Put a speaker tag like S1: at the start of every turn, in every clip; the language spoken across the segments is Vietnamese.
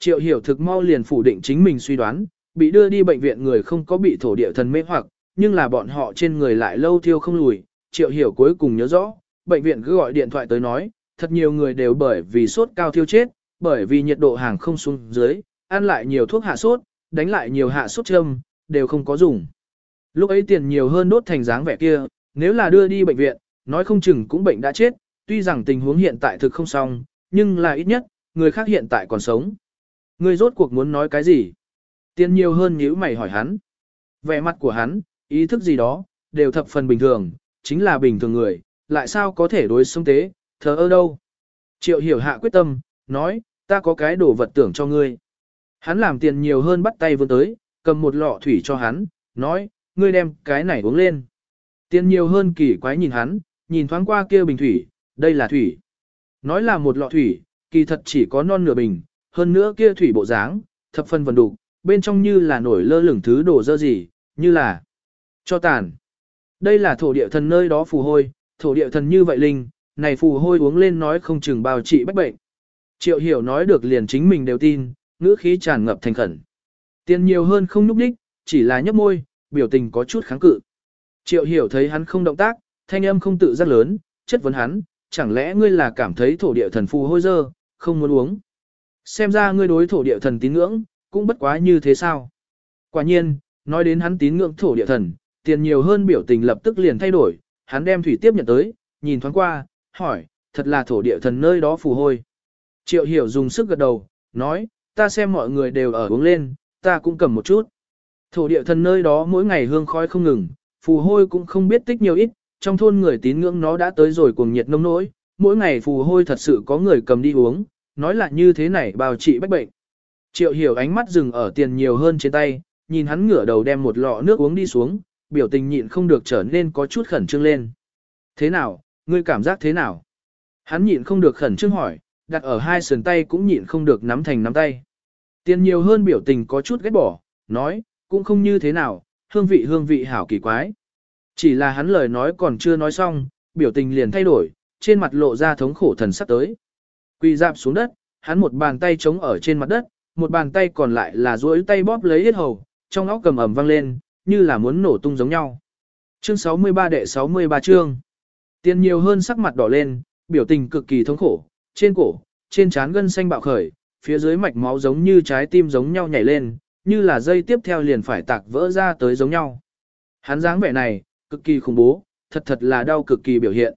S1: Triệu hiểu thực mau liền phủ định chính mình suy đoán, bị đưa đi bệnh viện người không có bị thổ địa thần mê hoặc, nhưng là bọn họ trên người lại lâu thiêu không lùi. Triệu hiểu cuối cùng nhớ rõ, bệnh viện cứ gọi điện thoại tới nói, thật nhiều người đều bởi vì sốt cao thiêu chết, bởi vì nhiệt độ hàng không xuống dưới, ăn lại nhiều thuốc hạ sốt, đánh lại nhiều hạ sốt châm, đều không có dùng. Lúc ấy tiền nhiều hơn đốt thành dáng vẻ kia, nếu là đưa đi bệnh viện, nói không chừng cũng bệnh đã chết, tuy rằng tình huống hiện tại thực không xong, nhưng là ít nhất, người khác hiện tại còn sống. Ngươi rốt cuộc muốn nói cái gì? Tiền nhiều hơn nhíu mày hỏi hắn. Vẻ mặt của hắn, ý thức gì đó, đều thập phần bình thường, chính là bình thường người, lại sao có thể đối sống tế, thờ ơ đâu. Triệu hiểu hạ quyết tâm, nói, ta có cái đồ vật tưởng cho ngươi. Hắn làm tiền nhiều hơn bắt tay vươn tới, cầm một lọ thủy cho hắn, nói, ngươi đem cái này uống lên. Tiền nhiều hơn kỳ quái nhìn hắn, nhìn thoáng qua kia bình thủy, đây là thủy. Nói là một lọ thủy, kỳ thật chỉ có non nửa bình, hơn nữa kia thủy bộ dáng, thập phân vần đục, bên trong như là nổi lơ lửng thứ đổ dơ gì, như là cho tàn. Đây là thổ địa thần nơi đó phù hôi, thổ địa thần như vậy linh, này phù hôi uống lên nói không chừng bao trị bách bệnh. Triệu hiểu nói được liền chính mình đều tin, ngữ khí tràn ngập thành khẩn. Tiền nhiều hơn không nhúc đích, chỉ là nhấp môi, biểu tình có chút kháng cự. Triệu hiểu thấy hắn không động tác, thanh âm không tự giác lớn, chất vấn hắn, chẳng lẽ ngươi là cảm thấy thổ địa thần phù hôi dơ, không muốn uống. Xem ra ngươi đối thổ địa thần tín ngưỡng, cũng bất quá như thế sao. Quả nhiên, nói đến hắn tín ngưỡng thổ địa thần, tiền nhiều hơn biểu tình lập tức liền thay đổi, hắn đem thủy tiếp nhận tới, nhìn thoáng qua, hỏi, thật là thổ địa thần nơi đó phù hôi. Triệu hiểu dùng sức gật đầu, nói, ta xem mọi người đều ở uống lên, ta cũng cầm một chút. Thổ địa thần nơi đó mỗi ngày hương khói không ngừng, phù hôi cũng không biết tích nhiều ít, trong thôn người tín ngưỡng nó đã tới rồi cuồng nhiệt nông nỗi, mỗi ngày phù hôi thật sự có người cầm đi uống, nói là như thế này bào trị bách bệnh. Triệu hiểu ánh mắt dừng ở tiền nhiều hơn trên tay, nhìn hắn ngửa đầu đem một lọ nước uống đi xuống, biểu tình nhịn không được trở nên có chút khẩn trương lên. Thế nào, ngươi cảm giác thế nào? Hắn nhịn không được khẩn trương hỏi, đặt ở hai sườn tay cũng nhịn không được nắm thành nắm tay. Tiền nhiều hơn biểu tình có chút ghét bỏ, nói, cũng không như thế nào, hương vị hương vị hảo kỳ quái. Chỉ là hắn lời nói còn chưa nói xong, biểu tình liền thay đổi, trên mặt lộ ra thống khổ thần sắc tới. Quỳ dạp xuống đất, hắn một bàn tay chống ở trên mặt đất, một bàn tay còn lại là duỗi tay bóp lấy hết hầu, trong óc cầm ẩm vang lên, như là muốn nổ tung giống nhau. Chương 63 đệ 63 chương. Tiền nhiều hơn sắc mặt đỏ lên, biểu tình cực kỳ thống khổ, trên cổ, trên trán gân xanh bạo khởi, phía dưới mạch máu giống như trái tim giống nhau nhảy lên, như là dây tiếp theo liền phải tạc vỡ ra tới giống nhau. Hắn dáng vẻ này, cực kỳ khủng bố, thật thật là đau cực kỳ biểu hiện.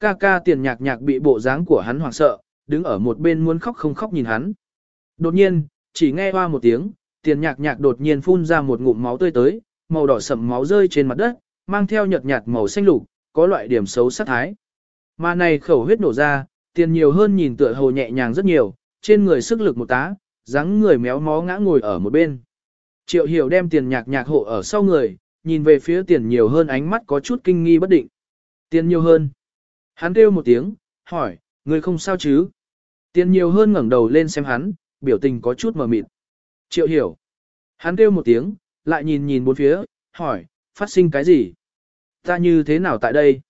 S1: Ca ca tiền nhạc nhạc bị bộ dáng của hắn hoảng sợ, đứng ở một bên muốn khóc không khóc nhìn hắn. Đột nhiên, chỉ nghe hoa một tiếng, tiền nhạc nhạc đột nhiên phun ra một ngụm máu tươi tới, màu đỏ sậm máu rơi trên mặt đất, mang theo nhợt nhạt màu xanh lục, có loại điểm xấu sát thái. Mà này khẩu huyết nổ ra, tiền nhiều hơn nhìn tựa hồ nhẹ nhàng rất nhiều, trên người sức lực một tá, dáng người méo mó ngã ngồi ở một bên. Triệu hiểu đem tiền nhạc nhạc hộ ở sau người, nhìn về phía tiền nhiều hơn ánh mắt có chút kinh nghi bất định. Tiền nhiều hơn. Hắn kêu một tiếng, hỏi, người không sao chứ? Tiền nhiều hơn ngẩng đầu lên xem hắn, biểu tình có chút mờ mịt. Triệu hiểu. Hắn kêu một tiếng, lại nhìn nhìn bốn phía, hỏi, phát sinh cái gì? Ta như thế nào tại đây?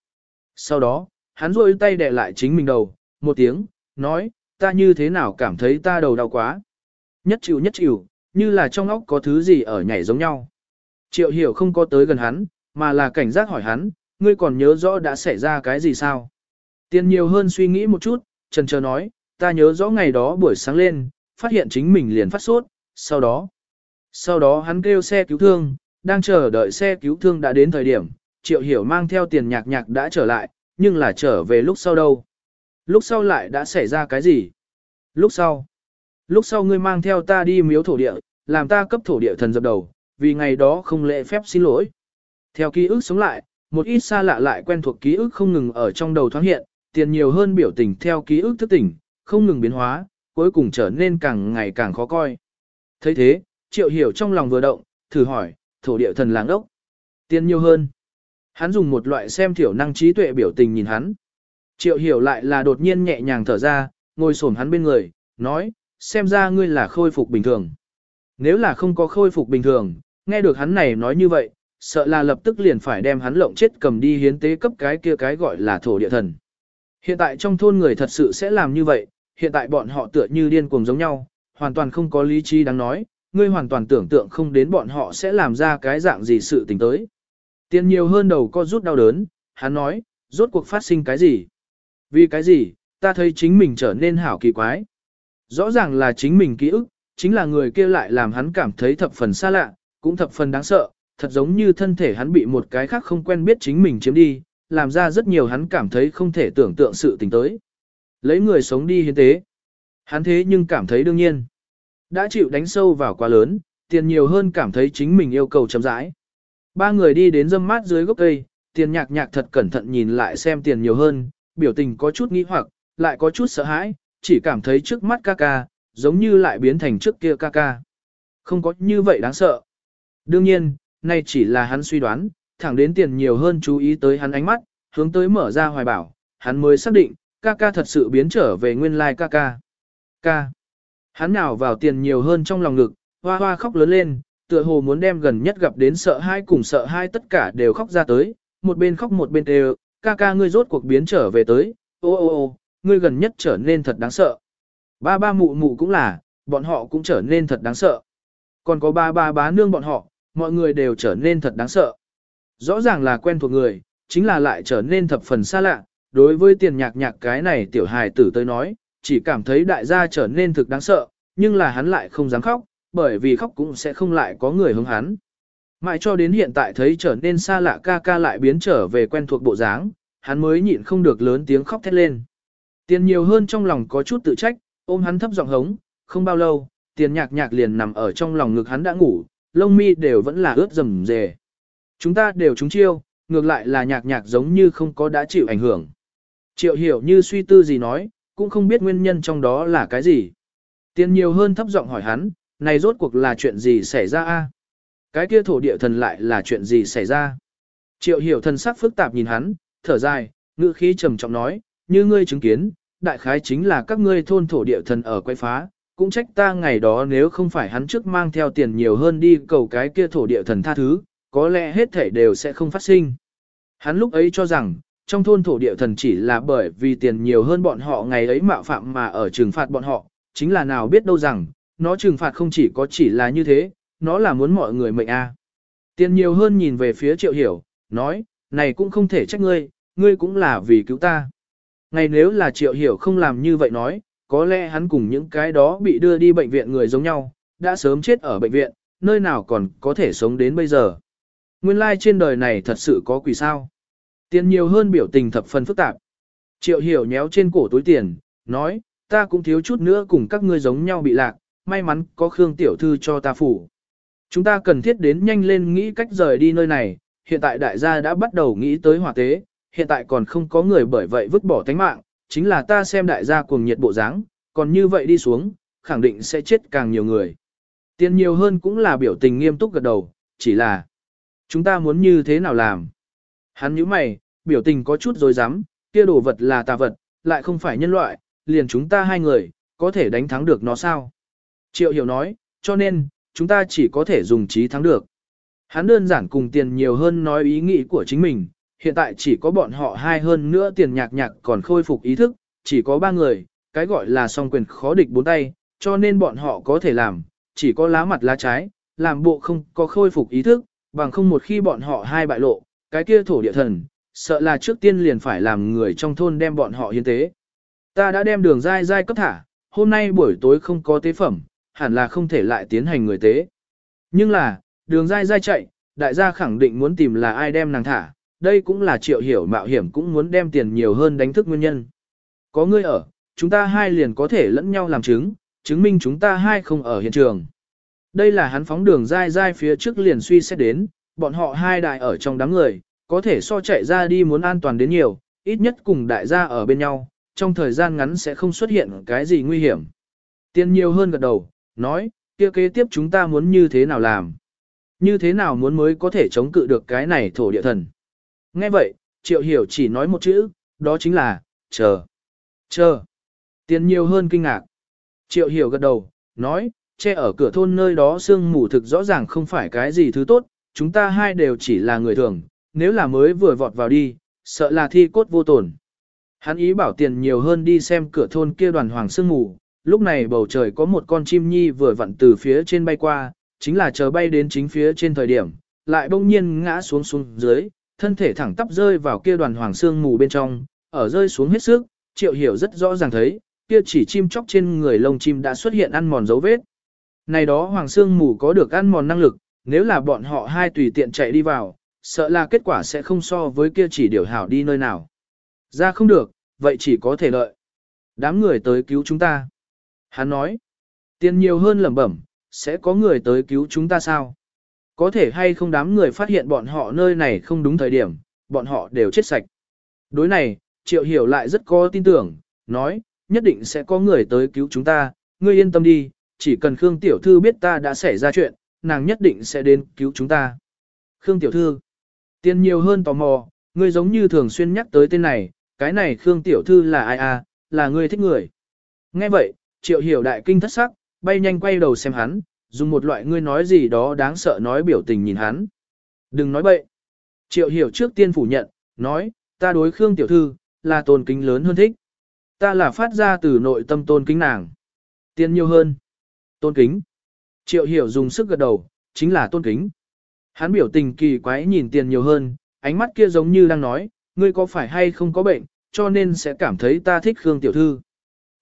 S1: Sau đó, hắn rôi tay đè lại chính mình đầu, một tiếng, nói, ta như thế nào cảm thấy ta đầu đau quá? Nhất chịu nhất chịu, như là trong óc có thứ gì ở nhảy giống nhau. Triệu hiểu không có tới gần hắn, mà là cảnh giác hỏi hắn, ngươi còn nhớ rõ đã xảy ra cái gì sao? Tiền nhiều hơn suy nghĩ một chút, trần chờ nói, ta nhớ rõ ngày đó buổi sáng lên, phát hiện chính mình liền phát sốt, sau đó. Sau đó hắn kêu xe cứu thương, đang chờ đợi xe cứu thương đã đến thời điểm, triệu hiểu mang theo tiền nhạc nhạc đã trở lại, nhưng là trở về lúc sau đâu. Lúc sau lại đã xảy ra cái gì? Lúc sau. Lúc sau ngươi mang theo ta đi miếu thổ địa, làm ta cấp thổ địa thần dập đầu, vì ngày đó không lễ phép xin lỗi. Theo ký ức sống lại, một ít xa lạ lại quen thuộc ký ức không ngừng ở trong đầu thoáng hiện, tiền nhiều hơn biểu tình theo ký ức thức tỉnh, không ngừng biến hóa, cuối cùng trở nên càng ngày càng khó coi. thấy thế, triệu hiểu trong lòng vừa động, thử hỏi, thổ địa thần làng ốc. Tiền nhiều hơn. Hắn dùng một loại xem thiểu năng trí tuệ biểu tình nhìn hắn. Triệu hiểu lại là đột nhiên nhẹ nhàng thở ra, ngồi xổm hắn bên người, nói, xem ra ngươi là khôi phục bình thường. Nếu là không có khôi phục bình thường, nghe được hắn này nói như vậy, sợ là lập tức liền phải đem hắn lộng chết cầm đi hiến tế cấp cái kia cái gọi là thổ địa thần. Hiện tại trong thôn người thật sự sẽ làm như vậy, hiện tại bọn họ tựa như điên cuồng giống nhau, hoàn toàn không có lý trí đáng nói, ngươi hoàn toàn tưởng tượng không đến bọn họ sẽ làm ra cái dạng gì sự tình tới. Tiền nhiều hơn đầu co rút đau đớn, hắn nói, rốt cuộc phát sinh cái gì? Vì cái gì, ta thấy chính mình trở nên hảo kỳ quái. Rõ ràng là chính mình ký ức, chính là người kia lại làm hắn cảm thấy thập phần xa lạ, cũng thập phần đáng sợ, thật giống như thân thể hắn bị một cái khác không quen biết chính mình chiếm đi, làm ra rất nhiều hắn cảm thấy không thể tưởng tượng sự tình tới. Lấy người sống đi hiến tế. Hắn thế nhưng cảm thấy đương nhiên. Đã chịu đánh sâu vào quá lớn, tiền nhiều hơn cảm thấy chính mình yêu cầu chấm rãi. Ba người đi đến dâm mát dưới gốc cây, tiền nhạc nhạc thật cẩn thận nhìn lại xem tiền nhiều hơn, biểu tình có chút nghi hoặc, lại có chút sợ hãi, chỉ cảm thấy trước mắt ca ca, giống như lại biến thành trước kia ca ca. Không có như vậy đáng sợ. Đương nhiên, nay chỉ là hắn suy đoán, thẳng đến tiền nhiều hơn chú ý tới hắn ánh mắt, hướng tới mở ra hoài bảo, hắn mới xác định, ca ca thật sự biến trở về nguyên lai ca ca. Ca. Hắn nào vào tiền nhiều hơn trong lòng ngực, hoa hoa khóc lớn lên, tựa hồ muốn đem gần nhất gặp đến sợ hai cùng sợ hai tất cả đều khóc ra tới, một bên khóc một bên đều, ca ca ngươi rốt cuộc biến trở về tới, ô ô ô, ngươi gần nhất trở nên thật đáng sợ. Ba ba mụ mụ cũng là, bọn họ cũng trở nên thật đáng sợ. Còn có ba ba bá nương bọn họ, mọi người đều trở nên thật đáng sợ. Rõ ràng là quen thuộc người, chính là lại trở nên thập phần xa lạ, đối với tiền nhạc nhạc cái này tiểu hài tử tới nói, chỉ cảm thấy đại gia trở nên thực đáng sợ, nhưng là hắn lại không dám khóc, bởi vì khóc cũng sẽ không lại có người hướng hắn. Mãi cho đến hiện tại thấy trở nên xa lạ ca ca lại biến trở về quen thuộc bộ dáng, hắn mới nhịn không được lớn tiếng khóc thét lên. Tiền nhiều hơn trong lòng có chút tự trách, ôm hắn thấp giọng hống, không bao lâu, tiền nhạc nhạc liền nằm ở trong lòng ngực hắn đã ngủ, lông mi đều vẫn là ướt rầm rề. Chúng ta đều trúng chiêu, ngược lại là nhạc nhạc giống như không có đã chịu ảnh hưởng. Triệu hiểu như suy tư gì nói, cũng không biết nguyên nhân trong đó là cái gì. Tiền nhiều hơn thấp giọng hỏi hắn, này rốt cuộc là chuyện gì xảy ra a? Cái kia thổ địa thần lại là chuyện gì xảy ra? Triệu hiểu thần sắc phức tạp nhìn hắn, thở dài, ngữ khí trầm trọng nói, như ngươi chứng kiến, đại khái chính là các ngươi thôn thổ địa thần ở quay phá, cũng trách ta ngày đó nếu không phải hắn trước mang theo tiền nhiều hơn đi cầu cái kia thổ địa thần tha thứ, có lẽ hết thể đều sẽ không phát sinh. Hắn lúc ấy cho rằng, trong thôn thổ địa thần chỉ là bởi vì tiền nhiều hơn bọn họ ngày ấy mạo phạm mà ở trừng phạt bọn họ, chính là nào biết đâu rằng, nó trừng phạt không chỉ có chỉ là như thế, nó là muốn mọi người mệnh a. Tiền nhiều hơn nhìn về phía triệu hiểu, nói, này cũng không thể trách ngươi, ngươi cũng là vì cứu ta. Ngày nếu là triệu hiểu không làm như vậy nói, có lẽ hắn cùng những cái đó bị đưa đi bệnh viện người giống nhau, đã sớm chết ở bệnh viện, nơi nào còn có thể sống đến bây giờ. Nguyên lai like trên đời này thật sự có quỷ sao. Tiền nhiều hơn biểu tình thập phần phức tạp. Triệu hiểu nhéo trên cổ túi tiền, nói, ta cũng thiếu chút nữa cùng các ngươi giống nhau bị lạc, may mắn có Khương Tiểu Thư cho ta phủ. Chúng ta cần thiết đến nhanh lên nghĩ cách rời đi nơi này, hiện tại đại gia đã bắt đầu nghĩ tới hỏa tế, hiện tại còn không có người bởi vậy vứt bỏ tánh mạng, chính là ta xem đại gia cuồng nhiệt bộ dáng, còn như vậy đi xuống, khẳng định sẽ chết càng nhiều người. Tiền nhiều hơn cũng là biểu tình nghiêm túc gật đầu, chỉ là chúng ta muốn như thế nào làm. Hắn nhíu mày, biểu tình có chút rồi rắm kia đồ vật là tà vật, lại không phải nhân loại, liền chúng ta hai người, có thể đánh thắng được nó sao? Triệu hiểu nói, cho nên, chúng ta chỉ có thể dùng trí thắng được. Hắn đơn giản cùng tiền nhiều hơn nói ý nghĩ của chính mình, hiện tại chỉ có bọn họ hai hơn nữa tiền nhạc nhạc còn khôi phục ý thức, chỉ có ba người, cái gọi là song quyền khó địch bốn tay, cho nên bọn họ có thể làm, chỉ có lá mặt lá trái, làm bộ không có khôi phục ý thức, bằng không một khi bọn họ hai bại lộ, cái kia thổ địa thần, sợ là trước tiên liền phải làm người trong thôn đem bọn họ hiến tế. Ta đã đem đường dai dai cấp thả, hôm nay buổi tối không có tế phẩm, hẳn là không thể lại tiến hành người tế. Nhưng là, đường dai dai chạy, đại gia khẳng định muốn tìm là ai đem nàng thả, đây cũng là triệu hiểu mạo hiểm cũng muốn đem tiền nhiều hơn đánh thức nguyên nhân. Có ngươi ở, chúng ta hai liền có thể lẫn nhau làm chứng, chứng minh chúng ta hai không ở hiện trường. Đây là hắn phóng đường dai dai phía trước liền suy xét đến, bọn họ hai đại ở trong đám người, có thể so chạy ra đi muốn an toàn đến nhiều, ít nhất cùng đại gia ở bên nhau, trong thời gian ngắn sẽ không xuất hiện cái gì nguy hiểm. Tiên nhiều hơn gật đầu, nói, kia kế tiếp chúng ta muốn như thế nào làm? Như thế nào muốn mới có thể chống cự được cái này thổ địa thần? Nghe vậy, triệu hiểu chỉ nói một chữ, đó chính là, chờ. Chờ. Tiền nhiều hơn kinh ngạc. Triệu hiểu gật đầu, nói, che ở cửa thôn nơi đó sương mù thực rõ ràng không phải cái gì thứ tốt, chúng ta hai đều chỉ là người thường, nếu là mới vừa vọt vào đi, sợ là thi cốt vô tổn. Hắn ý bảo tiền nhiều hơn đi xem cửa thôn kia đoàn hoàng sương mù, lúc này bầu trời có một con chim nhi vừa vặn từ phía trên bay qua, chính là chờ bay đến chính phía trên thời điểm, lại bỗng nhiên ngã xuống xuống dưới, thân thể thẳng tắp rơi vào kia đoàn hoàng xương mù bên trong, ở rơi xuống hết sức, triệu hiểu rất rõ ràng thấy, kia chỉ chim chóc trên người lông chim đã xuất hiện ăn mòn dấu vết. Này đó hoàng xương mù có được ăn mòn năng lực, nếu là bọn họ hai tùy tiện chạy đi vào, sợ là kết quả sẽ không so với kia chỉ điều hảo đi nơi nào. Ra không được, vậy chỉ có thể lợi. Đám người tới cứu chúng ta. Hắn nói, tiền nhiều hơn lẩm bẩm, sẽ có người tới cứu chúng ta sao? Có thể hay không đám người phát hiện bọn họ nơi này không đúng thời điểm, bọn họ đều chết sạch. Đối này, Triệu Hiểu lại rất có tin tưởng, nói, nhất định sẽ có người tới cứu chúng ta, ngươi yên tâm đi, chỉ cần Khương Tiểu Thư biết ta đã xảy ra chuyện, nàng nhất định sẽ đến cứu chúng ta. Khương Tiểu Thư, tiền nhiều hơn tò mò, ngươi giống như thường xuyên nhắc tới tên này, cái này Khương Tiểu Thư là ai à, là ngươi thích người. Nghe vậy, Triệu Hiểu đại kinh thất sắc, bay nhanh quay đầu xem hắn, dùng một loại ngươi nói gì đó đáng sợ nói biểu tình nhìn hắn. Đừng nói bậy. Triệu Hiểu trước tiên phủ nhận, nói, ta đối Khương Tiểu Thư, là tôn kính lớn hơn thích. Ta là phát ra từ nội tâm tôn kính nàng. Tiên nhiều hơn. Tôn kính. Triệu Hiểu dùng sức gật đầu, chính là tôn kính. Hắn biểu tình kỳ quái nhìn tiền nhiều hơn, ánh mắt kia giống như đang nói, ngươi có phải hay không có bệnh, cho nên sẽ cảm thấy ta thích Khương Tiểu Thư.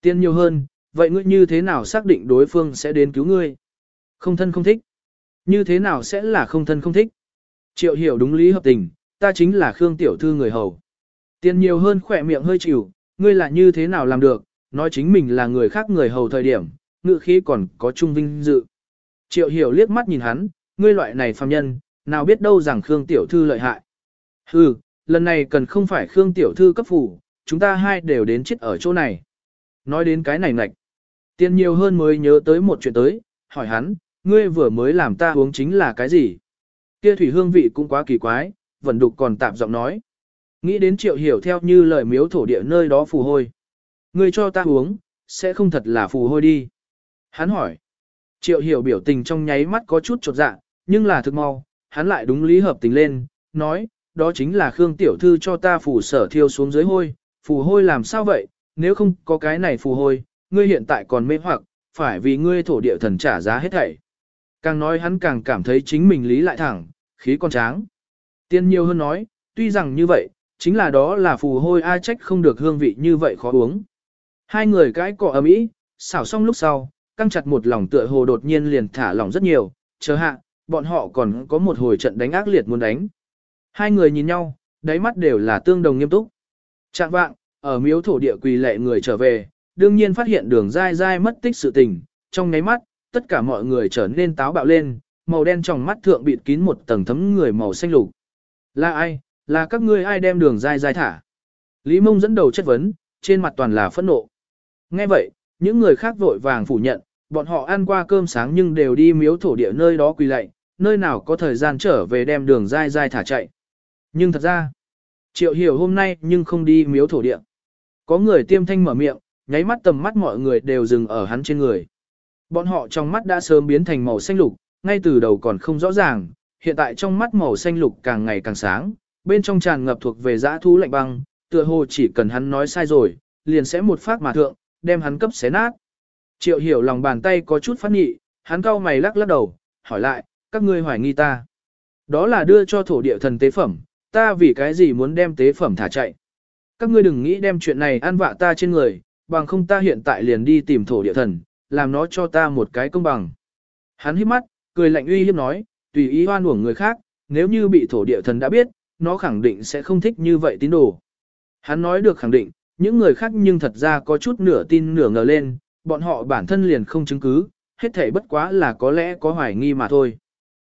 S1: Tiền nhiều hơn, vậy ngươi như thế nào xác định đối phương sẽ đến cứu ngươi? Không thân không thích. Như thế nào sẽ là không thân không thích? Triệu hiểu đúng lý hợp tình, ta chính là Khương Tiểu Thư người hầu. Tiền nhiều hơn khỏe miệng hơi chịu, ngươi là như thế nào làm được, nói chính mình là người khác người hầu thời điểm, ngự khí còn có trung vinh dự. Triệu hiểu liếc mắt nhìn hắn, ngươi loại này phàm nhân, nào biết đâu rằng Khương Tiểu Thư lợi hại. Hừ, lần này cần không phải Khương Tiểu Thư cấp phủ, chúng ta hai đều đến chết ở chỗ này. Nói đến cái này ngạch. Tiền nhiều hơn mới nhớ tới một chuyện tới, hỏi hắn, ngươi vừa mới làm ta uống chính là cái gì? Kia thủy hương vị cũng quá kỳ quái, vẫn đục còn tạm giọng nói. Nghĩ đến triệu hiểu theo như lời miếu thổ địa nơi đó phù hôi. Ngươi cho ta uống, sẽ không thật là phù hôi đi. Hắn hỏi. Triệu hiểu biểu tình trong nháy mắt có chút chột dạ, nhưng là thực mau, hắn lại đúng lý hợp tình lên, nói, đó chính là Khương Tiểu Thư cho ta phù sở thiêu xuống dưới hôi, phù hôi làm sao vậy, nếu không có cái này phù hôi, ngươi hiện tại còn mê hoặc, phải vì ngươi thổ địa thần trả giá hết thảy. Càng nói hắn càng cảm thấy chính mình lý lại thẳng, khí con tráng. Tiên nhiều hơn nói, tuy rằng như vậy, chính là đó là phù hôi ai trách không được hương vị như vậy khó uống. Hai người cãi cọ ấm ý, xảo xong lúc sau, căng chặt một lòng tựa hồ đột nhiên liền thả lỏng rất nhiều, chờ hạ, bọn họ còn có một hồi trận đánh ác liệt muốn đánh. Hai người nhìn nhau, đáy mắt đều là tương đồng nghiêm túc. Trạng vạng, ở miếu thổ địa quỳ lệ người trở về, đương nhiên phát hiện đường dai dai mất tích sự tình, trong nháy mắt, tất cả mọi người trở nên táo bạo lên, màu đen trong mắt thượng bịt kín một tầng thấm người màu xanh lục. Là ai, là các ngươi ai đem đường dai dai thả? Lý mông dẫn đầu chất vấn, trên mặt toàn là phẫn nộ. Nghe vậy, những người khác vội vàng phủ nhận, bọn họ ăn qua cơm sáng nhưng đều đi miếu thổ địa nơi đó quỳ lạy, nơi nào có thời gian trở về đem đường dai dai thả chạy. Nhưng thật ra, triệu hiểu hôm nay nhưng không đi miếu thổ địa. Có người tiêm thanh mở miệng, nháy mắt tầm mắt mọi người đều dừng ở hắn trên người. Bọn họ trong mắt đã sớm biến thành màu xanh lục, ngay từ đầu còn không rõ ràng, hiện tại trong mắt màu xanh lục càng ngày càng sáng, bên trong tràn ngập thuộc về dã thú lạnh băng, tựa hồ chỉ cần hắn nói sai rồi, liền sẽ một phát mà thượng, đem hắn cấp xé nát. Triệu hiểu lòng bàn tay có chút phát nhị, hắn cau mày lắc lắc đầu, hỏi lại, các ngươi hoài nghi ta. Đó là đưa cho thổ địa thần tế phẩm, ta vì cái gì muốn đem tế phẩm thả chạy. Các ngươi đừng nghĩ đem chuyện này ăn vạ ta trên người, bằng không ta hiện tại liền đi tìm thổ địa thần, làm nó cho ta một cái công bằng. Hắn hít mắt, cười lạnh uy hiếp nói, tùy ý hoan uổng người khác, nếu như bị thổ địa thần đã biết, nó khẳng định sẽ không thích như vậy tín đồ. Hắn nói được khẳng định, những người khác nhưng thật ra có chút nửa tin nửa ngờ lên, bọn họ bản thân liền không chứng cứ, hết thể bất quá là có lẽ có hoài nghi mà thôi.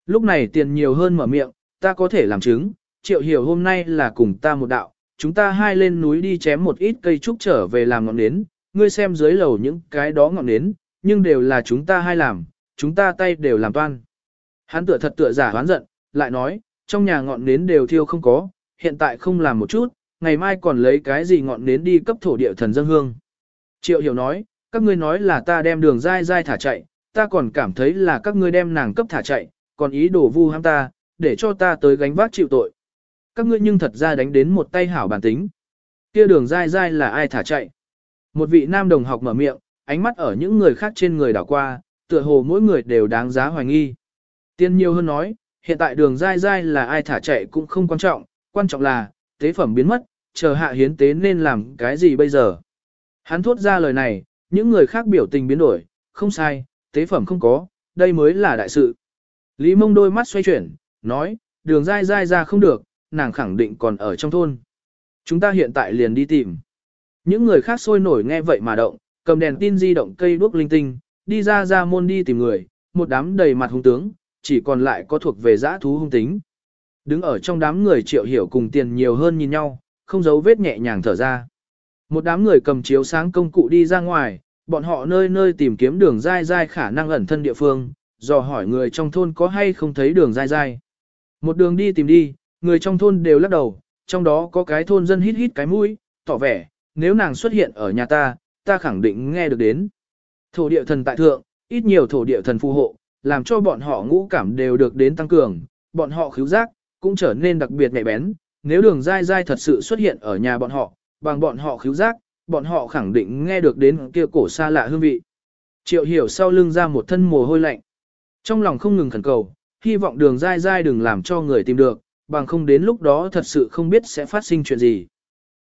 S1: Lúc này tiền nhiều hơn mở miệng, ta có thể làm chứng, triệu hiểu hôm nay là cùng ta một đạo, chúng ta hai lên núi đi chém một ít cây trúc trở về làm ngọn nến, ngươi xem dưới lầu những cái đó ngọn nến, nhưng đều là chúng ta hai làm, chúng ta tay đều làm toan. Hắn tựa thật tựa giả hoán giận, lại nói, trong nhà ngọn nến đều thiêu không có, hiện tại không làm một chút, ngày mai còn lấy cái gì ngọn nến đi cấp thổ địa thần dân hương. Triệu hiểu nói, các ngươi nói là ta đem đường dai dai thả chạy, ta còn cảm thấy là các ngươi đem nàng cấp thả chạy, còn ý đồ vu ham ta, để cho ta tới gánh vác chịu tội. Các ngươi nhưng thật ra đánh đến một tay hảo bản tính. Kia đường dai dai là ai thả chạy? Một vị nam đồng học mở miệng, ánh mắt ở những người khác trên người đảo qua, tựa hồ mỗi người đều đáng giá hoài nghi. Tiên nhiều hơn nói, hiện tại đường dai dai là ai thả chạy cũng không quan trọng, quan trọng là, tế phẩm biến mất, chờ hạ hiến tế nên làm cái gì bây giờ. Hắn thốt ra lời này, những người khác biểu tình biến đổi, không sai, tế phẩm không có, đây mới là đại sự. Lý mông đôi mắt xoay chuyển, nói, đường dai dai ra không được, nàng khẳng định còn ở trong thôn. Chúng ta hiện tại liền đi tìm. Những người khác sôi nổi nghe vậy mà động, cầm đèn tin di động cây đuốc linh tinh, đi ra ra môn đi tìm người, một đám đầy mặt hung tướng, chỉ còn lại có thuộc về dã thú hung tính. Đứng ở trong đám người triệu hiểu cùng tiền nhiều hơn nhìn nhau, không giấu vết nhẹ nhàng thở ra. Một đám người cầm chiếu sáng công cụ đi ra ngoài, bọn họ nơi nơi tìm kiếm đường dai dai khả năng ẩn thân địa phương, dò hỏi người trong thôn có hay không thấy đường dai dai. Một đường đi tìm đi, người trong thôn đều lắc đầu, trong đó có cái thôn dân hít hít cái mũi, tỏ vẻ, nếu nàng xuất hiện ở nhà ta, ta khẳng định nghe được đến. Thổ địa thần tại thượng, ít nhiều thổ địa thần phù hộ, làm cho bọn họ ngũ cảm đều được đến tăng cường, bọn họ khứu giác, cũng trở nên đặc biệt nhạy bén. Nếu đường dai dai thật sự xuất hiện ở nhà bọn họ, bằng bọn họ khứu giác, bọn họ khẳng định nghe được đến kia cổ xa lạ hương vị. Triệu hiểu sau lưng ra một thân mồ hôi lạnh. Trong lòng không ngừng khẩn cầu, hy vọng đường dai dai đừng làm cho người tìm được, bằng không đến lúc đó thật sự không biết sẽ phát sinh chuyện gì.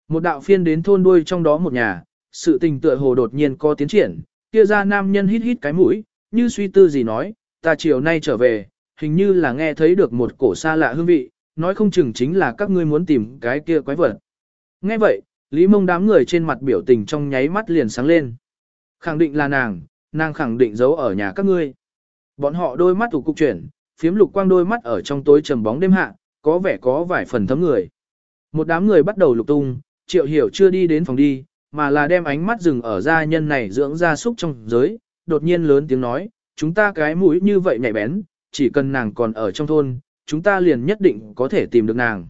S1: Một đạo phiên đến thôn đuôi trong đó một nhà, sự tình tựa hồ đột nhiên có tiến triển, kia ra nam nhân hít hít cái mũi, như suy tư gì nói, ta chiều nay trở về, hình như là nghe thấy được một cổ xa lạ hương vị, nói không chừng chính là các ngươi muốn tìm cái kia quái vật. Nghe vậy, Lý mông đám người trên mặt biểu tình trong nháy mắt liền sáng lên. Khẳng định là nàng, nàng khẳng định giấu ở nhà các ngươi. Bọn họ đôi mắt thủ cục chuyển, phiếm lục quang đôi mắt ở trong tối trầm bóng đêm hạ, có vẻ có vài phần thấm người. Một đám người bắt đầu lục tung, triệu hiểu chưa đi đến phòng đi, mà là đem ánh mắt dừng ở gia nhân này dưỡng gia súc trong giới, đột nhiên lớn tiếng nói, chúng ta cái mũi như vậy nhạy bén, chỉ cần nàng còn ở trong thôn, chúng ta liền nhất định có thể tìm được nàng.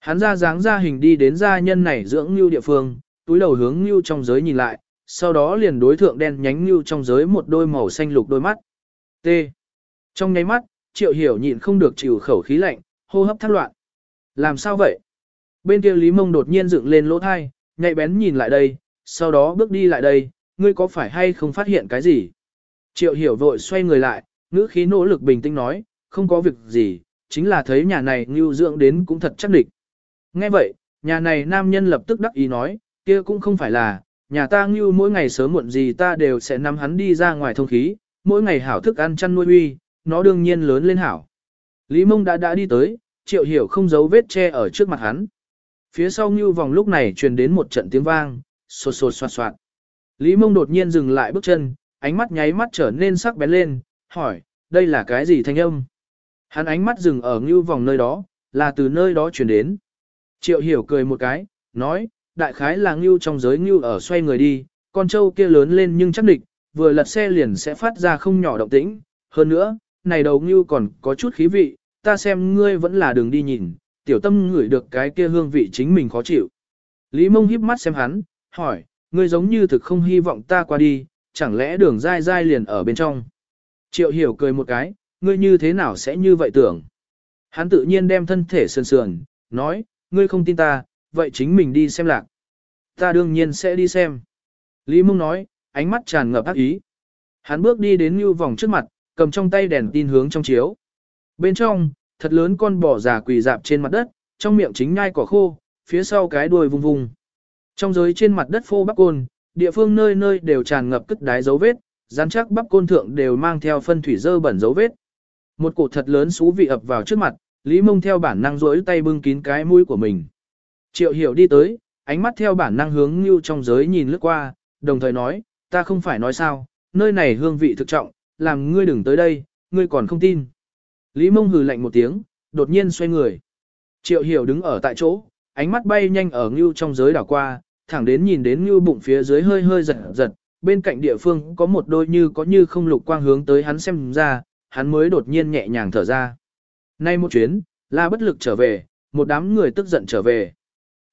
S1: Hắn ra dáng ra hình đi đến gia nhân này dưỡng như địa phương, túi đầu hướng như trong giới nhìn lại, sau đó liền đối thượng đen nhánh như trong giới một đôi màu xanh lục đôi mắt. T. Trong nháy mắt, triệu hiểu nhịn không được chịu khẩu khí lạnh, hô hấp thắt loạn. Làm sao vậy? Bên kia Lý Mông đột nhiên dựng lên lỗ thai, nhạy bén nhìn lại đây, sau đó bước đi lại đây, ngươi có phải hay không phát hiện cái gì? Triệu hiểu vội xoay người lại, ngữ khí nỗ lực bình tĩnh nói, không có việc gì, chính là thấy nhà này như dưỡng đến cũng thật chắc địch. Nghe vậy, nhà này nam nhân lập tức đắc ý nói, kia cũng không phải là, nhà ta như mỗi ngày sớm muộn gì ta đều sẽ nắm hắn đi ra ngoài thông khí, mỗi ngày hảo thức ăn chăn nuôi uy, nó đương nhiên lớn lên hảo. Lý mông đã đã đi tới, triệu hiểu không giấu vết che ở trước mặt hắn. Phía sau như vòng lúc này truyền đến một trận tiếng vang, sột sột soạt soạt. Lý mông đột nhiên dừng lại bước chân, ánh mắt nháy mắt trở nên sắc bén lên, hỏi, đây là cái gì thanh âm? Hắn ánh mắt dừng ở như vòng nơi đó, là từ nơi đó truyền đến. Triệu hiểu cười một cái, nói, đại khái là ngưu trong giới ngưu ở xoay người đi, con trâu kia lớn lên nhưng chắc địch, vừa lật xe liền sẽ phát ra không nhỏ động tĩnh. Hơn nữa, này đầu ngưu còn có chút khí vị, ta xem ngươi vẫn là đường đi nhìn, tiểu tâm ngửi được cái kia hương vị chính mình khó chịu. Lý mông híp mắt xem hắn, hỏi, ngươi giống như thực không hy vọng ta qua đi, chẳng lẽ đường dai dai liền ở bên trong. Triệu hiểu cười một cái, ngươi như thế nào sẽ như vậy tưởng. Hắn tự nhiên đem thân thể sườn sườn, nói, ngươi không tin ta, vậy chính mình đi xem lạc. Ta đương nhiên sẽ đi xem. Lý mông nói, ánh mắt tràn ngập ác ý. Hắn bước đi đến như vòng trước mặt, cầm trong tay đèn tin hướng trong chiếu. Bên trong, thật lớn con bò già quỳ dạp trên mặt đất, trong miệng chính nhai cỏ khô, phía sau cái đuôi vung vung. Trong giới trên mặt đất phô bắp côn, địa phương nơi nơi đều tràn ngập cất đái dấu vết, rắn chắc bắp côn thượng đều mang theo phân thủy dơ bẩn dấu vết. Một cổ thật lớn xú vị ập vào trước mặt, Lý Mông theo bản năng rỗi tay bưng kín cái mũi của mình. Triệu hiểu đi tới, ánh mắt theo bản năng hướng như trong giới nhìn lướt qua, đồng thời nói, ta không phải nói sao, nơi này hương vị thực trọng, làm ngươi đừng tới đây, ngươi còn không tin. Lý Mông hừ lạnh một tiếng, đột nhiên xoay người. Triệu hiểu đứng ở tại chỗ, ánh mắt bay nhanh ở ngưu trong giới đảo qua, thẳng đến nhìn đến ngưu bụng phía dưới hơi hơi giật giật, bên cạnh địa phương có một đôi như có như không lục quang hướng tới hắn xem ra, hắn mới đột nhiên nhẹ nhàng thở ra. Nay một chuyến, là bất lực trở về, một đám người tức giận trở về.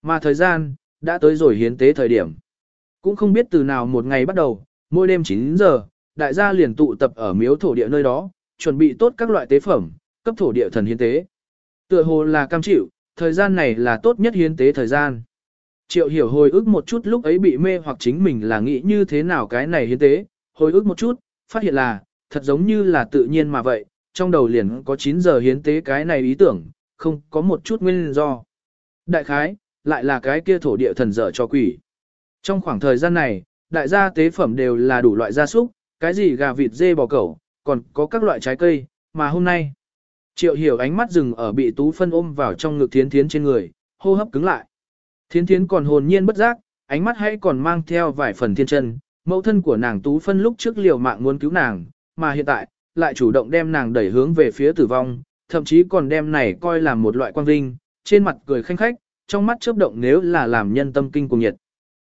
S1: Mà thời gian, đã tới rồi hiến tế thời điểm. Cũng không biết từ nào một ngày bắt đầu, mỗi đêm 9 giờ, đại gia liền tụ tập ở miếu thổ địa nơi đó, chuẩn bị tốt các loại tế phẩm, cấp thổ địa thần hiến tế. Tựa hồ là cam chịu, thời gian này là tốt nhất hiến tế thời gian. Triệu hiểu hồi ức một chút lúc ấy bị mê hoặc chính mình là nghĩ như thế nào cái này hiến tế, hồi ức một chút, phát hiện là, thật giống như là tự nhiên mà vậy, trong đầu liền có 9 giờ hiến tế cái này ý tưởng, không có một chút nguyên do. Đại khái, lại là cái kia thổ địa thần dở cho quỷ. Trong khoảng thời gian này, đại gia tế phẩm đều là đủ loại gia súc, cái gì gà vịt dê bò cẩu, còn có các loại trái cây, mà hôm nay, triệu hiểu ánh mắt dừng ở bị tú phân ôm vào trong ngực thiến thiến trên người, hô hấp cứng lại. Thiến thiến còn hồn nhiên bất giác, ánh mắt hay còn mang theo vài phần thiên chân, mẫu thân của nàng tú phân lúc trước liều mạng muốn cứu nàng, mà hiện tại, lại chủ động đem nàng đẩy hướng về phía tử vong, thậm chí còn đem này coi là một loại quan vinh, trên mặt cười khanh khách, trong mắt chớp động nếu là làm nhân tâm kinh cùng nhiệt.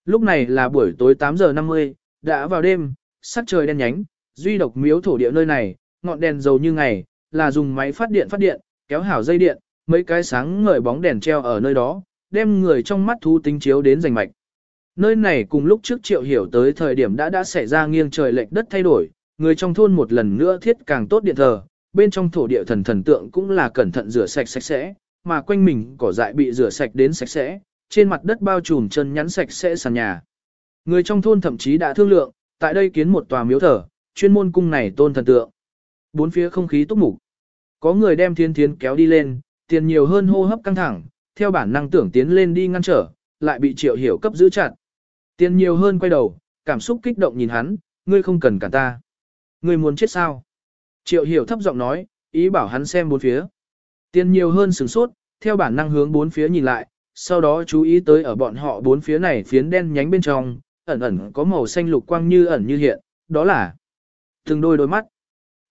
S1: Lúc này là buổi tối 8 giờ 50, đã vào đêm, sắc trời đen nhánh, duy độc miếu thổ địa nơi này, ngọn đèn dầu như ngày, là dùng máy phát điện phát điện, kéo hảo dây điện, mấy cái sáng ngời bóng đèn treo ở nơi đó, đem người trong mắt thú tính chiếu đến rành mạch. Nơi này cùng lúc trước triệu hiểu tới thời điểm đã đã xảy ra nghiêng trời lệch đất thay đổi, người trong thôn một lần nữa thiết càng tốt điện thờ, bên trong thổ địa thần thần tượng cũng là cẩn thận rửa sạch sạch sẽ, mà quanh mình cỏ dại bị rửa sạch đến sạch sẽ, trên mặt đất bao trùm chân nhắn sạch sẽ sàn nhà. Người trong thôn thậm chí đã thương lượng, tại đây kiến một tòa miếu thờ, chuyên môn cung này tôn thần tượng. Bốn phía không khí túc mục. Có người đem thiên thiến kéo đi lên, tiền nhiều hơn hô hấp căng thẳng, theo bản năng tưởng tiến lên đi ngăn trở, lại bị triệu hiểu cấp giữ chặt. Tiền nhiều hơn quay đầu, cảm xúc kích động nhìn hắn, ngươi không cần cả ta. Ngươi muốn chết sao? Triệu hiểu thấp giọng nói, ý bảo hắn xem bốn phía. Tiền nhiều hơn sửng sốt, theo bản năng hướng bốn phía nhìn lại, sau đó chú ý tới ở bọn họ bốn phía này phiến đen nhánh bên trong, ẩn ẩn có màu xanh lục quang như ẩn như hiện, đó là từng đôi đôi mắt.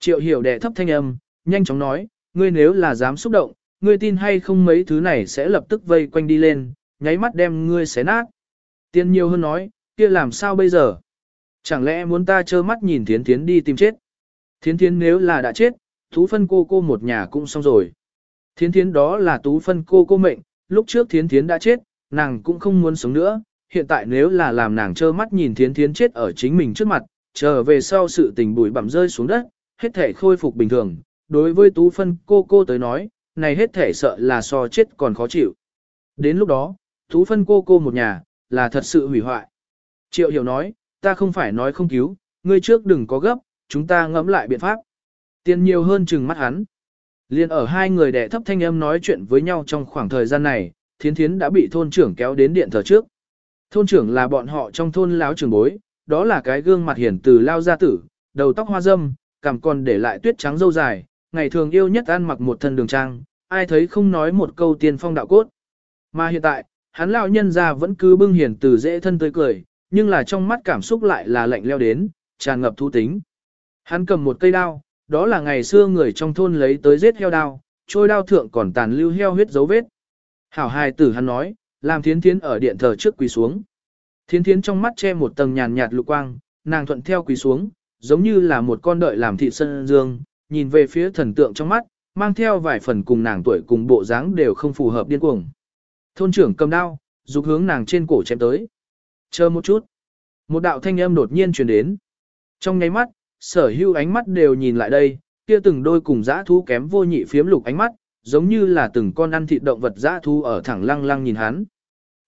S1: Triệu hiểu đẻ thấp thanh âm, nhanh chóng nói, ngươi nếu là dám xúc động, ngươi tin hay không mấy thứ này sẽ lập tức vây quanh đi lên, nháy mắt đem ngươi xé nát. Tiên nhiều hơn nói, kia làm sao bây giờ? Chẳng lẽ muốn ta trơ mắt nhìn thiến thiến đi tìm chết? Thiến thiến nếu là đã chết, thú phân cô cô một nhà cũng xong rồi. Thiến thiến đó là tú phân cô cô mệnh, lúc trước thiến thiến đã chết, nàng cũng không muốn sống nữa, hiện tại nếu là làm nàng trơ mắt nhìn thiến thiến chết ở chính mình trước mặt, trở về sau sự tình bụi bặm rơi xuống đất, hết thể khôi phục bình thường, đối với tú phân cô cô tới nói, này hết thể sợ là so chết còn khó chịu. Đến lúc đó, tú phân cô cô một nhà, là thật sự hủy hoại. Triệu hiểu nói, ta không phải nói không cứu, ngươi trước đừng có gấp, chúng ta ngẫm lại biện pháp. Tiền nhiều hơn chừng mắt hắn. Liên ở hai người đẻ thấp thanh âm nói chuyện với nhau trong khoảng thời gian này, thiến thiến đã bị thôn trưởng kéo đến điện thờ trước. Thôn trưởng là bọn họ trong thôn láo trường bối, đó là cái gương mặt hiển từ lao gia tử, đầu tóc hoa dâm, cằm còn để lại tuyết trắng dâu dài, ngày thường yêu nhất ăn mặc một thân đường trang, ai thấy không nói một câu tiên phong đạo cốt. Mà hiện tại, hắn lão nhân ra vẫn cứ bưng hiển từ dễ thân tươi cười, nhưng là trong mắt cảm xúc lại là lạnh leo đến, tràn ngập thu tính. Hắn cầm một cây đao, đó là ngày xưa người trong thôn lấy tới giết heo đao, trôi đao thượng còn tàn lưu heo huyết dấu vết. Hảo hài tử hắn nói, làm thiến thiến ở điện thờ trước quỳ xuống. Thiến thiến trong mắt che một tầng nhàn nhạt lục quang, nàng thuận theo quỳ xuống, giống như là một con đợi làm thị sân dương, nhìn về phía thần tượng trong mắt, mang theo vài phần cùng nàng tuổi cùng bộ dáng đều không phù hợp điên cuồng. Thôn trưởng cầm đao, dục hướng nàng trên cổ chém tới. Chờ một chút. Một đạo thanh âm đột nhiên truyền đến. Trong nháy mắt, sở hữu ánh mắt đều nhìn lại đây, kia từng đôi cùng dã thú kém vô nhị phiếm lục ánh mắt, giống như là từng con ăn thịt động vật dã thú ở thẳng lăng lăng nhìn hắn.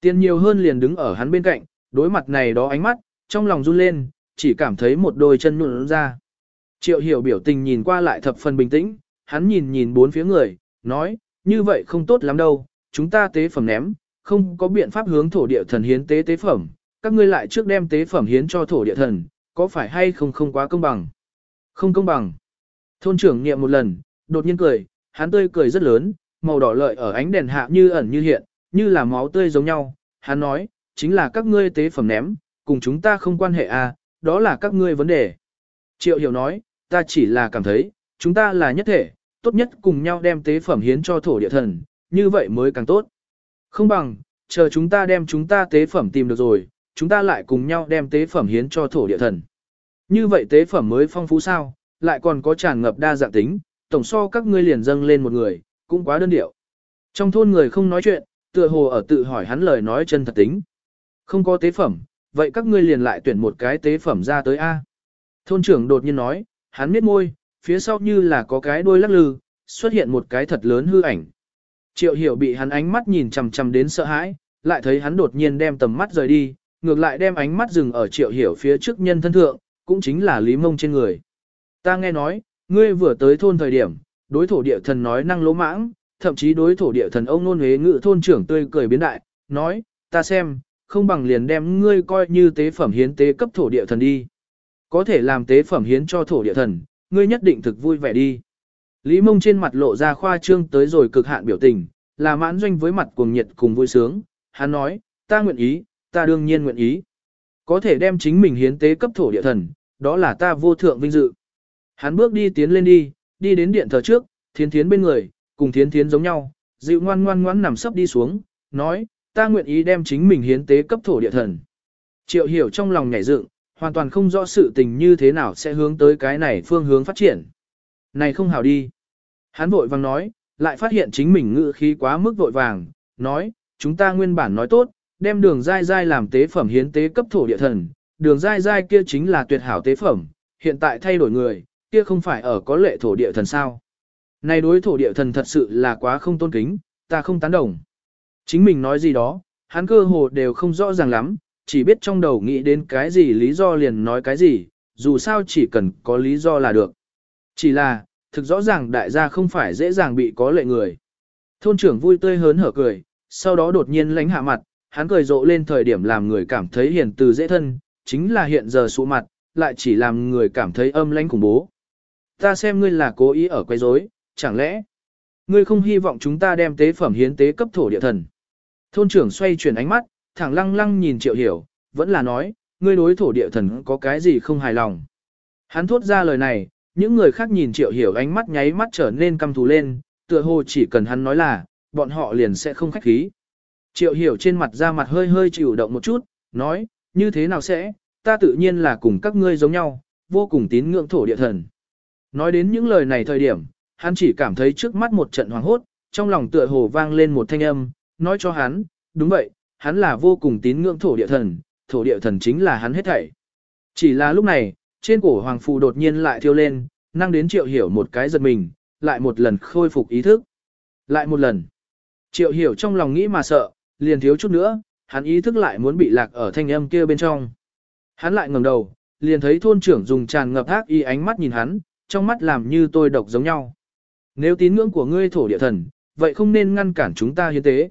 S1: Tiền nhiều hơn liền đứng ở hắn bên cạnh, đối mặt này đó ánh mắt, trong lòng run lên, chỉ cảm thấy một đôi chân nhuận ra. Triệu hiểu biểu tình nhìn qua lại thập phần bình tĩnh, hắn nhìn nhìn bốn phía người, nói, như vậy không tốt lắm đâu, chúng ta tế phẩm ném, không có biện pháp hướng thổ địa thần hiến tế tế phẩm, các ngươi lại trước đem tế phẩm hiến cho thổ địa thần, có phải hay không không quá công bằng? Không công bằng. Thôn trưởng nghiệm một lần, đột nhiên cười, hắn tươi cười rất lớn, màu đỏ lợi ở ánh đèn hạ như ẩn như hiện, như là máu tươi giống nhau. Hắn nói, chính là các ngươi tế phẩm ném, cùng chúng ta không quan hệ à, đó là các ngươi vấn đề. Triệu hiểu nói, ta chỉ là cảm thấy, chúng ta là nhất thể, tốt nhất cùng nhau đem tế phẩm hiến cho thổ địa thần, như vậy mới càng tốt. Không bằng, chờ chúng ta đem chúng ta tế phẩm tìm được rồi, chúng ta lại cùng nhau đem tế phẩm hiến cho thổ địa thần. Như vậy tế phẩm mới phong phú sao, lại còn có tràn ngập đa dạng tính, tổng so các ngươi liền dâng lên một người, cũng quá đơn điệu. Trong thôn người không nói chuyện, tựa hồ ở tự hỏi hắn lời nói chân thật tính. Không có tế phẩm, vậy các ngươi liền lại tuyển một cái tế phẩm ra tới A. Thôn trưởng đột nhiên nói, hắn miết môi, phía sau như là có cái đôi lắc lư, xuất hiện một cái thật lớn hư ảnh. Triệu hiểu bị hắn ánh mắt nhìn chằm chằm đến sợ hãi, lại thấy hắn đột nhiên đem tầm mắt rời đi, ngược lại đem ánh mắt dừng ở triệu hiểu phía trước nhân thân thượng, cũng chính là Lý Mông trên người. Ta nghe nói, ngươi vừa tới thôn thời điểm, đối thổ địa thần nói năng lỗ mãng, thậm chí đối thổ địa thần ông nôn huế ngự thôn trưởng tươi cười biến đại, nói, ta xem, không bằng liền đem ngươi coi như tế phẩm hiến tế cấp thổ địa thần đi. Có thể làm tế phẩm hiến cho thổ địa thần, ngươi nhất định thực vui vẻ đi. Lý mông trên mặt lộ ra khoa trương tới rồi cực hạn biểu tình, là mãn doanh với mặt cuồng nhiệt cùng vui sướng. Hắn nói, ta nguyện ý, ta đương nhiên nguyện ý. Có thể đem chính mình hiến tế cấp thổ địa thần, đó là ta vô thượng vinh dự. Hắn bước đi tiến lên đi, đi đến điện thờ trước, thiến thiến bên người, cùng thiến thiến giống nhau, dịu ngoan ngoan ngoan nằm sấp đi xuống, nói, ta nguyện ý đem chính mình hiến tế cấp thổ địa thần. Triệu hiểu trong lòng nhảy dựng, hoàn toàn không rõ sự tình như thế nào sẽ hướng tới cái này phương hướng phát triển. Này không hào đi. Hắn vội vàng nói, lại phát hiện chính mình ngự khí quá mức vội vàng, nói, chúng ta nguyên bản nói tốt, đem đường dai dai làm tế phẩm hiến tế cấp thổ địa thần, đường dai dai kia chính là tuyệt hảo tế phẩm, hiện tại thay đổi người, kia không phải ở có lệ thổ địa thần sao. Này đối thổ địa thần thật sự là quá không tôn kính, ta không tán đồng. Chính mình nói gì đó, hắn cơ hồ đều không rõ ràng lắm, chỉ biết trong đầu nghĩ đến cái gì lý do liền nói cái gì, dù sao chỉ cần có lý do là được. Chỉ là, thực rõ ràng đại gia không phải dễ dàng bị có lệ người. Thôn trưởng vui tươi hớn hở cười, sau đó đột nhiên lánh hạ mặt, hắn cười rộ lên thời điểm làm người cảm thấy hiền từ dễ thân, chính là hiện giờ sụ mặt, lại chỉ làm người cảm thấy âm lãnh khủng bố. Ta xem ngươi là cố ý ở quấy rối, chẳng lẽ ngươi không hy vọng chúng ta đem tế phẩm hiến tế cấp thổ địa thần? Thôn trưởng xoay chuyển ánh mắt, thẳng lăng lăng nhìn Triệu Hiểu, vẫn là nói, ngươi đối thổ địa thần có cái gì không hài lòng. Hắn thốt ra lời này, những người khác nhìn Triệu Hiểu ánh mắt nháy mắt trở nên căm thù lên, tựa hồ chỉ cần hắn nói là, bọn họ liền sẽ không khách khí. Triệu Hiểu trên mặt ra mặt hơi hơi chịu động một chút, nói, như thế nào sẽ, ta tự nhiên là cùng các ngươi giống nhau, vô cùng tín ngưỡng thổ địa thần. Nói đến những lời này thời điểm, hắn chỉ cảm thấy trước mắt một trận hoàng hốt, trong lòng tựa hồ vang lên một thanh âm, nói cho hắn, đúng vậy, hắn là vô cùng tín ngưỡng thổ địa thần, thổ địa thần chính là hắn hết thảy. Chỉ là lúc này, trên cổ hoàng phù đột nhiên lại thiêu lên, năng đến triệu hiểu một cái giật mình, lại một lần khôi phục ý thức. Lại một lần. Triệu hiểu trong lòng nghĩ mà sợ, liền thiếu chút nữa, hắn ý thức lại muốn bị lạc ở thanh âm kia bên trong. Hắn lại ngẩng đầu, liền thấy thôn trưởng dùng tràn ngập ác y ánh mắt nhìn hắn, trong mắt làm như tôi độc giống nhau. Nếu tín ngưỡng của ngươi thổ địa thần, vậy không nên ngăn cản chúng ta hiến tế.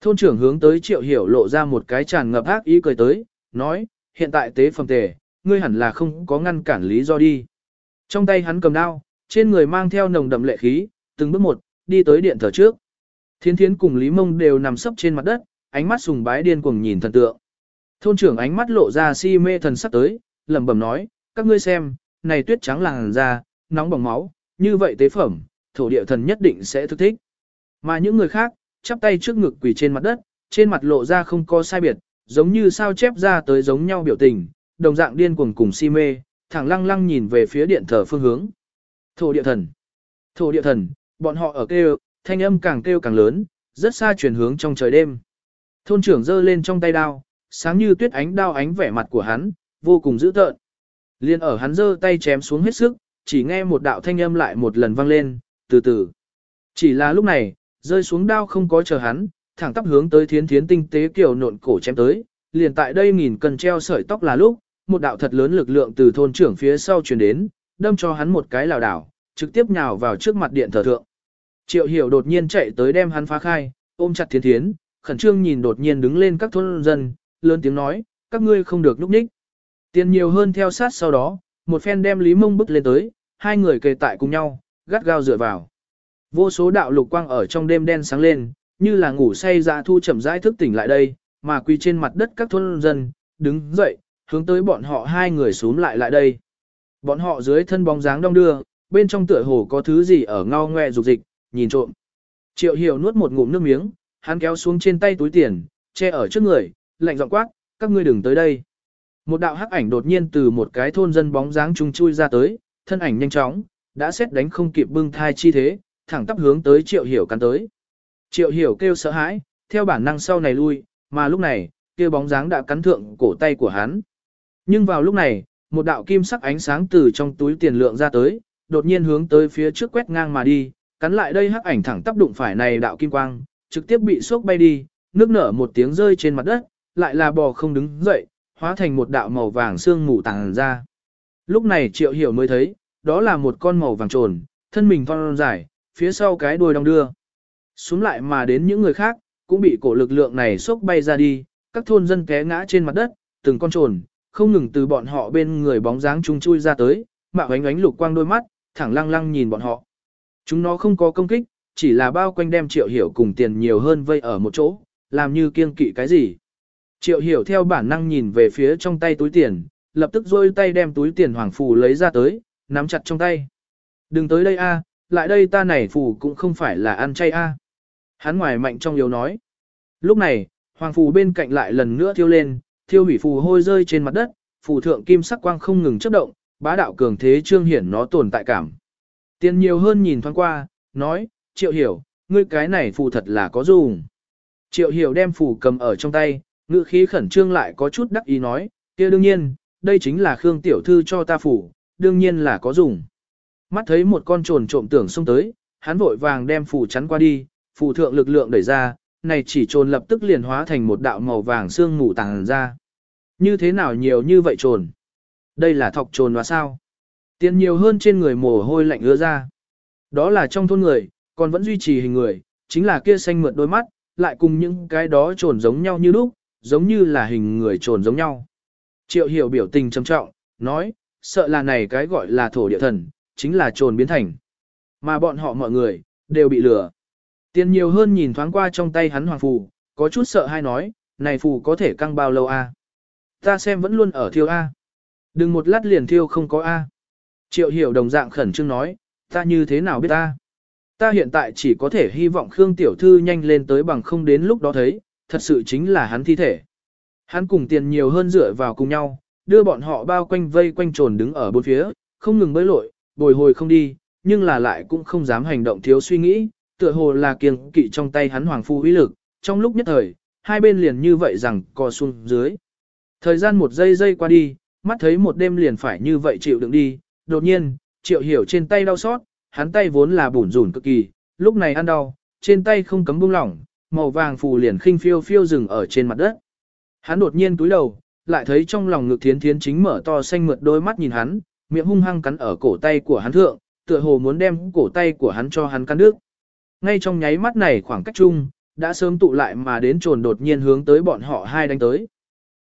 S1: Thôn trưởng hướng tới triệu hiểu lộ ra một cái tràn ngập ác ý cười tới, nói, hiện tại tế phẩm tề, ngươi hẳn là không có ngăn cản lý do đi. Trong tay hắn cầm đao, trên người mang theo nồng đậm lệ khí, từng bước một, đi tới điện thờ trước. Thiến thiến cùng Lý Mông đều nằm sấp trên mặt đất, ánh mắt sùng bái điên cuồng nhìn thần tượng. Thôn trưởng ánh mắt lộ ra si mê thần sắc tới, lẩm bẩm nói, các ngươi xem, này tuyết trắng làng ra, nóng bỏng máu, như vậy tế phẩm, thổ địa thần nhất định sẽ thức thích. Mà những người khác, chắp tay trước ngực quỳ trên mặt đất, trên mặt lộ ra không có sai biệt, giống như sao chép ra tới giống nhau biểu tình, đồng dạng điên cuồng cùng si mê, thẳng lăng lăng nhìn về phía điện thờ phương hướng. Thổ địa thần, thổ địa thần, bọn họ ở kêu, thanh âm càng kêu càng lớn, rất xa chuyển hướng trong trời đêm. Thôn trưởng giơ lên trong tay đao, sáng như tuyết ánh đao ánh vẻ mặt của hắn, vô cùng dữ tợn. Liên ở hắn giơ tay chém xuống hết sức, chỉ nghe một đạo thanh âm lại một lần vang lên, từ từ. Chỉ là lúc này, rơi xuống đao không có chờ hắn, thẳng tắp hướng tới thiến thiến tinh tế kiểu nộn cổ chém tới, liền tại đây nghìn cần treo sợi tóc là lúc, một đạo thật lớn lực lượng từ thôn trưởng phía sau truyền đến, đâm cho hắn một cái lảo đảo, trực tiếp nhào vào trước mặt điện thờ thượng. Triệu hiểu đột nhiên chạy tới đem hắn phá khai, ôm chặt thiến thiến, khẩn trương nhìn đột nhiên đứng lên các thôn dân, lớn tiếng nói, các ngươi không được núp ních. Tiền nhiều hơn theo sát sau đó, một phen đem Lý Mông bức lên tới, hai người kề tại cùng nhau, gắt gao dựa vào. Vô số đạo lục quang ở trong đêm đen sáng lên, như là ngủ say dạ thu chậm rãi thức tỉnh lại đây, mà quỳ trên mặt đất các thôn dân, đứng dậy, hướng tới bọn họ hai người xuống lại lại đây. Bọn họ dưới thân bóng dáng đông đưa, bên trong tựa hồ có thứ gì ở ngao ngoe dục dịch, nhìn trộm. Triệu hiểu nuốt một ngụm nước miếng, hắn kéo xuống trên tay túi tiền, che ở trước người, lạnh giọng quát, các ngươi đừng tới đây. Một đạo hắc ảnh đột nhiên từ một cái thôn dân bóng dáng trung chui ra tới, thân ảnh nhanh chóng, đã xét đánh không kịp bưng thai chi thế, thẳng tắp hướng tới triệu hiểu cắn tới. Triệu hiểu kêu sợ hãi, theo bản năng sau này lui, mà lúc này, kia bóng dáng đã cắn thượng cổ tay của hắn. Nhưng vào lúc này, một đạo kim sắc ánh sáng từ trong túi tiền lượng ra tới, đột nhiên hướng tới phía trước quét ngang mà đi, cắn lại đây hắc ảnh thẳng tắp đụng phải này đạo kim quang, trực tiếp bị sốc bay đi, nước nở một tiếng rơi trên mặt đất, lại là bò không đứng dậy, hóa thành một đạo màu vàng xương mù tàng ra. Lúc này triệu hiểu mới thấy, đó là một con màu vàng trồn, thân mình thon dài, phía sau cái đuôi đong đưa. Xuống lại mà đến những người khác, cũng bị cổ lực lượng này sốc bay ra đi, các thôn dân té ngã trên mặt đất, từng con trồn, không ngừng từ bọn họ bên người bóng dáng chung chui ra tới, mạo ánh ánh lục quang đôi mắt, thẳng lăng lăng nhìn bọn họ. Chúng nó không có công kích, chỉ là bao quanh đem triệu hiểu cùng tiền nhiều hơn vây ở một chỗ, làm như kiêng kỵ cái gì. Triệu hiểu theo bản năng nhìn về phía trong tay túi tiền, lập tức rôi tay đem túi tiền hoàng phù lấy ra tới, nắm chặt trong tay. Đừng tới đây a, lại đây ta này phù cũng không phải là ăn chay a. Hắn ngoài mạnh trong yếu nói. Lúc này, hoàng phù bên cạnh lại lần nữa thiêu lên, thiêu hủy phù hôi rơi trên mặt đất, phù thượng kim sắc quang không ngừng chớp động, bá đạo cường thế trương hiển nó tồn tại cảm. Tiền nhiều hơn nhìn thoáng qua, nói, triệu hiểu, ngươi cái này phù thật là có dùng. Triệu hiểu đem phù cầm ở trong tay, ngữ khí khẩn trương lại có chút đắc ý nói, kia đương nhiên, đây chính là Khương tiểu thư cho ta phù, đương nhiên là có dùng. Mắt thấy một con trồn trộm tưởng xông tới, hắn vội vàng đem phù chắn qua đi, phù thượng lực lượng đẩy ra, này chỉ trồn lập tức liền hóa thành một đạo màu vàng xương mù tàng ra. Như thế nào nhiều như vậy trồn? Đây là thọc trồn và sao? Tiền nhiều hơn trên người mồ hôi lạnh ứa ra. Đó là trong thôn người, còn vẫn duy trì hình người, chính là kia xanh mượt đôi mắt, lại cùng những cái đó trồn giống nhau như lúc, giống như là hình người trồn giống nhau. Triệu hiểu biểu tình trầm trọng, nói, sợ là này cái gọi là thổ địa thần, chính là trồn biến thành. Mà bọn họ mọi người, đều bị lừa. Tiền nhiều hơn nhìn thoáng qua trong tay hắn hoàng phù, có chút sợ hay nói, này phù có thể căng bao lâu a? Ta xem vẫn luôn ở thiêu a. Đừng một lát liền thiêu không có a. Triệu hiểu đồng dạng khẩn trương nói, ta như thế nào biết ta? Ta hiện tại chỉ có thể hy vọng Khương Tiểu Thư nhanh lên tới bằng không đến lúc đó thấy, thật sự chính là hắn thi thể. Hắn cùng tiền nhiều hơn dựa vào cùng nhau, đưa bọn họ bao quanh vây quanh trồn đứng ở bốn phía, không ngừng bơi lội, bồi hồi không đi, nhưng là lại cũng không dám hành động thiếu suy nghĩ, tựa hồ là kiêng kỵ trong tay hắn hoàng phu uy lực, trong lúc nhất thời, hai bên liền như vậy rằng co xuống dưới. Thời gian một giây giây qua đi, mắt thấy một đêm liền phải như vậy chịu đựng đi, đột nhiên, triệu hiểu trên tay đau xót, hắn tay vốn là bủn rủn cực kỳ, lúc này ăn đau, trên tay không cấm buông lỏng, màu vàng phù liền khinh phiêu phiêu dừng ở trên mặt đất. Hắn đột nhiên túi đầu, lại thấy trong lòng ngực thiến thiến chính mở to xanh mượt đôi mắt nhìn hắn, miệng hung hăng cắn ở cổ tay của hắn thượng, tựa hồ muốn đem cổ tay của hắn cho hắn cắn nước. Ngay trong nháy mắt này khoảng cách chung, đã sớm tụ lại mà đến trồn đột nhiên hướng tới bọn họ hai đánh tới.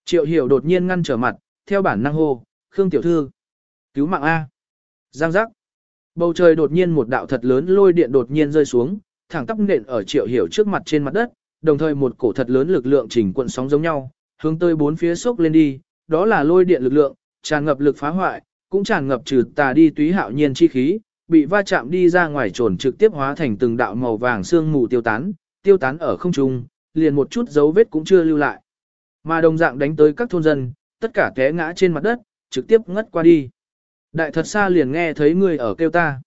S1: Triệu hiểu đột nhiên ngăn trở mặt, theo bản năng hô, Khương tiểu thư, cứu mạng A. Giang giác. Bầu trời đột nhiên một đạo thật lớn lôi điện đột nhiên rơi xuống, thẳng tắp nện ở triệu hiểu trước mặt trên mặt đất, đồng thời một cổ thật lớn lực lượng chỉnh cuộn sóng giống nhau, hướng tới bốn phía sốc lên đi, đó là lôi điện lực lượng, tràn ngập lực phá hoại, cũng tràn ngập trừ tà đi túy hạo nhiên chi khí, bị va chạm đi ra ngoài trồn trực tiếp hóa thành từng đạo màu vàng xương mù tiêu tán, tiêu tán ở không trung, liền một chút dấu vết cũng chưa lưu lại. Mà đồng dạng đánh tới các thôn dân, tất cả té ngã trên mặt đất, trực tiếp ngất qua đi. Đại thật xa liền nghe thấy người ở kêu ta.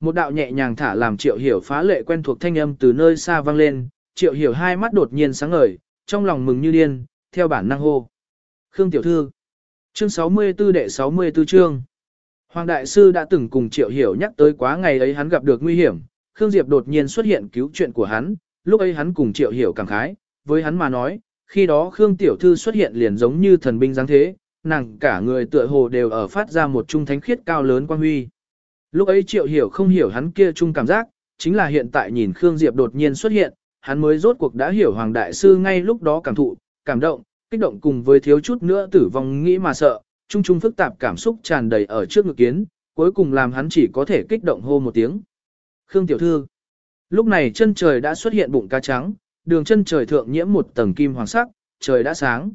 S1: Một đạo nhẹ nhàng thả làm triệu hiểu phá lệ quen thuộc thanh âm từ nơi xa vang lên, triệu hiểu hai mắt đột nhiên sáng ngời, trong lòng mừng như điên, theo bản năng hô. Khương tiểu thư. Chương 64 đệ 64 chương. Hoàng đại sư đã từng cùng triệu hiểu nhắc tới quá ngày ấy hắn gặp được nguy hiểm, Khương Diệp đột nhiên xuất hiện cứu chuyện của hắn, lúc ấy hắn cùng triệu hiểu cảm khái, với hắn mà nói, khi đó Khương tiểu thư xuất hiện liền giống như thần binh giáng thế, nàng cả người tựa hồ đều ở phát ra một trung thánh khiết cao lớn quang huy. Lúc ấy triệu hiểu không hiểu hắn kia trung cảm giác, chính là hiện tại nhìn Khương Diệp đột nhiên xuất hiện, hắn mới rốt cuộc đã hiểu Hoàng Đại Sư ngay lúc đó cảm thụ, cảm động, kích động cùng với thiếu chút nữa tử vong nghĩ mà sợ, trung trung phức tạp cảm xúc tràn đầy ở trước ngực kiến, cuối cùng làm hắn chỉ có thể kích động hô một tiếng. Khương Tiểu Thư Lúc này chân trời đã xuất hiện bụng cá trắng, đường chân trời thượng nhiễm một tầng kim hoàng sắc, trời đã sáng.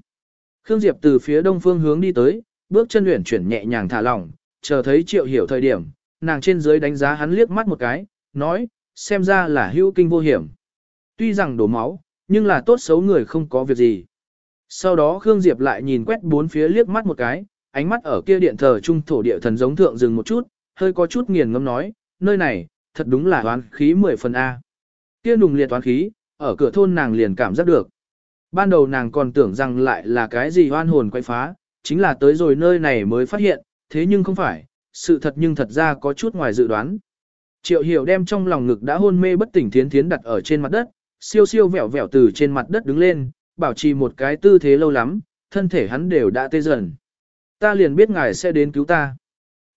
S1: Khương Diệp từ phía đông phương hướng đi tới, bước chân luyện chuyển nhẹ nhàng thả lỏng, chờ thấy triệu hiểu thời điểm, nàng trên dưới đánh giá hắn liếc mắt một cái, nói, xem ra là hữu kinh vô hiểm. Tuy rằng đổ máu, nhưng là tốt xấu người không có việc gì. Sau đó Khương Diệp lại nhìn quét bốn phía liếc mắt một cái, ánh mắt ở kia điện thờ trung thổ địa thần giống thượng dừng một chút, hơi có chút nghiền ngâm nói, nơi này, thật đúng là toán khí 10 phần A. Kia nùng liệt toán khí, ở cửa thôn nàng liền cảm giác được. Ban đầu nàng còn tưởng rằng lại là cái gì hoan hồn quay phá, chính là tới rồi nơi này mới phát hiện, thế nhưng không phải, sự thật nhưng thật ra có chút ngoài dự đoán. Triệu hiểu đem trong lòng ngực đã hôn mê bất tỉnh thiến thiến đặt ở trên mặt đất, siêu siêu vẹo vẹo từ trên mặt đất đứng lên, bảo trì một cái tư thế lâu lắm, thân thể hắn đều đã tê dần. Ta liền biết ngài sẽ đến cứu ta.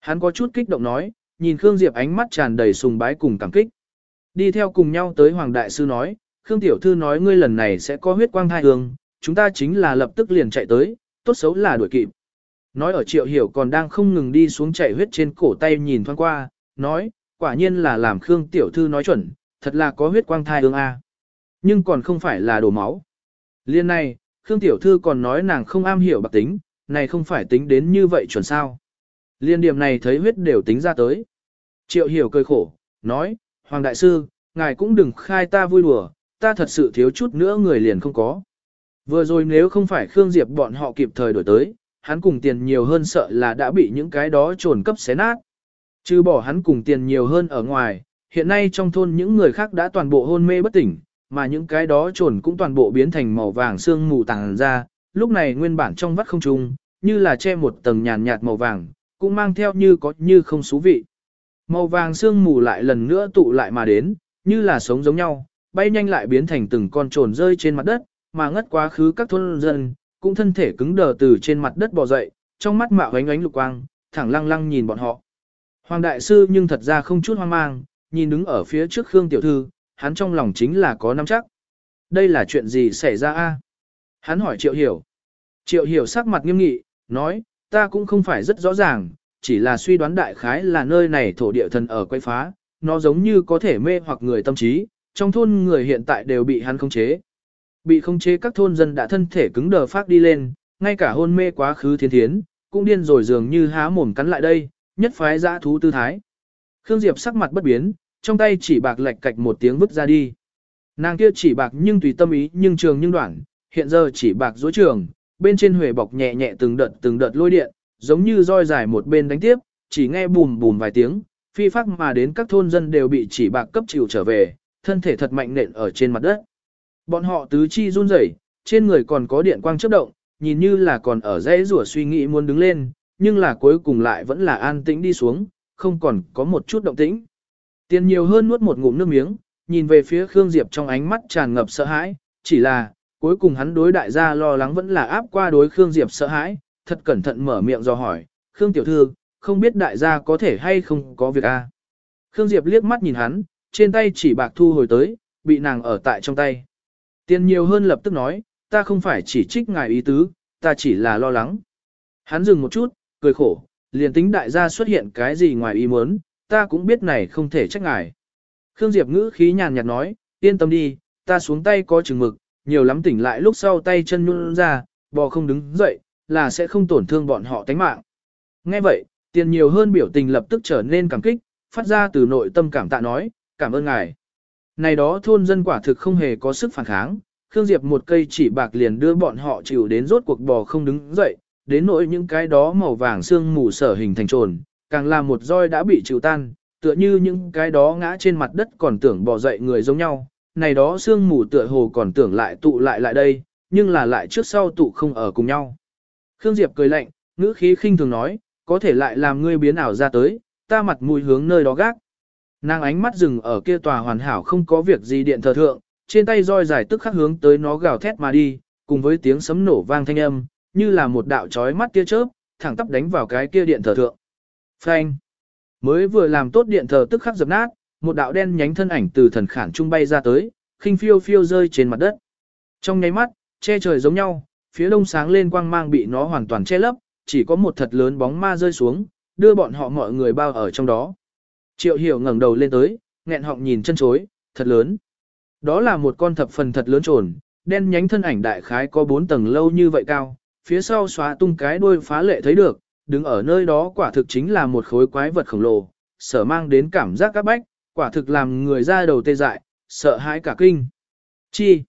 S1: Hắn có chút kích động nói, nhìn Khương Diệp ánh mắt tràn đầy sùng bái cùng cảm kích. Đi theo cùng nhau tới Hoàng Đại Sư nói, Khương Tiểu Thư nói ngươi lần này sẽ có huyết quang thai hương, chúng ta chính là lập tức liền chạy tới, tốt xấu là đuổi kịp. Nói ở triệu hiểu còn đang không ngừng đi xuống chạy huyết trên cổ tay nhìn thoáng qua, nói, quả nhiên là làm Khương Tiểu Thư nói chuẩn, thật là có huyết quang thai hương A. Nhưng còn không phải là đổ máu. Liên này, Khương Tiểu Thư còn nói nàng không am hiểu bạc tính, này không phải tính đến như vậy chuẩn sao. Liên điểm này thấy huyết đều tính ra tới. Triệu hiểu cười khổ, nói, Hoàng Đại Sư, ngài cũng đừng khai ta vui đùa, ta thật sự thiếu chút nữa người liền không có. Vừa rồi nếu không phải Khương Diệp bọn họ kịp thời đổi tới, hắn cùng tiền nhiều hơn sợ là đã bị những cái đó trồn cấp xé nát. Chứ bỏ hắn cùng tiền nhiều hơn ở ngoài, hiện nay trong thôn những người khác đã toàn bộ hôn mê bất tỉnh, mà những cái đó trồn cũng toàn bộ biến thành màu vàng xương mù tàng ra, lúc này nguyên bản trong vắt không trung, như là che một tầng nhàn nhạt màu vàng, cũng mang theo như có như không xú vị. Màu vàng xương mù lại lần nữa tụ lại mà đến, như là sống giống nhau, bay nhanh lại biến thành từng con trồn rơi trên mặt đất, mà ngất quá khứ các thôn dân, cũng thân thể cứng đờ từ trên mặt đất bò dậy, trong mắt mạo ánh ánh lục quang, thẳng lăng lăng nhìn bọn họ. Hoàng đại sư nhưng thật ra không chút hoang mang, nhìn đứng ở phía trước Khương tiểu thư, hắn trong lòng chính là có nắm chắc. Đây là chuyện gì xảy ra a? Hắn hỏi Triệu Hiểu. Triệu Hiểu sắc mặt nghiêm nghị, nói, ta cũng không phải rất rõ ràng, chỉ là suy đoán đại khái là nơi này thổ địa thần ở quay phá, nó giống như có thể mê hoặc người tâm trí, trong thôn người hiện tại đều bị hắn khống chế. Bị khống chế các thôn dân đã thân thể cứng đờ phát đi lên, ngay cả hôn mê quá khứ thiên thiến, cũng điên rồi dường như há mồm cắn lại đây, nhất phái dã thú tư thái. Khương Diệp sắc mặt bất biến, trong tay chỉ bạc lạch cạch một tiếng vứt ra đi. Nàng kia chỉ bạc nhưng tùy tâm ý nhưng trường nhưng đoạn, hiện giờ chỉ bạc dối trường, bên trên huệ bọc nhẹ nhẹ từng đợt từng đợt lôi điện, giống như roi dài một bên đánh tiếp, chỉ nghe bùm bùm vài tiếng, phi phát mà đến các thôn dân đều bị chỉ bạc cấp chịu trở về, thân thể thật mạnh nện ở trên mặt đất. Bọn họ tứ chi run rẩy, trên người còn có điện quang chớp động, nhìn như là còn ở dãy rủa suy nghĩ muốn đứng lên, nhưng là cuối cùng lại vẫn là an tĩnh đi xuống, không còn có một chút động tĩnh. Tiền nhiều hơn nuốt một ngụm nước miếng, nhìn về phía Khương Diệp trong ánh mắt tràn ngập sợ hãi, chỉ là, cuối cùng hắn đối đại gia lo lắng vẫn là áp qua đối Khương Diệp sợ hãi, thật cẩn thận mở miệng do hỏi, Khương Tiểu Thư, không biết đại gia có thể hay không có việc a Khương Diệp liếc mắt nhìn hắn, trên tay chỉ bạc thu hồi tới, bị nàng ở tại trong tay. Tiền nhiều hơn lập tức nói, ta không phải chỉ trích ngài ý tứ, ta chỉ là lo lắng. Hắn dừng một chút, cười khổ, liền tính đại gia xuất hiện cái gì ngoài ý muốn, ta cũng biết này không thể trách ngài. Khương Diệp ngữ khí nhàn nhạt nói, yên tâm đi, ta xuống tay có chừng mực, nhiều lắm tỉnh lại lúc sau tay chân nhún ra, bò không đứng dậy, là sẽ không tổn thương bọn họ tánh mạng. Nghe vậy, tiền nhiều hơn biểu tình lập tức trở nên cảm kích, phát ra từ nội tâm cảm tạ nói, cảm ơn ngài. Này đó thôn dân quả thực không hề có sức phản kháng, Khương Diệp một cây chỉ bạc liền đưa bọn họ chịu đến rốt cuộc bò không đứng dậy, đến nỗi những cái đó màu vàng xương mù sở hình thành trồn, càng là một roi đã bị chịu tan, tựa như những cái đó ngã trên mặt đất còn tưởng bò dậy người giống nhau, này đó xương mù tựa hồ còn tưởng lại tụ lại lại đây, nhưng là lại trước sau tụ không ở cùng nhau. Khương Diệp cười lạnh, ngữ khí khinh thường nói, có thể lại làm ngươi biến ảo ra tới, ta mặt mũi hướng nơi đó gác. Nàng ánh mắt dừng ở kia tòa hoàn hảo không có việc gì điện thờ thượng, trên tay roi dài tức khắc hướng tới nó gào thét mà đi, cùng với tiếng sấm nổ vang thanh âm, như là một đạo chói mắt tia chớp, thẳng tắp đánh vào cái kia điện thờ thượng. Phanh! Mới vừa làm tốt điện thờ tức khắc dập nát, một đạo đen nhánh thân ảnh từ thần khản trung bay ra tới, khinh phiêu phiêu rơi trên mặt đất. Trong nháy mắt, che trời giống nhau, phía đông sáng lên quang mang bị nó hoàn toàn che lấp, chỉ có một thật lớn bóng ma rơi xuống, đưa bọn họ mọi người bao ở trong đó. Triệu hiểu ngẩng đầu lên tới, nghẹn họng nhìn chân chối, thật lớn. Đó là một con thập phần thật lớn trồn, đen nhánh thân ảnh đại khái có bốn tầng lâu như vậy cao, phía sau xóa tung cái đuôi phá lệ thấy được, đứng ở nơi đó quả thực chính là một khối quái vật khổng lồ, sở mang đến cảm giác các bách, quả thực làm người ra đầu tê dại, sợ hãi cả kinh. Chi?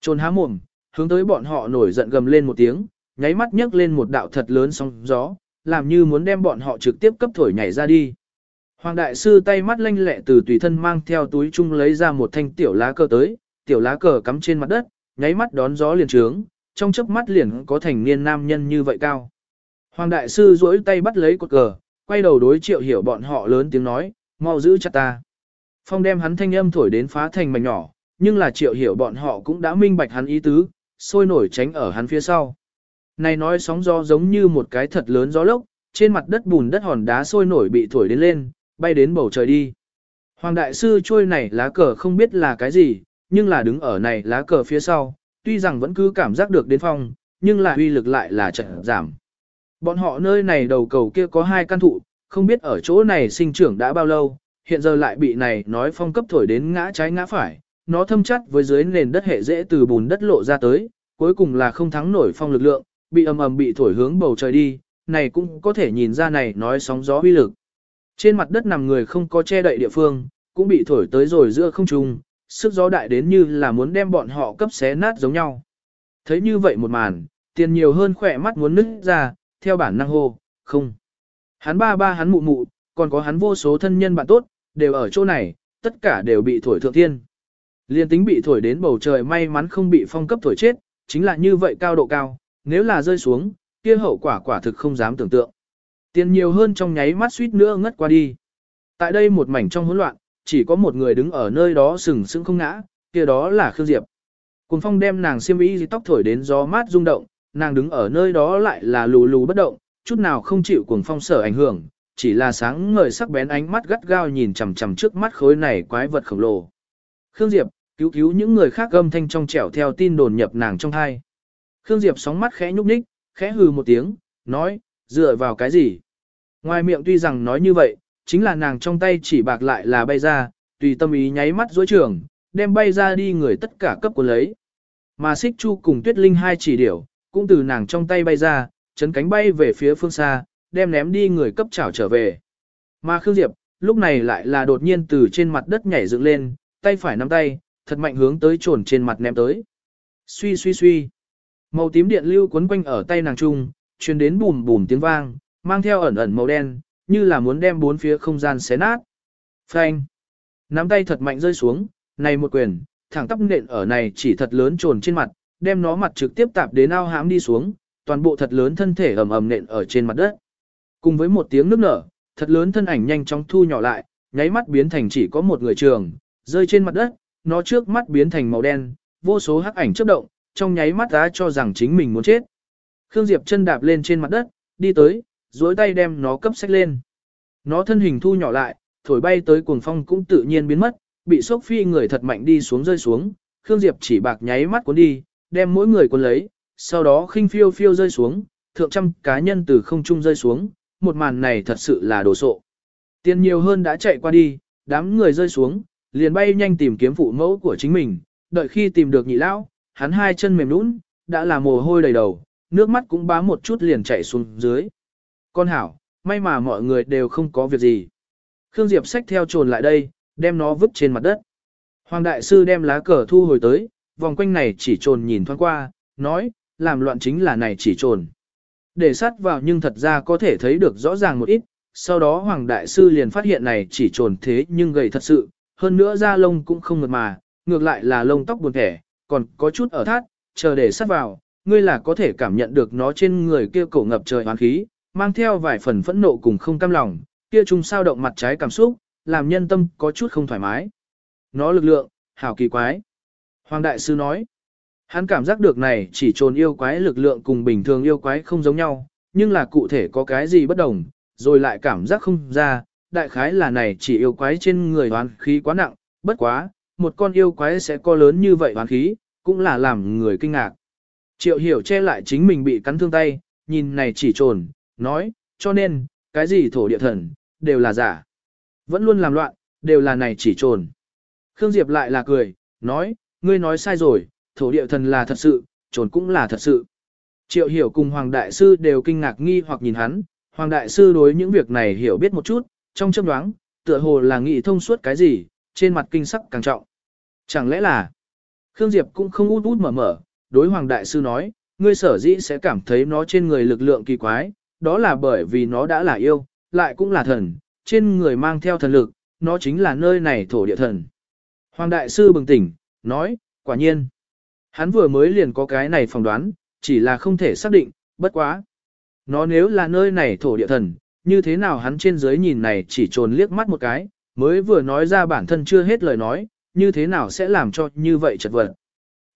S1: Trồn há mồm, hướng tới bọn họ nổi giận gầm lên một tiếng, nháy mắt nhấc lên một đạo thật lớn sóng gió, làm như muốn đem bọn họ trực tiếp cấp thổi nhảy ra đi. Hoàng đại sư tay mắt lanh lẹ từ tùy thân mang theo túi chung lấy ra một thanh tiểu lá cờ tới, tiểu lá cờ cắm trên mặt đất, nháy mắt đón gió liền trướng, trong chớp mắt liền có thành niên nam nhân như vậy cao. Hoàng đại sư duỗi tay bắt lấy cột cờ, quay đầu đối triệu hiểu bọn họ lớn tiếng nói, mau giữ chặt ta. Phong đem hắn thanh âm thổi đến phá thành mảnh nhỏ, nhưng là triệu hiểu bọn họ cũng đã minh bạch hắn ý tứ, sôi nổi tránh ở hắn phía sau. Này nói sóng gió giống như một cái thật lớn gió lốc, trên mặt đất bùn đất hòn đá sôi nổi bị thổi đến lên, bay đến bầu trời đi. Hoàng đại sư trôi này lá cờ không biết là cái gì, nhưng là đứng ở này lá cờ phía sau, tuy rằng vẫn cứ cảm giác được đến phong, nhưng là uy lực lại là chậm giảm. Bọn họ nơi này đầu cầu kia có hai căn thụ, không biết ở chỗ này sinh trưởng đã bao lâu, hiện giờ lại bị này nói phong cấp thổi đến ngã trái ngã phải, nó thâm chắt với dưới nền đất hệ dễ từ bùn đất lộ ra tới, cuối cùng là không thắng nổi phong lực lượng, bị ầm ầm bị thổi hướng bầu trời đi, này cũng có thể nhìn ra này nói sóng gió uy lực. Trên mặt đất nằm người không có che đậy địa phương, cũng bị thổi tới rồi giữa không trung, sức gió đại đến như là muốn đem bọn họ cấp xé nát giống nhau. Thấy như vậy một màn, tiền nhiều hơn khỏe mắt muốn nứt ra, theo bản năng hô, không. Hắn ba ba hắn mụ mụ, còn có hắn vô số thân nhân bạn tốt, đều ở chỗ này, tất cả đều bị thổi thượng thiên. Liên tính bị thổi đến bầu trời may mắn không bị phong cấp thổi chết, chính là như vậy cao độ cao, nếu là rơi xuống, kia hậu quả quả thực không dám tưởng tượng. Tiền nhiều hơn trong nháy mắt suýt nữa ngất qua đi. Tại đây một mảnh trong hỗn loạn, chỉ có một người đứng ở nơi đó sừng sững không ngã, kia đó là Khương Diệp. Cùng phong đem nàng xiêm y tóc thổi đến gió mát rung động, nàng đứng ở nơi đó lại là lù lù bất động, chút nào không chịu cuồng phong sở ảnh hưởng, chỉ là sáng ngời sắc bén ánh mắt gắt gao nhìn chằm chằm trước mắt khối này quái vật khổng lồ. Khương Diệp, cứu cứu những người khác Gầm thanh trong trẻo theo tin đồn nhập nàng trong thai. Khương Diệp sóng mắt khẽ nhúc nhích, khẽ hừ một tiếng, nói, dựa vào cái gì? Ngoài miệng tuy rằng nói như vậy, chính là nàng trong tay chỉ bạc lại là bay ra, tùy tâm ý nháy mắt dối trường, đem bay ra đi người tất cả cấp của lấy. Mà xích chu cùng tuyết linh hai chỉ điểu, cũng từ nàng trong tay bay ra, chấn cánh bay về phía phương xa, đem ném đi người cấp chảo trở về. Mà Khương Diệp, lúc này lại là đột nhiên từ trên mặt đất nhảy dựng lên, tay phải nắm tay, thật mạnh hướng tới trồn trên mặt ném tới. Suy suy suy. Màu tím điện lưu quấn quanh ở tay nàng trung, truyền đến bùm bùm tiếng vang, mang theo ẩn ẩn màu đen, như là muốn đem bốn phía không gian xé nát. Phanh. Nắm tay thật mạnh rơi xuống, này một quyền, thẳng tắp nện ở này chỉ thật lớn trồn trên mặt, đem nó mặt trực tiếp tạp đến ao hãm đi xuống, toàn bộ thật lớn thân thể ầm ầm nện ở trên mặt đất. Cùng với một tiếng nước nở, thật lớn thân ảnh nhanh chóng thu nhỏ lại, nháy mắt biến thành chỉ có một người trường, rơi trên mặt đất, nó trước mắt biến thành màu đen, vô số hắc ảnh chớp động, trong nháy mắt đã cho rằng chính mình muốn chết. Khương Diệp chân đạp lên trên mặt đất, đi tới, duỗi tay đem nó cấp sách lên. Nó thân hình thu nhỏ lại, thổi bay tới cuồng phong cũng tự nhiên biến mất, bị sốc phi người thật mạnh đi xuống rơi xuống, Khương Diệp chỉ bạc nháy mắt cuốn đi, đem mỗi người cuốn lấy, sau đó khinh phiêu phiêu rơi xuống, thượng trăm cá nhân từ không trung rơi xuống, một màn này thật sự là đồ sộ. Tiền nhiều hơn đã chạy qua đi, đám người rơi xuống, liền bay nhanh tìm kiếm phụ mẫu của chính mình, đợi khi tìm được nhị lão, hắn hai chân mềm nũng, đã là mồ hôi đầy đầu, nước mắt cũng bám một chút liền chạy xuống dưới. Con hảo, may mà mọi người đều không có việc gì. Khương Diệp xách theo trồn lại đây, đem nó vứt trên mặt đất. Hoàng đại sư đem lá cờ thu hồi tới, vòng quanh này chỉ trồn nhìn thoáng qua, nói, làm loạn chính là này chỉ trồn. Để sát vào nhưng thật ra có thể thấy được rõ ràng một ít, sau đó Hoàng đại sư liền phát hiện này chỉ trồn thế nhưng gầy thật sự, hơn nữa da lông cũng không ngược mà, ngược lại là lông tóc buồn thẻ, còn có chút ở thát, chờ để sát vào, ngươi là có thể cảm nhận được nó trên người kia cổ ngập trời hoán khí, mang theo vài phần phẫn nộ cùng không cam lòng, kia trung sao động mặt trái cảm xúc, làm nhân tâm có chút không thoải mái. Nó lực lượng, hảo kỳ quái. Hoàng đại sư nói, hắn cảm giác được này chỉ trồn yêu quái lực lượng cùng bình thường yêu quái không giống nhau, nhưng là cụ thể có cái gì bất đồng, rồi lại cảm giác không ra, đại khái là này chỉ yêu quái trên người hoán khí quá nặng, bất quá, một con yêu quái sẽ co lớn như vậy hoán khí, cũng là làm người kinh ngạc. Triệu hiểu che lại chính mình bị cắn thương tay, nhìn này chỉ trồn, nói, cho nên, cái gì thổ địa thần, đều là giả. Vẫn luôn làm loạn, đều là này chỉ trồn. Khương Diệp lại là cười, nói, ngươi nói sai rồi, thổ địa thần là thật sự, trồn cũng là thật sự. Triệu hiểu cùng Hoàng Đại Sư đều kinh ngạc nghi hoặc nhìn hắn, Hoàng Đại Sư đối những việc này hiểu biết một chút, trong châm đoán, tựa hồ là nghĩ thông suốt cái gì, trên mặt kinh sắc càng trọng. Chẳng lẽ là, Khương Diệp cũng không út út mở mở, đối Hoàng Đại Sư nói, ngươi sở dĩ sẽ cảm thấy nó trên người lực lượng kỳ quái, đó là bởi vì nó đã là yêu, lại cũng là thần, trên người mang theo thần lực, nó chính là nơi này thổ địa thần. Hoàng Đại Sư bừng tỉnh, nói, quả nhiên. Hắn vừa mới liền có cái này phỏng đoán, chỉ là không thể xác định, bất quá. Nó nếu là nơi này thổ địa thần, như thế nào hắn trên dưới nhìn này chỉ trồn liếc mắt một cái, mới vừa nói ra bản thân chưa hết lời nói, như thế nào sẽ làm cho như vậy chật vật.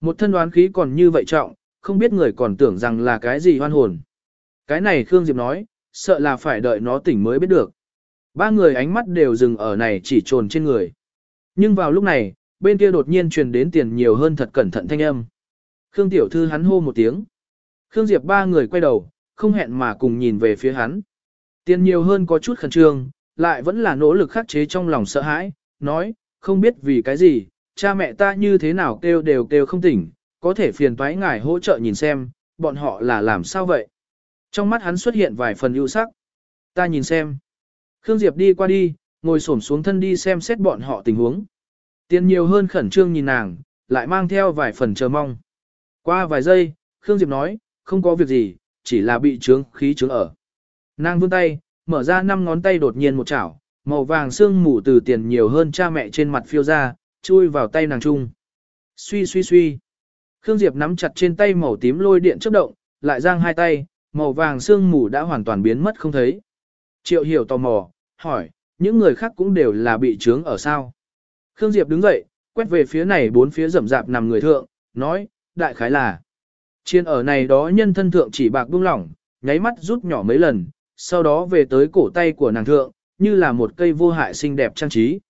S1: Một thân đoán khí còn như vậy trọng, không biết người còn tưởng rằng là cái gì hoan hồn. Cái này Khương Diệp nói, sợ là phải đợi nó tỉnh mới biết được. Ba người ánh mắt đều dừng ở này chỉ trồn trên người. Nhưng vào lúc này, bên kia đột nhiên truyền đến tiền nhiều hơn thật cẩn thận thanh âm. Khương Tiểu Thư hắn hô một tiếng. Khương Diệp ba người quay đầu, không hẹn mà cùng nhìn về phía hắn. Tiền nhiều hơn có chút khẩn trương, lại vẫn là nỗ lực khắc chế trong lòng sợ hãi, nói, không biết vì cái gì, cha mẹ ta như thế nào kêu đều kêu không tỉnh, có thể phiền toái ngài hỗ trợ nhìn xem, bọn họ là làm sao vậy. Trong mắt hắn xuất hiện vài phần ưu sắc. Ta nhìn xem. Khương Diệp đi qua đi, ngồi xổm xuống thân đi xem xét bọn họ tình huống. Tiền nhiều hơn khẩn trương nhìn nàng, lại mang theo vài phần chờ mong. Qua vài giây, Khương Diệp nói, không có việc gì, chỉ là bị trướng khí trướng ở. Nàng vươn tay, mở ra năm ngón tay đột nhiên một chảo, màu vàng xương mù từ tiền nhiều hơn cha mẹ trên mặt phiêu ra, chui vào tay nàng chung. Suy suy suy. Khương Diệp nắm chặt trên tay màu tím lôi điện chớp động, lại giang hai tay, màu vàng sương mù đã hoàn toàn biến mất không thấy. Triệu hiểu tò mò, hỏi, những người khác cũng đều là bị trướng ở sao? Khương Diệp đứng dậy, quét về phía này bốn phía rậm rạp nằm người thượng, nói, đại khái là. Chiên ở này đó nhân thân thượng chỉ bạc buông lỏng, nháy mắt rút nhỏ mấy lần, sau đó về tới cổ tay của nàng thượng, như là một cây vô hại xinh đẹp trang trí.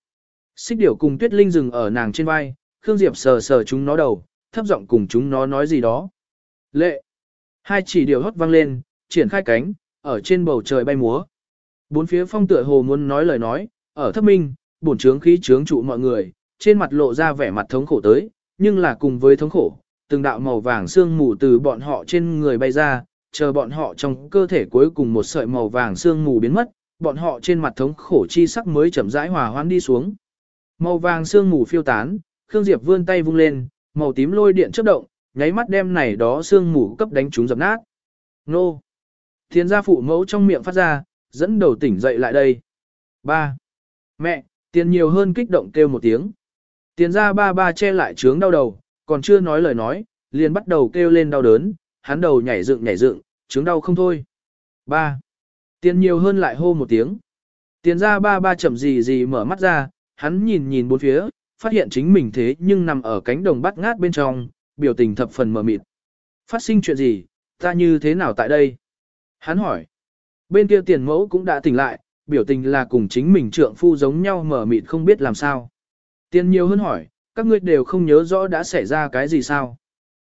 S1: Xích điểu cùng tuyết linh dừng ở nàng trên vai, Khương Diệp sờ sờ chúng nó đầu, thấp giọng cùng chúng nó nói gì đó. Lệ! Hai chỉ điều hót vang lên, triển khai cánh, ở trên bầu trời bay múa. Bốn phía phong tựa hồ muốn nói lời nói, ở thấp minh, bổn trướng khí trướng trụ mọi người, trên mặt lộ ra vẻ mặt thống khổ tới, nhưng là cùng với thống khổ, từng đạo màu vàng xương mù từ bọn họ trên người bay ra, chờ bọn họ trong cơ thể cuối cùng một sợi màu vàng xương mù biến mất, bọn họ trên mặt thống khổ chi sắc mới chậm rãi hòa hoãn đi xuống. Màu vàng xương mù phiêu tán, Khương Diệp vươn tay vung lên, màu tím lôi điện chớp động, nháy mắt đem này đó xương mù cấp đánh chúng dập nát. Nô! Thiên gia phụ mẫu trong miệng phát ra, dẫn đầu tỉnh dậy lại đây. Ba! Mẹ! Tiền nhiều hơn kích động kêu một tiếng. Tiền ra ba ba che lại trướng đau đầu, còn chưa nói lời nói, liền bắt đầu kêu lên đau đớn, hắn đầu nhảy dựng nhảy dựng, trướng đau không thôi. Ba. Tiền nhiều hơn lại hô một tiếng. Tiền ra ba ba chậm gì gì mở mắt ra, hắn nhìn nhìn bốn phía, phát hiện chính mình thế nhưng nằm ở cánh đồng bắt ngát bên trong, biểu tình thập phần mờ mịt. Phát sinh chuyện gì, ta như thế nào tại đây? Hắn hỏi. Bên kia tiền mẫu cũng đã tỉnh lại, biểu tình là cùng chính mình trượng phu giống nhau mờ mịt không biết làm sao. Tiền nhiều hơn hỏi, các ngươi đều không nhớ rõ đã xảy ra cái gì sao?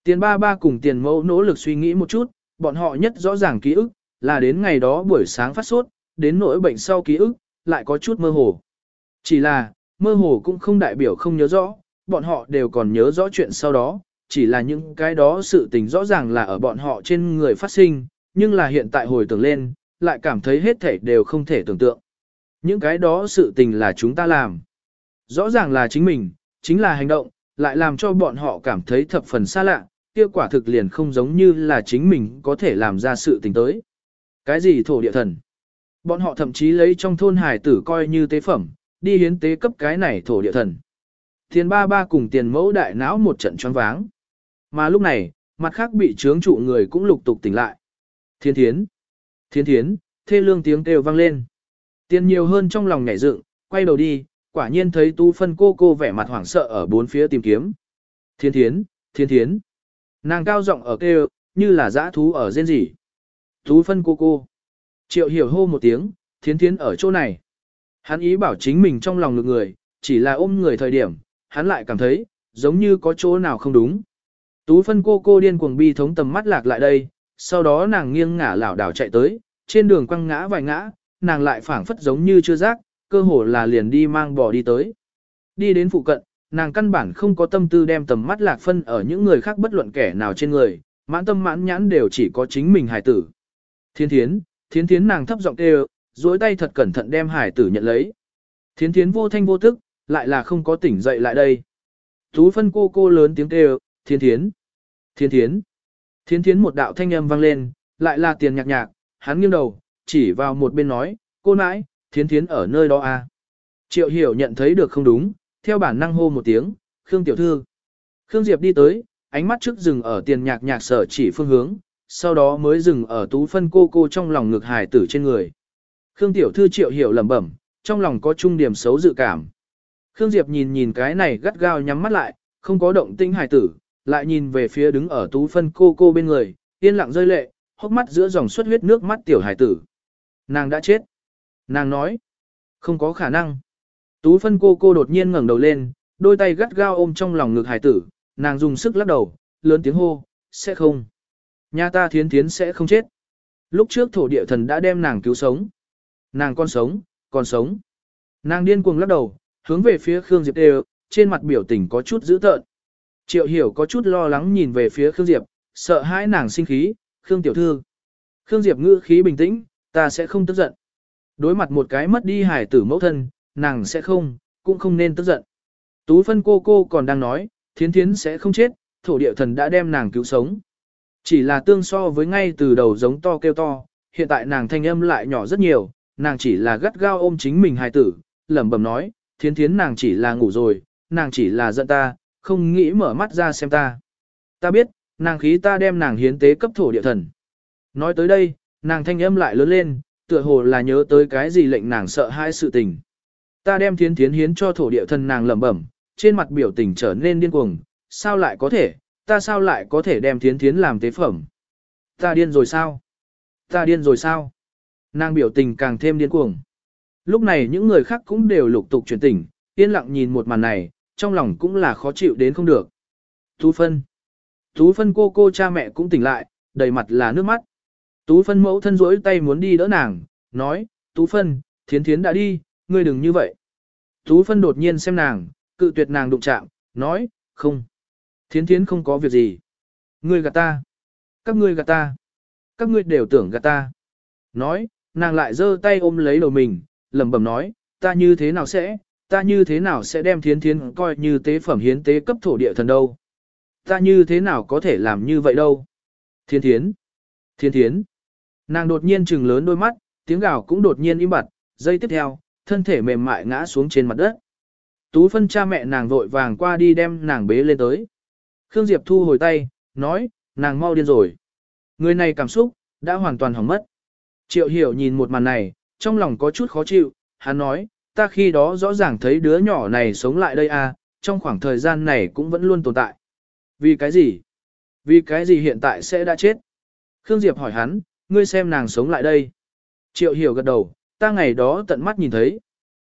S1: Tiền ba ba cùng tiền mẫu nỗ lực suy nghĩ một chút, bọn họ nhất rõ ràng ký ức, là đến ngày đó buổi sáng phát sốt, đến nỗi bệnh sau ký ức, lại có chút mơ hồ. Chỉ là, mơ hồ cũng không đại biểu không nhớ rõ, bọn họ đều còn nhớ rõ chuyện sau đó, chỉ là những cái đó sự tình rõ ràng là ở bọn họ trên người phát sinh, nhưng là hiện tại hồi tưởng lên, lại cảm thấy hết thể đều không thể tưởng tượng. Những cái đó sự tình là chúng ta làm. Rõ ràng là chính mình, chính là hành động, lại làm cho bọn họ cảm thấy thập phần xa lạ, kia quả thực liền không giống như là chính mình có thể làm ra sự tình tới. Cái gì thổ địa thần? Bọn họ thậm chí lấy trong thôn hải tử coi như tế phẩm, đi hiến tế cấp cái này thổ địa thần. Tiền ba ba cùng tiền mẫu đại não một trận choáng váng. Mà lúc này, mặt khác bị trướng trụ người cũng lục tục tỉnh lại. Thiên thiến, thiên thiến, thê lương tiếng kêu vang lên. Tiền nhiều hơn trong lòng nhảy dựng, quay đầu đi, quả nhiên thấy tu phân cô cô vẻ mặt hoảng sợ ở bốn phía tìm kiếm. Thiên thiến, thiên thiến. Nàng cao giọng ở kêu, như là dã thú ở rên rỉ. Tú phân cô cô. Triệu hiểu hô một tiếng, Thiên thiến ở chỗ này. Hắn ý bảo chính mình trong lòng lực người, chỉ là ôm người thời điểm, hắn lại cảm thấy, giống như có chỗ nào không đúng. Tú phân cô cô điên cuồng bi thống tầm mắt lạc lại đây, sau đó nàng nghiêng ngả lảo đảo chạy tới, trên đường quăng ngã vài ngã, nàng lại phảng phất giống như chưa giác, cơ hồ là liền đi mang bò đi tới. Đi đến phụ cận, nàng căn bản không có tâm tư đem tầm mắt lạc phân ở những người khác bất luận kẻ nào trên người, mãn tâm mãn nhãn đều chỉ có chính mình hải tử. Thiên thiến, thiến thiến nàng thấp giọng kêu, duỗi tay thật cẩn thận đem hải tử nhận lấy. Thiến thiến vô thanh vô tức, lại là không có tỉnh dậy lại đây. Tú phân cô cô lớn tiếng kêu, thiên thiến, thiên thiến. Thiên thiến một đạo thanh âm vang lên, lại là tiền nhạc nhạc, hắn nghiêng đầu, chỉ vào một bên nói, cô nãi, Thiên thiến ở nơi đó à. Triệu hiểu nhận thấy được không đúng, theo bản năng hô một tiếng, Khương tiểu thư. Khương Diệp đi tới, ánh mắt trước dừng ở tiền nhạc nhạc sở chỉ phương hướng, sau đó mới dừng ở tú phân cô cô trong lòng ngực hài tử trên người. Khương tiểu thư triệu hiểu lẩm bẩm, trong lòng có trung điểm xấu dự cảm. Khương Diệp nhìn nhìn cái này gắt gao nhắm mắt lại, không có động tĩnh hài tử, lại nhìn về phía đứng ở tú phân cô cô bên người, yên lặng rơi lệ, hốc mắt giữa dòng xuất huyết nước mắt tiểu hải tử. Nàng đã chết. Nàng nói, không có khả năng. Tú phân cô cô đột nhiên ngẩng đầu lên, đôi tay gắt gao ôm trong lòng ngực hải tử, nàng dùng sức lắc đầu, lớn tiếng hô, sẽ không. Nhà ta thiến thiến sẽ không chết. Lúc trước thổ địa thần đã đem nàng cứu sống. Nàng còn sống, còn sống. Nàng điên cuồng lắc đầu, hướng về phía Khương Diệp đều, trên mặt biểu tình có chút dữ tợn. Triệu hiểu có chút lo lắng nhìn về phía Khương Diệp, sợ hãi nàng sinh khí, Khương tiểu thư. Khương Diệp ngữ khí bình tĩnh, ta sẽ không tức giận. Đối mặt một cái mất đi hải tử mẫu thân, nàng sẽ không, cũng không nên tức giận. Tú phân cô cô còn đang nói, thiến thiến sẽ không chết, thổ địa thần đã đem nàng cứu sống. Chỉ là tương so với ngay từ đầu giống to kêu to, hiện tại nàng thanh âm lại nhỏ rất nhiều, nàng chỉ là gắt gao ôm chính mình hài tử, lẩm bẩm nói, thiến thiến nàng chỉ là ngủ rồi, nàng chỉ là giận ta, không nghĩ mở mắt ra xem ta. Ta biết, nàng khí ta đem nàng hiến tế cấp thổ địa thần. Nói tới đây, nàng thanh âm lại lớn lên, tựa hồ là nhớ tới cái gì lệnh nàng sợ hãi sự tình. Ta đem thiến thiến hiến cho thổ địa thần nàng lẩm bẩm, trên mặt biểu tình trở nên điên cuồng, sao lại có thể, ta sao lại có thể đem thiến thiến làm tế phẩm. Ta điên rồi sao? Ta điên rồi sao? Nàng biểu tình càng thêm điên cuồng. Lúc này những người khác cũng đều lục tục chuyển tỉnh, yên lặng nhìn một màn này, trong lòng cũng là khó chịu đến không được. Tú phân. Tú phân cô cô cha mẹ cũng tỉnh lại, đầy mặt là nước mắt. Tú phân mẫu thân rỗi tay muốn đi đỡ nàng, nói, Tú phân, thiến thiến đã đi, ngươi đừng như vậy. Tú phân đột nhiên xem nàng, cự tuyệt nàng đụng chạm, nói, không. Thiến thiến không có việc gì. Ngươi gạt ta. Các ngươi gạt ta. Các ngươi đều tưởng gạt ta. Nói, nàng lại giơ tay ôm lấy đầu mình, lẩm bẩm nói, ta như thế nào sẽ, ta như thế nào sẽ đem thiến thiến coi như tế phẩm hiến tế cấp thổ địa thần đâu. Ta như thế nào có thể làm như vậy đâu. Thiên thiến. Thiên thiến. Nàng đột nhiên trừng lớn đôi mắt, tiếng gào cũng đột nhiên im bặt, giây tiếp theo, thân thể mềm mại ngã xuống trên mặt đất. Tú phân cha mẹ nàng vội vàng qua đi đem nàng bế lên tới. Khương Diệp thu hồi tay, nói, nàng mau điên rồi. Người này cảm xúc, đã hoàn toàn hỏng mất. Triệu hiểu nhìn một màn này, trong lòng có chút khó chịu, hắn nói, ta khi đó rõ ràng thấy đứa nhỏ này sống lại đây à, trong khoảng thời gian này cũng vẫn luôn tồn tại. Vì cái gì? Vì cái gì hiện tại sẽ đã chết? Khương Diệp hỏi hắn, ngươi xem nàng sống lại đây. Triệu hiểu gật đầu, ta ngày đó tận mắt nhìn thấy.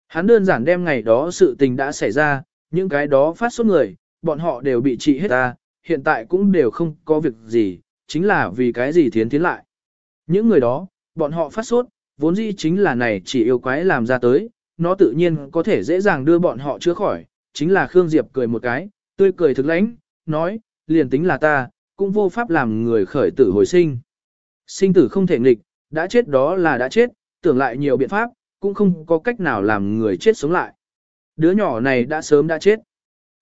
S1: Hắn đơn giản đem ngày đó sự tình đã xảy ra, những cái đó phát xuất người, bọn họ đều bị trị hết ta, hiện tại cũng đều không có việc gì, chính là vì cái gì thiến tiến lại. Những người đó, bọn họ phát sốt, vốn dĩ chính là này chỉ yêu quái làm ra tới, nó tự nhiên có thể dễ dàng đưa bọn họ chữa khỏi, chính là Khương Diệp cười một cái, tươi cười thực lãnh, nói, liền tính là ta, cũng vô pháp làm người khởi tử hồi sinh. Sinh tử không thể nghịch, đã chết đó là đã chết, tưởng lại nhiều biện pháp, cũng không có cách nào làm người chết sống lại. Đứa nhỏ này đã sớm đã chết.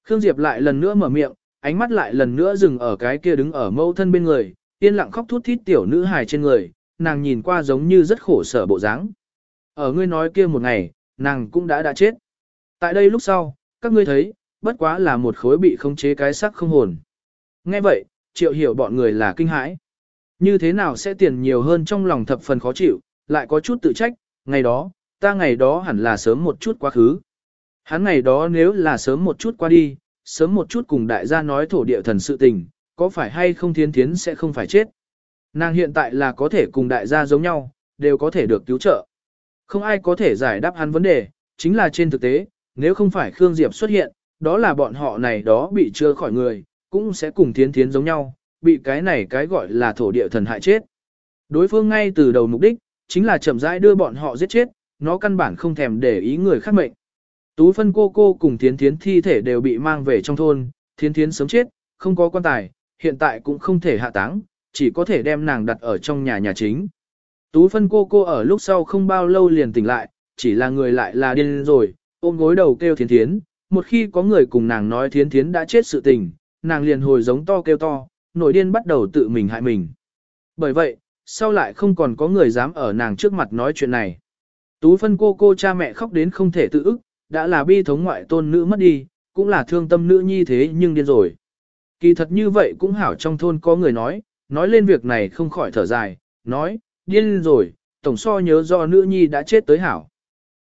S1: Khương Diệp lại lần nữa mở miệng, ánh mắt lại lần nữa dừng ở cái kia đứng ở mâu thân bên người, yên lặng khóc thút thít tiểu nữ hài trên người, nàng nhìn qua giống như rất khổ sở bộ dáng. Ở ngươi nói kia một ngày, nàng cũng đã đã chết. Tại đây lúc sau, các ngươi thấy, bất quá là một khối bị khống chế cái sắc không hồn. Nghe vậy, triệu hiểu bọn người là kinh hãi. Như thế nào sẽ tiền nhiều hơn trong lòng thập phần khó chịu, lại có chút tự trách, ngày đó, ta ngày đó hẳn là sớm một chút quá khứ. Hắn ngày đó nếu là sớm một chút qua đi, sớm một chút cùng đại gia nói thổ địa thần sự tình, có phải hay không thiến thiến sẽ không phải chết. Nàng hiện tại là có thể cùng đại gia giống nhau, đều có thể được cứu trợ. Không ai có thể giải đáp hắn vấn đề, chính là trên thực tế, nếu không phải Khương Diệp xuất hiện, đó là bọn họ này đó bị chưa khỏi người, cũng sẽ cùng thiến thiến giống nhau, bị cái này cái gọi là thổ địa thần hại chết. Đối phương ngay từ đầu mục đích, chính là chậm rãi đưa bọn họ giết chết, nó căn bản không thèm để ý người khác mệnh. Tú phân cô cô cùng thiến thiến thi thể đều bị mang về trong thôn, thiến thiến sớm chết, không có quan tài, hiện tại cũng không thể hạ táng, chỉ có thể đem nàng đặt ở trong nhà nhà chính. Tú phân cô cô ở lúc sau không bao lâu liền tỉnh lại, chỉ là người lại là điên rồi, ôm gối đầu kêu thiến thiến, một khi có người cùng nàng nói thiến thiến đã chết sự tình, nàng liền hồi giống to kêu to, nổi điên bắt đầu tự mình hại mình. Bởi vậy, sau lại không còn có người dám ở nàng trước mặt nói chuyện này. Tú phân cô cô cha mẹ khóc đến không thể tự ức, đã là bi thống ngoại tôn nữ mất đi, cũng là thương tâm nữ nhi thế nhưng điên rồi. Kỳ thật như vậy cũng hảo trong thôn có người nói, nói lên việc này không khỏi thở dài, nói, điên rồi, tổng so nhớ do nữ nhi đã chết tới hảo.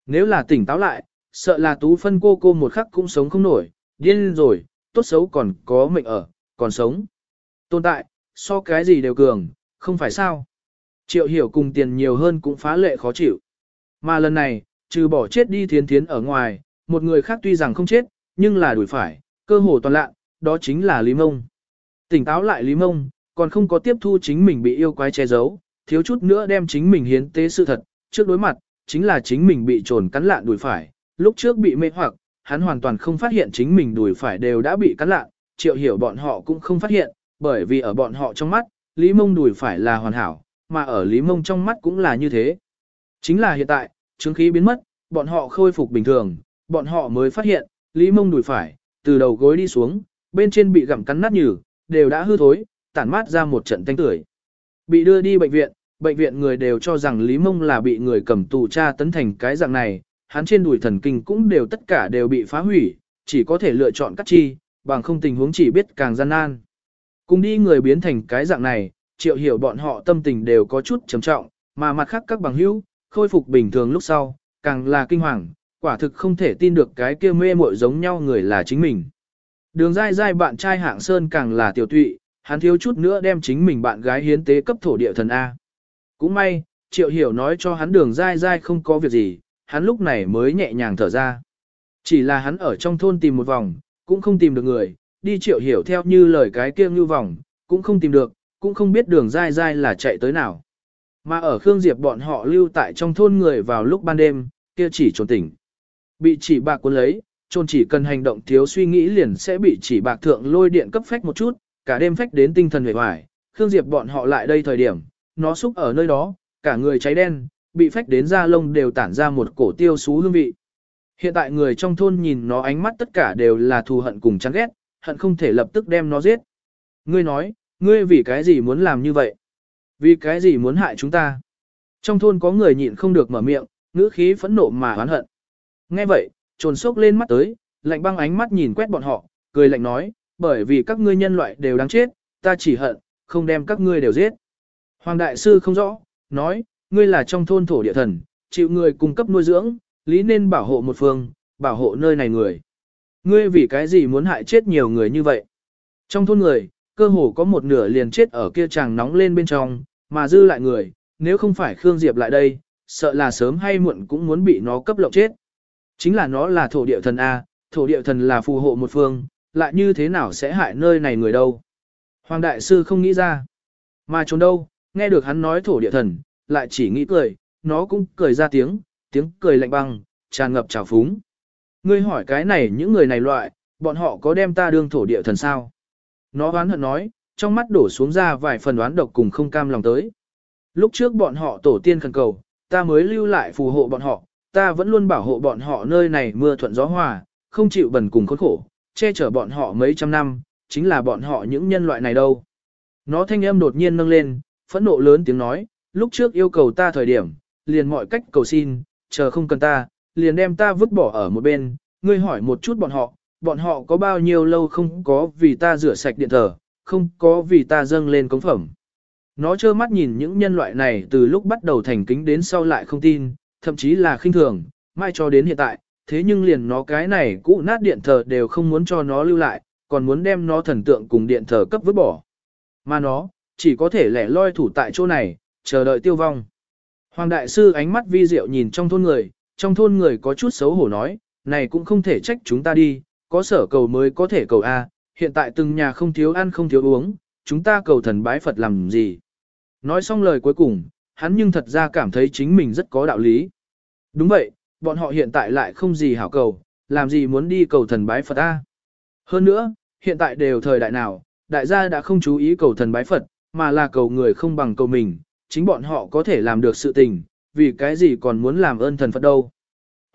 S1: Nếu là tỉnh táo lại, sợ là tú phân cô cô một khắc cũng sống không nổi, điên rồi, tốt xấu còn có mệnh ở, còn sống. Tồn tại, so cái gì đều cường, không phải sao. Triệu hiểu cùng tiền nhiều hơn cũng phá lệ khó chịu. Mà lần này, trừ bỏ chết đi thiến thiến ở ngoài, một người khác tuy rằng không chết, nhưng là đuổi phải, cơ hồ toàn lạ, đó chính là Lý Mông. Tỉnh táo lại Lý Mông, còn không có tiếp thu chính mình bị yêu quái che giấu, thiếu chút nữa đem chính mình hiến tế sự thật, trước đối mặt, chính là chính mình bị trồn cắn lạn đuổi phải, lúc trước bị mê hoặc, hắn hoàn toàn không phát hiện chính mình đuổi phải đều đã bị cắn lạn, triệu hiểu bọn họ cũng không phát hiện, bởi vì ở bọn họ trong mắt, Lý Mông đuổi phải là hoàn hảo, mà ở Lý Mông trong mắt cũng là như thế. Chính là hiện tại, chứng khí biến mất, bọn họ khôi phục bình thường, bọn họ mới phát hiện, Lý Mông đuổi phải, từ đầu gối đi xuống, bên trên bị gặm cắn nát nhừ, đều đã hư thối, tản mát ra một trận tanh tưởi. Bị đưa đi bệnh viện, bệnh viện người đều cho rằng Lý Mông là bị người cầm tù tra tấn thành cái dạng này, hắn trên đùi thần kinh cũng đều tất cả đều bị phá hủy, chỉ có thể lựa chọn cắt chi, bằng không tình huống chỉ biết càng gian nan. Cùng đi người biến thành cái dạng này, triệu hiểu bọn họ tâm tình đều có chút trầm trọng, mà mặt khác các bằng hữu, khôi phục bình thường lúc sau, càng là kinh hoàng, quả thực không thể tin được cái kia mê muội giống nhau người là chính mình. Đường dai dai bạn trai hạng sơn càng là tiểu tụy, hắn thiếu chút nữa đem chính mình bạn gái hiến tế cấp thổ địa thần A. Cũng may, triệu hiểu nói cho hắn đường dai dai không có việc gì, hắn lúc này mới nhẹ nhàng thở ra. Chỉ là hắn ở trong thôn tìm một vòng, cũng không tìm được người, đi triệu hiểu theo như lời cái kia như vòng, cũng không tìm được, cũng không biết đường dai dai là chạy tới nào. Mà ở Khương Diệp bọn họ lưu tại trong thôn người vào lúc ban đêm, kia chỉ trốn tỉnh. Bị chỉ bạc cuốn lấy, trôn chỉ cần hành động thiếu suy nghĩ liền sẽ bị chỉ bạc thượng lôi điện cấp phách một chút, cả đêm phách đến tinh thần hề hoài. Khương Diệp bọn họ lại đây thời điểm, nó xúc ở nơi đó, cả người cháy đen, bị phách đến da lông đều tản ra một cổ tiêu xú hương vị. Hiện tại người trong thôn nhìn nó ánh mắt tất cả đều là thù hận cùng chán ghét, hận không thể lập tức đem nó giết. Ngươi nói, ngươi vì cái gì muốn làm như vậy? Vì cái gì muốn hại chúng ta? Trong thôn có người nhịn không được mở miệng, ngữ khí phẫn nộ mà oán hận. Nghe vậy, trồn sốc lên mắt tới, lạnh băng ánh mắt nhìn quét bọn họ, cười lạnh nói, bởi vì các ngươi nhân loại đều đáng chết, ta chỉ hận, không đem các ngươi đều giết. Hoàng đại sư không rõ, nói, ngươi là trong thôn thổ địa thần, chịu người cung cấp nuôi dưỡng, lý nên bảo hộ một phương, bảo hộ nơi này người. Ngươi vì cái gì muốn hại chết nhiều người như vậy? Trong thôn người, cơ hồ có một nửa liền chết ở kia chàng nóng lên bên trong, mà dư lại người, nếu không phải Khương Diệp lại đây, sợ là sớm hay muộn cũng muốn bị nó cấp lộng chết. Chính là nó là thổ địa thần A, thổ địa thần là phù hộ một phương, lại như thế nào sẽ hại nơi này người đâu. Hoàng đại sư không nghĩ ra. Mà trốn đâu, nghe được hắn nói thổ địa thần, lại chỉ nghĩ cười, nó cũng cười ra tiếng, tiếng cười lạnh băng, tràn ngập trào phúng. Ngươi hỏi cái này những người này loại, bọn họ có đem ta đương thổ địa thần sao? Nó oán hận nói, trong mắt đổ xuống ra vài phần đoán độc cùng không cam lòng tới. Lúc trước bọn họ tổ tiên khẩn cầu, ta mới lưu lại phù hộ bọn họ, ta vẫn luôn bảo hộ bọn họ nơi này mưa thuận gió hòa, không chịu bẩn cùng khốn khổ, che chở bọn họ mấy trăm năm, chính là bọn họ những nhân loại này đâu. Nó thanh âm đột nhiên nâng lên, phẫn nộ lớn tiếng nói, lúc trước yêu cầu ta thời điểm, liền mọi cách cầu xin, chờ không cần ta, liền đem ta vứt bỏ ở một bên, ngươi hỏi một chút bọn họ, bọn họ có bao nhiêu lâu không có vì ta rửa sạch điện thờ, không có vì ta dâng lên cống phẩm. Nó trơ mắt nhìn những nhân loại này từ lúc bắt đầu thành kính đến sau lại không tin, thậm chí là khinh thường, mai cho đến hiện tại, thế nhưng liền nó cái này cũ nát điện thờ đều không muốn cho nó lưu lại, còn muốn đem nó thần tượng cùng điện thờ cấp vứt bỏ. Mà nó, chỉ có thể lẻ loi thủ tại chỗ này, chờ đợi tiêu vong. Hoàng đại sư ánh mắt vi diệu nhìn trong thôn người, trong thôn người có chút xấu hổ nói, này cũng không thể trách chúng ta đi, có sở cầu mới có thể cầu A, hiện tại từng nhà không thiếu ăn không thiếu uống, chúng ta cầu thần bái Phật làm gì. Nói xong lời cuối cùng, hắn nhưng thật ra cảm thấy chính mình rất có đạo lý. Đúng vậy, bọn họ hiện tại lại không gì hảo cầu, làm gì muốn đi cầu thần bái Phật A. Hơn nữa, hiện tại đều thời đại nào, đại gia đã không chú ý cầu thần bái Phật, mà là cầu người không bằng cầu mình, chính bọn họ có thể làm được sự tình, vì cái gì còn muốn làm ơn thần Phật đâu.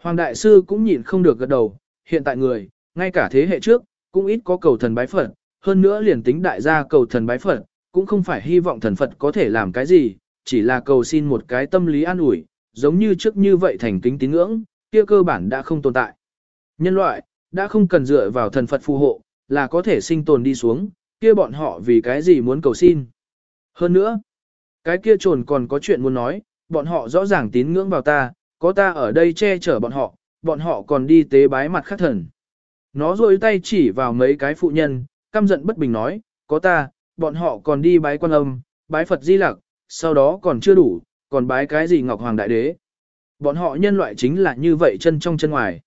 S1: Hoàng Đại Sư cũng nhìn không được gật đầu, hiện tại người, ngay cả thế hệ trước, cũng ít có cầu thần bái Phật, hơn nữa liền tính đại gia cầu thần bái Phật, cũng không phải hy vọng thần Phật có thể làm cái gì, chỉ là cầu xin một cái tâm lý an ủi, giống như trước như vậy thành kính tín ngưỡng, kia cơ bản đã không tồn tại. Nhân loại, đã không cần dựa vào thần Phật phù hộ, là có thể sinh tồn đi xuống, kia bọn họ vì cái gì muốn cầu xin. Hơn nữa, cái kia trồn còn có chuyện muốn nói, bọn họ rõ ràng tín ngưỡng vào ta, có ta ở đây che chở bọn họ, bọn họ còn đi tế bái mặt khắc thần. Nó rôi tay chỉ vào mấy cái phụ nhân, căm giận bất bình nói, có ta, bọn họ còn đi bái quan âm, bái Phật Di Lặc, sau đó còn chưa đủ, còn bái cái gì Ngọc Hoàng Đại Đế. Bọn họ nhân loại chính là như vậy chân trong chân ngoài.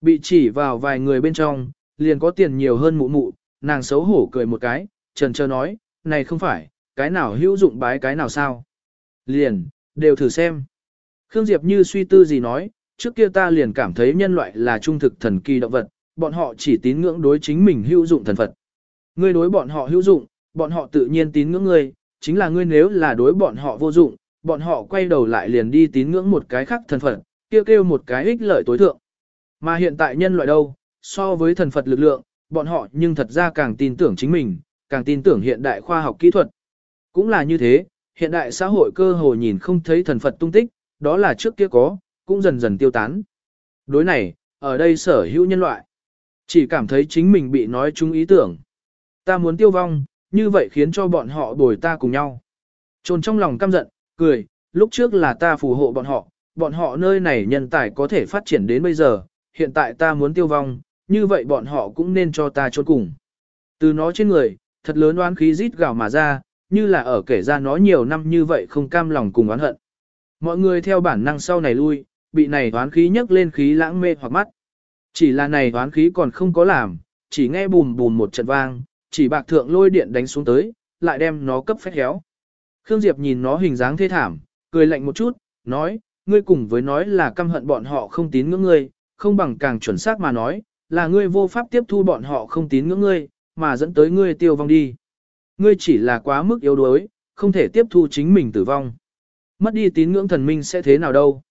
S1: Bị chỉ vào vài người bên trong, liền có tiền nhiều hơn mụ mụ, nàng xấu hổ cười một cái, trần trơ nói, này không phải, cái nào hữu dụng bái cái nào sao. Liền, đều thử xem. Khương Diệp như suy tư gì nói, trước kia ta liền cảm thấy nhân loại là trung thực thần kỳ động vật, bọn họ chỉ tín ngưỡng đối chính mình hữu dụng thần Phật. Ngươi đối bọn họ hữu dụng, bọn họ tự nhiên tín ngưỡng ngươi, chính là ngươi nếu là đối bọn họ vô dụng, bọn họ quay đầu lại liền đi tín ngưỡng một cái khác thần Phật, kêu kêu một cái ích lợi tối thượng. Mà hiện tại nhân loại đâu, so với thần Phật lực lượng, bọn họ nhưng thật ra càng tin tưởng chính mình, càng tin tưởng hiện đại khoa học kỹ thuật. Cũng là như thế, hiện đại xã hội cơ hồ nhìn không thấy thần Phật tung tích, đó là trước kia có, cũng dần dần tiêu tán. Đối này, ở đây sở hữu nhân loại, chỉ cảm thấy chính mình bị nói chung ý tưởng. Ta muốn tiêu vong, như vậy khiến cho bọn họ bồi ta cùng nhau. Trồn trong lòng căm giận, cười, lúc trước là ta phù hộ bọn họ, bọn họ nơi này nhân tài có thể phát triển đến bây giờ, hiện tại ta muốn tiêu vong, như vậy bọn họ cũng nên cho ta trốn cùng. Từ nó trên người, thật lớn oán khí rít gào mà ra, như là ở kể ra nó nhiều năm như vậy không cam lòng cùng oán hận. Mọi người theo bản năng sau này lui, bị này oán khí nhấc lên khí lãng mê hoặc mắt. Chỉ là này oán khí còn không có làm, chỉ nghe bùm bùm một trận vang, chỉ bạc thượng lôi điện đánh xuống tới, lại đem nó cấp phép héo. Khương Diệp nhìn nó hình dáng thê thảm, cười lạnh một chút, nói, ngươi cùng với nói là căm hận bọn họ không tín ngưỡng ngươi, không bằng càng chuẩn xác mà nói, là ngươi vô pháp tiếp thu bọn họ không tín ngưỡng ngươi, mà dẫn tới ngươi tiêu vong đi. Ngươi chỉ là quá mức yếu đuối, không thể tiếp thu chính mình tử vong. Mất đi tín ngưỡng thần minh sẽ thế nào đâu.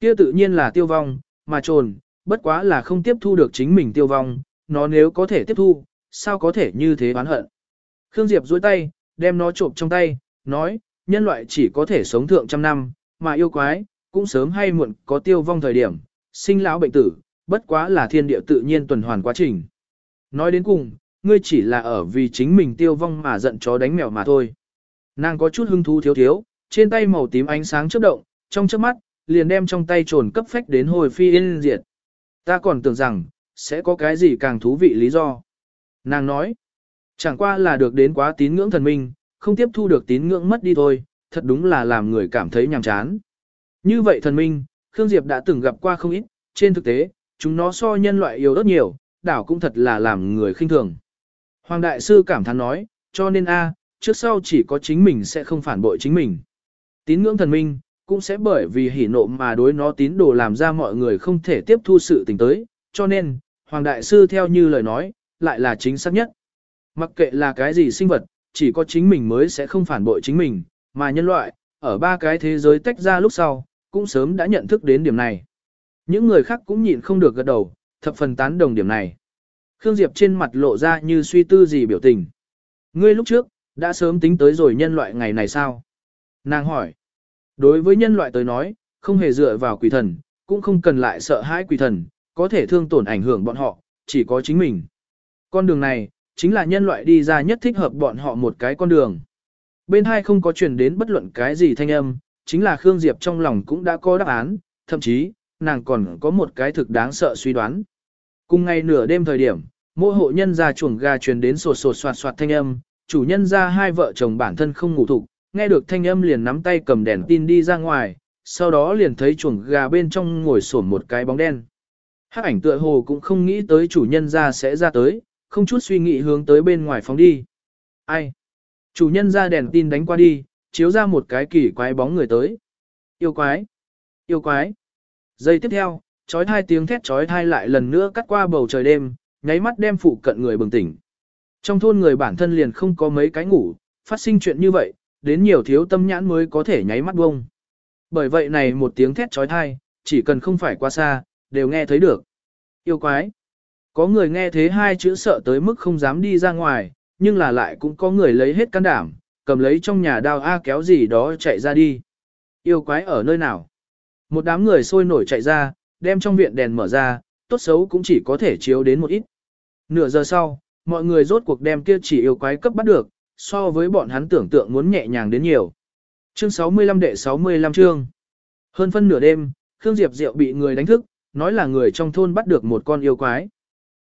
S1: Kia tự nhiên là tiêu vong, mà trồn, bất quá là không tiếp thu được chính mình tiêu vong, nó nếu có thể tiếp thu, sao có thể như thế oán hận. Khương Diệp duỗi tay, đem nó trộm trong tay, nói, nhân loại chỉ có thể sống thượng trăm năm, mà yêu quái, cũng sớm hay muộn có tiêu vong thời điểm, sinh lão bệnh tử, bất quá là thiên địa tự nhiên tuần hoàn quá trình. Nói đến cùng, ngươi chỉ là ở vì chính mình tiêu vong mà giận chó đánh mèo mà thôi. Nàng có chút hưng thú thiếu thiếu, trên tay màu tím ánh sáng chớp động, trong chớp mắt, liền đem trong tay trồn cấp phách đến hồi phi yên diệt. Ta còn tưởng rằng, sẽ có cái gì càng thú vị lý do. Nàng nói, chẳng qua là được đến quá tín ngưỡng thần minh, không tiếp thu được tín ngưỡng mất đi thôi, thật đúng là làm người cảm thấy nhàm chán. Như vậy thần minh, Khương Diệp đã từng gặp qua không ít, trên thực tế, chúng nó so nhân loại yếu rất nhiều, đảo cũng thật là làm người khinh thường. Hoàng Đại Sư cảm thán nói, cho nên a trước sau chỉ có chính mình sẽ không phản bội chính mình. Tín ngưỡng thần minh, cũng sẽ bởi vì hỉ nộ mà đối nó tín đồ làm ra mọi người không thể tiếp thu sự tình tới, cho nên, Hoàng Đại Sư theo như lời nói, lại là chính xác nhất. Mặc kệ là cái gì sinh vật, chỉ có chính mình mới sẽ không phản bội chính mình, mà nhân loại, ở ba cái thế giới tách ra lúc sau, cũng sớm đã nhận thức đến điểm này. Những người khác cũng nhịn không được gật đầu, thập phần tán đồng điểm này. Khương Diệp trên mặt lộ ra như suy tư gì biểu tình. Ngươi lúc trước, đã sớm tính tới rồi nhân loại ngày này sao? Nàng hỏi. Đối với nhân loại tới nói, không hề dựa vào quỷ thần, cũng không cần lại sợ hãi quỷ thần, có thể thương tổn ảnh hưởng bọn họ, chỉ có chính mình. Con đường này, chính là nhân loại đi ra nhất thích hợp bọn họ một cái con đường. Bên hai không có truyền đến bất luận cái gì thanh âm, chính là Khương Diệp trong lòng cũng đã có đáp án, thậm chí, nàng còn có một cái thực đáng sợ suy đoán. Cùng ngày nửa đêm thời điểm, mỗi hộ nhân ra chuồng gà truyền đến sột sột soạt soạt thanh âm, chủ nhân ra hai vợ chồng bản thân không ngủ thục, nghe được thanh âm liền nắm tay cầm đèn tin đi ra ngoài, sau đó liền thấy chuồng gà bên trong ngồi xổm một cái bóng đen. Hắc ảnh tựa hồ cũng không nghĩ tới chủ nhân ra sẽ ra tới, không chút suy nghĩ hướng tới bên ngoài phóng đi. Ai? Chủ nhân ra đèn tin đánh qua đi, chiếu ra một cái kỳ quái bóng người tới. Yêu quái! Yêu quái! Giây tiếp theo, chói thai tiếng thét chói thai lại lần nữa cắt qua bầu trời đêm, nháy mắt đem phụ cận người bừng tỉnh. Trong thôn người bản thân liền không có mấy cái ngủ, phát sinh chuyện như vậy, đến nhiều thiếu tâm nhãn mới có thể nháy mắt bông. Bởi vậy này một tiếng thét chói thai, chỉ cần không phải qua xa, đều nghe thấy được. Yêu quái! Có người nghe thế hai chữ sợ tới mức không dám đi ra ngoài, nhưng là lại cũng có người lấy hết can đảm, cầm lấy trong nhà đao A kéo gì đó chạy ra đi. Yêu quái ở nơi nào? Một đám người sôi nổi chạy ra, đem trong viện đèn mở ra, tốt xấu cũng chỉ có thể chiếu đến một ít. Nửa giờ sau, mọi người rốt cuộc đem kia chỉ yêu quái cấp bắt được, so với bọn hắn tưởng tượng muốn nhẹ nhàng đến nhiều. Chương 65 đệ 65 chương. Hơn phân nửa đêm, Khương Diệp Diệu bị người đánh thức, nói là người trong thôn bắt được một con yêu quái.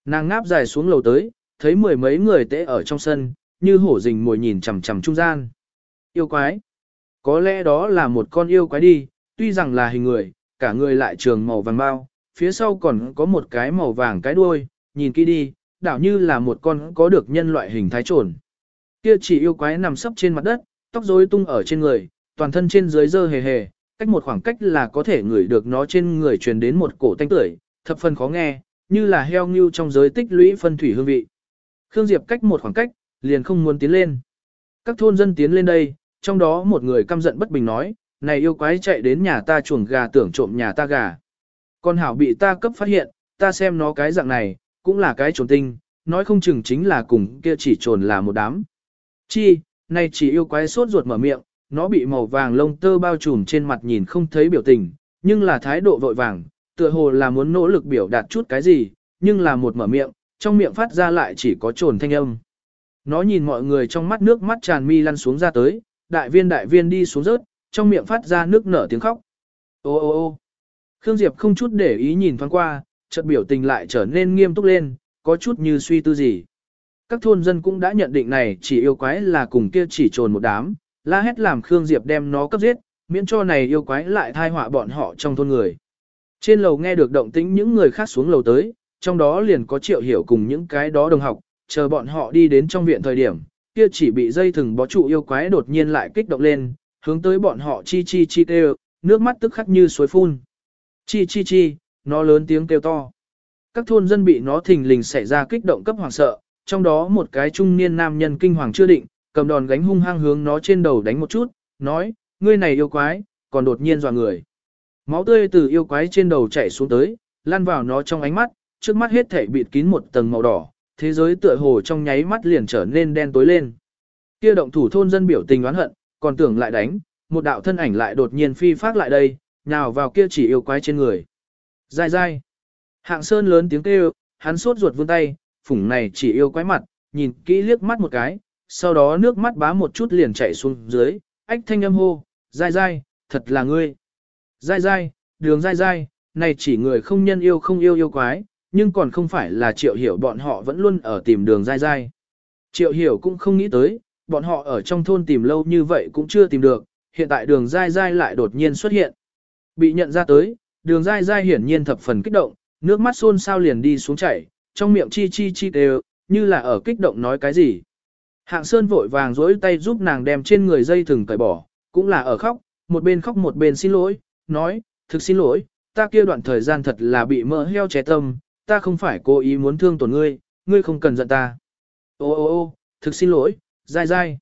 S1: Nàng ngáp dài xuống lầu tới, thấy mười mấy người tễ ở trong sân, như hổ rình mồi nhìn chằm chằm trung gian. Yêu quái. Có lẽ đó là một con yêu quái đi, tuy rằng là hình người, cả người lại trường màu vàng bao, phía sau còn có một cái màu vàng cái đuôi, nhìn kỹ đi, đảo như là một con có được nhân loại hình thái trồn. Kia chỉ yêu quái nằm sấp trên mặt đất, tóc rối tung ở trên người, toàn thân trên dưới dơ hề hề, cách một khoảng cách là có thể ngửi được nó trên người truyền đến một cổ tanh tưởi, thập phần khó nghe, như là heo ngưu trong giới tích lũy phân thủy hương vị. Khương Diệp cách một khoảng cách, liền không muốn tiến lên. Các thôn dân tiến lên đây, trong đó một người căm giận bất bình nói, này yêu quái chạy đến nhà ta chuồng gà tưởng trộm nhà ta gà. Con hảo bị ta cấp phát hiện, ta xem nó cái dạng này, cũng là cái trồn tinh, nói không chừng chính là cùng kia chỉ trồn là một đám. Chi, này chỉ yêu quái sốt ruột mở miệng, nó bị màu vàng lông tơ bao trùm trên mặt nhìn không thấy biểu tình, nhưng là thái độ vội vàng, tựa hồ là muốn nỗ lực biểu đạt chút cái gì, nhưng là một mở miệng, trong miệng phát ra lại chỉ có trồn thanh âm. Nó nhìn mọi người trong mắt nước mắt tràn mi lăn xuống ra tới, đại viên đại viên đi xuống rớt, trong miệng phát ra nước nở tiếng khóc. Ô ô ô Khương Diệp không chút để ý nhìn thoáng qua, chợt biểu tình lại trở nên nghiêm túc lên, có chút như suy tư gì. Các thôn dân cũng đã nhận định này chỉ yêu quái là cùng kia chỉ trồn một đám, la hét làm Khương Diệp đem nó cấp giết, miễn cho này yêu quái lại thai họa bọn họ trong thôn người. Trên lầu nghe được động tĩnh những người khác xuống lầu tới, trong đó liền có triệu hiểu cùng những cái đó đồng học, chờ bọn họ đi đến trong viện thời điểm, kia chỉ bị dây thừng bó trụ yêu quái đột nhiên lại kích động lên, hướng tới bọn họ chi chi chi kêu, nước mắt tức khắc như suối phun. Chi chi chi, nó lớn tiếng kêu to. Các thôn dân bị nó thình lình xảy ra kích động cấp hoàng sợ, trong đó một cái trung niên nam nhân kinh hoàng chưa định, cầm đòn gánh hung hăng hướng nó trên đầu đánh một chút, nói, ngươi này yêu quái, còn đột nhiên dọa người. Máu tươi từ yêu quái trên đầu chảy xuống tới, lan vào nó trong ánh mắt, trước mắt hết thảy bịt kín một tầng màu đỏ, thế giới tựa hồ trong nháy mắt liền trở nên đen tối lên. Kia động thủ thôn dân biểu tình oán hận, còn tưởng lại đánh, một đạo thân ảnh lại đột nhiên phi phát lại đây, nhào vào kia chỉ yêu quái trên người. Dai dai. Hạng Sơn lớn tiếng kêu, hắn sốt ruột vươn tay, phủng này chỉ yêu quái mặt, nhìn kỹ liếc mắt một cái, sau đó nước mắt bá một chút liền chảy xuống dưới, ách thanh âm hô, dai dai, thật là ngươi. Dai dai, đường dai dai, này chỉ người không nhân yêu không yêu yêu quái, nhưng còn không phải là triệu hiểu bọn họ vẫn luôn ở tìm đường dai dai. Triệu hiểu cũng không nghĩ tới, bọn họ ở trong thôn tìm lâu như vậy cũng chưa tìm được, hiện tại đường dai dai lại đột nhiên xuất hiện. Bị nhận ra tới, đường dai dai hiển nhiên thập phần kích động, nước mắt xôn sao liền đi xuống chảy, trong miệng chi chi chi đều, như là ở kích động nói cái gì. Hạng Sơn vội vàng dối tay giúp nàng đem trên người dây thừng cởi bỏ, cũng là ở khóc, một bên khóc một bên xin lỗi, nói, thực xin lỗi, ta kia đoạn thời gian thật là bị mỡ heo ché tâm, ta không phải cố ý muốn thương tổn ngươi, ngươi không cần giận ta. Ô ô ô, thực xin lỗi, dai dai.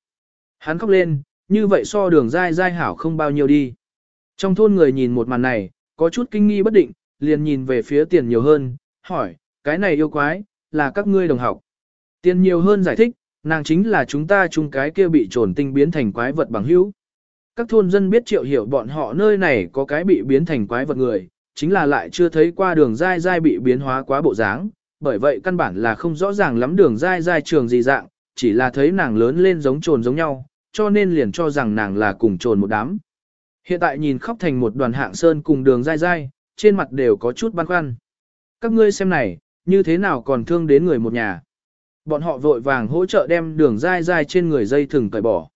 S1: Hắn khóc lên, như vậy so đường dai dai hảo không bao nhiêu đi. Trong thôn người nhìn một màn này, có chút kinh nghi bất định, liền nhìn về phía tiền nhiều hơn, hỏi, cái này yêu quái, là các ngươi đồng học. Tiền nhiều hơn giải thích, nàng chính là chúng ta chung cái kia bị trồn tinh biến thành quái vật bằng hữu. Các thôn dân biết triệu hiểu bọn họ nơi này có cái bị biến thành quái vật người, chính là lại chưa thấy qua đường dai dai bị biến hóa quá bộ dáng, bởi vậy căn bản là không rõ ràng lắm đường dai dai trường gì dạng, chỉ là thấy nàng lớn lên giống trồn giống nhau, cho nên liền cho rằng nàng là cùng trồn một đám. Hiện tại nhìn khóc thành một đoàn hạng sơn cùng đường dai dai, trên mặt đều có chút băn khoăn. Các ngươi xem này, như thế nào còn thương đến người một nhà. Bọn họ vội vàng hỗ trợ đem đường dai dai trên người dây thừng cởi bỏ.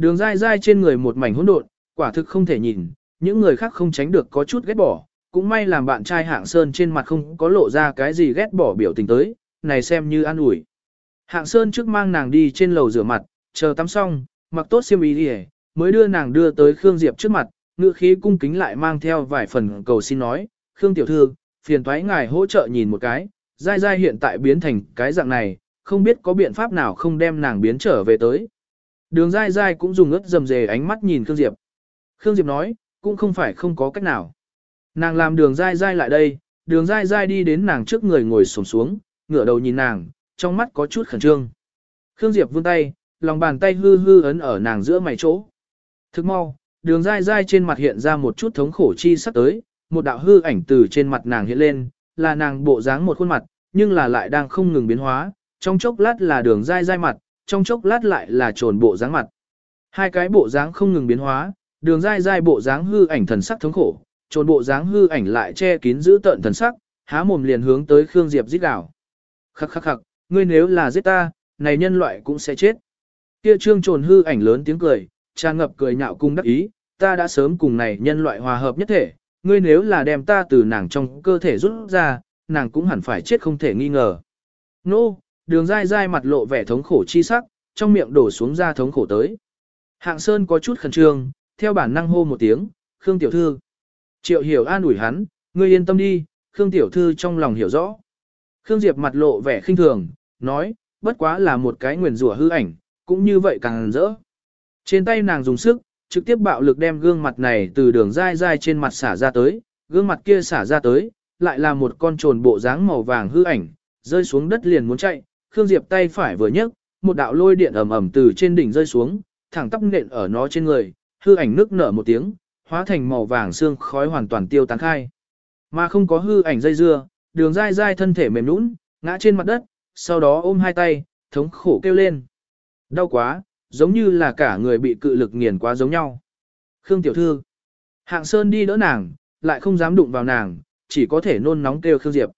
S1: Đường dai dai trên người một mảnh hỗn độn, quả thực không thể nhìn, những người khác không tránh được có chút ghét bỏ, cũng may làm bạn trai hạng sơn trên mặt không có lộ ra cái gì ghét bỏ biểu tình tới, này xem như an ủi. Hạng sơn trước mang nàng đi trên lầu rửa mặt, chờ tắm xong, mặc tốt xiêm y đi mới đưa nàng đưa tới Khương Diệp trước mặt, ngữ khí cung kính lại mang theo vài phần cầu xin nói, Khương tiểu thư, phiền thoái ngài hỗ trợ nhìn một cái, dai dai hiện tại biến thành cái dạng này, không biết có biện pháp nào không đem nàng biến trở về tới. Đường dai dai cũng dùng ướt dầm dề ánh mắt nhìn Khương Diệp. Khương Diệp nói, cũng không phải không có cách nào. Nàng làm đường dai dai lại đây, đường dai dai đi đến nàng trước người ngồi xổm xuống, ngửa đầu nhìn nàng, trong mắt có chút khẩn trương. Khương Diệp vươn tay, lòng bàn tay hư hư ấn ở nàng giữa mày chỗ. Thức mau, đường dai dai trên mặt hiện ra một chút thống khổ chi sắp tới, một đạo hư ảnh từ trên mặt nàng hiện lên, là nàng bộ dáng một khuôn mặt, nhưng là lại đang không ngừng biến hóa, trong chốc lát là đường dai dai mặt, trong chốc lát lại là trồn bộ dáng mặt. Hai cái bộ dáng không ngừng biến hóa, đường dai dai bộ dáng hư ảnh thần sắc thống khổ, trồn bộ dáng hư ảnh lại che kín giữ tận thần sắc, há mồm liền hướng tới Khương Diệp giết đảo. Khắc khắc khắc, ngươi nếu là giết ta, này nhân loại cũng sẽ chết. Kia trương trồn hư ảnh lớn tiếng cười, tràn ngập cười nhạo cung đắc ý, ta đã sớm cùng này nhân loại hòa hợp nhất thể, ngươi nếu là đem ta từ nàng trong cơ thể rút ra, nàng cũng hẳn phải chết không thể nghi ngờ. Nô, đường dai dai mặt lộ vẻ thống khổ chi sắc, trong miệng đổ xuống ra thống khổ tới. Hạng Sơn có chút khẩn trương, theo bản năng hô một tiếng, Khương Tiểu Thư. Triệu hiểu an ủi hắn, ngươi yên tâm đi, Khương Tiểu Thư trong lòng hiểu rõ. Khương Diệp mặt lộ vẻ khinh thường, nói, bất quá là một cái nguyền rủa hư ảnh, cũng như vậy càng rỡ. Trên tay nàng dùng sức, trực tiếp bạo lực đem gương mặt này từ đường dai dai trên mặt xả ra tới, gương mặt kia xả ra tới, lại là một con trồn bộ dáng màu vàng hư ảnh, rơi xuống đất liền muốn chạy, Khương Diệp tay phải vừa nhấc, một đạo lôi điện ầm ầm từ trên đỉnh rơi xuống, thẳng tắp nện ở nó trên người, hư ảnh nước nở một tiếng, hóa thành màu vàng xương khói hoàn toàn tiêu tán khai. Mà không có hư ảnh dây dưa, đường dai dai thân thể mềm nũng, ngã trên mặt đất, sau đó ôm hai tay, thống khổ kêu lên. Đau quá, giống như là cả người bị cự lực nghiền quá giống nhau. Khương tiểu thư. Hạng Sơn đi đỡ nàng, lại không dám đụng vào nàng, chỉ có thể nôn nóng kêu Khương Diệp.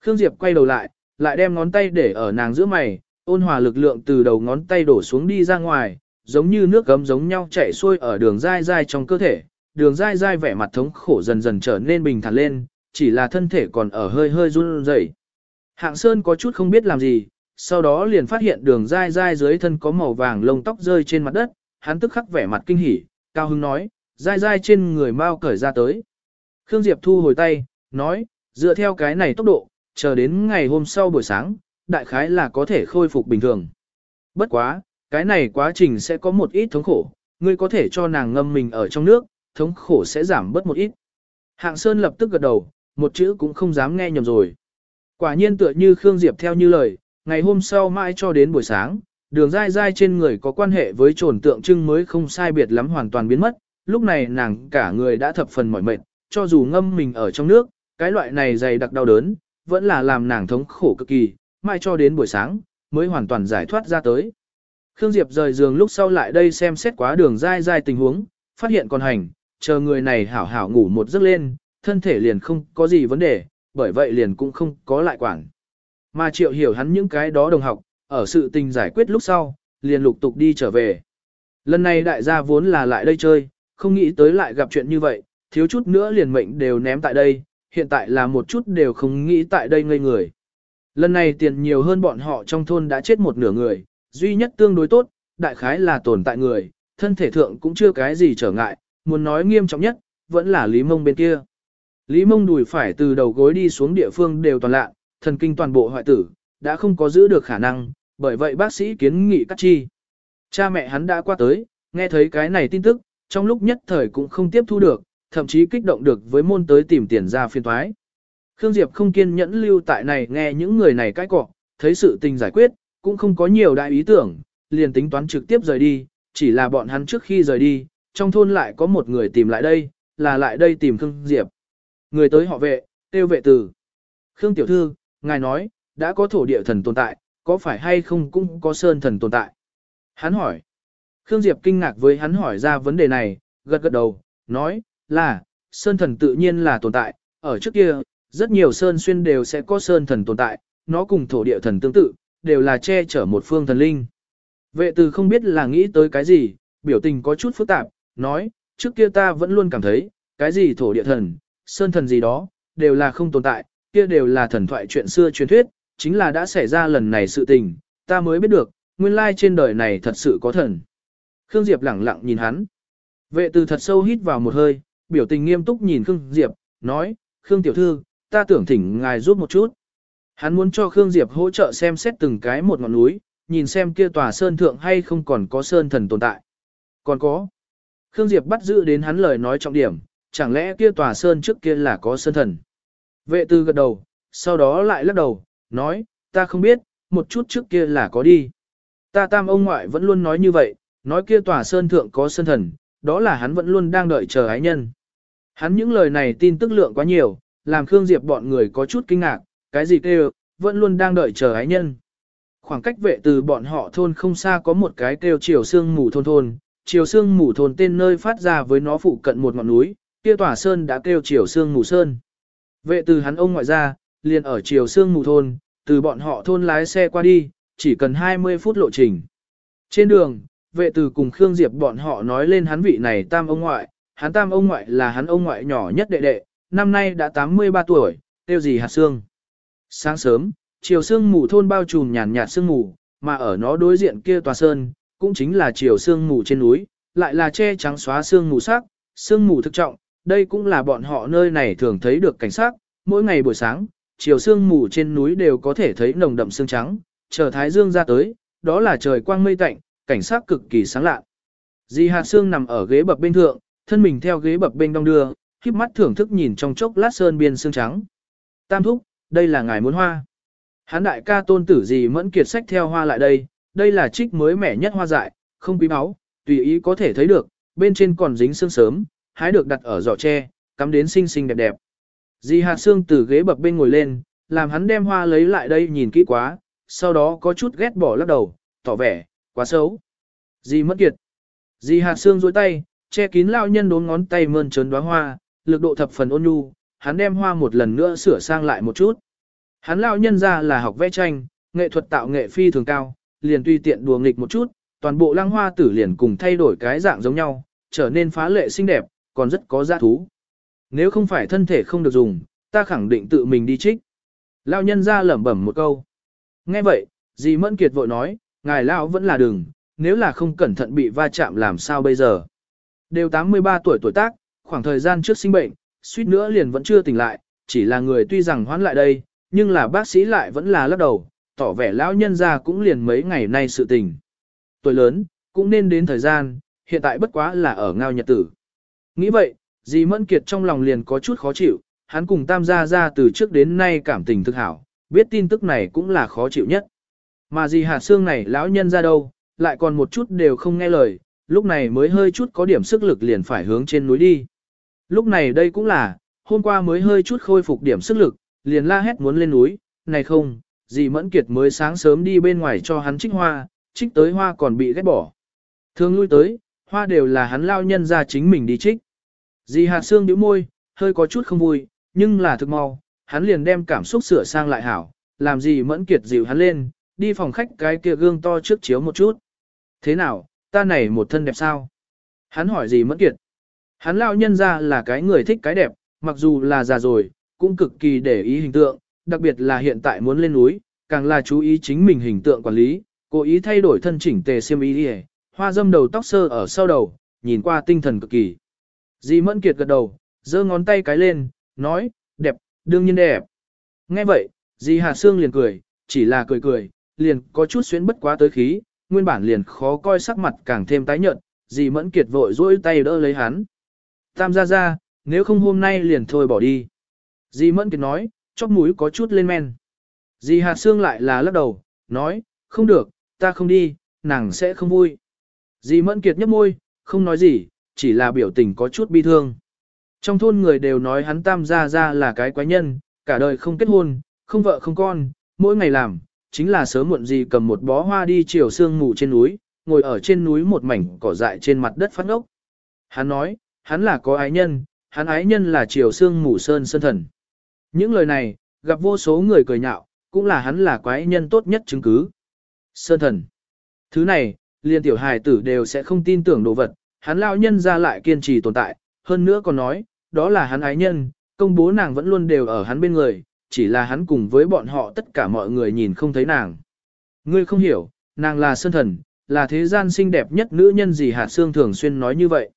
S1: Khương Diệp quay đầu lại, lại đem ngón tay để ở nàng giữa mày, ôn hòa lực lượng từ đầu ngón tay đổ xuống đi ra ngoài, giống như nước gấm giống nhau chảy xuôi ở đường dai dai trong cơ thể. Đường dai dai vẻ mặt thống khổ dần dần trở nên bình thản lên, chỉ là thân thể còn ở hơi hơi run rẩy. Hạng Sơn có chút không biết làm gì, sau đó liền phát hiện đường dai dai dưới thân có màu vàng lông tóc rơi trên mặt đất, hắn tức khắc vẻ mặt kinh hỉ, cao hứng nói, dai dai trên người mau cởi ra tới. Khương Diệp thu hồi tay, nói, dựa theo cái này tốc độ, chờ đến ngày hôm sau buổi sáng, đại khái là có thể khôi phục bình thường. Bất quá, cái này quá trình sẽ có một ít thống khổ, ngươi có thể cho nàng ngâm mình ở trong nước, thống khổ sẽ giảm bớt một ít. Hạng Sơn lập tức gật đầu, một chữ cũng không dám nghe nhầm rồi. Quả nhiên tựa như Khương Diệp theo như lời, ngày hôm sau mãi cho đến buổi sáng, đường dai dai trên người có quan hệ với trồn tượng trưng mới không sai biệt lắm hoàn toàn biến mất, lúc này nàng cả người đã thập phần mỏi mệt, cho dù ngâm mình ở trong nước, cái loại này dày đặc đau đớn, vẫn là làm nàng thống khổ cực kỳ, mai cho đến buổi sáng, mới hoàn toàn giải thoát ra tới. Khương Diệp rời giường lúc sau lại đây xem xét quá đường dai dai tình huống, phát hiện còn hành, chờ người này hảo hảo ngủ một giấc lên, thân thể liền không có gì vấn đề, bởi vậy liền cũng không có lại quản. Mà triệu hiểu hắn những cái đó đồng học, ở sự tình giải quyết lúc sau, liền lục tục đi trở về. Lần này đại gia vốn là lại đây chơi, không nghĩ tới lại gặp chuyện như vậy, thiếu chút nữa liền mệnh đều ném tại đây, hiện tại là một chút đều không nghĩ tại đây ngây người. Lần này tiền nhiều hơn bọn họ trong thôn đã chết một nửa người, duy nhất tương đối tốt, đại khái là tồn tại người, thân thể thượng cũng chưa cái gì trở ngại, muốn nói nghiêm trọng nhất, vẫn là Lý Mông bên kia. Lý Mông đùi phải từ đầu gối đi xuống địa phương đều toàn lạ, thần kinh toàn bộ hoại tử, đã không có giữ được khả năng, bởi vậy bác sĩ kiến nghị cắt chi. Cha mẹ hắn đã qua tới, nghe thấy cái này tin tức, trong lúc nhất thời cũng không tiếp thu được, thậm chí kích động được với môn tới tìm tiền ra phiên thoái. Khương Diệp không kiên nhẫn lưu tại này nghe những người này cãi cọ, thấy sự tình giải quyết, cũng không có nhiều đại ý tưởng, liền tính toán trực tiếp rời đi, chỉ là bọn hắn trước khi rời đi, trong thôn lại có một người tìm lại đây, là lại đây tìm Khương Diệp. Người tới họ vệ, tiêu vệ tử. Khương Tiểu Thư, ngài nói, đã có thổ địa thần tồn tại, có phải hay không cũng có sơn thần tồn tại? Hắn hỏi. Khương Diệp kinh ngạc với hắn hỏi ra vấn đề này, gật gật đầu, nói, là, sơn thần tự nhiên là tồn tại, ở trước kia, rất nhiều sơn xuyên đều sẽ có sơn thần tồn tại, nó cùng thổ địa thần tương tự, đều là che chở một phương thần linh. Vệ từ không biết là nghĩ tới cái gì, biểu tình có chút phức tạp, nói, trước kia ta vẫn luôn cảm thấy, cái gì thổ địa thần, sơn thần gì đó, đều là không tồn tại, kia đều là thần thoại chuyện xưa truyền thuyết, chính là đã xảy ra lần này sự tình, ta mới biết được, nguyên lai trên đời này thật sự có thần. Khương Diệp lẳng lặng nhìn hắn. Vệ từ thật sâu hít vào một hơi, biểu tình nghiêm túc nhìn Khương Diệp, nói, Khương Tiểu Thư, ta tưởng thỉnh ngài giúp một chút. Hắn muốn cho Khương Diệp hỗ trợ xem xét từng cái một ngọn núi, nhìn xem kia tòa sơn thượng hay không còn có sơn thần tồn tại. Còn có. Khương Diệp bắt giữ đến hắn lời nói trọng điểm, chẳng lẽ kia tòa sơn trước kia là có sơn thần. Vệ tư gật đầu, sau đó lại lắc đầu, nói, ta không biết, một chút trước kia là có đi. Ta tam ông ngoại vẫn luôn nói như vậy, nói kia tòa sơn thượng có sơn thần, đó là hắn vẫn luôn đang đợi chờ ái nhân. Hắn những lời này tin tức lượng quá nhiều, làm Khương Diệp bọn người có chút kinh ngạc, cái gì kêu, vẫn luôn đang đợi chờ ái nhân. Khoảng cách vệ từ bọn họ thôn không xa có một cái kêu chiều xương mù thôn thôn, chiều xương mù thôn tên nơi phát ra với nó phụ cận một ngọn núi, kia tỏa sơn đã kêu chiều sương mù sơn. Vệ từ hắn ông ngoại ra, liền ở chiều sương mù thôn, từ bọn họ thôn lái xe qua đi, chỉ cần 20 phút lộ trình. Trên đường, vệ từ cùng Khương Diệp bọn họ nói lên hắn vị này tam ông ngoại, hắn tam ông ngoại là hắn ông ngoại nhỏ nhất đệ đệ, năm nay đã 83 tuổi, tiêu gì hạt xương. Sáng sớm, chiều sương mù thôn bao trùm nhàn nhạt sương mù, mà ở nó đối diện kia tòa sơn, cũng chính là chiều sương mù trên núi, lại là che trắng xóa sương mù sắc, sương mù thực trọng, đây cũng là bọn họ nơi này thường thấy được cảnh sát, mỗi ngày buổi sáng, chiều sương mù trên núi đều có thể thấy nồng đậm sương trắng, chờ thái dương ra tới, đó là trời quang mây tạnh, cảnh sát cực kỳ sáng lạ. Di Hà Sương nằm ở ghế bập bên thượng, thân mình theo ghế bập bên đong đưa, khép mắt thưởng thức nhìn trong chốc lát sơn biên xương trắng. Tam thúc, đây là ngài muốn hoa. Hán đại ca tôn tử gì mẫn kiệt sách theo hoa lại đây, đây là trích mới mẻ nhất hoa dại, không quý báu, tùy ý có thể thấy được, bên trên còn dính sương sớm, hái được đặt ở giỏ tre, cắm đến xinh xinh đẹp đẹp. Di Hà Sương từ ghế bập bên ngồi lên, làm hắn đem hoa lấy lại đây nhìn kỹ quá, sau đó có chút ghét bỏ lắc đầu, tỏ vẻ, quá xấu. Di mất kiệt. Di hạt xương dối tay, che kín lao nhân đốn ngón tay mơn trớn đóa hoa, lực độ thập phần ôn nhu, hắn đem hoa một lần nữa sửa sang lại một chút. Hắn lao nhân ra là học vẽ tranh, nghệ thuật tạo nghệ phi thường cao, liền tùy tiện đùa nghịch một chút, toàn bộ lăng hoa tử liền cùng thay đổi cái dạng giống nhau, trở nên phá lệ xinh đẹp, còn rất có giá thú. Nếu không phải thân thể không được dùng, ta khẳng định tự mình đi trích. Lao nhân ra lẩm bẩm một câu. Nghe vậy, dì Mẫn Kiệt vội nói, ngài lão vẫn là đừng, nếu là không cẩn thận bị va chạm làm sao bây giờ. Đều 83 tuổi tuổi tác, khoảng thời gian trước sinh bệnh, suýt nữa liền vẫn chưa tỉnh lại, chỉ là người tuy rằng hoán lại đây, nhưng là bác sĩ lại vẫn là lắc đầu, tỏ vẻ lão nhân ra cũng liền mấy ngày nay sự tình. Tuổi lớn, cũng nên đến thời gian, hiện tại bất quá là ở ngao nhật tử. Nghĩ vậy, dì Mẫn Kiệt trong lòng liền có chút khó chịu, hắn cùng Tam Gia Gia từ trước đến nay cảm tình thực hảo, biết tin tức này cũng là khó chịu nhất. Mà gì hạt xương này lão nhân ra đâu, lại còn một chút đều không nghe lời, lúc này mới hơi chút có điểm sức lực liền phải hướng trên núi đi. Lúc này đây cũng là, hôm qua mới hơi chút khôi phục điểm sức lực, liền la hét muốn lên núi, này không, dì Mẫn Kiệt mới sáng sớm đi bên ngoài cho hắn trích hoa, trích tới hoa còn bị ghét bỏ. Thường lui tới, hoa đều là hắn lao nhân ra chính mình đi trích. Dì hạt xương nhíu môi, hơi có chút không vui, nhưng là thực mau, hắn liền đem cảm xúc sửa sang lại hảo, làm gì mẫn kiệt dịu hắn lên, đi phòng khách cái kia gương to trước chiếu một chút. Thế nào, ta này một thân đẹp sao? Hắn hỏi gì mẫn kiệt? Hắn lao nhân ra là cái người thích cái đẹp, mặc dù là già rồi, cũng cực kỳ để ý hình tượng, đặc biệt là hiện tại muốn lên núi, càng là chú ý chính mình hình tượng quản lý, cố ý thay đổi thân chỉnh tề xiêm y đi hoa dâm đầu tóc sơ ở sau đầu, nhìn qua tinh thần cực kỳ. Di Mẫn Kiệt gật đầu, giơ ngón tay cái lên, nói, đẹp, đương nhiên đẹp. Nghe vậy, Di Hà Sương liền cười, chỉ là cười cười, liền có chút xuyến bất quá tới khí, nguyên bản liền khó coi sắc mặt càng thêm tái nhợt, Di Mẫn Kiệt vội dỗi tay đỡ lấy hắn. Tam gia gia, nếu không hôm nay liền thôi bỏ đi. Di Mẫn Kiệt nói, chóp mũi có chút lên men. Di Hà Sương lại là lắc đầu, nói, không được, ta không đi, nàng sẽ không vui. Di Mẫn Kiệt nhấp môi, không nói gì, chỉ là biểu tình có chút bi thương. Trong thôn người đều nói hắn tam gia gia là cái quái nhân, cả đời không kết hôn, không vợ không con, mỗi ngày làm, chính là sớm muộn gì cầm một bó hoa đi chiều sương mù trên núi, ngồi ở trên núi một mảnh cỏ dại trên mặt đất phát ngốc. Hắn nói, hắn là có ái nhân, hắn ái nhân là chiều sương mù sơn sơn thần. Những lời này, gặp vô số người cười nhạo, cũng là hắn là quái nhân tốt nhất chứng cứ. Sơn thần. Thứ này, liền tiểu hài tử đều sẽ không tin tưởng đồ vật, hắn lao nhân ra lại kiên trì tồn tại, hơn nữa còn nói, đó là hắn ái nhân, công bố nàng vẫn luôn đều ở hắn bên người, chỉ là hắn cùng với bọn họ tất cả mọi người nhìn không thấy nàng. Ngươi không hiểu, nàng là sơn thần, là thế gian xinh đẹp nhất nữ nhân gì hạt xương thường xuyên nói như vậy.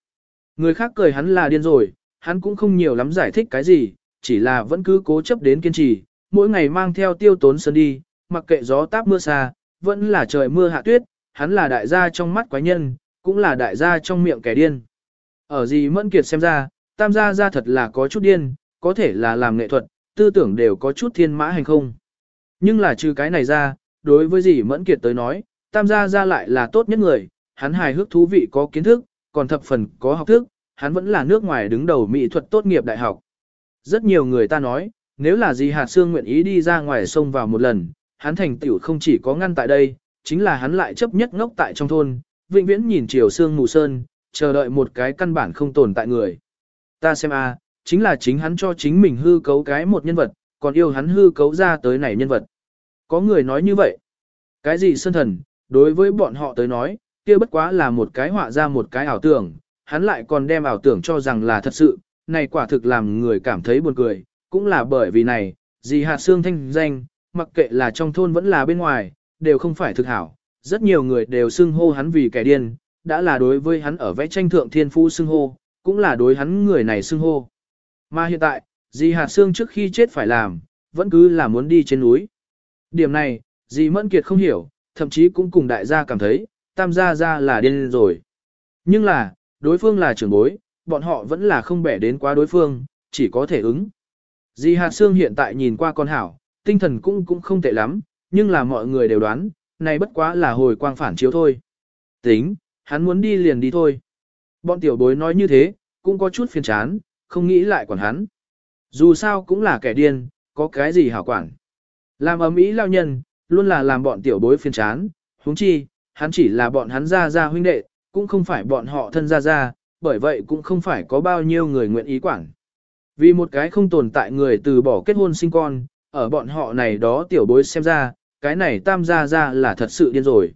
S1: Người khác cười hắn là điên rồi, hắn cũng không nhiều lắm giải thích cái gì, chỉ là vẫn cứ cố chấp đến kiên trì, mỗi ngày mang theo tiêu tốn sơn đi, mặc kệ gió táp mưa xa, vẫn là trời mưa hạ tuyết, hắn là đại gia trong mắt quái nhân, cũng là đại gia trong miệng kẻ điên. Ở gì Mẫn Kiệt xem ra, tam gia gia thật là có chút điên, có thể là làm nghệ thuật, tư tưởng đều có chút thiên mã hành không. Nhưng là trừ cái này ra, đối với gì Mẫn Kiệt tới nói, tam gia gia lại là tốt nhất người, hắn hài hước thú vị có kiến thức, còn thập phần có học thức, hắn vẫn là nước ngoài đứng đầu mỹ thuật tốt nghiệp đại học. Rất nhiều người ta nói, nếu là gì hạt xương nguyện ý đi ra ngoài sông vào một lần, hắn thành tựu không chỉ có ngăn tại đây, chính là hắn lại chấp nhất ngốc tại trong thôn, vĩnh viễn nhìn chiều sương mù sơn, chờ đợi một cái căn bản không tồn tại người. Ta xem a, chính là chính hắn cho chính mình hư cấu cái một nhân vật, còn yêu hắn hư cấu ra tới này nhân vật. Có người nói như vậy. Cái gì sơn thần, đối với bọn họ tới nói, kia bất quá là một cái họa ra một cái ảo tưởng, hắn lại còn đem ảo tưởng cho rằng là thật sự, này quả thực làm người cảm thấy buồn cười, cũng là bởi vì này, gì hạt xương thanh danh, mặc kệ là trong thôn vẫn là bên ngoài, đều không phải thực hảo, rất nhiều người đều xưng hô hắn vì kẻ điên, đã là đối với hắn ở vẽ tranh thượng thiên phu xưng hô, cũng là đối hắn người này xưng hô. Mà hiện tại, dì hạt Sương trước khi chết phải làm, vẫn cứ là muốn đi trên núi. Điểm này, dì Mẫn Kiệt không hiểu, thậm chí cũng cùng đại gia cảm thấy, tam gia gia là điên rồi. Nhưng là, đối phương là trưởng bối, bọn họ vẫn là không bẻ đến quá đối phương, chỉ có thể ứng. Dì hạt Sương hiện tại nhìn qua con hảo, tinh thần cũng cũng không tệ lắm, nhưng là mọi người đều đoán, này bất quá là hồi quang phản chiếu thôi. Tính, hắn muốn đi liền đi thôi. Bọn tiểu bối nói như thế, cũng có chút phiền chán, không nghĩ lại quản hắn. Dù sao cũng là kẻ điên, có cái gì hảo quản. Làm ấm ý lao nhân, luôn là làm bọn tiểu bối phiền chán, huống chi, hắn chỉ là bọn hắn ra ra huynh đệ, cũng không phải bọn họ thân ra ra, bởi vậy cũng không phải có bao nhiêu người nguyện ý quản. Vì một cái không tồn tại người từ bỏ kết hôn sinh con, ở bọn họ này đó tiểu bối xem ra, cái này tam gia ra là thật sự điên rồi.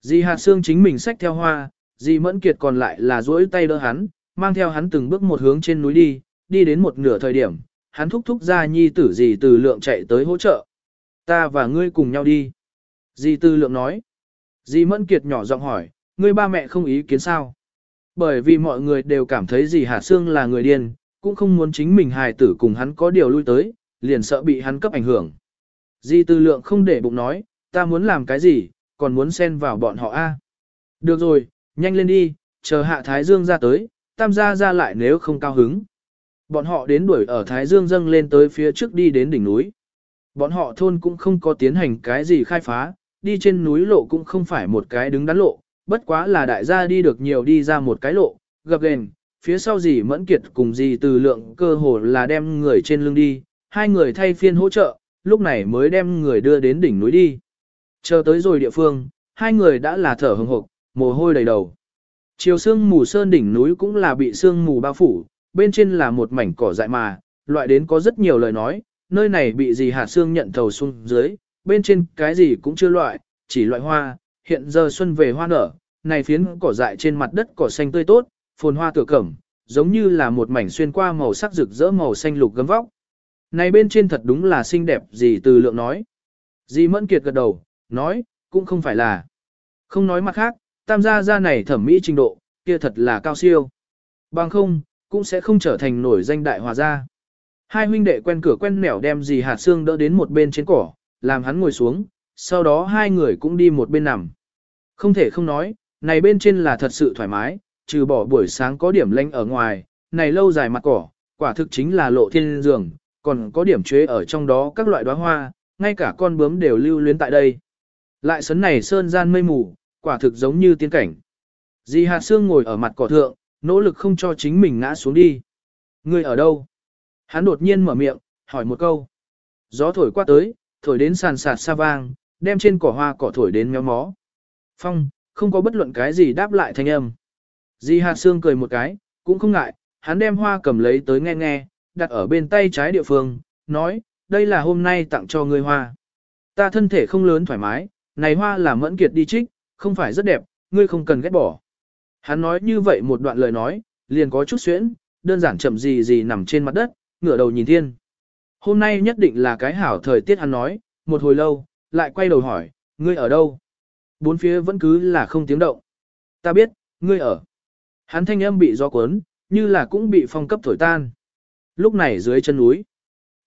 S1: Dì hạt xương chính mình xách theo hoa, dì mẫn kiệt còn lại là duỗi tay đỡ hắn, mang theo hắn từng bước một hướng trên núi đi, đi đến một nửa thời điểm, hắn thúc thúc ra nhi tử gì từ lượng chạy tới hỗ trợ. Ta và ngươi cùng nhau đi. Di tư lượng nói. Di mẫn kiệt nhỏ giọng hỏi, ngươi ba mẹ không ý kiến sao? Bởi vì mọi người đều cảm thấy Di Hà Sương là người điên, cũng không muốn chính mình hài tử cùng hắn có điều lui tới, liền sợ bị hắn cấp ảnh hưởng. Di tư lượng không để bụng nói, ta muốn làm cái gì, còn muốn xen vào bọn họ a. Được rồi, nhanh lên đi, chờ hạ Thái Dương ra tới, tam gia ra lại nếu không cao hứng. Bọn họ đến đuổi ở Thái Dương dâng lên tới phía trước đi đến đỉnh núi. Bọn họ thôn cũng không có tiến hành cái gì khai phá, đi trên núi lộ cũng không phải một cái đứng đắn lộ, bất quá là đại gia đi được nhiều đi ra một cái lộ, gặp gền, phía sau gì mẫn kiệt cùng gì từ lượng cơ hồ là đem người trên lưng đi, hai người thay phiên hỗ trợ, lúc này mới đem người đưa đến đỉnh núi đi. Chờ tới rồi địa phương, hai người đã là thở hừng hực, mồ hôi đầy đầu. Chiều sương mù sơn đỉnh núi cũng là bị sương mù bao phủ, bên trên là một mảnh cỏ dại mà, loại đến có rất nhiều lời nói, nơi này bị gì hạt sương nhận thầu xuống dưới, bên trên cái gì cũng chưa loại, chỉ loại hoa, hiện giờ xuân về hoa nở, này phiến cỏ dại trên mặt đất cỏ xanh tươi tốt, phồn hoa tựa cẩm, giống như là một mảnh xuyên qua màu sắc rực rỡ màu xanh lục gấm vóc. Này bên trên thật đúng là xinh đẹp gì từ lượng nói. Dì Mẫn Kiệt gật đầu, nói, cũng không phải là. Không nói mặt khác, tam gia gia này thẩm mỹ trình độ, kia thật là cao siêu. Bằng không, cũng sẽ không trở thành nổi danh đại hòa gia. Hai huynh đệ quen cửa quen nẻo đem gì hạt xương đỡ đến một bên trên cỏ, làm hắn ngồi xuống, sau đó hai người cũng đi một bên nằm. Không thể không nói, này bên trên là thật sự thoải mái, trừ bỏ buổi sáng có điểm lanh ở ngoài, này lâu dài mặt cỏ, quả thực chính là lộ thiên giường, còn có điểm chế ở trong đó các loại đóa hoa, ngay cả con bướm đều lưu luyến tại đây. Lại sấn này sơn gian mây mù, quả thực giống như tiên cảnh. Di Hạt Sương ngồi ở mặt cỏ thượng, nỗ lực không cho chính mình ngã xuống đi. Ngươi ở đâu? Hắn đột nhiên mở miệng, hỏi một câu. Gió thổi qua tới, thổi đến sàn sạt xa vang, đem trên cỏ hoa cỏ thổi đến méo mó. Phong, không có bất luận cái gì đáp lại thanh âm. Di Hạt Sương cười một cái, cũng không ngại, hắn đem hoa cầm lấy tới nghe nghe, đặt ở bên tay trái địa phương, nói, đây là hôm nay tặng cho ngươi hoa. Ta thân thể không lớn thoải mái, này hoa là mẫn kiệt đi trích, không phải rất đẹp, ngươi không cần ghét bỏ. Hắn nói như vậy một đoạn lời nói, liền có chút xuyễn, đơn giản chậm gì gì nằm trên mặt đất, ngửa đầu nhìn thiên. Hôm nay nhất định là cái hảo thời tiết hắn nói, một hồi lâu, lại quay đầu hỏi, ngươi ở đâu? Bốn phía vẫn cứ là không tiếng động. Ta biết, ngươi ở. Hắn thanh âm bị gió cuốn, như là cũng bị phong cấp thổi tan. Lúc này dưới chân núi,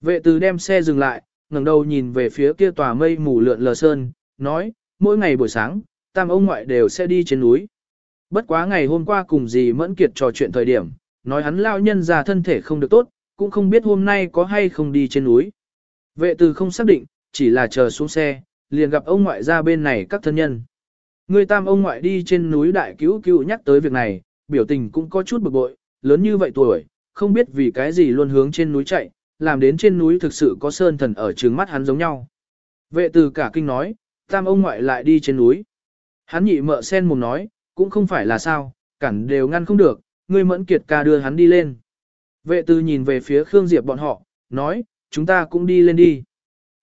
S1: vệ từ đem xe dừng lại, ngẩng đầu nhìn về phía kia tòa mây mù lượn lờ sơn, nói, mỗi ngày buổi sáng, tam ông ngoại đều sẽ đi trên núi. Bất quá ngày hôm qua cùng dì Mẫn Kiệt trò chuyện thời điểm, nói hắn lao nhân già thân thể không được tốt, cũng không biết hôm nay có hay không đi trên núi. Vệ từ không xác định, chỉ là chờ xuống xe, liền gặp ông ngoại ra bên này các thân nhân. Người tam ông ngoại đi trên núi đại cứu cứu nhắc tới việc này, biểu tình cũng có chút bực bội, lớn như vậy tuổi, không biết vì cái gì luôn hướng trên núi chạy, làm đến trên núi thực sự có sơn thần ở trường mắt hắn giống nhau. Vệ từ cả kinh nói, tam ông ngoại lại đi trên núi. Hắn nhị mợ sen mồm nói, cũng không phải là sao, cản đều ngăn không được, ngươi mẫn kiệt ca đưa hắn đi lên. Vệ tư nhìn về phía Khương Diệp bọn họ, nói, chúng ta cũng đi lên đi.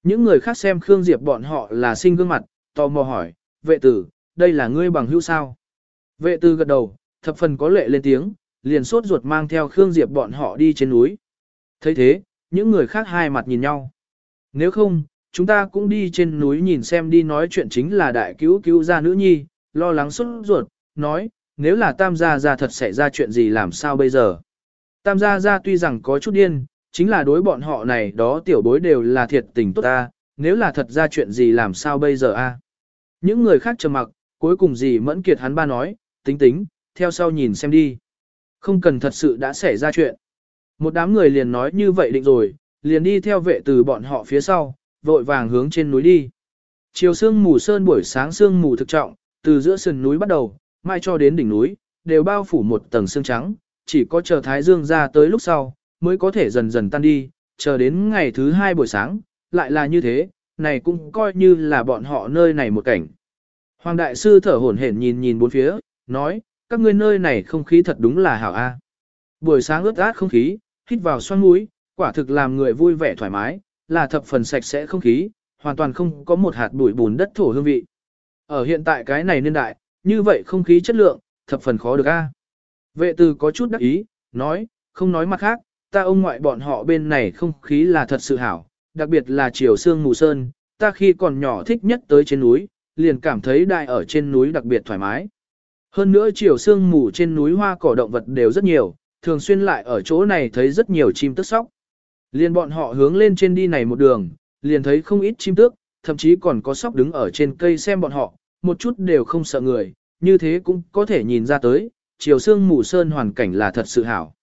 S1: Những người khác xem Khương Diệp bọn họ là sinh gương mặt, tò mò hỏi, vệ tử, đây là ngươi bằng hữu sao? Vệ tử gật đầu, thập phần có lệ lên tiếng, liền sốt ruột mang theo Khương Diệp bọn họ đi trên núi. thấy thế, những người khác hai mặt nhìn nhau. Nếu không, chúng ta cũng đi trên núi nhìn xem đi nói chuyện chính là đại cứu cứu gia nữ nhi, lo lắng xuất ruột, nói, nếu là tam gia gia thật xảy ra chuyện gì làm sao bây giờ. Tam gia gia tuy rằng có chút điên, chính là đối bọn họ này đó tiểu bối đều là thiệt tình tốt ta, nếu là thật ra chuyện gì làm sao bây giờ a? Những người khác trầm mặc, cuối cùng gì mẫn kiệt hắn ba nói, tính tính, theo sau nhìn xem đi. Không cần thật sự đã xảy ra chuyện. Một đám người liền nói như vậy định rồi, liền đi theo vệ từ bọn họ phía sau, vội vàng hướng trên núi đi. Chiều sương mù sơn buổi sáng sương mù thực trọng, từ giữa sườn núi bắt đầu, mai cho đến đỉnh núi, đều bao phủ một tầng sương trắng, chỉ có chờ thái dương ra tới lúc sau, mới có thể dần dần tan đi, chờ đến ngày thứ hai buổi sáng, lại là như thế, này cũng coi như là bọn họ nơi này một cảnh. Hoàng đại sư thở hổn hển nhìn nhìn bốn phía, nói, các ngươi nơi này không khí thật đúng là hảo a. Buổi sáng ướt át không khí, hít vào xoan mũi, quả thực làm người vui vẻ thoải mái, là thập phần sạch sẽ không khí, hoàn toàn không có một hạt bụi bùn đất thổ hương vị. Ở hiện tại cái này niên đại, như vậy không khí chất lượng, thập phần khó được a. Vệ từ có chút đắc ý, nói, không nói mặt khác, ta ông ngoại bọn họ bên này không khí là thật sự hảo, đặc biệt là chiều sương mù sơn, ta khi còn nhỏ thích nhất tới trên núi, liền cảm thấy đại ở trên núi đặc biệt thoải mái. Hơn nữa chiều sương mù trên núi hoa cỏ động vật đều rất nhiều, thường xuyên lại ở chỗ này thấy rất nhiều chim tức sóc. Liền bọn họ hướng lên trên đi này một đường, liền thấy không ít chim tước, thậm chí còn có sóc đứng ở trên cây xem bọn họ, một chút đều không sợ người, như thế cũng có thể nhìn ra tới, chiều sương mù sơn hoàn cảnh là thật sự hảo.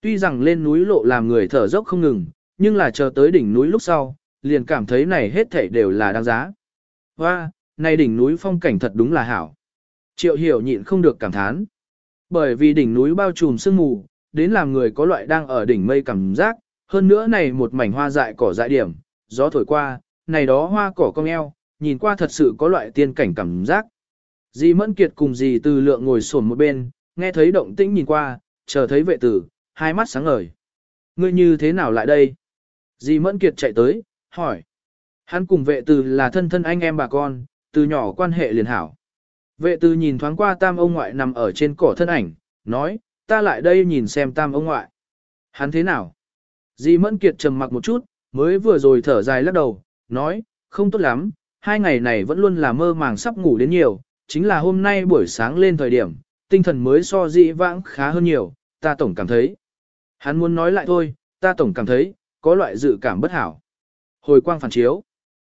S1: Tuy rằng lên núi lộ làm người thở dốc không ngừng, nhưng là chờ tới đỉnh núi lúc sau, liền cảm thấy này hết thảy đều là đáng giá. Và, này đỉnh núi phong cảnh thật đúng là hảo. Triệu hiểu nhịn không được cảm thán. Bởi vì đỉnh núi bao trùm sương mù, đến làm người có loại đang ở đỉnh mây cảm giác, hơn nữa này một mảnh hoa dại cỏ dại điểm, gió thổi qua, này đó hoa cỏ cong eo, nhìn qua thật sự có loại tiên cảnh cảm giác. Dì Mẫn Kiệt cùng dì Từ Lượng ngồi xổm một bên, nghe thấy động tĩnh nhìn qua, chờ thấy vệ tử, hai mắt sáng ngời. Ngươi như thế nào lại đây? Dì Mẫn Kiệt chạy tới, hỏi. Hắn cùng vệ tử là thân thân anh em bà con, từ nhỏ quan hệ liền hảo. Vệ tử nhìn thoáng qua tam ông ngoại nằm ở trên cỏ thân ảnh, nói, ta lại đây nhìn xem tam ông ngoại. Hắn thế nào? Di Mẫn Kiệt trầm mặc một chút, mới vừa rồi thở dài lắc đầu, nói, không tốt lắm, hai ngày này vẫn luôn là mơ màng sắp ngủ đến nhiều, chính là hôm nay buổi sáng lên thời điểm, tinh thần mới so dị vãng khá hơn nhiều, ta tổng cảm thấy. Hắn muốn nói lại thôi, ta tổng cảm thấy, có loại dự cảm bất hảo. Hồi quang phản chiếu.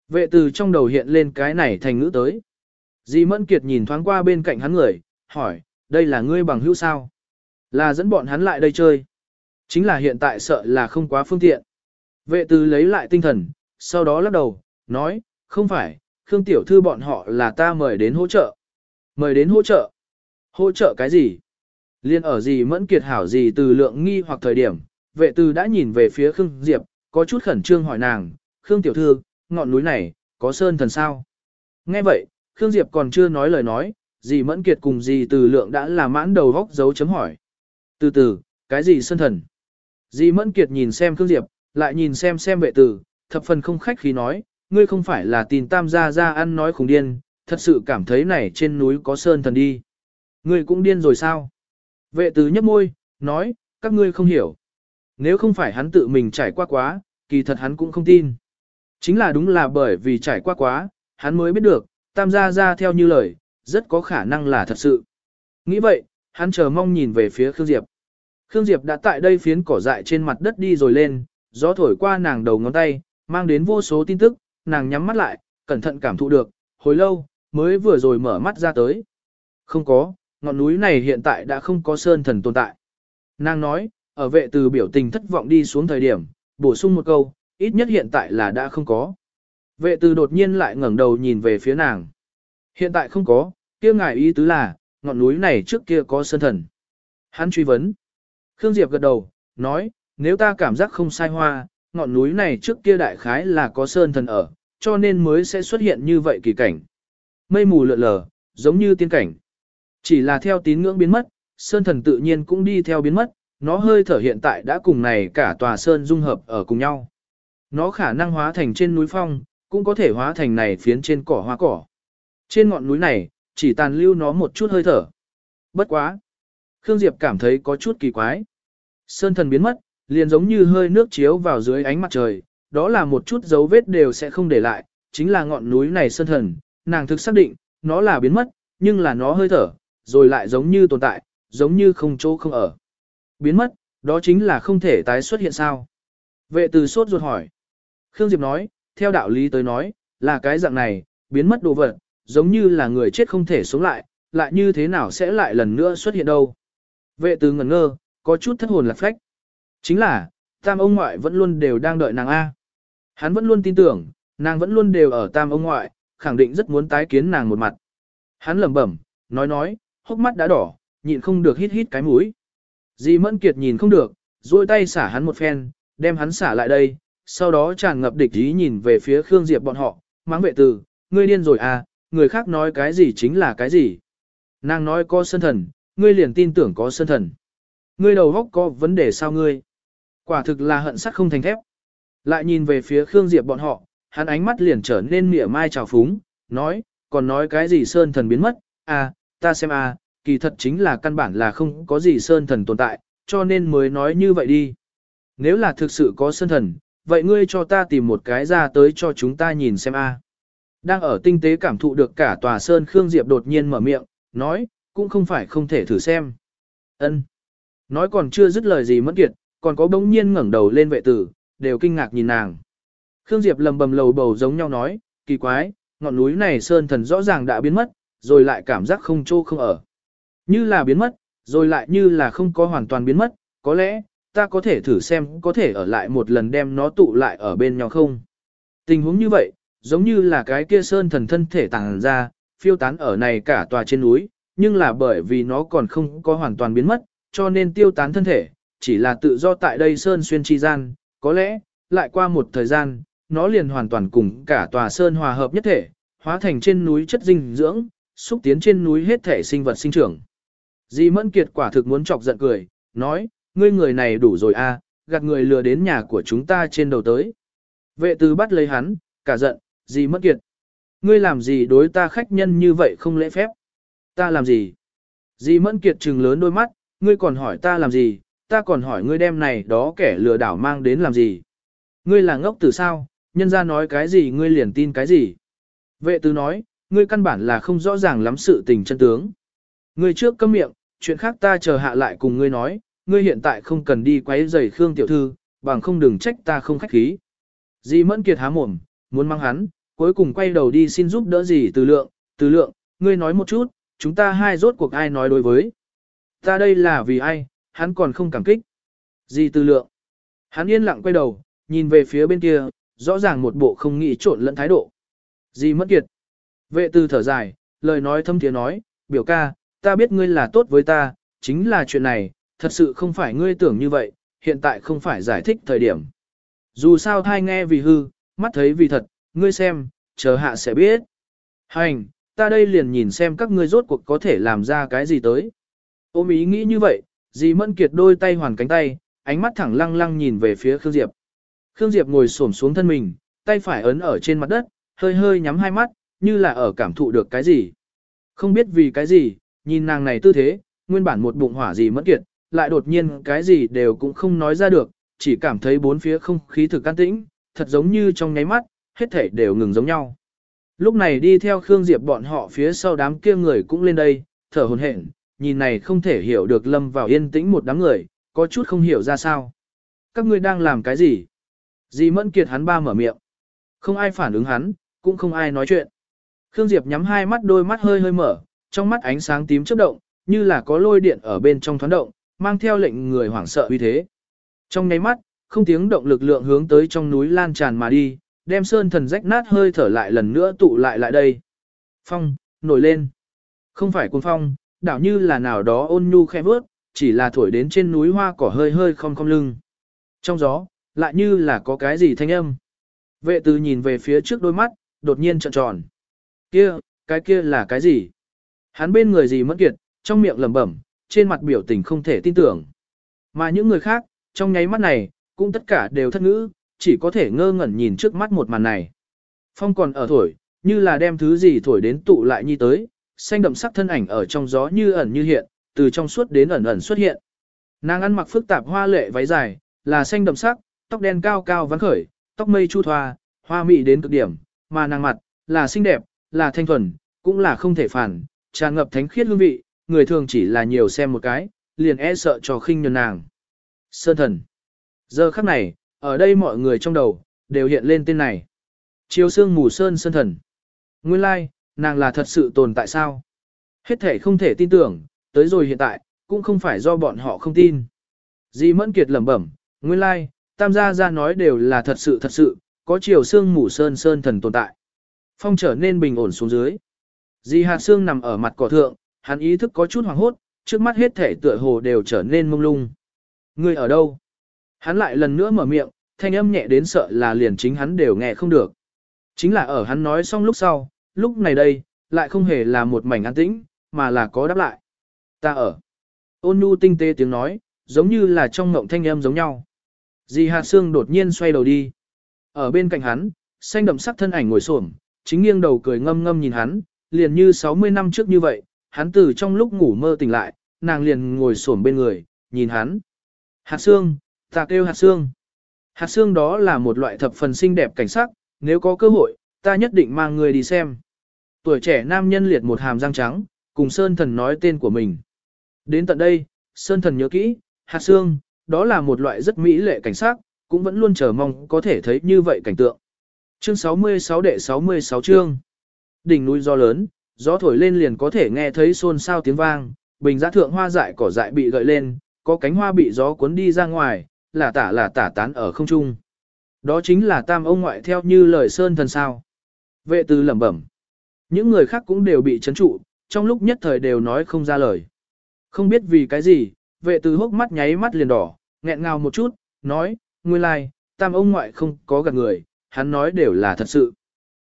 S1: Vệ từ trong đầu hiện lên cái này thành ngữ tới. Di Mẫn Kiệt nhìn thoáng qua bên cạnh hắn người, hỏi, đây là ngươi bằng hữu sao? Là dẫn bọn hắn lại đây chơi. Chính là hiện tại sợ là không quá phương tiện. Vệ từ lấy lại tinh thần, sau đó lắc đầu, nói, không phải, Khương Tiểu Thư bọn họ là ta mời đến hỗ trợ. Mời đến hỗ trợ. Hỗ trợ cái gì? Liên ở gì mẫn kiệt hảo gì từ lượng nghi hoặc thời điểm, vệ từ đã nhìn về phía Khương Diệp, có chút khẩn trương hỏi nàng, Khương Tiểu Thư, ngọn núi này, có sơn thần sao? Nghe vậy, Khương Diệp còn chưa nói lời nói, gì mẫn kiệt cùng gì từ lượng đã là mãn đầu góc dấu chấm hỏi. Từ từ, cái gì sơn thần? Di mẫn kiệt nhìn xem Khương Diệp, lại nhìn xem xem vệ tử, thập phần không khách khí nói, ngươi không phải là tin tam gia ra ăn nói khủng điên, thật sự cảm thấy này trên núi có sơn thần đi. Ngươi cũng điên rồi sao? Vệ tử nhấp môi, nói, các ngươi không hiểu. Nếu không phải hắn tự mình trải qua quá, kỳ thật hắn cũng không tin. Chính là đúng là bởi vì trải qua quá, hắn mới biết được, tam gia ra theo như lời, rất có khả năng là thật sự. Nghĩ vậy, hắn chờ mong nhìn về phía Khương Diệp. Khương Diệp đã tại đây phiến cỏ dại trên mặt đất đi rồi lên, gió thổi qua nàng đầu ngón tay, mang đến vô số tin tức, nàng nhắm mắt lại, cẩn thận cảm thụ được, hồi lâu, mới vừa rồi mở mắt ra tới. Không có, ngọn núi này hiện tại đã không có sơn thần tồn tại. Nàng nói, ở vệ từ biểu tình thất vọng đi xuống thời điểm, bổ sung một câu, ít nhất hiện tại là đã không có. Vệ từ đột nhiên lại ngẩng đầu nhìn về phía nàng. Hiện tại không có, kia ngài ý tứ là, ngọn núi này trước kia có sơn thần. Hắn truy vấn. Khương Diệp gật đầu, nói, nếu ta cảm giác không sai hoa, ngọn núi này trước kia đại khái là có sơn thần ở, cho nên mới sẽ xuất hiện như vậy kỳ cảnh. Mây mù lượn lờ, giống như tiên cảnh. Chỉ là theo tín ngưỡng biến mất, sơn thần tự nhiên cũng đi theo biến mất, nó hơi thở hiện tại đã cùng này cả tòa sơn dung hợp ở cùng nhau. Nó khả năng hóa thành trên núi phong, cũng có thể hóa thành này phiến trên cỏ hoa cỏ. Trên ngọn núi này, chỉ tàn lưu nó một chút hơi thở. Bất quá. Khương Diệp cảm thấy có chút kỳ quái. Sơn thần biến mất, liền giống như hơi nước chiếu vào dưới ánh mặt trời, đó là một chút dấu vết đều sẽ không để lại, chính là ngọn núi này sơn thần, nàng thực xác định, nó là biến mất, nhưng là nó hơi thở, rồi lại giống như tồn tại, giống như không chỗ không ở. Biến mất, đó chính là không thể tái xuất hiện sao. Vệ từ sốt ruột hỏi. Khương Diệp nói, theo đạo lý tới nói, là cái dạng này, biến mất đồ vật, giống như là người chết không thể sống lại, lại như thế nào sẽ lại lần nữa xuất hiện đâu. Vệ từ ngẩn ngơ, có chút thất hồn lạc phách. Chính là, tam ông ngoại vẫn luôn đều đang đợi nàng A. Hắn vẫn luôn tin tưởng, nàng vẫn luôn đều ở tam ông ngoại, khẳng định rất muốn tái kiến nàng một mặt. Hắn lẩm bẩm, nói nói, hốc mắt đã đỏ, nhịn không được hít hít cái mũi. Di Mẫn Kiệt nhìn không được, duỗi tay xả hắn một phen, đem hắn xả lại đây, sau đó tràn ngập địch ý nhìn về phía Khương Diệp bọn họ, mắng vệ tử, ngươi điên rồi à, người khác nói cái gì chính là cái gì. Nàng nói có sơn thần, ngươi liền tin tưởng có sơn thần. Ngươi đầu góc có vấn đề sao ngươi? Quả thực là hận sắt không thành thép. Lại nhìn về phía Khương Diệp bọn họ, hắn ánh mắt liền trở nên mỉa mai trào phúng, nói, còn nói cái gì sơn thần biến mất, à, ta xem à, kỳ thật chính là căn bản là không có gì sơn thần tồn tại, cho nên mới nói như vậy đi. Nếu là thực sự có sơn thần, vậy ngươi cho ta tìm một cái ra tới cho chúng ta nhìn xem a. Đang ở tinh tế cảm thụ được cả tòa sơn Khương Diệp đột nhiên mở miệng, nói, cũng không phải không thể thử xem. Ân. Nói còn chưa dứt lời gì mất kiệt, còn có bỗng nhiên ngẩng đầu lên vệ tử, đều kinh ngạc nhìn nàng. Khương Diệp lầm bầm lầu bầu giống nhau nói, kỳ quái, ngọn núi này sơn thần rõ ràng đã biến mất, rồi lại cảm giác không trô không ở. Như là biến mất, rồi lại như là không có hoàn toàn biến mất, có lẽ, ta có thể thử xem có thể ở lại một lần đem nó tụ lại ở bên nhau không. Tình huống như vậy, giống như là cái kia sơn thần thân thể tàng ra, phiêu tán ở này cả tòa trên núi, nhưng là bởi vì nó còn không có hoàn toàn biến mất, cho nên tiêu tán thân thể, chỉ là tự do tại đây sơn xuyên chi gian, có lẽ, lại qua một thời gian, nó liền hoàn toàn cùng cả tòa sơn hòa hợp nhất thể, hóa thành trên núi chất dinh dưỡng, xúc tiến trên núi hết thể sinh vật sinh trưởng. Di Mẫn Kiệt quả thực muốn chọc giận cười, nói, ngươi người này đủ rồi a, à, gạt người lừa đến nhà của chúng ta trên đầu tới. Vệ tử bắt lấy hắn, cả giận, Di Mẫn Kiệt. Ngươi làm gì đối ta khách nhân như vậy không lễ phép? Ta làm gì? Di Mẫn Kiệt trừng lớn đôi mắt, ngươi còn hỏi ta làm gì? Ta còn hỏi ngươi đem này đó kẻ lừa đảo mang đến làm gì? Ngươi là ngốc từ sao? Nhân ra nói cái gì ngươi liền tin cái gì? Vệ Tứ nói, ngươi căn bản là không rõ ràng lắm sự tình chân tướng. Ngươi trước câm miệng, chuyện khác ta chờ hạ lại cùng ngươi nói, ngươi hiện tại không cần đi quấy rầy Khương tiểu thư, bằng không đừng trách ta không khách khí. Di Mẫn Kiệt há mồm, muốn mang hắn, cuối cùng quay đầu đi xin giúp đỡ gì từ lượng, từ lượng, ngươi nói một chút, chúng ta hai rốt cuộc ai nói đối với. Ta đây là vì ai, hắn còn không cảm kích. Di tư lượng. Hắn yên lặng quay đầu, nhìn về phía bên kia, rõ ràng một bộ không nghĩ trộn lẫn thái độ. Di mất Kiệt. Vệ tư thở dài, lời nói thâm tiếng nói, biểu ca, ta biết ngươi là tốt với ta, chính là chuyện này, thật sự không phải ngươi tưởng như vậy, hiện tại không phải giải thích thời điểm. Dù sao thai nghe vì hư, mắt thấy vì thật, ngươi xem, chờ hạ sẽ biết. Hành, ta đây liền nhìn xem các ngươi rốt cuộc có thể làm ra cái gì tới. Ôm ý nghĩ như vậy, dì Mẫn Kiệt đôi tay hoàn cánh tay, ánh mắt thẳng lăng lăng nhìn về phía Khương Diệp. Khương Diệp ngồi xổm xuống thân mình, tay phải ấn ở trên mặt đất, hơi hơi nhắm hai mắt, như là ở cảm thụ được cái gì. Không biết vì cái gì, nhìn nàng này tư thế, nguyên bản một bụng hỏa gì Mẫn kiệt, lại đột nhiên cái gì đều cũng không nói ra được, chỉ cảm thấy bốn phía không khí thực an tĩnh, thật giống như trong nháy mắt, hết thể đều ngừng giống nhau. Lúc này đi theo Khương Diệp bọn họ phía sau đám kia người cũng lên đây, thở hồn hển, nhìn này không thể hiểu được lâm vào yên tĩnh một đám người, có chút không hiểu ra sao. Các ngươi đang làm cái gì? Dì Mẫn Kiệt hắn ba mở miệng. Không ai phản ứng hắn, cũng không ai nói chuyện. Khương Diệp nhắm hai mắt đôi mắt hơi hơi mở, trong mắt ánh sáng tím chớp động, như là có lôi điện ở bên trong thoáng động, mang theo lệnh người hoảng sợ uy thế. Trong nháy mắt, không tiếng động lực lượng hướng tới trong núi lan tràn mà đi, đem sơn thần rách nát hơi thở lại lần nữa tụ lại lại đây. Phong, nổi lên. Không phải cuồng phong, đảo như là nào đó ôn nhu khẽ vớt, chỉ là thổi đến trên núi hoa cỏ hơi hơi không không lưng. Trong gió, lại như là có cái gì thanh âm. Vệ tử nhìn về phía trước đôi mắt, đột nhiên trợn tròn. Kia, cái kia là cái gì? Hắn bên người gì mất kiệt, trong miệng lẩm bẩm, trên mặt biểu tình không thể tin tưởng. Mà những người khác, trong nháy mắt này, cũng tất cả đều thất ngữ, chỉ có thể ngơ ngẩn nhìn trước mắt một màn này. Phong còn ở thổi, như là đem thứ gì thổi đến tụ lại nhi tới, xanh đậm sắc thân ảnh ở trong gió như ẩn như hiện, từ trong suốt đến ẩn ẩn xuất hiện. Nàng ăn mặc phức tạp hoa lệ váy dài, là xanh đậm sắc, tóc đen cao cao vắn khởi, tóc mây chu thoa, hoa mị đến cực điểm, mà nàng mặt, là xinh đẹp, là thanh thuần, cũng là không thể phản, tràn ngập thánh khiết hương vị, người thường chỉ là nhiều xem một cái, liền e sợ cho khinh nhường nàng. Sơn thần. Giờ khắc này, ở đây mọi người trong đầu, đều hiện lên tên này. Chiếu xương mù sơn sơn thần. Nguyên lai, like, nàng là thật sự tồn tại sao? Hết thể không thể tin tưởng, tới rồi hiện tại, cũng không phải do bọn họ không tin. Di Mẫn Kiệt lẩm bẩm, nguyên lai, like, tam gia gia nói đều là thật sự thật sự, có chiều xương mù sơn sơn thần tồn tại. Phong trở nên bình ổn xuống dưới. Di Hạt Sương nằm ở mặt cỏ thượng, hắn ý thức có chút hoảng hốt, trước mắt hết thể tựa hồ đều trở nên mông lung. Người ở đâu? Hắn lại lần nữa mở miệng, thanh âm nhẹ đến sợ là liền chính hắn đều nghe không được. Chính là ở hắn nói xong lúc sau, lúc này đây, lại không hề là một mảnh an tĩnh, mà là có đáp lại. Ta ở. Ôn nhu tinh tế tiếng nói, giống như là trong ngộng thanh âm giống nhau. Di Hạt Sương đột nhiên xoay đầu đi. Ở bên cạnh hắn, xanh đậm sắc thân ảnh ngồi xổm, chính nghiêng đầu cười ngâm ngâm nhìn hắn, liền như 60 năm trước như vậy, hắn từ trong lúc ngủ mơ tỉnh lại, nàng liền ngồi xổm bên người, nhìn hắn. Hạt xương, ta kêu hạt xương. Hạt xương đó là một loại thập phần xinh đẹp cảnh sắc, nếu có cơ hội, ta nhất định mang ngươi đi xem. Tuổi trẻ nam nhân liệt một hàm răng trắng, cùng Sơn Thần nói tên của mình. Đến tận đây, Sơn Thần nhớ kỹ, hạt xương, đó là một loại rất mỹ lệ cảnh sắc, cũng vẫn luôn chờ mong có thể thấy như vậy cảnh tượng. Chương 66 đệ 66 chương. Đỉnh núi gió lớn, gió thổi lên liền có thể nghe thấy xôn xao tiếng vang, bình giá thượng hoa dại cỏ dại bị gợi lên, có cánh hoa bị gió cuốn đi ra ngoài, là tả là tả tán ở không trung. Đó chính là tam ông ngoại theo như lời sơn thần sao. Vệ từ lẩm bẩm. Những người khác cũng đều bị chấn trụ, trong lúc nhất thời đều nói không ra lời. Không biết vì cái gì, vệ từ hốc mắt nháy mắt liền đỏ, nghẹn ngào một chút, nói, nguyên lai, like, tam ông ngoại không có gạt người, hắn nói đều là thật sự.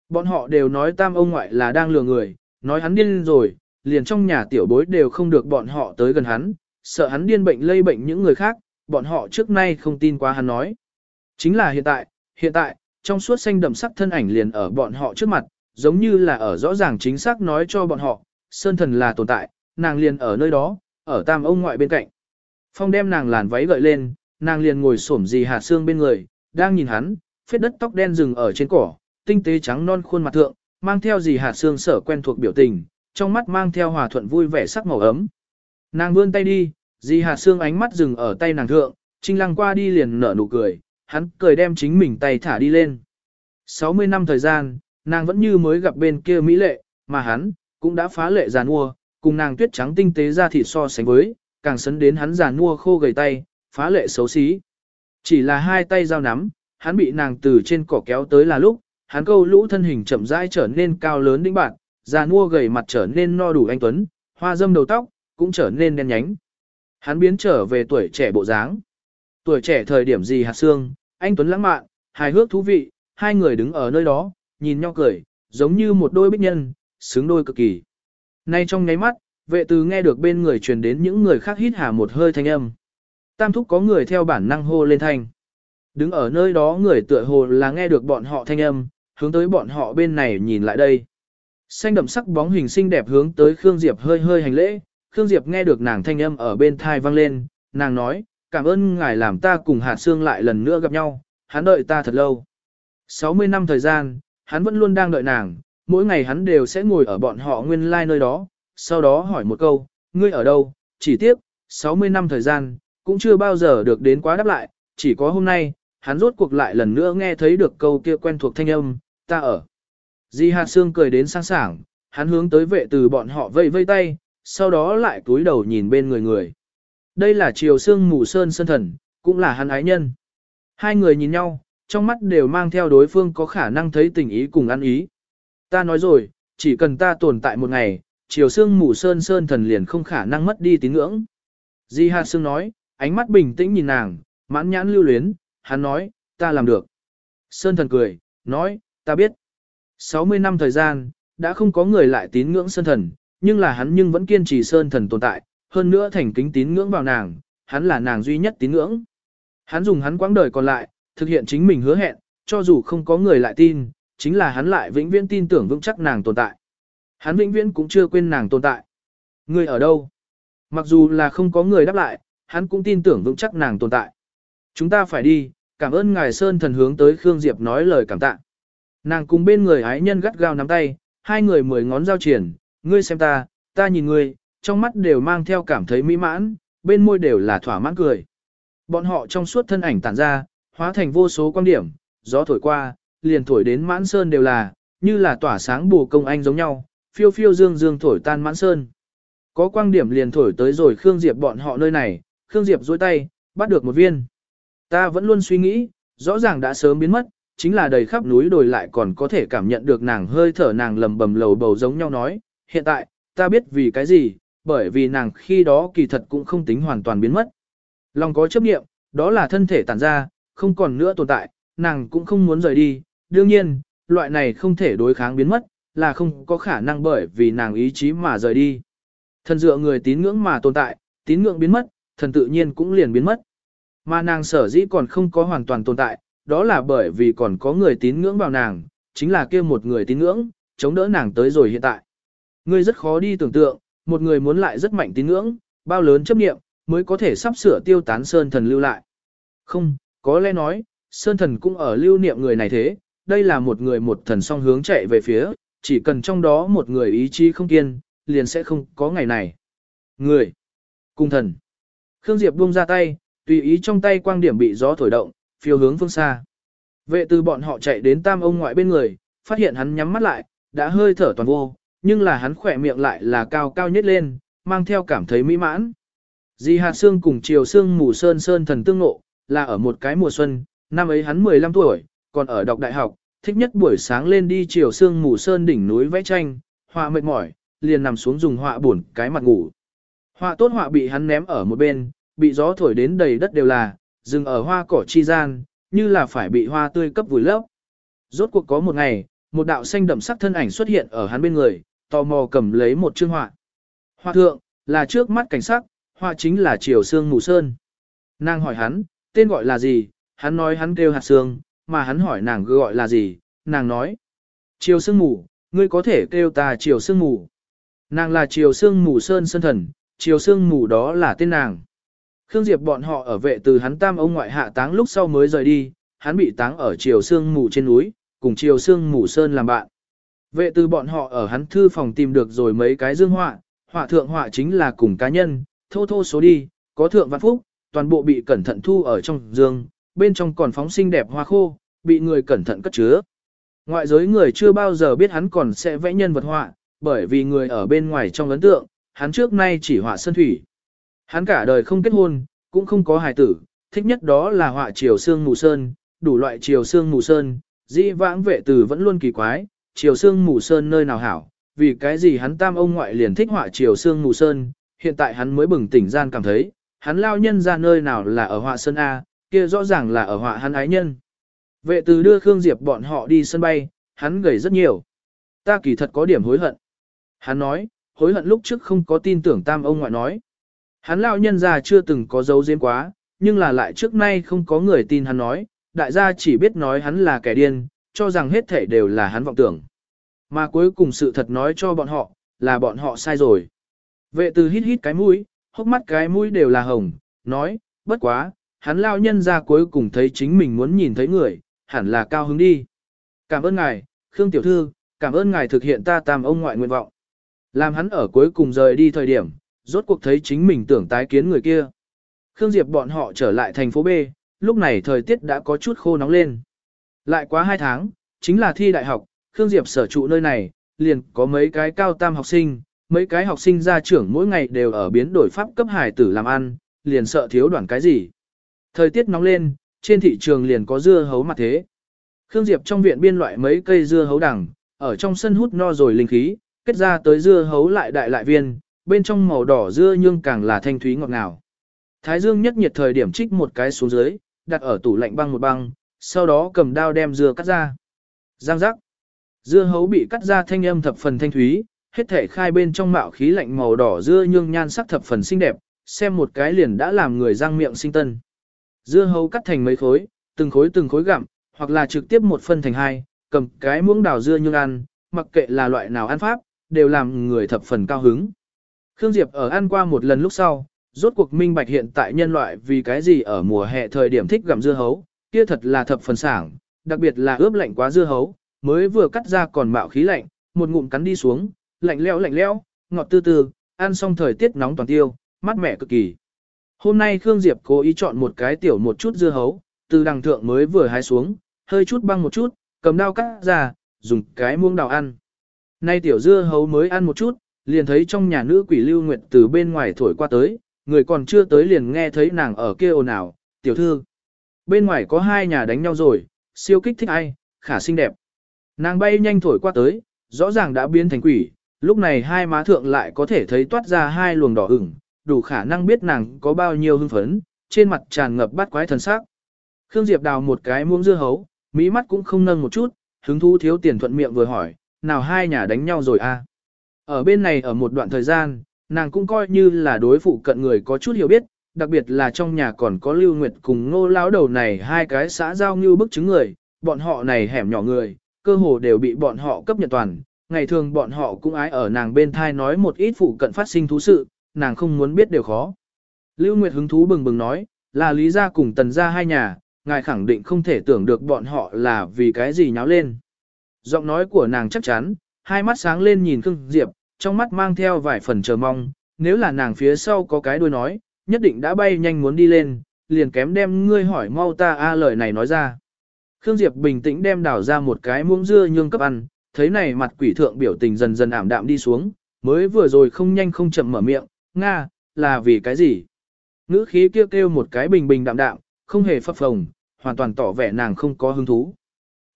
S1: Bọn họ đều nói tam ông ngoại là đang lừa người, nói hắn điên rồi, liền trong nhà tiểu bối đều không được bọn họ tới gần hắn, sợ hắn điên bệnh lây bệnh những người khác, bọn họ trước nay không tin quá hắn nói. Chính là hiện tại, hiện tại, trong suốt xanh đậm sắc thân ảnh liền ở bọn họ trước mặt, giống như là ở rõ ràng chính xác nói cho bọn họ, sơn thần là tồn tại, nàng liền ở nơi đó, ở tam ông ngoại bên cạnh. Phong đem nàng làn váy gợi lên, nàng liền ngồi xổm gì hạ xương bên người, đang nhìn hắn, phết đất tóc đen rừng ở trên cỏ, tinh tế trắng non khuôn mặt thượng, mang theo gì hạ xương sở quen thuộc biểu tình, trong mắt mang theo hòa thuận vui vẻ sắc màu ấm. Nàng vươn tay đi, dì hạt xương ánh mắt dừng ở tay nàng thượng, trinh lăng qua đi liền nở nụ cười, hắn cười đem chính mình tay thả đi lên. 60 năm thời gian, nàng vẫn như mới gặp bên kia Mỹ lệ, mà hắn, cũng đã phá lệ giàn mua, cùng nàng tuyết trắng tinh tế ra thịt so sánh với, càng sấn đến hắn giàn mua khô gầy tay, phá lệ xấu xí. Chỉ là hai tay giao nắm, hắn bị nàng từ trên cỏ kéo tới là lúc, hắn câu lũ thân hình chậm rãi trở nên cao lớn đĩnh bạn, già nua gầy mặt trở nên no đủ anh tuấn, hoa dâm đầu tóc cũng trở nên đen nhánh. Hắn biến trở về tuổi trẻ bộ dáng. Tuổi trẻ thời điểm gì hạt xương, anh tuấn lãng mạn, hài hước thú vị, hai người đứng ở nơi đó, nhìn nhau cười, giống như một đôi bích nhân, xứng đôi cực kỳ. Nay trong nháy mắt, vệ từ nghe được bên người truyền đến những người khác hít hà một hơi thanh âm. Tam thúc có người theo bản năng hô lên thanh. Đứng ở nơi đó người tựa hồ là nghe được bọn họ thanh âm, hướng tới bọn họ bên này nhìn lại đây. Xanh đậm sắc bóng hình xinh đẹp hướng tới Khương Diệp hơi hơi hành lễ, Khương Diệp nghe được nàng thanh âm ở bên thai vang lên, nàng nói, cảm ơn ngài làm ta cùng Hạ Sương lại lần nữa gặp nhau, hắn đợi ta thật lâu. 60 năm thời gian, hắn vẫn luôn đang đợi nàng, mỗi ngày hắn đều sẽ ngồi ở bọn họ nguyên lai like nơi đó, sau đó hỏi một câu, ngươi ở đâu, chỉ tiếc, 60 năm thời gian, cũng chưa bao giờ được đến quá đáp lại, chỉ có hôm nay, hắn rốt cuộc lại lần nữa nghe thấy được câu kia quen thuộc thanh âm, ta ở. Di Hạ Sương cười đến sang sảng, hắn hướng tới vệ từ bọn họ vây vây tay, sau đó lại cúi đầu nhìn bên người người. Đây là Triều Sương Mù Sơn Sơn Thần, cũng là hắn ái nhân. Hai người nhìn nhau, trong mắt đều mang theo đối phương có khả năng thấy tình ý cùng ăn ý. Ta nói rồi, chỉ cần ta tồn tại một ngày, Triều Sương Mù Sơn Sơn Thần liền không khả năng mất đi tín ngưỡng. Di Hạt Sương nói, ánh mắt bình tĩnh nhìn nàng, mãn nhãn lưu luyến, hắn nói, ta làm được. Sơn Thần cười, nói, ta biết. 60 năm thời gian, đã không có người lại tín ngưỡng sơn thần, nhưng là hắn nhưng vẫn kiên trì sơn thần tồn tại, hơn nữa thành kính tín ngưỡng vào nàng, hắn là nàng duy nhất tín ngưỡng. Hắn dùng hắn quãng đời còn lại, thực hiện chính mình hứa hẹn, cho dù không có người lại tin, chính là hắn lại vĩnh viễn tin tưởng vững chắc nàng tồn tại. Hắn vĩnh viễn cũng chưa quên nàng tồn tại. Người ở đâu? Mặc dù là không có người đáp lại, hắn cũng tin tưởng vững chắc nàng tồn tại. Chúng ta phải đi, cảm ơn ngài Sơn thần hướng tới Khương Diệp nói lời cảm tạ. Nàng cùng bên người ái nhân gắt gao nắm tay, hai người mười ngón giao triển, ngươi xem ta, ta nhìn ngươi, trong mắt đều mang theo cảm thấy mỹ mãn, bên môi đều là thỏa mãn cười. Bọn họ trong suốt thân ảnh tản ra, hóa thành vô số quan điểm, gió thổi qua, liền thổi đến mãn sơn đều là, như là tỏa sáng bù công anh giống nhau, phiêu phiêu dương dương thổi tan mãn sơn. Có quang điểm liền thổi tới rồi Khương Diệp bọn họ nơi này, Khương Diệp dôi tay, bắt được một viên. Ta vẫn luôn suy nghĩ, rõ ràng đã sớm biến mất, chính là đầy khắp núi đồi lại còn có thể cảm nhận được nàng hơi thở nàng lầm bầm lầu bầu giống nhau nói. Hiện tại, ta biết vì cái gì, bởi vì nàng khi đó kỳ thật cũng không tính hoàn toàn biến mất. Lòng có chấp nghiệm, đó là thân thể tản ra, không còn nữa tồn tại, nàng cũng không muốn rời đi. Đương nhiên, loại này không thể đối kháng biến mất, là không có khả năng bởi vì nàng ý chí mà rời đi. Thần dựa người tín ngưỡng mà tồn tại, tín ngưỡng biến mất, thần tự nhiên cũng liền biến mất. Mà nàng sở dĩ còn không có hoàn toàn tồn tại, đó là bởi vì còn có người tín ngưỡng vào nàng, chính là kia một người tín ngưỡng, chống đỡ nàng tới rồi hiện tại. Ngươi rất khó đi tưởng tượng, một người muốn lại rất mạnh tín ngưỡng, bao lớn chấp niệm, mới có thể sắp sửa tiêu tán Sơn Thần lưu lại. Không, có lẽ nói, Sơn Thần cũng ở lưu niệm người này thế, đây là một người một thần song hướng chạy về phía, chỉ cần trong đó một người ý chí không kiên, liền sẽ không có ngày này. Người, cung thần. Khương Diệp buông ra tay, tùy ý trong tay quang điểm bị gió thổi động, phiêu hướng phương xa. Vệ từ bọn họ chạy đến tam ông ngoại bên người, phát hiện hắn nhắm mắt lại, đã hơi thở toàn vô, nhưng là hắn khỏe miệng lại là cao cao nhất lên, mang theo cảm thấy mỹ mãn. Di hạt xương cùng chiều xương mù sơn sơn thần tương ngộ, là ở một cái mùa xuân, năm ấy hắn 15 tuổi, còn ở đọc đại học, thích nhất buổi sáng lên đi chiều xương mù sơn đỉnh núi vẽ tranh, họa mệt mỏi, liền nằm xuống dùng họa buồn cái mặt ngủ. Họa tốt họa bị hắn ném ở một bên, bị gió thổi đến đầy đất đều là, dừng ở hoa cỏ chi gian, như là phải bị hoa tươi cấp vùi lấp. Rốt cuộc có một ngày, một đạo xanh đậm sắc thân ảnh xuất hiện ở hắn bên người, tò mò cầm lấy một chương họa. Họa thượng, là trước mắt cảnh sắc, họa chính là chiều sương mù sơn. Nàng hỏi hắn, tên gọi là gì, hắn nói hắn kêu hạt sương, mà hắn hỏi nàng gọi là gì, nàng nói. Chiều sương mù, ngươi có thể kêu ta chiều sương mù. Nàng là chiều sương mù sơn sơn thần, chiều sương mù đó là tên nàng. Khương Diệp bọn họ ở vệ từ hắn tam ông ngoại hạ táng lúc sau mới rời đi, hắn bị táng ở chiều sương mù trên núi, cùng chiều sương mù sơn làm bạn. Vệ từ bọn họ ở hắn thư phòng tìm được rồi mấy cái dương họa, họa thượng họa chính là cùng cá nhân, thô thô số đi, có thượng văn phúc, toàn bộ bị cẩn thận thu ở trong dương, bên trong còn phóng xinh đẹp hoa khô, bị người cẩn thận cất chứa. Ngoại giới người chưa bao giờ biết hắn còn sẽ vẽ nhân vật họa, bởi vì người ở bên ngoài trong ấn tượng, hắn trước nay chỉ họa sơn thủy. Hắn cả đời không kết hôn, cũng không có hài tử, thích nhất đó là họa chiều xương mù sơn, đủ loại chiều xương mù sơn, dĩ vãng vệ tử vẫn luôn kỳ quái, triều xương mù sơn nơi nào hảo, vì cái gì hắn tam ông ngoại liền thích họa triều xương mù sơn, hiện tại hắn mới bừng tỉnh gian cảm thấy, hắn lao nhân ra nơi nào là ở họa sơn A, kia rõ ràng là ở họa hắn ái nhân. Vệ từ đưa Khương Diệp bọn họ đi sân bay, hắn gầy rất nhiều. Ta kỳ thật có điểm hối hận. Hắn nói, hối hận lúc trước không có tin tưởng tam ông ngoại nói. Hắn lao nhân ra chưa từng có dấu diếm quá, nhưng là lại trước nay không có người tin hắn nói, đại gia chỉ biết nói hắn là kẻ điên, cho rằng hết thể đều là hắn vọng tưởng. Mà cuối cùng sự thật nói cho bọn họ, là bọn họ sai rồi. Vệ từ hít hít cái mũi, hốc mắt cái mũi đều là hồng, nói, bất quá, hắn lao nhân ra cuối cùng thấy chính mình muốn nhìn thấy người, hẳn là cao hứng đi. Cảm ơn ngài, Khương Tiểu Thư, cảm ơn ngài thực hiện ta tam ông ngoại nguyện vọng. Làm hắn ở cuối cùng rời đi thời điểm, rốt cuộc thấy chính mình tưởng tái kiến người kia. Khương Diệp bọn họ trở lại thành phố B, lúc này thời tiết đã có chút khô nóng lên. Lại quá 2 tháng, chính là thi đại học, Khương Diệp sở trụ nơi này, liền có mấy cái cao tam học sinh, mấy cái học sinh ra trưởng mỗi ngày đều ở biến đổi pháp cấp hải tử làm ăn, liền sợ thiếu đoạn cái gì. Thời tiết nóng lên, trên thị trường liền có dưa hấu mặt thế. Khương Diệp trong viện biên loại mấy cây dưa hấu đằng, ở trong sân hút no rồi linh khí, kết ra tới dưa hấu lại đại lại viên, bên trong màu đỏ dưa nhưng càng là thanh thúy ngọt ngào. Thái Dương nhất nhiệt thời điểm trích một cái xuống dưới, đặt ở tủ lạnh băng một băng, sau đó cầm dao đem dưa cắt ra. Giang giác. Dưa hấu bị cắt ra thanh âm thập phần thanh thúy, hết thể khai bên trong mạo khí lạnh màu đỏ dưa nhưng nhan sắc thập phần xinh đẹp, xem một cái liền đã làm người răng miệng sinh tân. Dưa hấu cắt thành mấy khối, từng khối từng khối gặm, hoặc là trực tiếp một phân thành hai, cầm cái muỗng đào dưa nhưng ăn, mặc kệ là loại nào ăn pháp, đều làm người thập phần cao hứng. Khương Diệp ở ăn qua một lần lúc sau, rốt cuộc minh bạch hiện tại nhân loại vì cái gì ở mùa hè thời điểm thích gặm dưa hấu, kia thật là thập phần sảng, đặc biệt là ướp lạnh quá dưa hấu, mới vừa cắt ra còn mạo khí lạnh, một ngụm cắn đi xuống, lạnh lẽo lạnh lẽo, ngọt tư tư, ăn xong thời tiết nóng toàn tiêu, mát mẻ cực kỳ. Hôm nay Khương Diệp cố ý chọn một cái tiểu một chút dưa hấu, từ đằng thượng mới vừa hái xuống, hơi chút băng một chút, cầm dao cắt ra, dùng cái muông đào ăn. Nay tiểu dưa hấu mới ăn một chút, liền thấy trong nhà nữ quỷ lưu nguyệt từ bên ngoài thổi qua tới, người còn chưa tới liền nghe thấy nàng ở kia ồn ào, tiểu thư. Bên ngoài có hai nhà đánh nhau rồi, siêu kích thích ai, khả xinh đẹp. Nàng bay nhanh thổi qua tới, rõ ràng đã biến thành quỷ, lúc này hai má thượng lại có thể thấy toát ra hai luồng đỏ ửng, đủ khả năng biết nàng có bao nhiêu hưng phấn, trên mặt tràn ngập bát quái thần sắc. Khương Diệp đào một cái muỗng dưa hấu, mỹ mắt cũng không nâng một chút, hứng thú thiếu tiền thuận miệng vừa hỏi, nào hai nhà đánh nhau rồi a? À? Ở bên này ở một đoạn thời gian, nàng cũng coi như là đối phụ cận người có chút hiểu biết, đặc biệt là trong nhà còn có Lưu Nguyệt cùng ngô lão đầu này hai cái xã giao như bức chứng người, bọn họ này hẻm nhỏ người, cơ hồ đều bị bọn họ cấp nhận toàn, ngày thường bọn họ cũng ái ở nàng bên thai nói một ít phụ cận phát sinh thú sự, nàng không muốn biết đều khó. Lưu Nguyệt hứng thú bừng bừng nói, là lý gia cùng tần gia hai nhà, ngài khẳng định không thể tưởng được bọn họ là vì cái gì nháo lên. Giọng nói của nàng chắc chắn, hai mắt sáng lên nhìn Khương Diệp, trong mắt mang theo vài phần chờ mong, nếu là nàng phía sau có cái đuôi nói, nhất định đã bay nhanh muốn đi lên, liền kém đem ngươi hỏi mau ta a lời này nói ra. Khương Diệp bình tĩnh đem đảo ra một cái muỗng dưa nhương cấp ăn, thấy này mặt quỷ thượng biểu tình dần dần ảm đạm đi xuống, mới vừa rồi không nhanh không chậm mở miệng, Nga, là vì cái gì? Ngữ khí kêu kêu một cái bình bình đạm đạm, không hề phập phồng, hoàn toàn tỏ vẻ nàng không có hứng thú.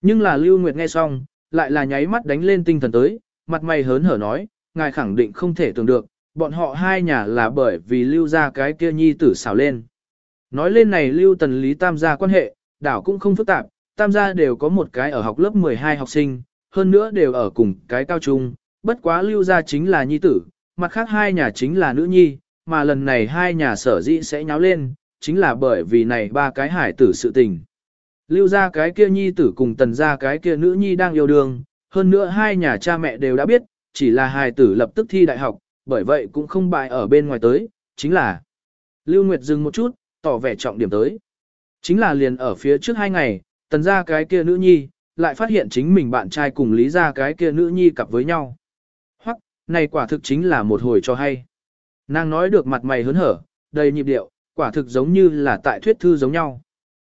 S1: Nhưng là Lưu Nguyệt nghe xong, lại là nháy mắt đánh lên tinh thần tới, mặt mày hớn hở nói, ngài khẳng định không thể tưởng được, bọn họ hai nhà là bởi vì lưu ra cái kia nhi tử xảo lên. Nói lên này lưu tần lý tam gia quan hệ, đảo cũng không phức tạp, tam gia đều có một cái ở học lớp 12 học sinh, hơn nữa đều ở cùng cái cao trung, bất quá lưu gia chính là nhi tử, mặt khác hai nhà chính là nữ nhi, mà lần này hai nhà sở dĩ sẽ nháo lên, chính là bởi vì này ba cái hải tử sự tình. Lưu ra cái kia nhi tử cùng tần ra cái kia nữ nhi đang yêu đương, hơn nữa hai nhà cha mẹ đều đã biết, chỉ là hài tử lập tức thi đại học, bởi vậy cũng không bại ở bên ngoài tới, chính là Lưu Nguyệt dừng một chút, tỏ vẻ trọng điểm tới. Chính là liền ở phía trước hai ngày, tần ra cái kia nữ nhi, lại phát hiện chính mình bạn trai cùng lý ra cái kia nữ nhi cặp với nhau. Hoặc, này quả thực chính là một hồi cho hay. Nàng nói được mặt mày hớn hở, đầy nhịp điệu, quả thực giống như là tại thuyết thư giống nhau.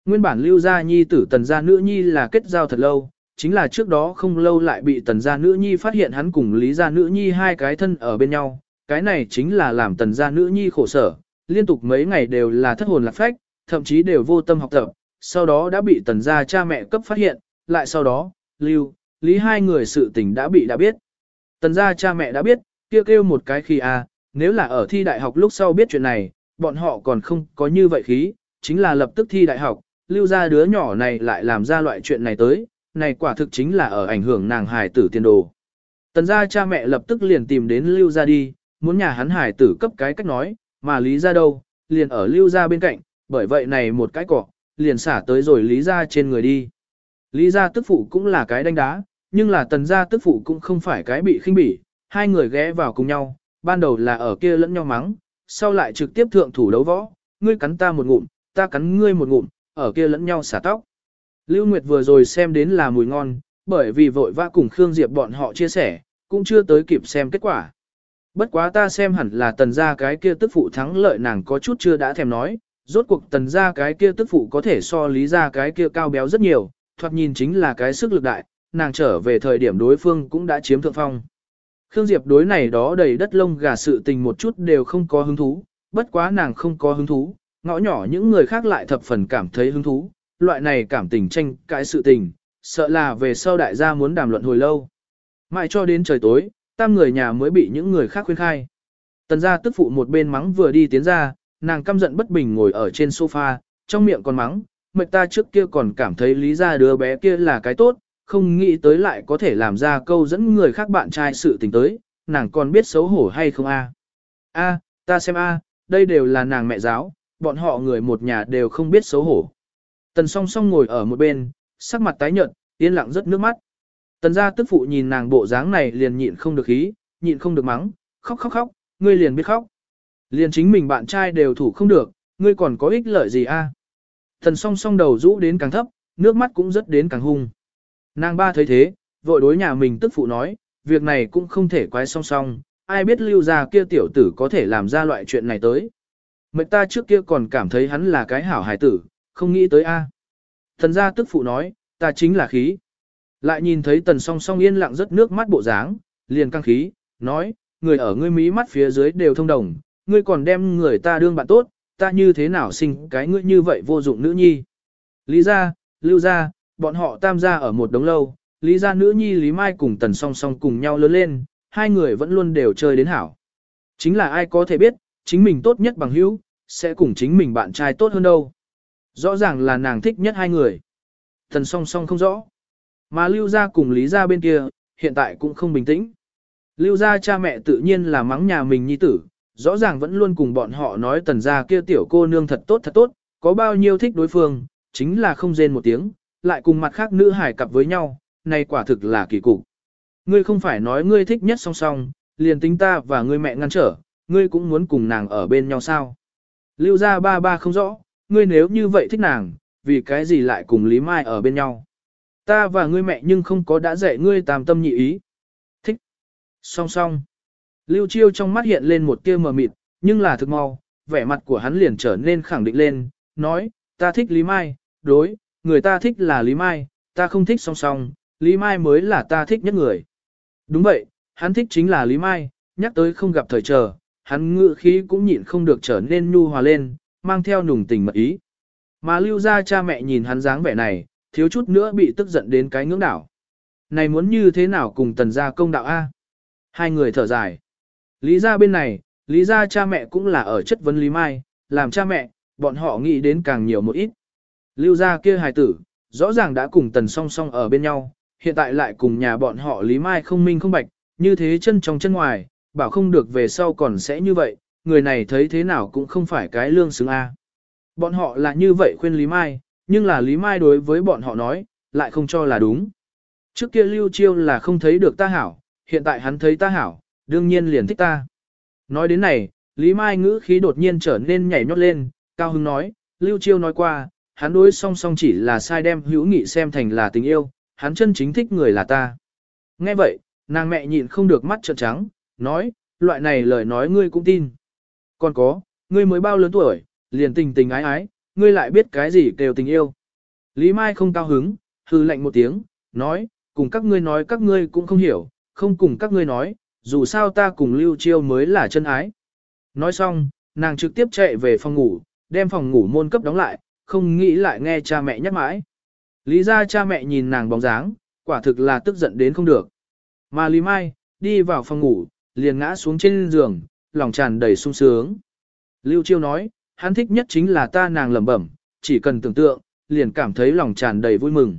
S1: Nguyên bản lưu gia nhi tử tần gia nữ nhi là kết giao thật lâu, chính là trước đó không lâu lại bị tần gia nữ nhi phát hiện hắn cùng lý gia nữ nhi hai cái thân ở bên nhau, cái này chính là làm tần gia nữ nhi khổ sở, liên tục mấy ngày đều là thất hồn lạc phách, thậm chí đều vô tâm học tập, sau đó đã bị tần gia cha mẹ cấp phát hiện, lại sau đó, lưu, lý hai người sự tình đã bị đã biết. Tần gia cha mẹ đã biết, kia kêu, một cái khi a, à, nếu là ở thi đại học lúc sau biết chuyện này, bọn họ còn không có như vậy khí, chính là lập tức thi đại học, lưu ra đứa nhỏ này lại làm ra loại chuyện này tới, này quả thực chính là ở ảnh hưởng nàng hài tử tiền đồ. Tần gia cha mẹ lập tức liền tìm đến lưu gia đi, muốn nhà hắn hài tử cấp cái cách nói, mà lý gia đâu, liền ở lưu gia bên cạnh, bởi vậy này một cái cọ, liền xả tới rồi lý gia trên người đi. Lý gia tức phụ cũng là cái đánh đá, nhưng là tần gia tức phụ cũng không phải cái bị khinh bỉ, hai người ghé vào cùng nhau, ban đầu là ở kia lẫn nhau mắng, sau lại trực tiếp thượng thủ đấu võ, ngươi cắn ta một ngụm, ta cắn ngươi một ngụm, ở kia lẫn nhau xả tóc. Lưu Nguyệt vừa rồi xem đến là mùi ngon, bởi vì vội vã cùng Khương Diệp bọn họ chia sẻ, cũng chưa tới kịp xem kết quả. Bất quá ta xem hẳn là tần gia cái kia tức phụ thắng lợi nàng có chút chưa đã thèm nói, rốt cuộc tần gia cái kia tức phụ có thể so lý gia cái kia cao béo rất nhiều, thoạt nhìn chính là cái sức lực đại, nàng trở về thời điểm đối phương cũng đã chiếm thượng phong. Khương Diệp đối này đó đầy đất lông gà sự tình một chút đều không có hứng thú, bất quá nàng không có hứng thú, ngõ nhỏ những người khác lại thập phần cảm thấy hứng thú, loại này cảm tình tranh cãi sự tình, sợ là về sau đại gia muốn đàm luận hồi lâu. Mãi cho đến trời tối, tam người nhà mới bị những người khác khuyên khai. Tần gia tức phụ một bên mắng vừa đi tiến ra, nàng căm giận bất bình ngồi ở trên sofa, trong miệng còn mắng, mệt ta trước kia còn cảm thấy lý ra đứa bé kia là cái tốt, không nghĩ tới lại có thể làm ra câu dẫn người khác bạn trai sự tình tới, nàng còn biết xấu hổ hay không a? A, ta xem a, đây đều là nàng mẹ giáo, bọn họ người một nhà đều không biết xấu hổ. Tần song song ngồi ở một bên, sắc mặt tái nhợt, yên lặng rất nước mắt. Tần gia tức phụ nhìn nàng bộ dáng này liền nhịn không được khí, nhịn không được mắng, khóc khóc khóc, ngươi liền biết khóc. Liền chính mình bạn trai đều thủ không được, ngươi còn có ích lợi gì a? Tần song song đầu rũ đến càng thấp, nước mắt cũng rất đến càng hung. Nàng ba thấy thế, vội đối nhà mình tức phụ nói, việc này cũng không thể quái song song, ai biết lưu gia kia tiểu tử có thể làm ra loại chuyện này tới. Mệnh ta trước kia còn cảm thấy hắn là cái hảo hài tử, không nghĩ tới a. Thần gia tức phụ nói, ta chính là khí. Lại nhìn thấy tần song song yên lặng rất nước mắt bộ dáng, liền căng khí, nói, người ở ngươi mí mắt phía dưới đều thông đồng, ngươi còn đem người ta đương bạn tốt, ta như thế nào sinh cái ngươi như vậy vô dụng nữ nhi. Lý gia, lưu gia, bọn họ tam gia ở một đống lâu, lý gia nữ nhi Lý Mai cùng tần song song cùng nhau lớn lên, hai người vẫn luôn đều chơi đến hảo. Chính là ai có thể biết, chính mình tốt nhất bằng hữu, sẽ cùng chính mình bạn trai tốt hơn đâu. Rõ ràng là nàng thích nhất hai người. Tần song song không rõ. Mà lưu gia cùng lý gia bên kia, hiện tại cũng không bình tĩnh. Lưu gia cha mẹ tự nhiên là mắng nhà mình nhi tử, rõ ràng vẫn luôn cùng bọn họ nói tần gia kia tiểu cô nương thật tốt thật tốt, có bao nhiêu thích đối phương, chính là không rên một tiếng, lại cùng mặt khác nữ hải cặp với nhau, này quả thực là kỳ cục. Ngươi không phải nói ngươi thích nhất song song, liền tính ta và ngươi mẹ ngăn trở, ngươi cũng muốn cùng nàng ở bên nhau sao. Lưu gia ba ba không rõ, ngươi nếu như vậy thích nàng, vì cái gì lại cùng Lý Mai ở bên nhau. Ta và ngươi mẹ nhưng không có đã dạy ngươi tam tâm nhị ý. Thích. Song song. Lưu Chiêu trong mắt hiện lên một tia mờ mịt, nhưng là thực mau, vẻ mặt của hắn liền trở nên khẳng định lên, nói, ta thích Lý Mai, đối, người ta thích là Lý Mai, ta không thích song song, Lý Mai mới là ta thích nhất người. Đúng vậy, hắn thích chính là Lý Mai, nhắc tới không gặp thời chờ, hắn ngự khí cũng nhịn không được trở nên nhu hòa lên, mang theo nùng tình mật ý. Mà lưu ra cha mẹ nhìn hắn dáng vẻ này, thiếu chút nữa bị tức giận đến cái ngưỡng đảo. Này muốn như thế nào cùng tần gia công đạo A? Hai người thở dài. Lý ra bên này, lý ra cha mẹ cũng là ở chất vấn Lý Mai, làm cha mẹ, bọn họ nghĩ đến càng nhiều một ít. Lưu ra kia hài tử, rõ ràng đã cùng tần song song ở bên nhau, hiện tại lại cùng nhà bọn họ Lý Mai không minh không bạch, như thế chân trong chân ngoài, bảo không được về sau còn sẽ như vậy, người này thấy thế nào cũng không phải cái lương xứng A. Bọn họ là như vậy khuyên Lý Mai, nhưng là Lý Mai đối với bọn họ nói, lại không cho là đúng. Trước kia Lưu Chiêu là không thấy được ta hảo, hiện tại hắn thấy ta hảo, đương nhiên liền thích ta. Nói đến này, Lý Mai ngữ khí đột nhiên trở nên nhảy nhót lên, Cao Hưng nói, Lưu Chiêu nói qua, hắn đối song song chỉ là sai đem hữu nghị xem thành là tình yêu, hắn chân chính thích người là ta. Nghe vậy, nàng mẹ nhịn không được mắt trợn trắng, nói, loại này lời nói ngươi cũng tin. Còn có, ngươi mới bao lớn tuổi, liền tình tình ái ái, ngươi lại biết cái gì kêu tình yêu. Lý Mai không cao hứng, hư lạnh một tiếng, nói, cùng các ngươi nói các ngươi cũng không hiểu, không cùng các ngươi nói, dù sao ta cùng Lưu Chiêu mới là chân ái. Nói xong, nàng trực tiếp chạy về phòng ngủ, đem phòng ngủ môn cấp đóng lại, không nghĩ lại nghe cha mẹ nhắc mãi. Lý ra cha mẹ nhìn nàng bóng dáng, quả thực là tức giận đến không được. Mà Lý Mai, đi vào phòng ngủ, liền ngã xuống trên giường, lòng tràn đầy sung sướng. Lưu Chiêu nói, hắn thích nhất chính là ta nàng lẩm bẩm, chỉ cần tưởng tượng, liền cảm thấy lòng tràn đầy vui mừng.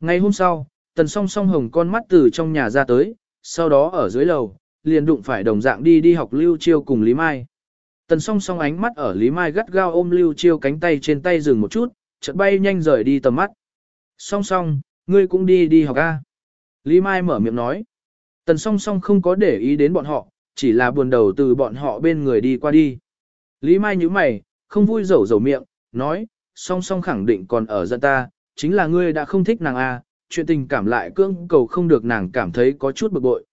S1: Ngày hôm sau, tần song song hồng con mắt từ trong nhà ra tới, sau đó ở dưới lầu, liền đụng phải đồng dạng đi đi học Lưu Chiêu cùng Lý Mai. Tần song song ánh mắt ở Lý Mai gắt gao ôm Lưu Chiêu cánh tay trên tay dừng một chút, chợt bay nhanh rời đi tầm mắt. Song song, ngươi cũng đi đi học A. Lý Mai mở miệng nói. Tần song song không có để ý đến bọn họ, chỉ là buồn đầu từ bọn họ bên người đi qua đi. Lý Mai như mày, không vui rầu rầu miệng, nói, song song khẳng định còn ở giận ta, chính là ngươi đã không thích nàng A, chuyện tình cảm lại cưỡng cầu không được nàng cảm thấy có chút bực bội.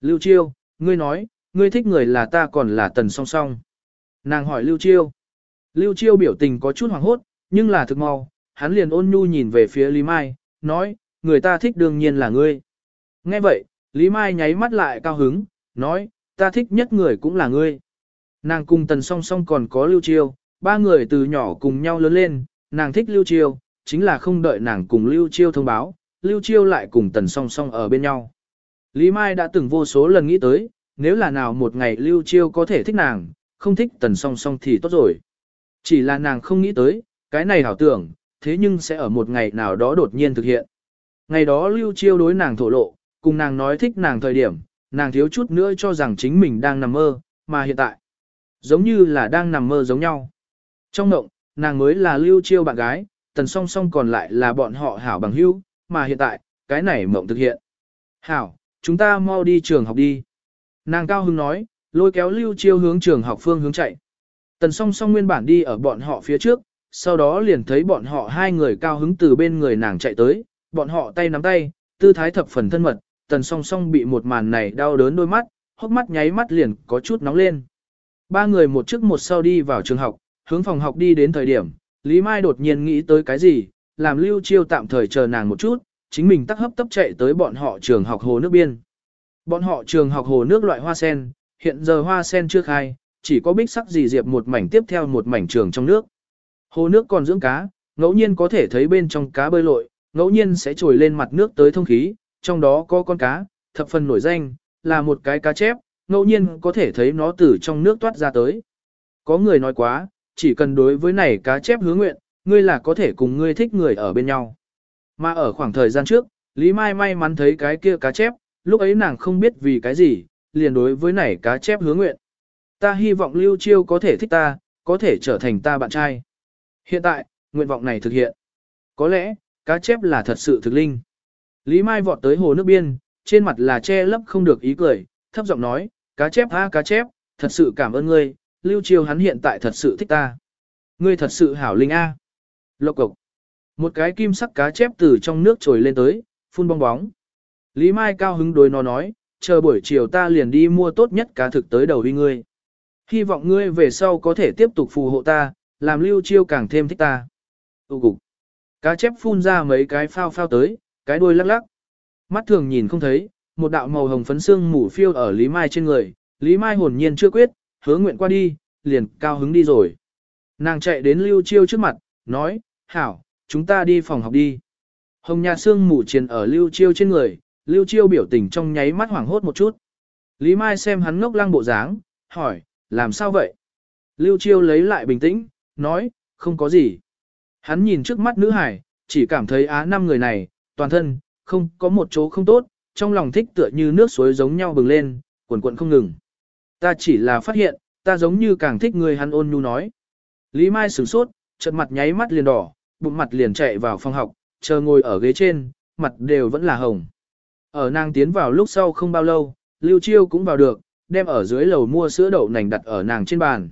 S1: Lưu Chiêu, ngươi nói, ngươi thích người là ta còn là tần song song. Nàng hỏi Lưu Chiêu. Lưu Chiêu biểu tình có chút hoảng hốt, nhưng là thực mau, hắn liền ôn nhu nhìn về phía Lý Mai, nói, người ta thích đương nhiên là ngươi. Nghe vậy, Lý Mai nháy mắt lại cao hứng, nói, ta thích nhất người cũng là ngươi. Nàng cùng tần song song còn có Lưu Chiêu, ba người từ nhỏ cùng nhau lớn lên, nàng thích Lưu Chiêu, chính là không đợi nàng cùng Lưu Chiêu thông báo, Lưu Chiêu lại cùng tần song song ở bên nhau. Lý Mai đã từng vô số lần nghĩ tới, nếu là nào một ngày Lưu Chiêu có thể thích nàng, không thích tần song song thì tốt rồi. Chỉ là nàng không nghĩ tới, cái này hảo tưởng, thế nhưng sẽ ở một ngày nào đó đột nhiên thực hiện. Ngày đó Lưu Chiêu đối nàng thổ lộ, cùng nàng nói thích nàng thời điểm, nàng thiếu chút nữa cho rằng chính mình đang nằm mơ, mà hiện tại. Giống như là đang nằm mơ giống nhau. Trong mộng, nàng mới là lưu chiêu bạn gái, tần song song còn lại là bọn họ hảo bằng hữu, mà hiện tại, cái này mộng thực hiện. Hảo, chúng ta mau đi trường học đi. Nàng cao hứng nói, lôi kéo lưu chiêu hướng trường học phương hướng chạy. Tần song song nguyên bản đi ở bọn họ phía trước, sau đó liền thấy bọn họ hai người cao hứng từ bên người nàng chạy tới, bọn họ tay nắm tay, tư thái thập phần thân mật, tần song song bị một màn này đau đớn đôi mắt, hốc mắt nháy mắt liền có chút nóng lên. Ba người một trước một sau đi vào trường học, hướng phòng học đi đến thời điểm, Lý Mai đột nhiên nghĩ tới cái gì, làm lưu chiêu tạm thời chờ nàng một chút, chính mình tắc hấp tấp chạy tới bọn họ trường học hồ nước biên. Bọn họ trường học hồ nước loại hoa sen, hiện giờ hoa sen chưa khai, chỉ có bích sắc gì diệp một mảnh tiếp theo một mảnh trường trong nước. Hồ nước còn dưỡng cá, ngẫu nhiên có thể thấy bên trong cá bơi lội, ngẫu nhiên sẽ trồi lên mặt nước tới thông khí, trong đó có con cá, thập phần nổi danh, là một cái cá chép, ngẫu nhiên có thể thấy nó từ trong nước toát ra tới. Có người nói quá, chỉ cần đối với này cá chép hứa nguyện, ngươi là có thể cùng ngươi thích người ở bên nhau. Mà ở khoảng thời gian trước, Lý Mai may mắn thấy cái kia cá chép, lúc ấy nàng không biết vì cái gì, liền đối với này cá chép hứa nguyện. Ta hy vọng Lưu Chiêu có thể thích ta, có thể trở thành ta bạn trai. Hiện tại, nguyện vọng này thực hiện. Có lẽ, cá chép là thật sự thực linh. Lý Mai vọt tới hồ nước biên, trên mặt là che lấp không được ý cười, thấp giọng nói, cá chép ha cá chép, thật sự cảm ơn ngươi, Lưu Chiêu hắn hiện tại thật sự thích ta. Ngươi thật sự hảo linh a. Lộc cục. Một cái kim sắc cá chép từ trong nước trồi lên tới, phun bong bóng. Lý Mai cao hứng đối nó nói, chờ buổi chiều ta liền đi mua tốt nhất cá thực tới đầu đi ngươi. Hy vọng ngươi về sau có thể tiếp tục phù hộ ta, làm lưu chiêu càng thêm thích ta. Tụ cục. Cá chép phun ra mấy cái phao phao tới, cái đuôi lắc lắc. Mắt thường nhìn không thấy, một đạo màu hồng phấn xương mủ phiêu ở Lý Mai trên người, Lý Mai hồn nhiên chưa quyết, hứa nguyện qua đi, liền cao hứng đi rồi. Nàng chạy đến Lưu Chiêu trước mặt, nói, hảo, chúng ta đi phòng học đi. Hồng nhà xương mủ triền ở Lưu Chiêu trên người, Lưu Chiêu biểu tình trong nháy mắt hoảng hốt một chút. Lý Mai xem hắn ngốc lăng bộ dáng, hỏi, làm sao vậy? Lưu Chiêu lấy lại bình tĩnh, nói, không có gì. Hắn nhìn trước mắt nữ hải, chỉ cảm thấy á năm người này, toàn thân, không có một chỗ không tốt, trong lòng thích tựa như nước suối giống nhau bừng lên, cuộn cuộn không ngừng. Ta chỉ là phát hiện, ta giống như càng thích người hắn ôn nhu nói. Lý Mai sửng sốt, chợt mặt nháy mắt liền đỏ, bụng mặt liền chạy vào phòng học, chờ ngồi ở ghế trên, mặt đều vẫn là hồng. Ở nàng tiến vào lúc sau không bao lâu, Lưu Chiêu cũng vào được, đem ở dưới lầu mua sữa đậu nành đặt ở nàng trên bàn.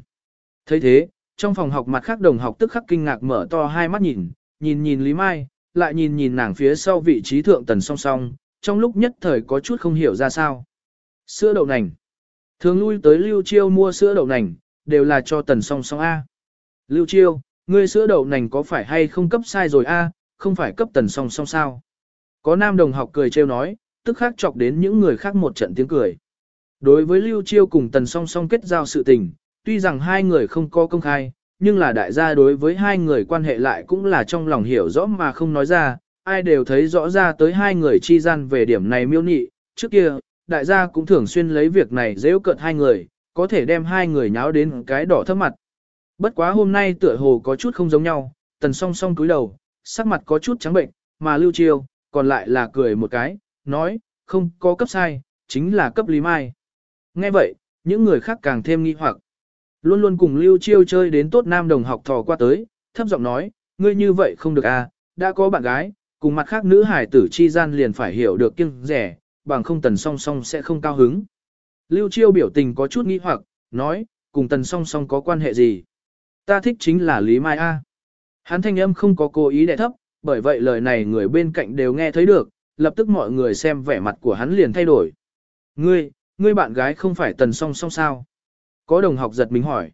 S1: thấy thế, trong phòng học mặt khác đồng học tức khắc kinh ngạc mở to hai mắt nhìn, nhìn nhìn Lý Mai, lại nhìn nhìn nàng phía sau vị trí thượng tần song song, trong lúc nhất thời có chút không hiểu ra sao. Sữa đậu nành. Thường lui tới Lưu Chiêu mua sữa đậu nành, đều là cho tần song song A. Lưu Chiêu, ngươi sữa đậu nành có phải hay không cấp sai rồi A, không phải cấp tần song song sao. Có nam đồng học cười trêu nói, tức khắc chọc đến những người khác một trận tiếng cười. Đối với Lưu Chiêu cùng tần song song kết giao sự tình, tuy rằng hai người không có công khai, nhưng là đại gia đối với hai người quan hệ lại cũng là trong lòng hiểu rõ mà không nói ra, ai đều thấy rõ ra tới hai người chi gian về điểm này miêu nị, trước kia, đại gia cũng thường xuyên lấy việc này dễ cận hai người, có thể đem hai người nháo đến cái đỏ thấp mặt. Bất quá hôm nay tựa hồ có chút không giống nhau, tần song song cúi đầu, sắc mặt có chút trắng bệnh, mà lưu chiêu, còn lại là cười một cái, nói, không có cấp sai, chính là cấp lý mai. Nghe vậy, những người khác càng thêm nghi hoặc. Luôn luôn cùng Lưu Chiêu chơi đến tốt nam đồng học thò qua tới, thấp giọng nói, ngươi như vậy không được à, đã có bạn gái, cùng mặt khác nữ hải tử chi gian liền phải hiểu được kiêng rẻ, bằng không tần song song sẽ không cao hứng. Lưu Chiêu biểu tình có chút nghi hoặc, nói, cùng tần song song có quan hệ gì? Ta thích chính là Lý Mai A. Hắn thanh âm không có cố ý đẻ thấp, bởi vậy lời này người bên cạnh đều nghe thấy được, lập tức mọi người xem vẻ mặt của hắn liền thay đổi. Ngươi, ngươi bạn gái không phải tần song song sao? Có đồng học giật mình hỏi.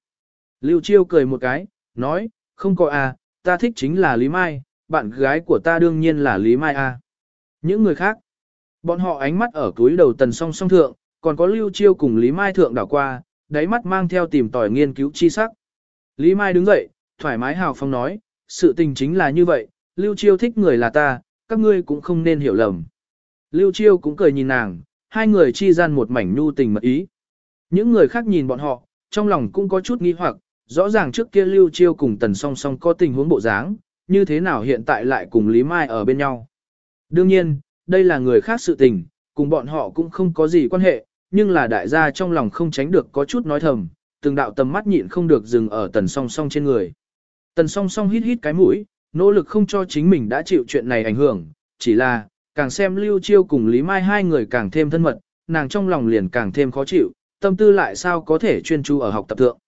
S1: Lưu Chiêu cười một cái, nói, không có à, ta thích chính là Lý Mai, bạn gái của ta đương nhiên là Lý Mai à. Những người khác, bọn họ ánh mắt ở túi đầu tần song song thượng, còn có Lưu Chiêu cùng Lý Mai thượng đảo qua, đáy mắt mang theo tìm tòi nghiên cứu chi sắc. Lý Mai đứng dậy, thoải mái hào phong nói, sự tình chính là như vậy, Lưu Chiêu thích người là ta, các ngươi cũng không nên hiểu lầm. Lưu Chiêu cũng cười nhìn nàng, hai người chi gian một mảnh nhu tình mật ý. Những người khác nhìn bọn họ, trong lòng cũng có chút nghi hoặc, rõ ràng trước kia Lưu Chiêu cùng Tần Song Song có tình huống bộ dáng, như thế nào hiện tại lại cùng Lý Mai ở bên nhau. Đương nhiên, đây là người khác sự tình, cùng bọn họ cũng không có gì quan hệ, nhưng là đại gia trong lòng không tránh được có chút nói thầm, từng đạo tầm mắt nhịn không được dừng ở tần song song trên người. Tần song song hít hít cái mũi, nỗ lực không cho chính mình đã chịu chuyện này ảnh hưởng, chỉ là, càng xem Lưu Chiêu cùng Lý Mai hai người càng thêm thân mật, nàng trong lòng liền càng thêm khó chịu, tâm tư lại sao có thể chuyên chú ở học tập thượng.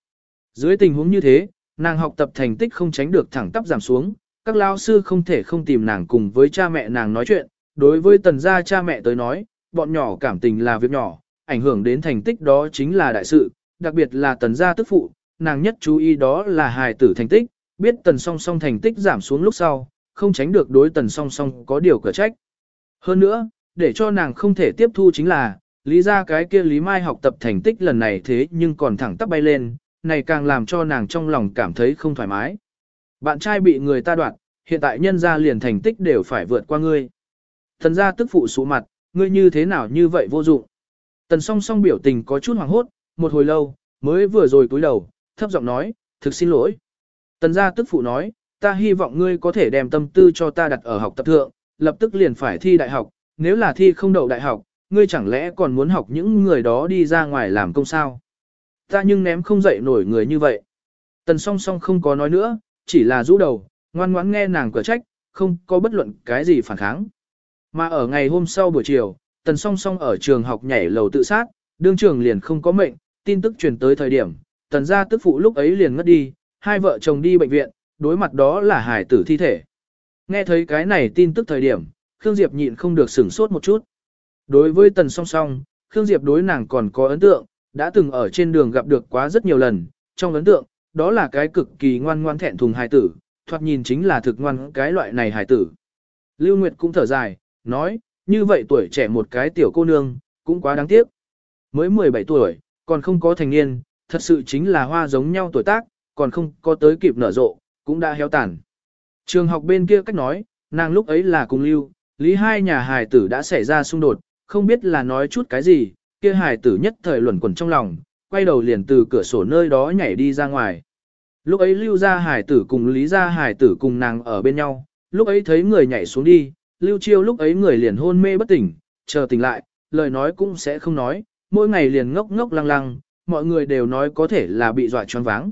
S1: Dưới tình huống như thế, nàng học tập thành tích không tránh được thẳng tắp giảm xuống, các lao sư không thể không tìm nàng cùng với cha mẹ nàng nói chuyện, đối với tần gia cha mẹ tới nói, bọn nhỏ cảm tình là việc nhỏ, ảnh hưởng đến thành tích đó chính là đại sự, đặc biệt là tần gia tức phụ, nàng nhất chú ý đó là hài tử thành tích, biết tần song song thành tích giảm xuống lúc sau, không tránh được đối tần song song có điều cửa trách. Hơn nữa, để cho nàng không thể tiếp thu chính là, lý ra cái kia Lý Mai học tập thành tích lần này thế nhưng còn thẳng tắp bay lên, này càng làm cho nàng trong lòng cảm thấy không thoải mái. Bạn trai bị người ta đoạt, hiện tại nhân ra liền thành tích đều phải vượt qua ngươi. Thần gia tức phụ sụ mặt, ngươi như thế nào như vậy vô dụng. Tần song song biểu tình có chút hoàng hốt, một hồi lâu, mới vừa rồi cúi đầu, thấp giọng nói, thực xin lỗi. Tần gia tức phụ nói, ta hy vọng ngươi có thể đem tâm tư cho ta đặt ở học tập thượng, lập tức liền phải thi đại học, nếu là thi không đậu đại học, ngươi chẳng lẽ còn muốn học những người đó đi ra ngoài làm công sao? Ta nhưng ném không dậy nổi người như vậy. Tần song song không có nói nữa, chỉ là rũ đầu, ngoan ngoãn nghe nàng cửa trách, không có bất luận cái gì phản kháng. Mà ở ngày hôm sau buổi chiều, tần song song ở trường học nhảy lầu tự sát, đương trường liền không có mệnh, tin tức truyền tới thời điểm, tần gia tức phụ lúc ấy liền ngất đi, hai vợ chồng đi bệnh viện, đối mặt đó là hải tử thi thể. Nghe thấy cái này tin tức thời điểm, Khương Diệp nhịn không được sửng sốt một chút. Đối với tần song song, Khương Diệp đối nàng còn có ấn tượng, đã từng ở trên đường gặp được quá rất nhiều lần, trong ấn tượng, đó là cái cực kỳ ngoan ngoan thẹn thùng hài tử, thoạt nhìn chính là thực ngoan cái loại này hài tử. Lưu Nguyệt cũng thở dài, nói, như vậy tuổi trẻ một cái tiểu cô nương, cũng quá đáng tiếc. Mới 17 tuổi, còn không có thành niên, thật sự chính là hoa giống nhau tuổi tác, còn không có tới kịp nở rộ, cũng đã héo tàn. Trường học bên kia cách nói, nàng lúc ấy là cùng lưu, lý hai nhà hài tử đã xảy ra xung đột, không biết là nói chút cái gì, kia hài tử nhất thời luẩn quẩn trong lòng, quay đầu liền từ cửa sổ nơi đó nhảy đi ra ngoài. Lúc ấy lưu ra hài tử cùng lý ra hài tử cùng nàng ở bên nhau, lúc ấy thấy người nhảy xuống đi, lưu chiêu lúc ấy người liền hôn mê bất tỉnh, chờ tỉnh lại, lời nói cũng sẽ không nói, mỗi ngày liền ngốc ngốc lăng lăng, mọi người đều nói có thể là bị dọa choáng váng.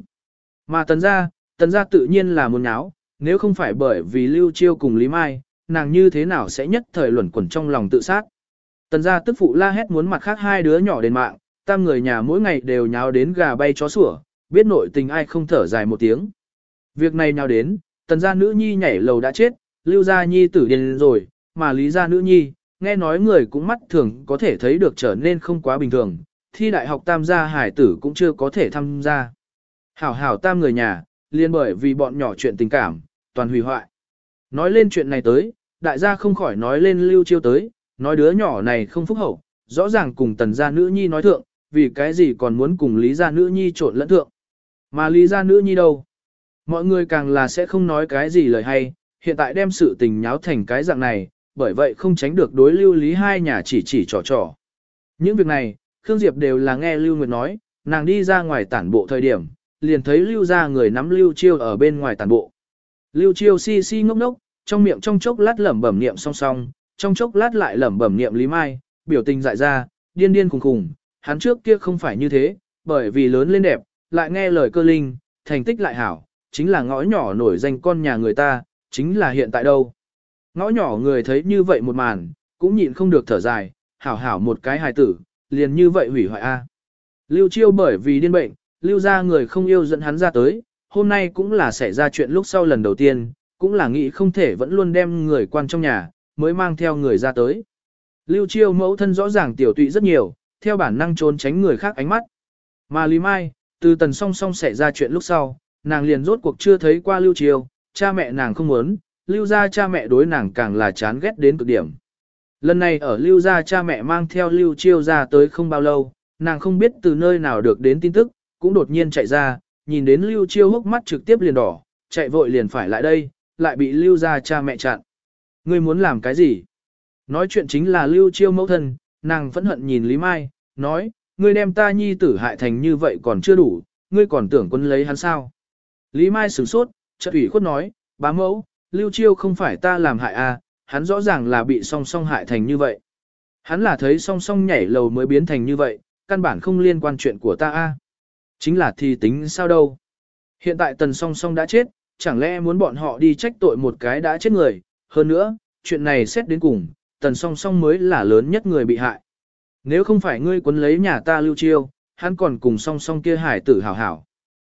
S1: Mà tần gia, tần gia tự nhiên là muốn nháo, nếu không phải bởi vì lưu chiêu cùng Lý Mai, nàng như thế nào sẽ nhất thời luẩn quẩn trong lòng tự sát. Tần gia tức phụ la hét muốn mặt khác hai đứa nhỏ đến mạng, tam người nhà mỗi ngày đều nháo đến gà bay chó sủa, biết nội tình ai không thở dài một tiếng. Việc này nháo đến, tần gia nữ nhi nhảy lầu đã chết, lưu gia nhi tử điên rồi, mà lý gia nữ nhi, nghe nói người cũng mắt thường có thể thấy được trở nên không quá bình thường, thi đại học tam gia hải tử cũng chưa có thể tham gia. Hảo hảo tam người nhà, liên bởi vì bọn nhỏ chuyện tình cảm, toàn hủy hoại. Nói lên chuyện này tới, đại gia không khỏi nói lên lưu chiêu tới, nói đứa nhỏ này không phúc hậu, rõ ràng cùng tần gia nữ nhi nói thượng, vì cái gì còn muốn cùng lý gia nữ nhi trộn lẫn thượng. Mà lý gia nữ nhi đâu? Mọi người càng là sẽ không nói cái gì lời hay, hiện tại đem sự tình nháo thành cái dạng này, bởi vậy không tránh được đối lưu lý hai nhà chỉ chỉ trò trò. Những việc này, Khương Diệp đều là nghe Lưu Nguyệt nói, nàng đi ra ngoài tản bộ thời điểm, liền thấy Lưu ra người nắm Lưu Chiêu ở bên ngoài tản bộ. Lưu Chiêu si si ngốc ngốc, trong miệng trong chốc lát lẩm bẩm niệm song song, trong chốc lát lại lẩm bẩm niệm Lý Mai, biểu tình dại ra, điên điên khùng khùng, hắn trước kia không phải như thế, bởi vì lớn lên đẹp, lại nghe lời cơ linh, thành tích lại hảo, chính là ngõ nhỏ nổi danh con nhà người ta, chính là hiện tại đâu. Ngõ nhỏ người thấy như vậy một màn, cũng nhịn không được thở dài, hảo hảo một cái hài tử, liền như vậy hủy hoại a. Lưu Chiêu bởi vì điên bệnh, lưu ra người không yêu dẫn hắn ra tới, hôm nay cũng là xảy ra chuyện lúc sau lần đầu tiên, cũng là nghĩ không thể vẫn luôn đem người quan trong nhà, mới mang theo người ra tới. Lưu Chiêu mẫu thân rõ ràng tiểu tụy rất nhiều, theo bản năng trốn tránh người khác ánh mắt. Mà Lý Mai, từ tần song song xảy ra chuyện lúc sau, nàng liền rốt cuộc chưa thấy qua Lưu Chiêu, cha mẹ nàng không muốn, lưu gia cha mẹ đối nàng càng là chán ghét đến cực điểm. Lần này ở lưu gia cha mẹ mang theo lưu chiêu ra tới không bao lâu, nàng không biết từ nơi nào được đến tin tức, cũng đột nhiên chạy ra, nhìn đến lưu chiêu hốc mắt trực tiếp liền đỏ, chạy vội liền phải lại đây, lại bị lưu gia cha mẹ chặn. Ngươi muốn làm cái gì? Nói chuyện chính là lưu chiêu mẫu thân, nàng phẫn hận nhìn Lý Mai, nói, ngươi đem ta nhi tử hại thành như vậy còn chưa đủ, ngươi còn tưởng quân lấy hắn sao? Lý Mai sửng sốt, chợt ủy khuất nói, bá mẫu, Lưu Chiêu không phải ta làm hại a, à, hắn rõ ràng là bị song song hại thành như vậy. Hắn là thấy song song nhảy lầu mới biến thành như vậy, căn bản không liên quan chuyện của ta a. À. Chính là thì tính sao đâu. Hiện tại tần song song đã chết, chẳng lẽ muốn bọn họ đi trách tội một cái đã chết người. Hơn nữa, chuyện này xét đến cùng, tần song song mới là lớn nhất người bị hại. Nếu không phải ngươi quấn lấy nhà ta lưu chiêu, hắn còn cùng song song kia hải tử hảo hảo.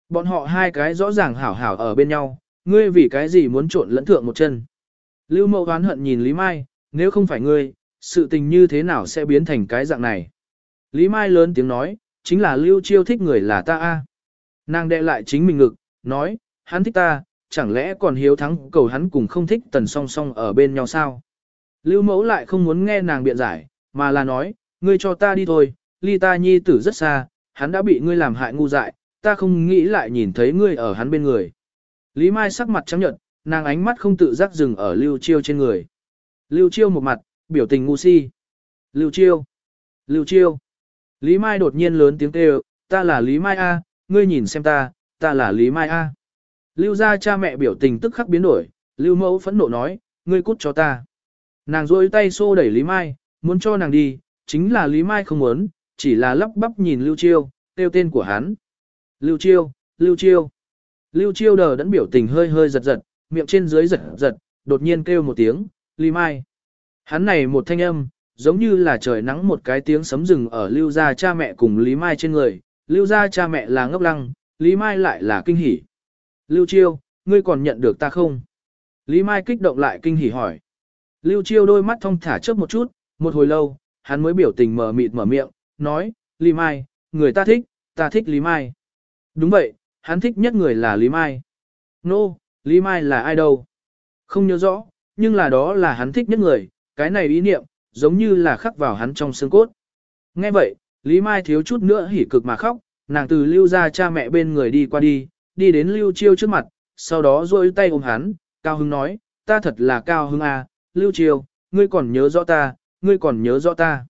S1: Bọn họ hai cái rõ ràng hảo hảo ở bên nhau, ngươi vì cái gì muốn trộn lẫn thượng một chân. Lưu mẫu oán hận nhìn Lý Mai, nếu không phải ngươi, sự tình như thế nào sẽ biến thành cái dạng này. Lý Mai lớn tiếng nói, chính là Lưu Chiêu thích người là ta a. Nàng đệ lại chính mình ngực, nói, hắn thích ta, chẳng lẽ còn hiếu thắng cầu hắn cùng không thích tần song song ở bên nhau sao? Lưu mẫu lại không muốn nghe nàng biện giải, mà là nói, ngươi cho ta đi thôi, ly ta nhi tử rất xa, hắn đã bị ngươi làm hại ngu dại, ta không nghĩ lại nhìn thấy ngươi ở hắn bên người. Lý Mai sắc mặt trắng nhợt, nàng ánh mắt không tự giác dừng ở Lưu Chiêu trên người. Lưu Chiêu một mặt, biểu tình ngu si. Lưu Chiêu! Lưu Chiêu! Lý Mai đột nhiên lớn tiếng kêu, ta là Lý Mai A, ngươi nhìn xem ta, ta là Lý Mai A. Lưu ra cha mẹ biểu tình tức khắc biến đổi, Lưu mẫu phẫn nộ nói, ngươi cút cho ta. Nàng rôi tay xô đẩy Lý Mai, muốn cho nàng đi, chính là Lý Mai không muốn, chỉ là lắp bắp nhìn Lưu Chiêu, kêu tên của hắn. Lưu Chiêu, Lưu Chiêu. Lưu Chiêu đờ đẫn biểu tình hơi hơi giật giật, miệng trên dưới giật giật, đột nhiên kêu một tiếng, Lý Mai. Hắn này một thanh âm, giống như là trời nắng một cái tiếng sấm rừng ở Lưu gia cha mẹ cùng Lý Mai trên người. Lưu gia cha mẹ là ngốc lăng, Lý Mai lại là kinh hỉ. Lưu Chiêu, ngươi còn nhận được ta không? Lý Mai kích động lại kinh hỉ hỏi. Lưu Chiêu đôi mắt thông thả chớp một chút, một hồi lâu, hắn mới biểu tình mở mịt mở miệng, nói, Lý Mai, người ta thích, ta thích Lý Mai. Đúng vậy, hắn thích nhất người là Lý Mai. Nô, no, Lý Mai là ai đâu? Không nhớ rõ, nhưng là đó là hắn thích nhất người, cái này ý niệm, giống như là khắc vào hắn trong xương cốt. Nghe vậy, Lý Mai thiếu chút nữa hỉ cực mà khóc, nàng từ lưu ra cha mẹ bên người đi qua đi, đi đến lưu chiêu trước mặt, sau đó rôi tay ôm hắn, cao hưng nói, ta thật là cao hưng à, lưu chiêu, ngươi còn nhớ rõ ta, ngươi còn nhớ rõ ta.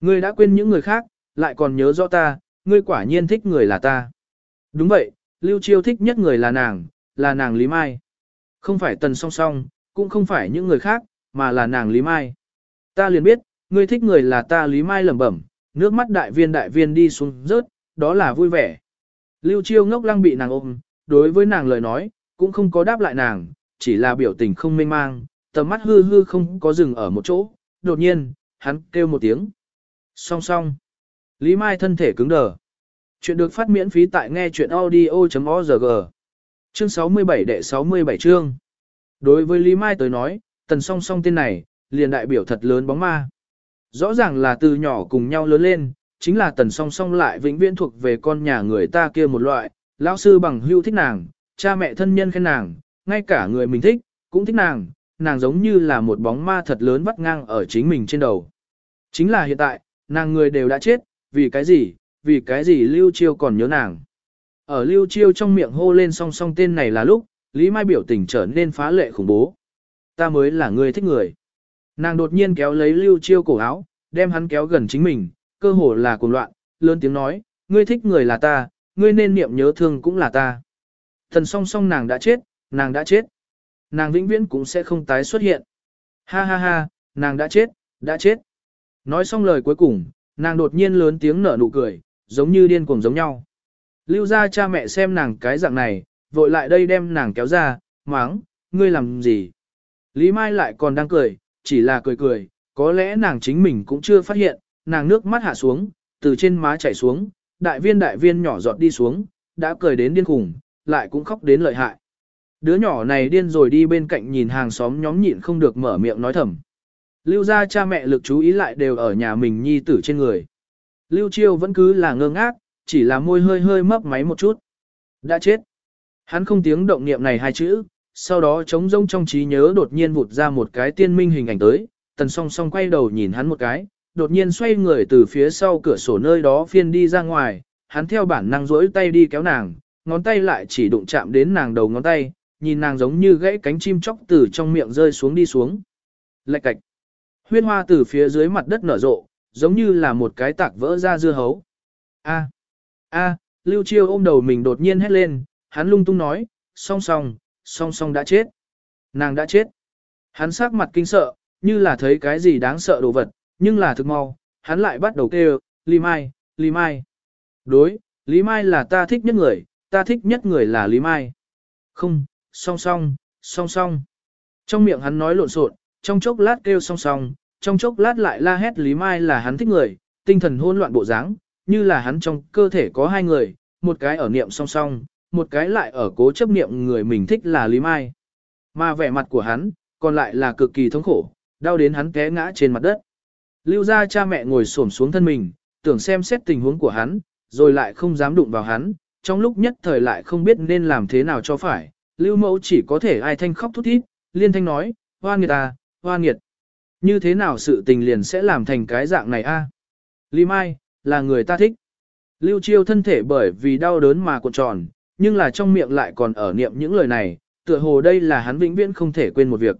S1: Ngươi đã quên những người khác, lại còn nhớ rõ ta, ngươi quả nhiên thích người là ta. Đúng vậy, lưu chiêu thích nhất người là nàng, là nàng Lý Mai. Không phải tần song song, cũng không phải những người khác, mà là nàng Lý Mai. Ta liền biết, ngươi thích người là ta Lý Mai lẩm bẩm, nước mắt đại viên đại viên đi xuống rớt, đó là vui vẻ. Lưu Chiêu ngốc lăng bị nàng ôm, đối với nàng lời nói, cũng không có đáp lại nàng, chỉ là biểu tình không mênh mang, tầm mắt hư hư không có dừng ở một chỗ, đột nhiên, hắn kêu một tiếng. Song song. Lý Mai thân thể cứng đờ. Chuyện được phát miễn phí tại nghe chuyện audio.org. Chương 67 đệ 67 chương. Đối với Lý Mai tới nói, tần song song tên này, liền đại biểu thật lớn bóng ma. Rõ ràng là từ nhỏ cùng nhau lớn lên, chính là tần song song lại vĩnh viễn thuộc về con nhà người ta kia một loại, lão sư bằng hưu thích nàng, cha mẹ thân nhân khen nàng, ngay cả người mình thích, cũng thích nàng, nàng giống như là một bóng ma thật lớn vắt ngang ở chính mình trên đầu. Chính là hiện tại, nàng người đều đã chết, vì cái gì, vì cái gì Lưu Chiêu còn nhớ nàng. Ở Lưu Chiêu trong miệng hô lên song song tên này là lúc, Lý Mai biểu tình trở nên phá lệ khủng bố. Ta mới là người thích người. Nàng đột nhiên kéo lấy Lưu Chiêu cổ áo, đem hắn kéo gần chính mình, cơ hồ là cuồng loạn, lớn tiếng nói, ngươi thích người là ta, ngươi nên niệm nhớ thương cũng là ta. Thần song song nàng đã chết, nàng đã chết. Nàng vĩnh viễn cũng sẽ không tái xuất hiện. Ha ha ha, nàng đã chết, đã chết. Nói xong lời cuối cùng, nàng đột nhiên lớn tiếng nở nụ cười, giống như điên cuồng giống nhau. Lưu ra cha mẹ xem nàng cái dạng này, vội lại đây đem nàng kéo ra, máng, ngươi làm gì? Lý Mai lại còn đang cười, chỉ là cười cười, có lẽ nàng chính mình cũng chưa phát hiện, nàng nước mắt hạ xuống, từ trên má chảy xuống, đại viên đại viên nhỏ giọt đi xuống, đã cười đến điên khủng, lại cũng khóc đến lợi hại. Đứa nhỏ này điên rồi đi bên cạnh nhìn hàng xóm nhóm nhịn không được mở miệng nói thầm. Lưu ra cha mẹ lực chú ý lại đều ở nhà mình nhi tử trên người. Lưu chiêu vẫn cứ là ngơ ngác, chỉ là môi hơi hơi mấp máy một chút. Đã chết. Hắn không tiếng động niệm này hai chữ, sau đó trống rông trong trí nhớ đột nhiên vụt ra một cái tiên minh hình ảnh tới, tần song song quay đầu nhìn hắn một cái, đột nhiên xoay người từ phía sau cửa sổ nơi đó phiên đi ra ngoài, hắn theo bản năng rỗi tay đi kéo nàng, ngón tay lại chỉ đụng chạm đến nàng đầu ngón tay, nhìn nàng giống như gãy cánh chim chóc từ trong miệng rơi xuống đi xuống. Lạch cạch. Huyên hoa từ phía dưới mặt đất nở rộ, giống như là một cái tạc vỡ ra dưa hấu. A. A, Lưu Chiêu ôm đầu mình đột nhiên hét lên, hắn lung tung nói, song song, song song đã chết. Nàng đã chết. Hắn sắc mặt kinh sợ, như là thấy cái gì đáng sợ đồ vật, nhưng là thực mau, hắn lại bắt đầu kêu, lý Mai, lý Mai. Đối, Lý Mai là ta thích nhất người, ta thích nhất người là Lý Mai. Không, song song, song song. Trong miệng hắn nói lộn xộn, trong chốc lát kêu song song, trong chốc lát lại la hét Lý Mai là hắn thích người, tinh thần hỗn loạn bộ dáng, như là hắn trong cơ thể có hai người, một cái ở niệm song song, một cái lại ở cố chấp niệm người mình thích là Lý Mai. Mà vẻ mặt của hắn, còn lại là cực kỳ thống khổ, đau đến hắn té ngã trên mặt đất. Lưu ra cha mẹ ngồi xổm xuống thân mình, tưởng xem xét tình huống của hắn, rồi lại không dám đụng vào hắn, trong lúc nhất thời lại không biết nên làm thế nào cho phải. Lưu mẫu chỉ có thể ai thanh khóc thút thít, liên thanh nói, hoa nghiệt à, hoa nghiệt. Như thế nào sự tình liền sẽ làm thành cái dạng này a? Lý Mai, là người ta thích. Lưu Chiêu thân thể bởi vì đau đớn mà cuộn tròn, nhưng là trong miệng lại còn ở niệm những lời này, tựa hồ đây là hắn vĩnh viễn không thể quên một việc.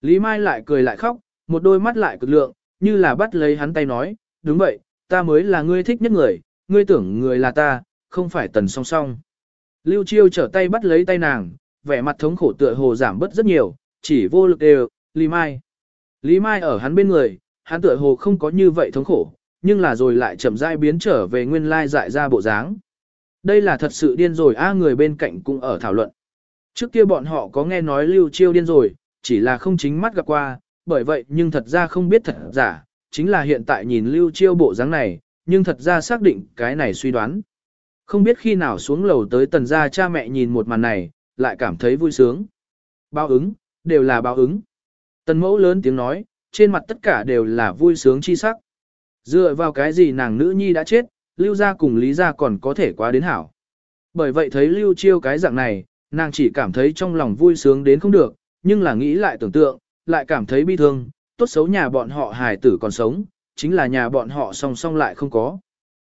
S1: Lý Mai lại cười lại khóc, một đôi mắt lại cực lượng, như là bắt lấy hắn tay nói, đúng vậy, ta mới là ngươi thích nhất người, ngươi tưởng người là ta, không phải tần song song. Lưu Chiêu trở tay bắt lấy tay nàng, vẻ mặt thống khổ tựa hồ giảm bớt rất nhiều, chỉ vô lực đều, Lý Mai. Lý Mai ở hắn bên người, hắn tựa hồ không có như vậy thống khổ, nhưng là rồi lại chậm rãi biến trở về nguyên lai dại ra bộ dáng. Đây là thật sự điên rồi a người bên cạnh cũng ở thảo luận. Trước kia bọn họ có nghe nói Lưu Chiêu điên rồi, chỉ là không chính mắt gặp qua, bởi vậy nhưng thật ra không biết thật giả, chính là hiện tại nhìn Lưu Chiêu bộ dáng này, nhưng thật ra xác định cái này suy đoán. Không biết khi nào xuống lầu tới tần gia cha mẹ nhìn một màn này, lại cảm thấy vui sướng. Báo ứng, đều là báo ứng. Tần mẫu lớn tiếng nói, trên mặt tất cả đều là vui sướng chi sắc. Dựa vào cái gì nàng nữ nhi đã chết, lưu gia cùng lý gia còn có thể quá đến hảo. Bởi vậy thấy lưu chiêu cái dạng này, nàng chỉ cảm thấy trong lòng vui sướng đến không được, nhưng là nghĩ lại tưởng tượng, lại cảm thấy bi thương, tốt xấu nhà bọn họ hài tử còn sống, chính là nhà bọn họ song song lại không có.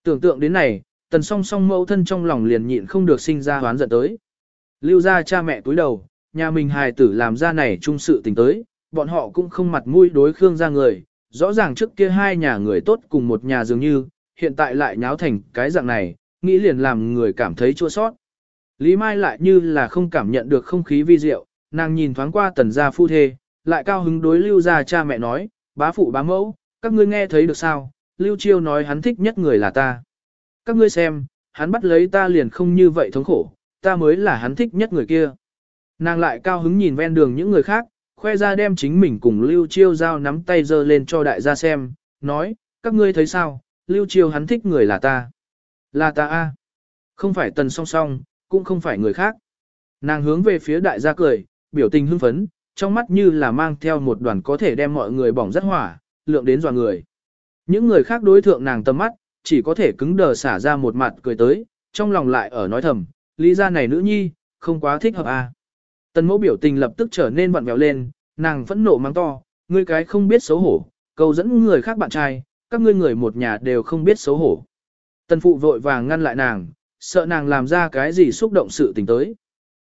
S1: Tưởng tượng đến này, tần song song mẫu thân trong lòng liền nhịn không được sinh ra hoán giận tới. Lưu ra cha mẹ túi đầu, nhà mình hài tử làm ra này chung sự tình tới, bọn họ cũng không mặt mũi đối Khương ra người, rõ ràng trước kia hai nhà người tốt cùng một nhà dường như, hiện tại lại nháo thành cái dạng này, nghĩ liền làm người cảm thấy chua sót. Lý Mai lại như là không cảm nhận được không khí vi diệu, nàng nhìn thoáng qua tần gia phu thê, lại cao hứng đối lưu ra cha mẹ nói, bá phụ bá mẫu, các ngươi nghe thấy được sao, lưu chiêu nói hắn thích nhất người là ta. Các ngươi xem, hắn bắt lấy ta liền không như vậy thống khổ, ta mới là hắn thích nhất người kia. Nàng lại cao hứng nhìn ven đường những người khác, khoe ra đem chính mình cùng Lưu Chiêu giao nắm tay giơ lên cho đại gia xem, nói, các ngươi thấy sao, Lưu Chiêu hắn thích người là ta. Là ta a, Không phải tần song song, cũng không phải người khác. Nàng hướng về phía đại gia cười, biểu tình hưng phấn, trong mắt như là mang theo một đoàn có thể đem mọi người bỏng rất hỏa, lượng đến dọa người. Những người khác đối thượng nàng tầm mắt, chỉ có thể cứng đờ xả ra một mặt cười tới, trong lòng lại ở nói thầm, lý gia này nữ nhi, không quá thích hợp a. Tần mẫu biểu tình lập tức trở nên vặn vẹo lên, nàng phẫn nộ mang to, ngươi cái không biết xấu hổ, cầu dẫn người khác bạn trai, các ngươi người một nhà đều không biết xấu hổ. Tần phụ vội vàng ngăn lại nàng, sợ nàng làm ra cái gì xúc động sự tình tới.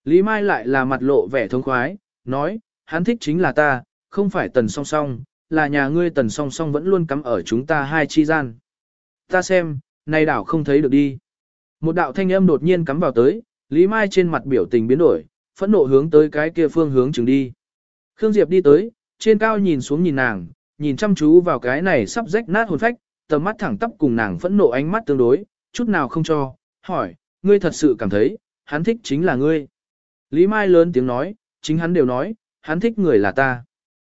S1: Lý Mai lại là mặt lộ vẻ thông khoái, nói, hắn thích chính là ta, không phải tần song song, là nhà ngươi tần song song vẫn luôn cắm ở chúng ta hai chi gian. Ta xem, nay đảo không thấy được đi. Một đạo thanh âm đột nhiên cắm vào tới, Lý Mai trên mặt biểu tình biến đổi, phẫn nộ hướng tới cái kia phương hướng chừng đi. Khương Diệp đi tới, trên cao nhìn xuống nhìn nàng, nhìn chăm chú vào cái này sắp rách nát hồn phách, tầm mắt thẳng tắp cùng nàng phẫn nộ ánh mắt tương đối, chút nào không cho, hỏi, ngươi thật sự cảm thấy, hắn thích chính là ngươi. Lý Mai lớn tiếng nói, chính hắn đều nói, hắn thích người là ta.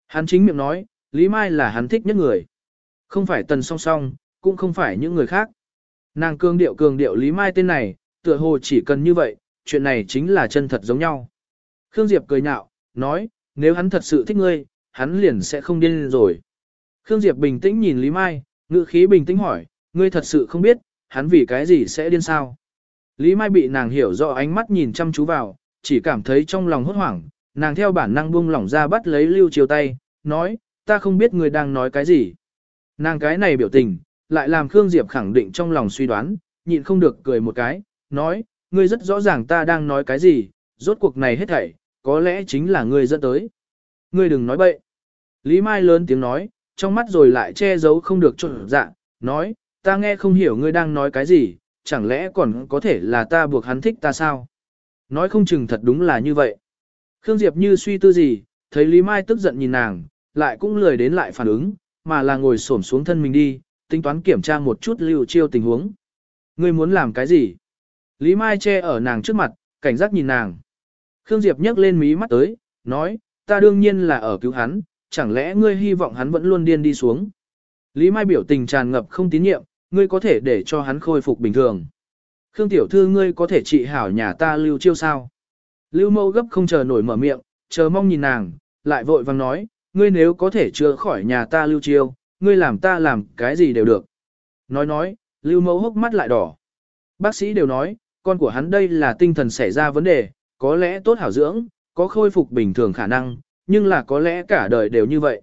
S1: Hắn chính miệng nói, Lý Mai là hắn thích nhất người. Không phải tần song song, cũng không phải những người khác. Nàng cương điệu cường điệu Lý Mai tên này, tựa hồ chỉ cần như vậy, chuyện này chính là chân thật giống nhau. Khương Diệp cười nhạo, nói, nếu hắn thật sự thích ngươi, hắn liền sẽ không điên rồi. Khương Diệp bình tĩnh nhìn Lý Mai, ngữ khí bình tĩnh hỏi, ngươi thật sự không biết, hắn vì cái gì sẽ điên sao. Lý Mai bị nàng hiểu rõ ánh mắt nhìn chăm chú vào, chỉ cảm thấy trong lòng hốt hoảng, nàng theo bản năng buông lỏng ra bắt lấy Lưu Chiêu tay, nói, ta không biết người đang nói cái gì. Nàng cái này biểu tình, lại làm Khương Diệp khẳng định trong lòng suy đoán, nhịn không được cười một cái, nói, ngươi rất rõ ràng ta đang nói cái gì, rốt cuộc này hết thảy, có lẽ chính là ngươi dẫn tới. Ngươi đừng nói bậy. Lý Mai lớn tiếng nói, trong mắt rồi lại che giấu không được trộn dạ, nói, ta nghe không hiểu ngươi đang nói cái gì, chẳng lẽ còn có thể là ta buộc hắn thích ta sao? Nói không chừng thật đúng là như vậy. Khương Diệp như suy tư gì, thấy Lý Mai tức giận nhìn nàng, lại cũng lười đến lại phản ứng, mà là ngồi xổm xuống thân mình đi, tính toán kiểm tra một chút lưu chiêu tình huống. Ngươi muốn làm cái gì? Lý Mai che ở nàng trước mặt, cảnh giác nhìn nàng. Khương Diệp nhấc lên mí mắt tới, nói, ta đương nhiên là ở cứu hắn, chẳng lẽ ngươi hy vọng hắn vẫn luôn điên đi xuống. Lý Mai biểu tình tràn ngập không tín nhiệm, ngươi có thể để cho hắn khôi phục bình thường. Khương tiểu thư ngươi có thể trị hảo nhà ta lưu chiêu sao? Lưu mâu gấp không chờ nổi mở miệng, chờ mong nhìn nàng, lại vội vàng nói, ngươi nếu có thể chữa khỏi nhà ta lưu chiêu, ngươi làm ta làm cái gì đều được. Nói nói, lưu Mâu hốc mắt lại đỏ. Bác sĩ đều nói, con của hắn đây là tinh thần xảy ra vấn đề, có lẽ tốt hảo dưỡng, có khôi phục bình thường khả năng, nhưng là có lẽ cả đời đều như vậy.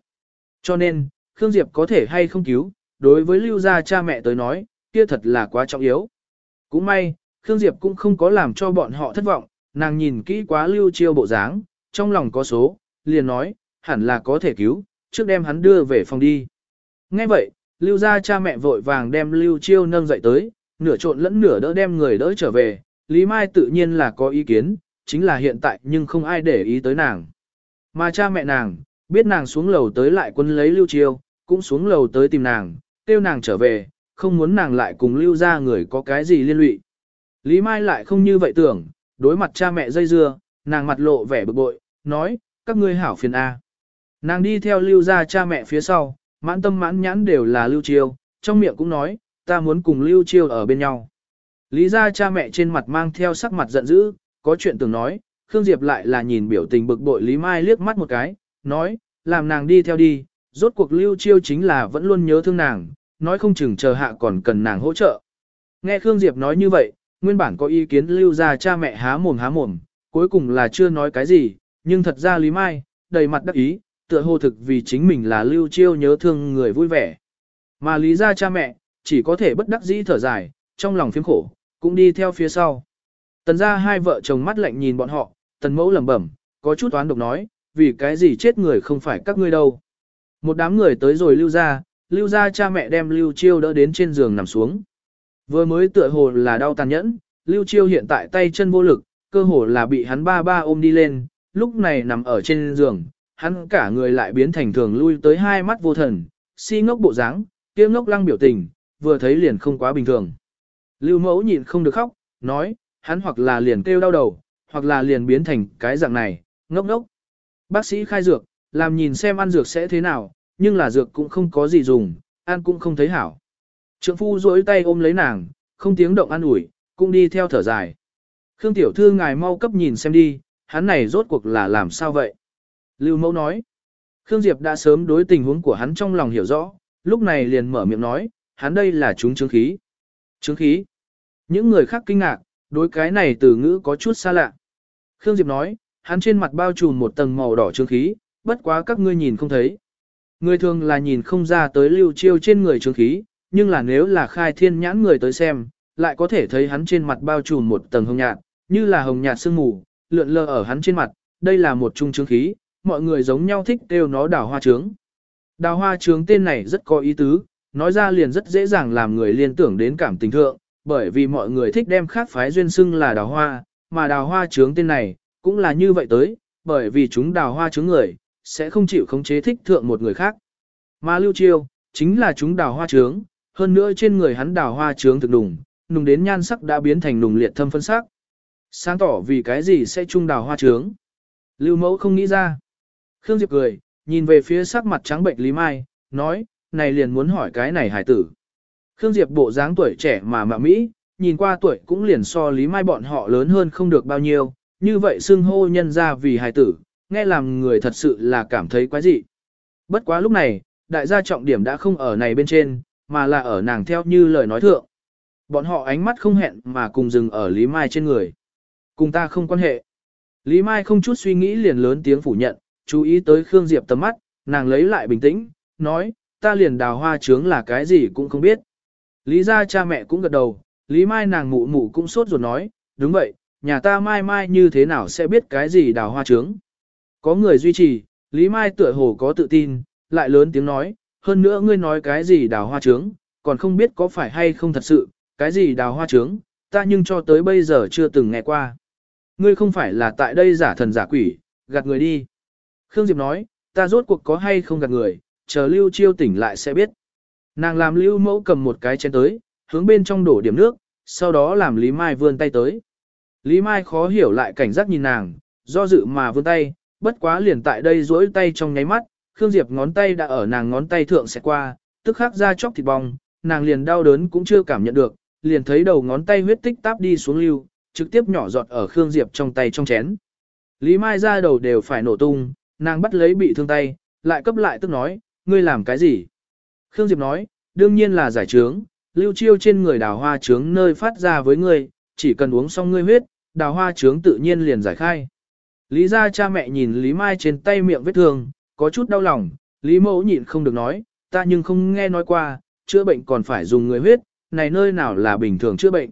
S1: Cho nên, Khương Diệp có thể hay không cứu, đối với lưu gia cha mẹ tới nói, kia thật là quá trọng yếu. Cũng may, Khương Diệp cũng không có làm cho bọn họ thất vọng, nàng nhìn kỹ quá lưu chiêu bộ dáng, trong lòng có số, liền nói, hẳn là có thể cứu, trước đem hắn đưa về phòng đi. nghe vậy, lưu gia cha mẹ vội vàng đem lưu chiêu nâng dậy tới, nửa trộn lẫn nửa đỡ đem người đỡ trở về, Lý Mai tự nhiên là có ý kiến, chính là hiện tại nhưng không ai để ý tới nàng. Mà cha mẹ nàng, biết nàng xuống lầu tới lại quân lấy lưu chiêu, cũng xuống lầu tới tìm nàng, kêu nàng trở về, không muốn nàng lại cùng lưu ra người có cái gì liên lụy. Lý Mai lại không như vậy tưởng, đối mặt cha mẹ dây dưa, nàng mặt lộ vẻ bực bội, nói, các ngươi hảo phiền A. Nàng đi theo lưu ra cha mẹ phía sau, mãn tâm mãn nhãn đều là lưu chiêu, trong miệng cũng nói, ta muốn cùng lưu chiêu ở bên nhau. Lý ra cha mẹ trên mặt mang theo sắc mặt giận dữ, có chuyện tưởng nói, Khương Diệp lại là nhìn biểu tình bực bội Lý Mai liếc mắt một cái, nói, làm nàng đi theo đi, rốt cuộc lưu chiêu chính là vẫn luôn nhớ thương nàng, nói không chừng chờ hạ còn cần nàng hỗ trợ. Nghe Khương Diệp nói như vậy, nguyên bản có ý kiến lưu ra cha mẹ há mồm há mồm, cuối cùng là chưa nói cái gì, nhưng thật ra Lý Mai, đầy mặt đắc ý, tựa hồ thực vì chính mình là lưu chiêu nhớ thương người vui vẻ. Mà Lý ra cha mẹ, chỉ có thể bất đắc dĩ thở dài, trong lòng phiếm khổ, cũng đi theo phía sau. Tần ra hai vợ chồng mắt lạnh nhìn bọn họ, tần mẫu lẩm bẩm, có chút toán độc nói, vì cái gì chết người không phải các ngươi đâu. Một đám người tới rồi lưu ra, lưu ra cha mẹ đem lưu chiêu đỡ đến trên giường nằm xuống. Vừa mới tựa hồ là đau tàn nhẫn, lưu chiêu hiện tại tay chân vô lực, cơ hồ là bị hắn ba ba ôm đi lên, lúc này nằm ở trên giường, hắn cả người lại biến thành thường lui tới hai mắt vô thần, si ngốc bộ dáng, kia ngốc lăng biểu tình, vừa thấy liền không quá bình thường. Lưu mẫu nhịn không được khóc, nói, hắn hoặc là liền kêu đau đầu, hoặc là liền biến thành cái dạng này, ngốc ngốc. Bác sĩ khai dược, làm nhìn xem ăn dược sẽ thế nào, nhưng là dược cũng không có gì dùng, ăn cũng không thấy hảo. Trượng phu duỗi tay ôm lấy nàng, không tiếng động ăn ủi, cũng đi theo thở dài. Khương tiểu thư ngài mau cấp nhìn xem đi, hắn này rốt cuộc là làm sao vậy? Lưu mẫu nói. Khương Diệp đã sớm đối tình huống của hắn trong lòng hiểu rõ, lúc này liền mở miệng nói, hắn đây là chúng chứng khí. Chứng khí. Những người khác kinh ngạc, đối cái này từ ngữ có chút xa lạ. Khương Diệp nói, hắn trên mặt bao trùm một tầng màu đỏ chứng khí, bất quá các ngươi nhìn không thấy. Người thường là nhìn không ra tới lưu chiêu trên người chứng khí, nhưng là nếu là khai thiên nhãn người tới xem, lại có thể thấy hắn trên mặt bao trùm một tầng hồng nhạt, như là hồng nhạt sương mù, lượn lờ ở hắn trên mặt, đây là một trung chứng khí, mọi người giống nhau thích kêu nó đào hoa trướng. Đào hoa trướng tên này rất có ý tứ, nói ra liền rất dễ dàng làm người liên tưởng đến cảm tình thượng, bởi vì mọi người thích đem khác phái duyên xưng là đào hoa, mà đào hoa trướng tên này, cũng là như vậy tới, bởi vì chúng đào hoa trướng người, sẽ không chịu khống chế thích thượng một người khác. Mà lưu chiêu, chính là chúng đào hoa trướng, hơn nữa trên người hắn đào hoa trướng thực đùng, nùng đến nhan sắc đã biến thành nùng liệt thâm phân sắc. Sáng tỏ vì cái gì sẽ trung đào hoa trướng. Lưu mẫu không nghĩ ra. Khương Diệp cười, nhìn về phía sắc mặt trắng bệnh Lý Mai, nói, này liền muốn hỏi cái này hải tử. Khương Diệp bộ dáng tuổi trẻ mà mạ Mỹ, nhìn qua tuổi cũng liền so Lý Mai bọn họ lớn hơn không được bao nhiêu, như vậy xưng hô nhân ra vì hải tử, nghe làm người thật sự là cảm thấy quái dị. Bất quá lúc này, đại gia trọng điểm đã không ở này bên trên, mà là ở nàng theo như lời nói thượng. Bọn họ ánh mắt không hẹn mà cùng dừng ở Lý Mai trên người. Cùng ta không quan hệ. Lý Mai không chút suy nghĩ liền lớn tiếng phủ nhận, chú ý tới Khương Diệp tầm mắt, nàng lấy lại bình tĩnh, nói, ta liền đào hoa trướng là cái gì cũng không biết. Lý ra cha mẹ cũng gật đầu, Lý Mai nàng mụ mụ cũng sốt ruột nói, đúng vậy, nhà ta mai mai như thế nào sẽ biết cái gì đào hoa trướng. Có người duy trì, Lý Mai tựa hồ có tự tin, lại lớn tiếng nói, hơn nữa ngươi nói cái gì đào hoa trướng, còn không biết có phải hay không thật sự, cái gì đào hoa trướng, ta nhưng cho tới bây giờ chưa từng nghe qua. Ngươi không phải là tại đây giả thần giả quỷ, gạt người đi. Khương Diệp nói, ta rốt cuộc có hay không gạt người, chờ lưu chiêu tỉnh lại sẽ biết. Nàng làm lưu mẫu cầm một cái chén tới, hướng bên trong đổ điểm nước, sau đó làm Lý Mai vươn tay tới. Lý Mai khó hiểu lại cảnh giác nhìn nàng, do dự mà vươn tay, bất quá liền tại đây duỗi tay trong nháy mắt, Khương Diệp ngón tay đã ở nàng ngón tay thượng sẽ qua, tức khắc ra chóc thịt bong, nàng liền đau đớn cũng chưa cảm nhận được, liền thấy đầu ngón tay huyết tích táp đi xuống lưu, trực tiếp nhỏ giọt ở Khương Diệp trong tay trong chén. Lý Mai ra đầu đều phải nổ tung, nàng bắt lấy bị thương tay, lại cấp lại tức nói, ngươi làm cái gì? Khương Diệp nói, đương nhiên là giải trướng, lưu chiêu trên người đào hoa trướng nơi phát ra với ngươi, chỉ cần uống xong ngươi huyết, đào hoa trướng tự nhiên liền giải khai. Lý ra cha mẹ nhìn Lý Mai trên tay miệng vết thương, có chút đau lòng, Lý mẫu nhịn không được nói, ta nhưng không nghe nói qua, chữa bệnh còn phải dùng người huyết, này nơi nào là bình thường chữa bệnh.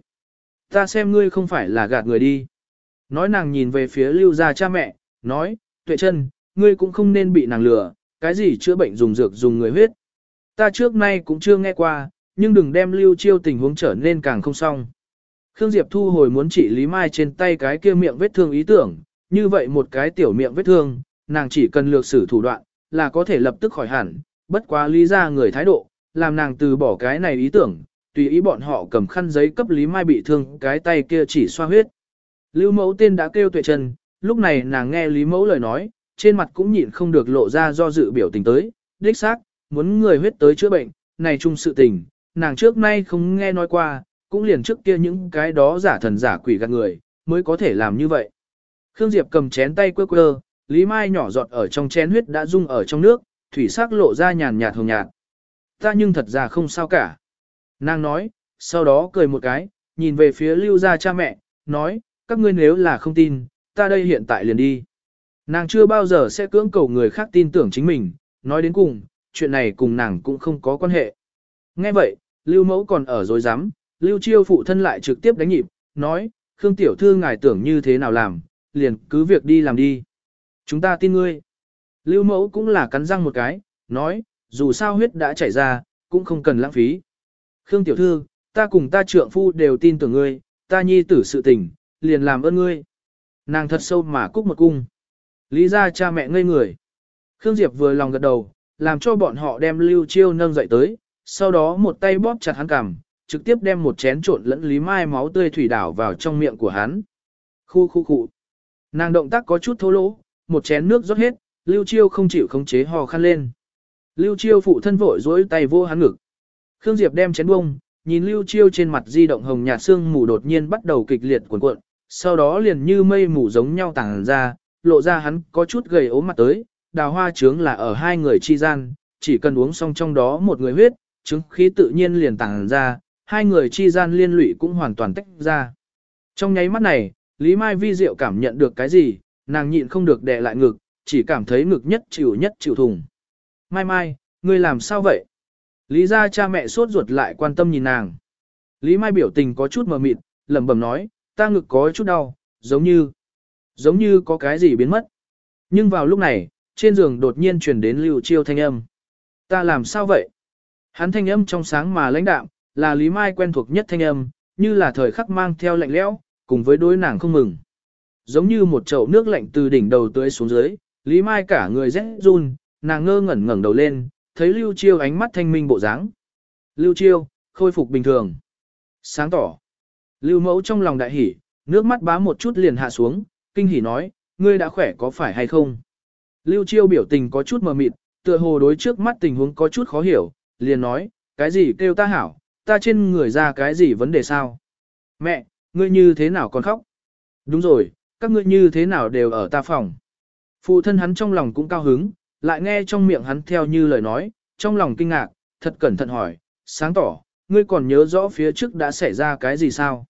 S1: Ta xem ngươi không phải là gạt người đi. Nói nàng nhìn về phía lưu gia cha mẹ, nói, tuệ chân, ngươi cũng không nên bị nàng lừa, cái gì chữa bệnh dùng dược dùng người huyết. Ta trước nay cũng chưa nghe qua, nhưng đừng đem lưu chiêu tình huống trở nên càng không xong. Khương Diệp thu hồi muốn trị Lý Mai trên tay cái kia miệng vết thương ý tưởng, như vậy một cái tiểu miệng vết thương, nàng chỉ cần lược sử thủ đoạn, là có thể lập tức khỏi hẳn, bất quá lý ra người thái độ, làm nàng từ bỏ cái này ý tưởng, tùy ý bọn họ cầm khăn giấy cấp Lý Mai bị thương cái tay kia chỉ xoa huyết. Lưu mẫu tên đã kêu tuệ chân, lúc này nàng nghe Lý mẫu lời nói, trên mặt cũng nhịn không được lộ ra do dự biểu tình tới, đích xác, muốn người huyết tới chữa bệnh, này chung sự tình, nàng trước nay không nghe nói qua, cũng liền trước kia những cái đó giả thần giả quỷ gạt người, mới có thể làm như vậy. Khương Diệp cầm chén tay quơ quơ, Lý Mai nhỏ giọt ở trong chén huyết đã rung ở trong nước, thủy sắc lộ ra nhàn nhạt hồng nhạt. Ta nhưng thật ra không sao cả. Nàng nói, sau đó cười một cái, nhìn về phía lưu gia cha mẹ, nói, các ngươi nếu là không tin, ta đây hiện tại liền đi. Nàng chưa bao giờ sẽ cưỡng cầu người khác tin tưởng chính mình, nói đến cùng, chuyện này cùng nàng cũng không có quan hệ. Nghe vậy, lưu mẫu còn ở dối rắm lưu chiêu phụ thân lại trực tiếp đánh nhịp, nói, Khương tiểu thư ngài tưởng như thế nào làm, liền cứ việc đi làm đi. Chúng ta tin ngươi. Lưu mẫu cũng là cắn răng một cái, nói, dù sao huyết đã chảy ra, cũng không cần lãng phí. Khương tiểu thư, ta cùng ta trượng phu đều tin tưởng ngươi, ta nhi tử sự tình, liền làm ơn ngươi. Nàng thật sâu mà cúc một cung. Lý ra cha mẹ ngây người. Khương Diệp vừa lòng gật đầu, làm cho bọn họ đem Lưu Chiêu nâng dậy tới, sau đó một tay bóp chặt hắn cằm, trực tiếp đem một chén trộn lẫn Lý Mai máu tươi thủy đảo vào trong miệng của hắn. Khu khu khu. Nàng động tác có chút thô lỗ, một chén nước rót hết, Lưu Chiêu không chịu khống chế hò khăn lên. Lưu Chiêu phụ thân vội dối tay vô hắn ngực. Khương Diệp đem chén bông, nhìn Lưu Chiêu trên mặt di động hồng nhạt xương mù đột nhiên bắt đầu kịch liệt cuộn cuộn, sau đó liền như mây mù giống nhau tàng ra, lộ ra hắn có chút gầy ốm mặt tới, đào hoa trướng là ở hai người chi gian, chỉ cần uống xong trong đó một người huyết, trứng khí tự nhiên liền tàng ra, hai người chi gian liên lụy cũng hoàn toàn tách ra. Trong nháy mắt này, Lý Mai Vi Diệu cảm nhận được cái gì, nàng nhịn không được đè lại ngực, chỉ cảm thấy ngực nhất chịu nhất chịu thùng. Mai Mai, ngươi làm sao vậy? Lý ra cha mẹ sốt ruột lại quan tâm nhìn nàng. Lý Mai biểu tình có chút mờ mịt, lẩm bẩm nói, ta ngực có chút đau, giống như, giống như có cái gì biến mất. Nhưng vào lúc này, trên giường đột nhiên truyền đến lưu chiêu thanh âm. Ta làm sao vậy? Hắn thanh âm trong sáng mà lãnh đạm, là Lý Mai quen thuộc nhất thanh âm, như là thời khắc mang theo lạnh lẽo, cùng với đối nàng không mừng. Giống như một chậu nước lạnh từ đỉnh đầu tưới xuống dưới, Lý Mai cả người rét run, nàng ngơ ngẩn ngẩng đầu lên, thấy Lưu Chiêu ánh mắt thanh minh bộ dáng. Lưu Chiêu, khôi phục bình thường. Sáng tỏ. Lưu Mẫu trong lòng đại hỉ, nước mắt bá một chút liền hạ xuống, kinh hỉ nói, ngươi đã khỏe có phải hay không? Lưu Chiêu biểu tình có chút mờ mịt, tựa hồ đối trước mắt tình huống có chút khó hiểu, liền nói, cái gì kêu ta hảo, ta trên người ra cái gì vấn đề sao? Mẹ, ngươi như thế nào còn khóc? Đúng rồi, các ngươi như thế nào đều ở ta phòng? Phụ thân hắn trong lòng cũng cao hứng, lại nghe trong miệng hắn theo như lời nói, trong lòng kinh ngạc, thật cẩn thận hỏi, sáng tỏ, ngươi còn nhớ rõ phía trước đã xảy ra cái gì sao?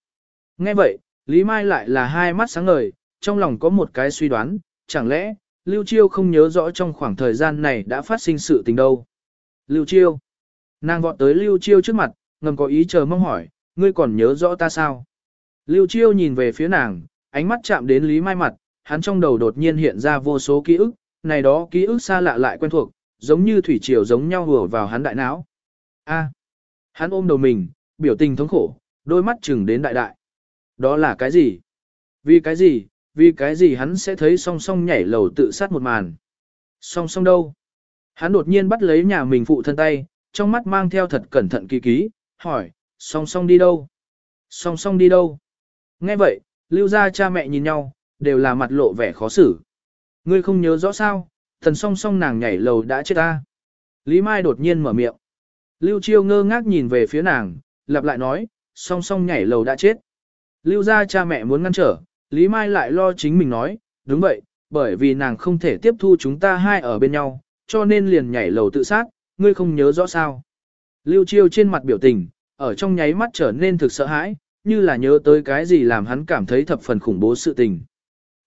S1: Nghe vậy, Lý Mai lại là hai mắt sáng ngời, trong lòng có một cái suy đoán, chẳng lẽ, Lưu Chiêu không nhớ rõ trong khoảng thời gian này đã phát sinh sự tình đâu. Lưu Chiêu. Nàng vọt tới Lưu Chiêu trước mặt, ngầm có ý chờ mong hỏi, ngươi còn nhớ rõ ta sao? Lưu Chiêu nhìn về phía nàng, ánh mắt chạm đến Lý Mai mặt, hắn trong đầu đột nhiên hiện ra vô số ký ức, này đó ký ức xa lạ lại quen thuộc, giống như thủy triều giống nhau hùa vào hắn đại não. A. hắn ôm đầu mình, biểu tình thống khổ, đôi mắt chừng đến đại đại. Đó là cái gì? Vì cái gì? Vì cái gì hắn sẽ thấy song song nhảy lầu tự sát một màn? Song song đâu? Hắn đột nhiên bắt lấy nhà mình phụ thân tay, trong mắt mang theo thật cẩn thận kỳ ký, hỏi, song song đi đâu? song song đi đâu? Nghe vậy, lưu ra cha mẹ nhìn nhau, đều là mặt lộ vẻ khó xử. Ngươi không nhớ rõ sao, thần song song nàng nhảy lầu đã chết ta. Lý Mai đột nhiên mở miệng. Lưu Chiêu ngơ ngác nhìn về phía nàng, lặp lại nói, song song nhảy lầu đã chết. Lưu ra cha mẹ muốn ngăn trở, Lý Mai lại lo chính mình nói, đúng vậy, bởi vì nàng không thể tiếp thu chúng ta hai ở bên nhau, cho nên liền nhảy lầu tự sát, ngươi không nhớ rõ sao. Lưu Chiêu trên mặt biểu tình, ở trong nháy mắt trở nên thực sợ hãi, như là nhớ tới cái gì làm hắn cảm thấy thập phần khủng bố sự tình.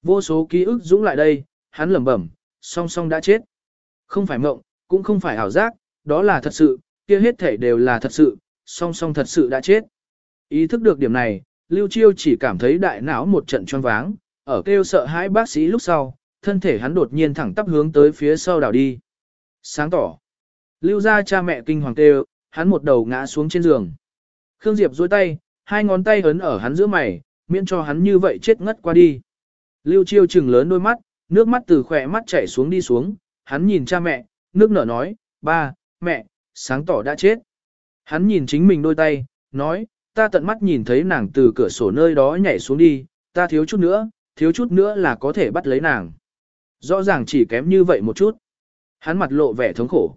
S1: Vô số ký ức dũng lại đây, hắn lẩm bẩm, song song đã chết. Không phải mộng, cũng không phải ảo giác, đó là thật sự, kia hết thể đều là thật sự, song song thật sự đã chết. Ý thức được điểm này, Lưu Chiêu chỉ cảm thấy đại não một trận choáng váng, ở kêu sợ hãi bác sĩ lúc sau, thân thể hắn đột nhiên thẳng tắp hướng tới phía sau đảo đi. Sáng tỏ. Lưu ra cha mẹ kinh hoàng kêu, hắn một đầu ngã xuống trên giường. Khương Diệp duỗi tay, hai ngón tay ấn ở hắn giữa mày, miễn cho hắn như vậy chết ngất qua đi. Lưu Chiêu chừng lớn đôi mắt, nước mắt từ khỏe mắt chảy xuống đi xuống, hắn nhìn cha mẹ, nước nở nói, ba, mẹ, sáng tỏ đã chết. Hắn nhìn chính mình đôi tay, nói, ta tận mắt nhìn thấy nàng từ cửa sổ nơi đó nhảy xuống đi, ta thiếu chút nữa, thiếu chút nữa là có thể bắt lấy nàng. Rõ ràng chỉ kém như vậy một chút. Hắn mặt lộ vẻ thống khổ.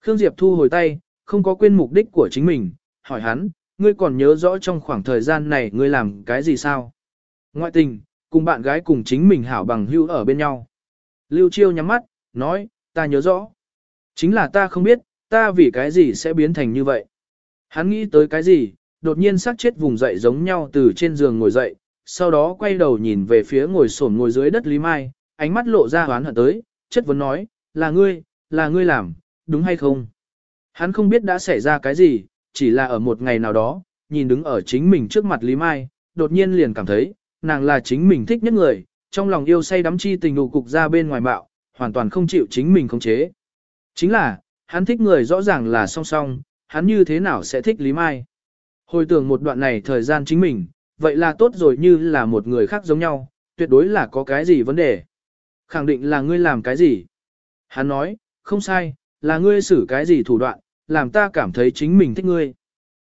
S1: Khương Diệp thu hồi tay, không có quên mục đích của chính mình, hỏi hắn, ngươi còn nhớ rõ trong khoảng thời gian này ngươi làm cái gì sao? Ngoại tình, cùng bạn gái cùng chính mình hảo bằng hữu ở bên nhau. Lưu Chiêu nhắm mắt, nói, ta nhớ rõ. Chính là ta không biết, ta vì cái gì sẽ biến thành như vậy. Hắn nghĩ tới cái gì, đột nhiên sắc chết vùng dậy giống nhau từ trên giường ngồi dậy, sau đó quay đầu nhìn về phía ngồi sổn ngồi dưới đất Lý Mai, ánh mắt lộ ra hoán hận tới, chất vấn nói, là ngươi, là ngươi làm, đúng hay không? Hắn không biết đã xảy ra cái gì, chỉ là ở một ngày nào đó, nhìn đứng ở chính mình trước mặt Lý Mai, đột nhiên liền cảm thấy, nàng là chính mình thích nhất người, trong lòng yêu say đắm chi tình đủ cục ra bên ngoài bạo, hoàn toàn không chịu chính mình khống chế. Chính là, hắn thích người rõ ràng là song song, hắn như thế nào sẽ thích Lý Mai. Hồi tưởng một đoạn này thời gian chính mình, vậy là tốt rồi như là một người khác giống nhau, tuyệt đối là có cái gì vấn đề. Khẳng định là ngươi làm cái gì. Hắn nói, không sai, là ngươi xử cái gì thủ đoạn, làm ta cảm thấy chính mình thích ngươi.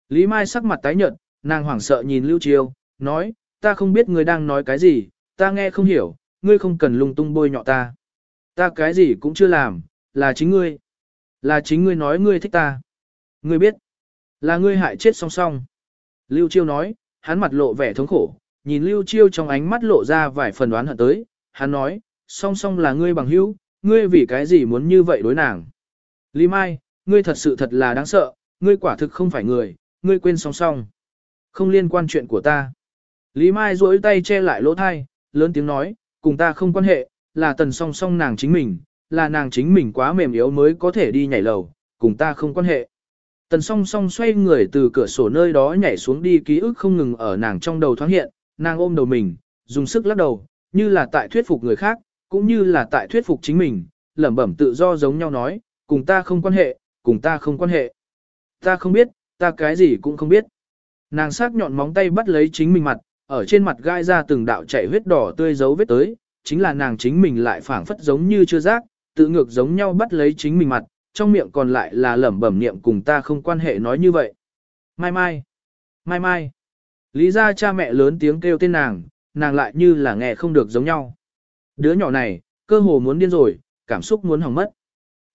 S1: Lý Mai sắc mặt tái nhợt, nàng hoảng sợ nhìn Lưu Chiêu, nói, ta không biết ngươi đang nói cái gì, ta nghe không hiểu, ngươi không cần lung tung bôi nhọ ta. Ta cái gì cũng chưa làm, là chính ngươi. Là chính ngươi nói ngươi thích ta. Ngươi biết, là ngươi hại chết song song. Lưu Chiêu nói, hắn mặt lộ vẻ thống khổ, nhìn Lưu Chiêu trong ánh mắt lộ ra vài phần đoán hận tới, hắn nói, song song là ngươi bằng hữu, ngươi vì cái gì muốn như vậy đối nàng. Lý Mai, ngươi thật sự thật là đáng sợ, ngươi quả thực không phải người, ngươi quên song song. Không liên quan chuyện của ta. Lý Mai duỗi tay che lại lỗ thai, lớn tiếng nói, cùng ta không quan hệ, là tần song song nàng chính mình, là nàng chính mình quá mềm yếu mới có thể đi nhảy lầu, cùng ta không quan hệ. Tần song song xoay người từ cửa sổ nơi đó nhảy xuống đi ký ức không ngừng ở nàng trong đầu thoáng hiện, nàng ôm đầu mình, dùng sức lắc đầu, như là tại thuyết phục người khác, cũng như là tại thuyết phục chính mình, lẩm bẩm tự do giống nhau nói, cùng ta không quan hệ, cùng ta không quan hệ. Ta không biết, ta cái gì cũng không biết. Nàng sắc nhọn móng tay bắt lấy chính mình mặt, ở trên mặt gai ra từng đạo chảy huyết đỏ tươi dấu vết tới, chính là nàng chính mình lại phảng phất giống như chưa giác, tự ngược giống nhau bắt lấy chính mình mặt, trong miệng còn lại là lẩm bẩm niệm cùng ta không quan hệ nói như vậy. Mai mai, mai mai. Lý ra cha mẹ lớn tiếng kêu tên nàng, nàng lại như là nghe không được giống nhau. Đứa nhỏ này, cơ hồ muốn điên rồi, cảm xúc muốn hỏng mất.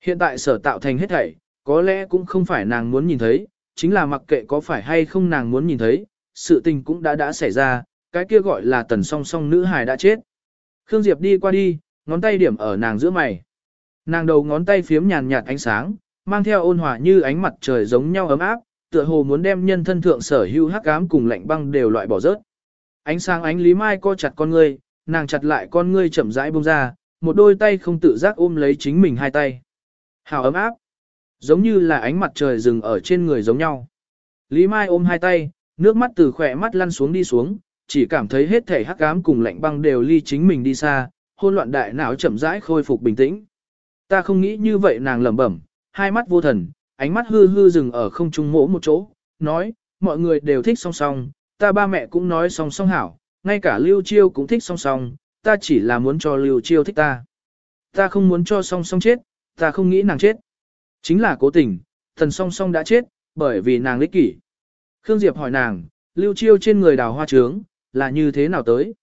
S1: Hiện tại sở tạo thành hết thảy, có lẽ cũng không phải nàng muốn nhìn thấy, chính là mặc kệ có phải hay không nàng muốn nhìn thấy, sự tình cũng đã đã xảy ra, cái kia gọi là tần song song nữ hài đã chết. Khương Diệp đi qua đi, ngón tay điểm ở nàng giữa mày. Nàng đầu ngón tay phiếm nhàn nhạt ánh sáng, mang theo ôn hòa như ánh mặt trời giống nhau ấm áp, tựa hồ muốn đem nhân thân thượng sở hưu hắc ám cùng lạnh băng đều loại bỏ rớt. Ánh sáng ánh lý mai co chặt con ngươi, nàng chặt lại con ngươi chậm rãi buông ra, một đôi tay không tự giác ôm lấy chính mình hai tay. Hào ấm áp, giống như là ánh mặt trời dừng ở trên người giống nhau. Lý Mai ôm hai tay, nước mắt từ khỏe mắt lăn xuống đi xuống, chỉ cảm thấy hết thể hắc ám cùng lạnh băng đều ly chính mình đi xa, hôn loạn đại não chậm rãi khôi phục bình tĩnh. Ta không nghĩ như vậy nàng lẩm bẩm, hai mắt vô thần, ánh mắt hư hư dừng ở không trung mỗ một chỗ, nói, mọi người đều thích song song, ta ba mẹ cũng nói song song hảo, ngay cả Lưu Chiêu cũng thích song song, ta chỉ là muốn cho Lưu Chiêu thích ta. Ta không muốn cho song song chết, ta không nghĩ nàng chết. Chính là cố tình, thần song song đã chết, bởi vì nàng lích kỷ. Khương Diệp hỏi nàng, lưu chiêu trên người đào hoa trướng, là như thế nào tới.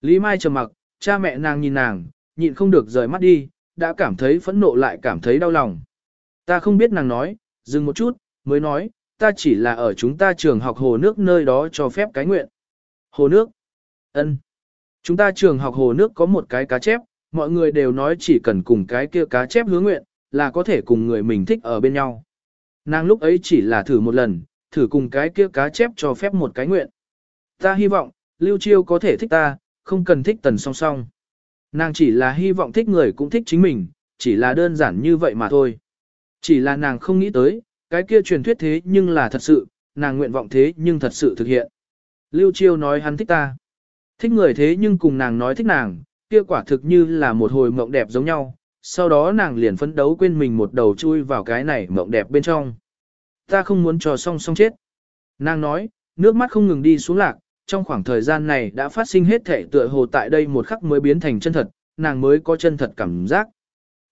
S1: Lý Mai trầm mặc, cha mẹ nàng nhìn nàng, nhịn không được rời mắt đi, đã cảm thấy phẫn nộ lại cảm thấy đau lòng. Ta không biết nàng nói, dừng một chút, mới nói, ta chỉ là ở chúng ta trường học hồ nước nơi đó cho phép cái nguyện. Hồ nước? ân Chúng ta trường học hồ nước có một cái cá chép, mọi người đều nói chỉ cần cùng cái kia cá chép hứa nguyện, là có thể cùng người mình thích ở bên nhau. Nàng lúc ấy chỉ là thử một lần, thử cùng cái kia cá chép cho phép một cái nguyện. Ta hy vọng, Lưu Chiêu có thể thích ta, không cần thích tần song song. Nàng chỉ là hy vọng thích người cũng thích chính mình, chỉ là đơn giản như vậy mà thôi. Chỉ là nàng không nghĩ tới, cái kia truyền thuyết thế nhưng là thật sự, nàng nguyện vọng thế nhưng thật sự thực hiện. Lưu Chiêu nói hắn thích ta. Thích người thế nhưng cùng nàng nói thích nàng, kia quả thực như là một hồi mộng đẹp giống nhau. Sau đó nàng liền phấn đấu quên mình một đầu chui vào cái này mộng đẹp bên trong. Ta không muốn cho song song chết. Nàng nói, nước mắt không ngừng đi xuống lạc, trong khoảng thời gian này đã phát sinh hết thể tựa hồ tại đây một khắc mới biến thành chân thật, nàng mới có chân thật cảm giác.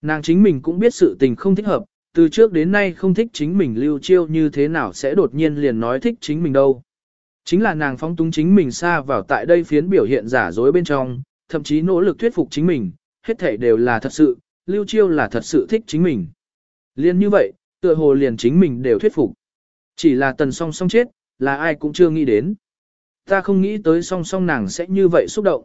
S1: Nàng chính mình cũng biết sự tình không thích hợp, từ trước đến nay không thích chính mình lưu chiêu như thế nào sẽ đột nhiên liền nói thích chính mình đâu. Chính là nàng phóng túng chính mình xa vào tại đây phiến biểu hiện giả dối bên trong, thậm chí nỗ lực thuyết phục chính mình, hết thể đều là thật sự, lưu chiêu là thật sự thích chính mình. Liên như vậy, tựa hồ liền chính mình đều thuyết phục. Chỉ là tần song song chết, là ai cũng chưa nghĩ đến. Ta không nghĩ tới song song nàng sẽ như vậy xúc động.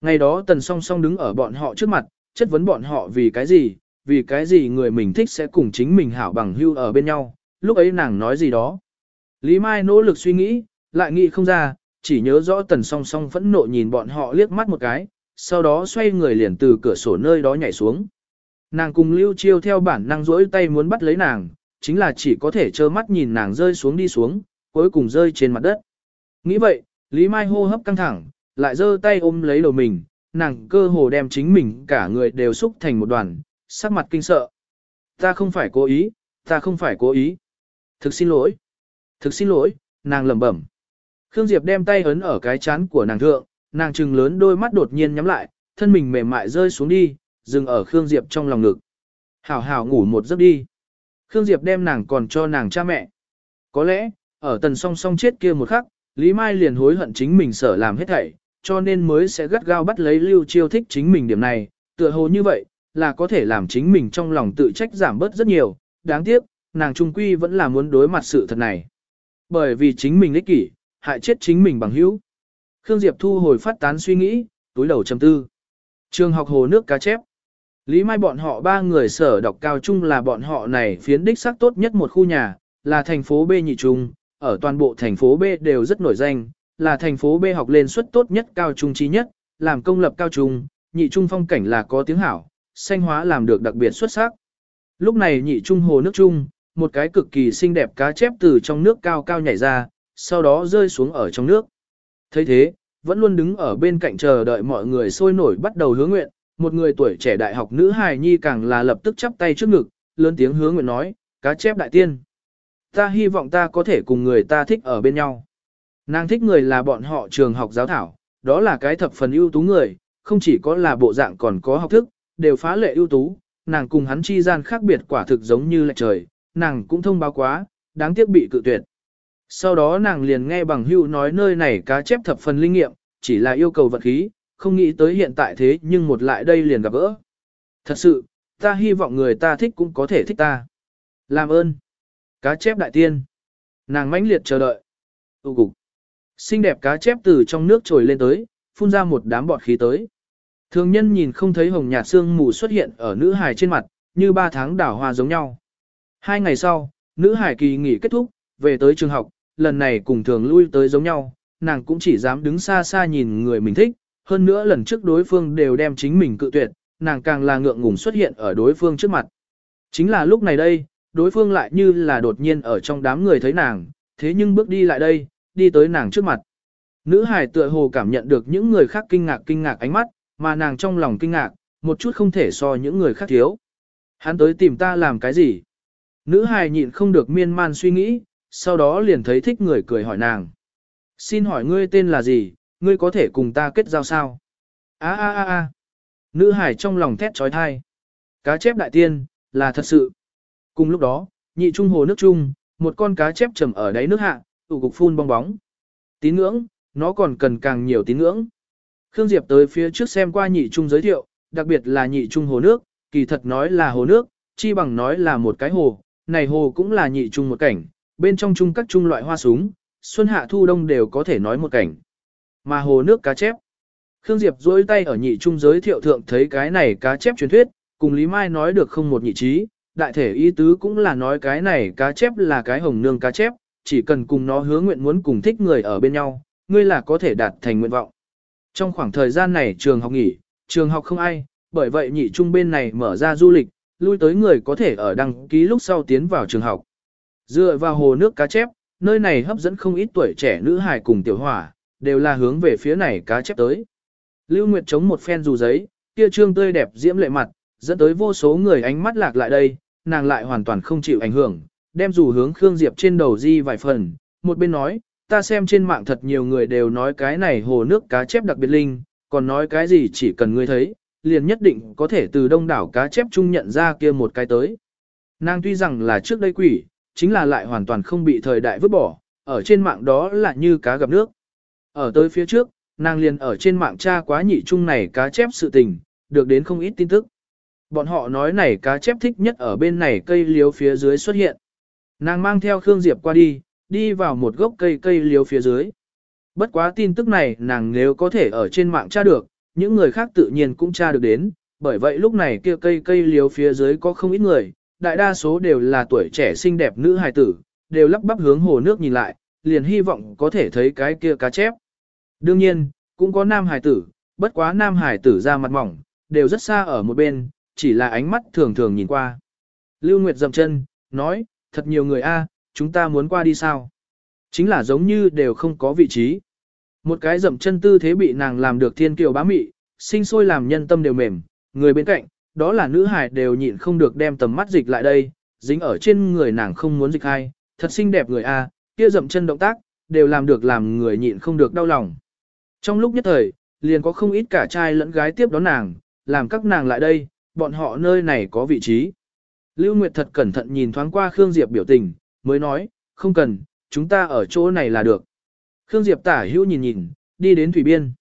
S1: Ngày đó tần song song đứng ở bọn họ trước mặt, chất vấn bọn họ vì cái gì, vì cái gì người mình thích sẽ cùng chính mình hảo bằng hưu ở bên nhau, lúc ấy nàng nói gì đó. Lý Mai nỗ lực suy nghĩ, lại nghĩ không ra, chỉ nhớ rõ tần song song phẫn nộ nhìn bọn họ liếc mắt một cái, sau đó xoay người liền từ cửa sổ nơi đó nhảy xuống. Nàng cùng Lưu Chiêu theo bản năng rỗi tay muốn bắt lấy nàng, chính là chỉ có thể trơ mắt nhìn nàng rơi xuống đi xuống, cuối cùng rơi trên mặt đất. Nghĩ vậy, Lý Mai hô hấp căng thẳng, lại giơ tay ôm lấy đầu mình, nàng cơ hồ đem chính mình cả người đều xúc thành một đoàn, sắc mặt kinh sợ. Ta không phải cố ý, ta không phải cố ý. Thực xin lỗi. Thực xin lỗi, nàng lẩm bẩm. Khương Diệp đem tay ấn ở cái chán của nàng thượng, nàng trừng lớn đôi mắt đột nhiên nhắm lại, thân mình mềm mại rơi xuống đi, dừng ở Khương Diệp trong lòng ngực. Hảo hảo ngủ một giấc đi. Khương Diệp đem nàng còn cho nàng cha mẹ. Có lẽ, ở tần song song chết kia một khắc, Lý Mai liền hối hận chính mình sở làm hết thảy, cho nên mới sẽ gắt gao bắt lấy Lưu Chiêu thích chính mình điểm này, tựa hồ như vậy, là có thể làm chính mình trong lòng tự trách giảm bớt rất nhiều, đáng tiếc, nàng trung quy vẫn là muốn đối mặt sự thật này. Bởi vì chính mình ích kỷ, hại chết chính mình bằng hữu. Khương Diệp thu hồi phát tán suy nghĩ, túi đầu trầm tư. Trường học hồ nước cá chép. Lý Mai bọn họ ba người sở đọc cao trung là bọn họ này phiến đích sắc tốt nhất một khu nhà, là thành phố B nhị trung, ở toàn bộ thành phố B đều rất nổi danh, là thành phố B học lên suất tốt nhất cao trung trí nhất, làm công lập cao trung, nhị trung phong cảnh là có tiếng hảo, xanh hóa làm được đặc biệt xuất sắc. Lúc này nhị trung hồ nước trung, một cái cực kỳ xinh đẹp cá chép từ trong nước cao cao nhảy ra, sau đó rơi xuống ở trong nước. thấy thế, vẫn luôn đứng ở bên cạnh chờ đợi mọi người sôi nổi bắt đầu hứa nguyện, một người tuổi trẻ đại học nữ hài nhi càng là lập tức chắp tay trước ngực, lớn tiếng hứa nguyện nói, cá chép đại tiên. Ta hy vọng ta có thể cùng người ta thích ở bên nhau. Nàng thích người là bọn họ trường học giáo thảo, đó là cái thập phần ưu tú người, không chỉ có là bộ dạng còn có học thức, đều phá lệ ưu tú, nàng cùng hắn chi gian khác biệt quả thực giống như lệch trời, nàng cũng thông báo quá, đáng tiếc bị cự tuyệt. Sau đó nàng liền nghe bằng hưu nói nơi này cá chép thập phần linh nghiệm, chỉ là yêu cầu vật khí, không nghĩ tới hiện tại thế nhưng một lại đây liền gặp gỡ. Thật sự, ta hy vọng người ta thích cũng có thể thích ta. Làm ơn. Cá chép đại tiên. Nàng mãnh liệt chờ đợi. Tụ cục. Xinh đẹp cá chép từ trong nước trồi lên tới, phun ra một đám bọt khí tới. Thường nhân nhìn không thấy hồng nhạt xương mù xuất hiện ở nữ hài trên mặt, như ba tháng đảo hoa giống nhau. Hai ngày sau, nữ hải kỳ nghỉ kết thúc, về tới trường học, lần này cùng thường lui tới giống nhau, nàng cũng chỉ dám đứng xa xa nhìn người mình thích, hơn nữa lần trước đối phương đều đem chính mình cự tuyệt, nàng càng là ngượng ngùng xuất hiện ở đối phương trước mặt. Chính là lúc này đây, đối phương lại như là đột nhiên ở trong đám người thấy nàng, thế nhưng bước đi lại đây, đi tới nàng trước mặt. Nữ hải tựa hồ cảm nhận được những người khác kinh ngạc kinh ngạc ánh mắt, mà nàng trong lòng kinh ngạc, một chút không thể so những người khác thiếu. Hắn tới tìm ta làm cái gì? Nữ hài nhịn không được miên man suy nghĩ, sau đó liền thấy thích người cười hỏi nàng. Xin hỏi ngươi tên là gì, ngươi có thể cùng ta kết giao sao? A a a a. Nữ hải trong lòng thét trói thai. Cá chép đại tiên, là thật sự. Cùng lúc đó, nhị trung hồ nước trung, một con cá chép trầm ở đáy nước hạ, tủ cục phun bong bóng. Tín ngưỡng, nó còn cần càng nhiều tín ngưỡng. Khương Diệp tới phía trước xem qua nhị trung giới thiệu, đặc biệt là nhị trung hồ nước, kỳ thật nói là hồ nước, chi bằng nói là một cái hồ, này hồ cũng là nhị trung một cảnh, bên trong trung các trung loại hoa súng, xuân hạ thu đông đều có thể nói một cảnh. Mà hồ nước cá chép. Khương Diệp duỗi tay ở nhị trung giới thiệu thượng thấy cái này cá chép truyền thuyết, cùng Lý Mai nói được không một nhị trí, đại thể ý tứ cũng là nói cái này cá chép là cái hồng nương cá chép, chỉ cần cùng nó hứa nguyện muốn cùng thích người ở bên nhau, ngươi là có thể đạt thành nguyện vọng. Trong khoảng thời gian này trường học nghỉ, trường học không ai, bởi vậy nhị trung bên này mở ra du lịch, lui tới người có thể ở đăng ký lúc sau tiến vào trường học. Dựa vào hồ nước cá chép, nơi này hấp dẫn không ít tuổi trẻ nữ hài cùng tiểu hỏa, đều là hướng về phía này cá chép tới. Lưu Nguyệt chống một phen dù giấy, kia trương tươi đẹp diễm lệ mặt, dẫn tới vô số người ánh mắt lạc lại đây, nàng lại hoàn toàn không chịu ảnh hưởng, đem dù hướng Khương Diệp trên đầu di vài phần, một bên nói, ta xem trên mạng thật nhiều người đều nói cái này hồ nước cá chép đặc biệt linh, còn nói cái gì chỉ cần ngươi thấy, liền nhất định có thể từ đông đảo cá chép chung nhận ra kia một cái tới. Nàng tuy rằng là trước đây quỷ, chính là lại hoàn toàn không bị thời đại vứt bỏ, ở trên mạng đó là như cá gặp nước. Ở tới phía trước, nàng liền ở trên mạng tra quá nhị trung này cá chép sự tình, được đến không ít tin tức. Bọn họ nói này cá chép thích nhất ở bên này cây liếu phía dưới xuất hiện. Nàng mang theo Khương Diệp qua đi, đi vào một gốc cây cây liếu phía dưới. Bất quá tin tức này nàng nếu có thể ở trên mạng tra được, những người khác tự nhiên cũng tra được đến, bởi vậy lúc này kia cây cây liếu phía dưới có không ít người, đại đa số đều là tuổi trẻ xinh đẹp nữ hài tử, đều lắp bắp hướng hồ nước nhìn lại, liền hy vọng có thể thấy cái kia cá chép. Đương nhiên, cũng có nam hải tử, bất quá nam hải tử ra mặt mỏng, đều rất xa ở một bên, chỉ là ánh mắt thường thường nhìn qua. Lưu Nguyệt dậm chân, nói, thật nhiều người a, chúng ta muốn qua đi sao? Chính là giống như đều không có vị trí. Một cái dậm chân tư thế bị nàng làm được thiên kiều bá mị, sinh sôi làm nhân tâm đều mềm, người bên cạnh, đó là nữ hải đều nhịn không được đem tầm mắt dịch lại đây, dính ở trên người nàng không muốn dịch hay, thật xinh đẹp người a, kia dậm chân động tác, đều làm được làm người nhịn không được đau lòng. Trong lúc nhất thời, liền có không ít cả trai lẫn gái tiếp đón nàng, làm các nàng lại đây, bọn họ nơi này có vị trí. Lưu Nguyệt thật cẩn thận nhìn thoáng qua Khương Diệp biểu tình, mới nói, không cần, chúng ta ở chỗ này là được. Khương Diệp tả hữu nhìn nhìn, đi đến thủy biên.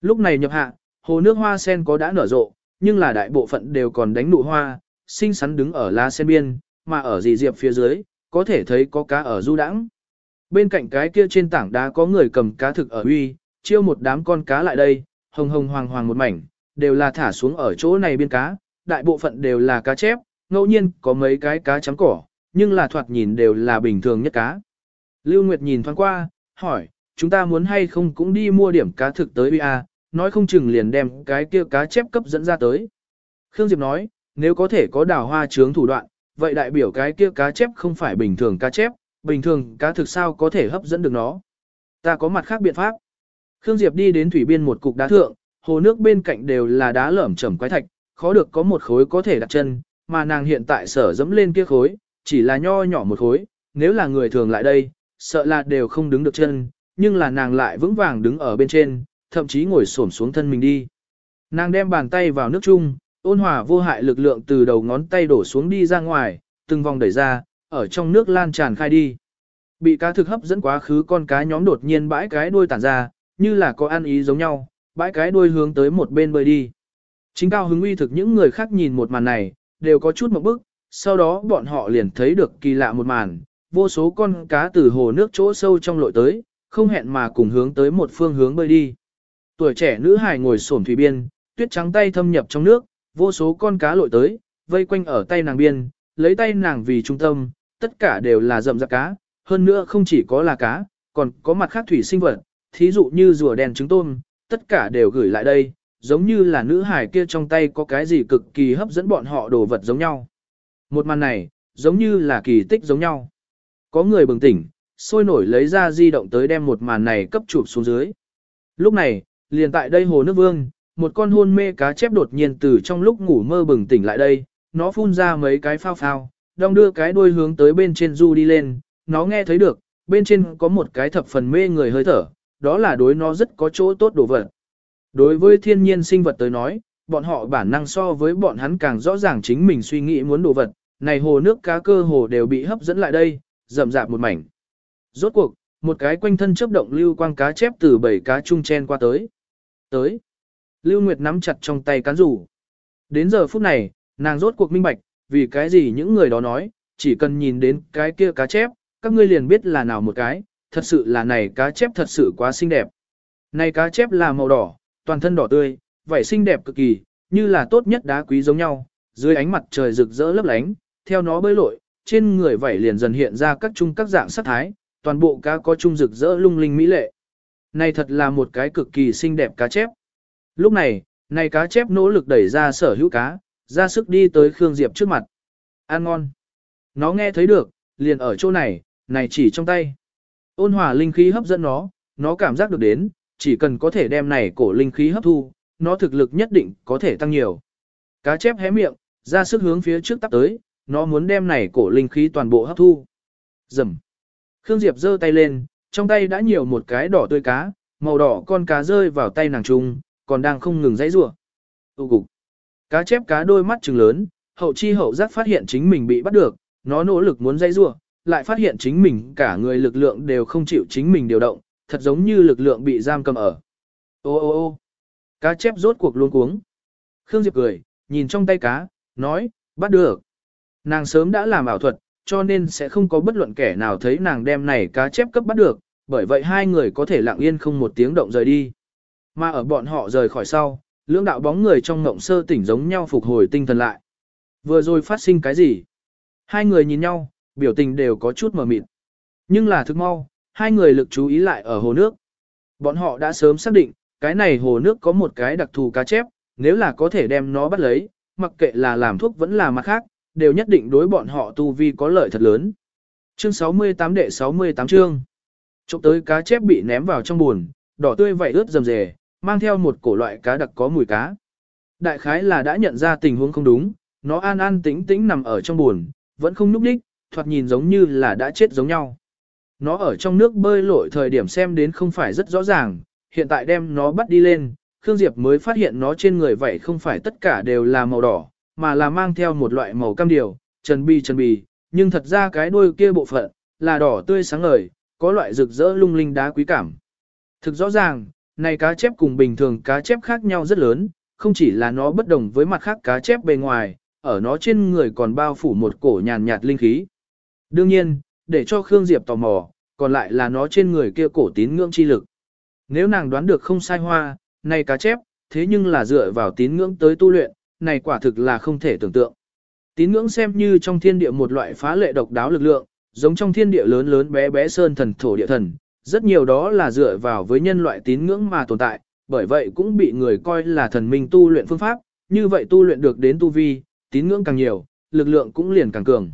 S1: Lúc này nhập hạ, hồ nước hoa sen có đã nở rộ, nhưng là đại bộ phận đều còn đánh nụ hoa, xinh xắn đứng ở lá sen biên, mà ở dì Diệp phía dưới, có thể thấy có cá ở du đãng. Bên cạnh cái kia trên tảng đá có người cầm cá thực ở uy, chiêu một đám con cá lại đây, hồng hồng hoàng hoàng một mảnh, đều là thả xuống ở chỗ này biên cá, đại bộ phận đều là cá chép, ngẫu nhiên có mấy cái cá trắng cỏ, nhưng là thoạt nhìn đều là bình thường nhất cá. Lưu Nguyệt nhìn thoáng qua, hỏi, chúng ta muốn hay không cũng đi mua điểm cá thực tới uy à, nói không chừng liền đem cái kia cá chép cấp dẫn ra tới. Khương Diệp nói, nếu có thể có đào hoa trướng thủ đoạn, vậy đại biểu cái kia cá chép không phải bình thường cá chép, bình thường cá thực sao có thể hấp dẫn được nó. Ta có mặt khác biện pháp. Khương Diệp đi đến thủy biên một cục đá thượng, hồ nước bên cạnh đều là đá lởm chởm quái thạch, khó được có một khối có thể đặt chân, mà nàng hiện tại sở dẫm lên kia khối, chỉ là nho nhỏ một khối, nếu là người thường lại đây, sợ là đều không đứng được chân, nhưng là nàng lại vững vàng đứng ở bên trên, thậm chí ngồi xổm xuống thân mình đi. Nàng đem bàn tay vào nước chung, ôn hòa vô hại lực lượng từ đầu ngón tay đổ xuống đi ra ngoài, từng vòng đẩy ra, ở trong nước lan tràn khai đi. Bị cá thực hấp dẫn quá khứ con cá nhóm đột nhiên bãi cái đuôi tản ra, như là có ăn ý giống nhau, bãi cái đuôi hướng tới một bên bơi đi. Chính cao hứng uy thực những người khác nhìn một màn này, đều có chút một bức, sau đó bọn họ liền thấy được kỳ lạ một màn, vô số con cá từ hồ nước chỗ sâu trong lội tới, không hẹn mà cùng hướng tới một phương hướng bơi đi. Tuổi trẻ nữ hài ngồi xổm thủy biên, tuyết trắng tay thâm nhập trong nước, vô số con cá lội tới, vây quanh ở tay nàng biên, lấy tay nàng vì trung tâm, tất cả đều là rậm rạp cá, hơn nữa không chỉ có là cá, còn có mặt khác thủy sinh vật, thí dụ như rùa đen trứng tôm, tất cả đều gửi lại đây, giống như là nữ hải kia trong tay có cái gì cực kỳ hấp dẫn bọn họ đồ vật giống nhau. Một màn này, giống như là kỳ tích giống nhau. Có người bừng tỉnh, sôi nổi lấy ra di động tới đem một màn này cấp chụp xuống dưới. Lúc này, liền tại đây hồ nước vương, một con hôn mê cá chép đột nhiên từ trong lúc ngủ mơ bừng tỉnh lại đây, nó phun ra mấy cái phao phao, đong đưa cái đuôi hướng tới bên trên du đi lên, nó nghe thấy được, bên trên có một cái thập phần mê người hơi thở, đó là đối nó rất có chỗ tốt đồ vật. Đối với thiên nhiên sinh vật tới nói, bọn họ bản năng so với bọn hắn càng rõ ràng chính mình suy nghĩ muốn đồ vật, này hồ nước cá cơ hồ đều bị hấp dẫn lại đây, rậm rạp một mảnh. Rốt cuộc, Một cái quanh thân chớp động lưu quang cá chép từ bảy cá chung chen qua tới. Tới. Lưu Nguyệt nắm chặt trong tay cán rủ. Đến giờ phút này, nàng rốt cuộc minh bạch, vì cái gì những người đó nói, chỉ cần nhìn đến cái kia cá chép, các ngươi liền biết là nào một cái, thật sự là này cá chép thật sự quá xinh đẹp. Này cá chép là màu đỏ, toàn thân đỏ tươi, vảy xinh đẹp cực kỳ, như là tốt nhất đá quý giống nhau, dưới ánh mặt trời rực rỡ lấp lánh, theo nó bơi lội, trên người vảy liền dần hiện ra các chung các dạng sắc thái, toàn bộ cá có chung rực rỡ lung linh mỹ lệ. Này thật là một cái cực kỳ xinh đẹp cá chép. Lúc này, này cá chép nỗ lực đẩy ra sở hữu cá, ra sức đi tới Khương Diệp trước mặt. Ăn ngon. Nó nghe thấy được, liền ở chỗ này, này chỉ trong tay. Ôn hòa linh khí hấp dẫn nó, nó cảm giác được đến, chỉ cần có thể đem này cổ linh khí hấp thu, nó thực lực nhất định có thể tăng nhiều. Cá chép hé miệng, ra sức hướng phía trước tắp tới, nó muốn đem này cổ linh khí toàn bộ hấp thu. Dầm. Khương Diệp giơ tay lên, trong tay đã nhiều một cái đỏ tươi cá, màu đỏ con cá rơi vào tay nàng trung, còn đang không ngừng dãy rủa. Tu cục. Cá chép cá đôi mắt trừng lớn, hậu chi hậu giác phát hiện chính mình bị bắt được, nó nỗ lực muốn dây rủa, lại phát hiện chính mình cả người lực lượng đều không chịu chính mình điều động, thật giống như lực lượng bị giam cầm ở. Ô ô ô cá chép rốt cuộc luôn cuống. Khương Diệp cười, nhìn trong tay cá, nói, bắt được. Nàng sớm đã làm ảo thuật, cho nên sẽ không có bất luận kẻ nào thấy nàng đem này cá chép cấp bắt được, bởi vậy hai người có thể lặng yên không một tiếng động rời đi. Mà ở bọn họ rời khỏi sau, lưỡng đạo bóng người trong ngộng sơ tỉnh giống nhau phục hồi tinh thần lại. Vừa rồi phát sinh cái gì? Hai người nhìn nhau, biểu tình đều có chút mờ mịt. Nhưng là thức mau, hai người lực chú ý lại ở hồ nước. Bọn họ đã sớm xác định, cái này hồ nước có một cái đặc thù cá chép, nếu là có thể đem nó bắt lấy, mặc kệ là làm thuốc vẫn là mặt khác, đều nhất định đối bọn họ tu vi có lợi thật lớn. Chương 68 đệ 68 chương. Trộm tới cá chép bị ném vào trong buồn, đỏ tươi vậy ướt rầm rề, mang theo một cổ loại cá đặc có mùi cá. Đại khái là đã nhận ra tình huống không đúng, nó an an tĩnh tĩnh nằm ở trong buồn, vẫn không núp đích, thoạt nhìn giống như là đã chết giống nhau. Nó ở trong nước bơi lội thời điểm xem đến không phải rất rõ ràng, hiện tại đem nó bắt đi lên, Khương Diệp mới phát hiện nó trên người vậy không phải tất cả đều là màu đỏ, mà là mang theo một loại màu cam điều, trần bi trần bì, nhưng thật ra cái đuôi kia bộ phận, là đỏ tươi sáng ngời, có loại rực rỡ lung linh đá quý cảm. Thực rõ ràng, này cá chép cùng bình thường cá chép khác nhau rất lớn, không chỉ là nó bất đồng với mặt khác cá chép bề ngoài, ở nó trên người còn bao phủ một cổ nhàn nhạt linh khí. Đương nhiên, để cho Khương Diệp tò mò, còn lại là nó trên người kia cổ tín ngưỡng chi lực. Nếu nàng đoán được không sai hoa, này cá chép, thế nhưng là dựa vào tín ngưỡng tới tu luyện, này quả thực là không thể tưởng tượng. Tín ngưỡng xem như trong thiên địa một loại phá lệ độc đáo lực lượng, giống trong thiên địa lớn lớn bé bé sơn thần thổ địa thần, rất nhiều đó là dựa vào với nhân loại tín ngưỡng mà tồn tại, bởi vậy cũng bị người coi là thần minh tu luyện phương pháp, như vậy tu luyện được đến tu vi, tín ngưỡng càng nhiều, lực lượng cũng liền càng cường.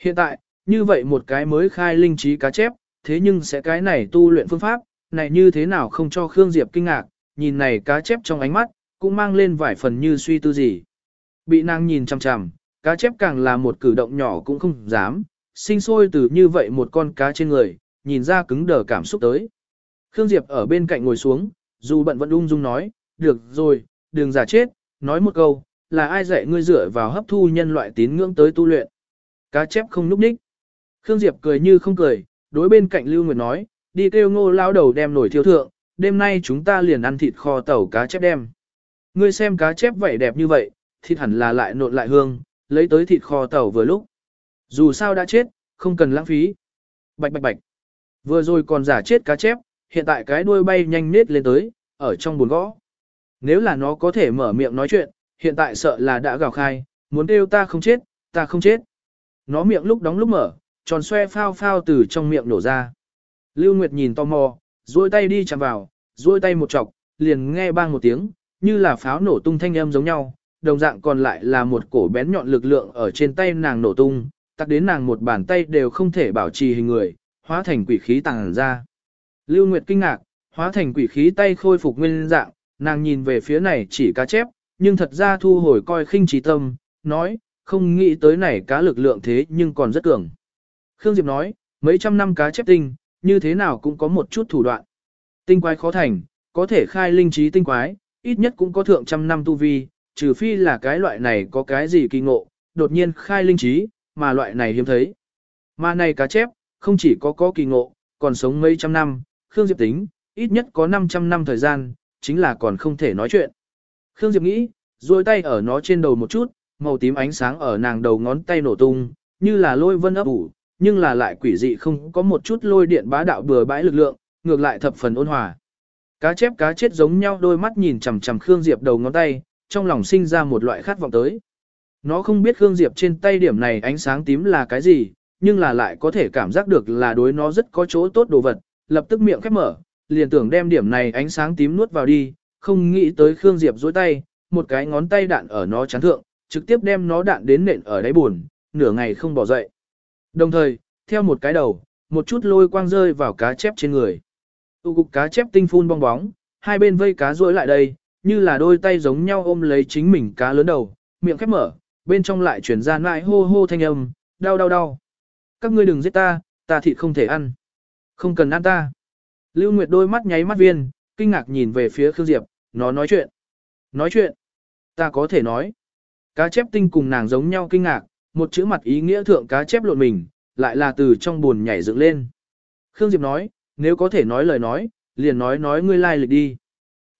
S1: Hiện tại, như vậy một cái mới khai linh trí cá chép, thế nhưng sẽ cái này tu luyện phương pháp, này như thế nào không cho Khương Diệp kinh ngạc, nhìn này cá chép trong ánh mắt, cũng mang lên vài phần như suy tư gì. Bị nàng nhìn chằm chằm, cá chép càng là một cử động nhỏ cũng không dám, sinh sôi từ như vậy một con cá trên người, nhìn ra cứng đờ cảm xúc tới. Khương Diệp ở bên cạnh ngồi xuống, dù bận vẫn ung dung nói, được rồi, đừng giả chết, nói một câu, là ai dạy ngươi dựa vào hấp thu nhân loại tín ngưỡng tới tu luyện. Cá chép không núp ních. Khương Diệp cười như không cười, đối bên cạnh Lưu Nguyệt nói, đi kêu ngô lao đầu đem nổi thiêu thượng, đêm nay chúng ta liền ăn thịt kho tàu cá chép đem. Ngươi xem cá chép vậy đẹp như vậy, thịt hẳn là lại nộn lại hương, lấy tới thịt kho tàu vừa lúc. Dù sao đã chết, không cần lãng phí. Bạch bạch bạch. Vừa rồi còn giả chết cá chép, hiện tại cái đuôi bay nhanh nết lên tới, ở trong buồn gõ. Nếu là nó có thể mở miệng nói chuyện, hiện tại sợ là đã gào khai, muốn kêu ta không chết, ta không chết. Nó miệng lúc đóng lúc mở, tròn xoe phao phao từ trong miệng nổ ra. Lưu Nguyệt nhìn tò mò, duỗi tay đi chạm vào, duỗi tay một chọc, liền nghe bang một tiếng, như là pháo nổ tung thanh âm giống nhau, đồng dạng còn lại là một cổ bén nhọn lực lượng ở trên tay nàng nổ tung, tắc đến nàng một bàn tay đều không thể bảo trì hình người, hóa thành quỷ khí tàng ra. Lưu Nguyệt kinh ngạc, hóa thành quỷ khí tay khôi phục nguyên dạng, nàng nhìn về phía này chỉ cá chép, nhưng thật ra thu hồi coi khinh trí tâm, nói, không nghĩ tới này cá lực lượng thế nhưng còn rất cường. Khương Diệp nói, mấy trăm năm cá chép tinh, như thế nào cũng có một chút thủ đoạn. Tinh quái khó thành, có thể khai linh trí tinh quái, ít nhất cũng có thượng trăm năm tu vi, trừ phi là cái loại này có cái gì kỳ ngộ, đột nhiên khai linh trí, mà loại này hiếm thấy. Mà này cá chép, không chỉ có có kỳ ngộ, còn sống mấy trăm năm, Khương Diệp tính, ít nhất có 500 năm thời gian, chính là còn không thể nói chuyện. Khương Diệp nghĩ, duỗi tay ở nó trên đầu một chút, màu tím ánh sáng ở nàng đầu ngón tay nổ tung, như là lôi vân ấp ủ, nhưng là lại quỷ dị không có một chút lôi điện bá đạo bừa bãi lực lượng, ngược lại thập phần ôn hòa. Cá chép cá chết giống nhau đôi mắt nhìn chằm chằm Khương Diệp đầu ngón tay, trong lòng sinh ra một loại khát vọng tới. Nó không biết Khương Diệp trên tay điểm này ánh sáng tím là cái gì, nhưng là lại có thể cảm giác được là đối nó rất có chỗ tốt đồ vật, lập tức miệng khép mở, liền tưởng đem điểm này ánh sáng tím nuốt vào đi, không nghĩ tới Khương Diệp dối tay, một cái ngón tay đạn ở nó chán thượng, trực tiếp đem nó đạn đến nện ở đáy buồn, nửa ngày không bỏ dậy. Đồng thời, theo một cái đầu, một chút lôi quang rơi vào cá chép trên người. tụ cục cá chép tinh phun bong bóng, hai bên vây cá rối lại đây, như là đôi tay giống nhau ôm lấy chính mình cá lớn đầu, miệng khép mở, bên trong lại chuyển ra nại hô hô thanh âm, đau đau đau. Các ngươi đừng giết ta, ta thịt không thể ăn. Không cần ăn ta. Lưu Nguyệt đôi mắt nháy mắt viên, kinh ngạc nhìn về phía Khương Diệp, nó nói chuyện. Nói chuyện. Ta có thể nói. Cá chép tinh cùng nàng giống nhau kinh ngạc, một chữ mặt ý nghĩa thượng cá chép lộn mình, lại là từ trong buồn nhảy dựng lên. Khương Diệp nói, nếu có thể nói lời nói, liền nói nói ngươi lai lịch đi.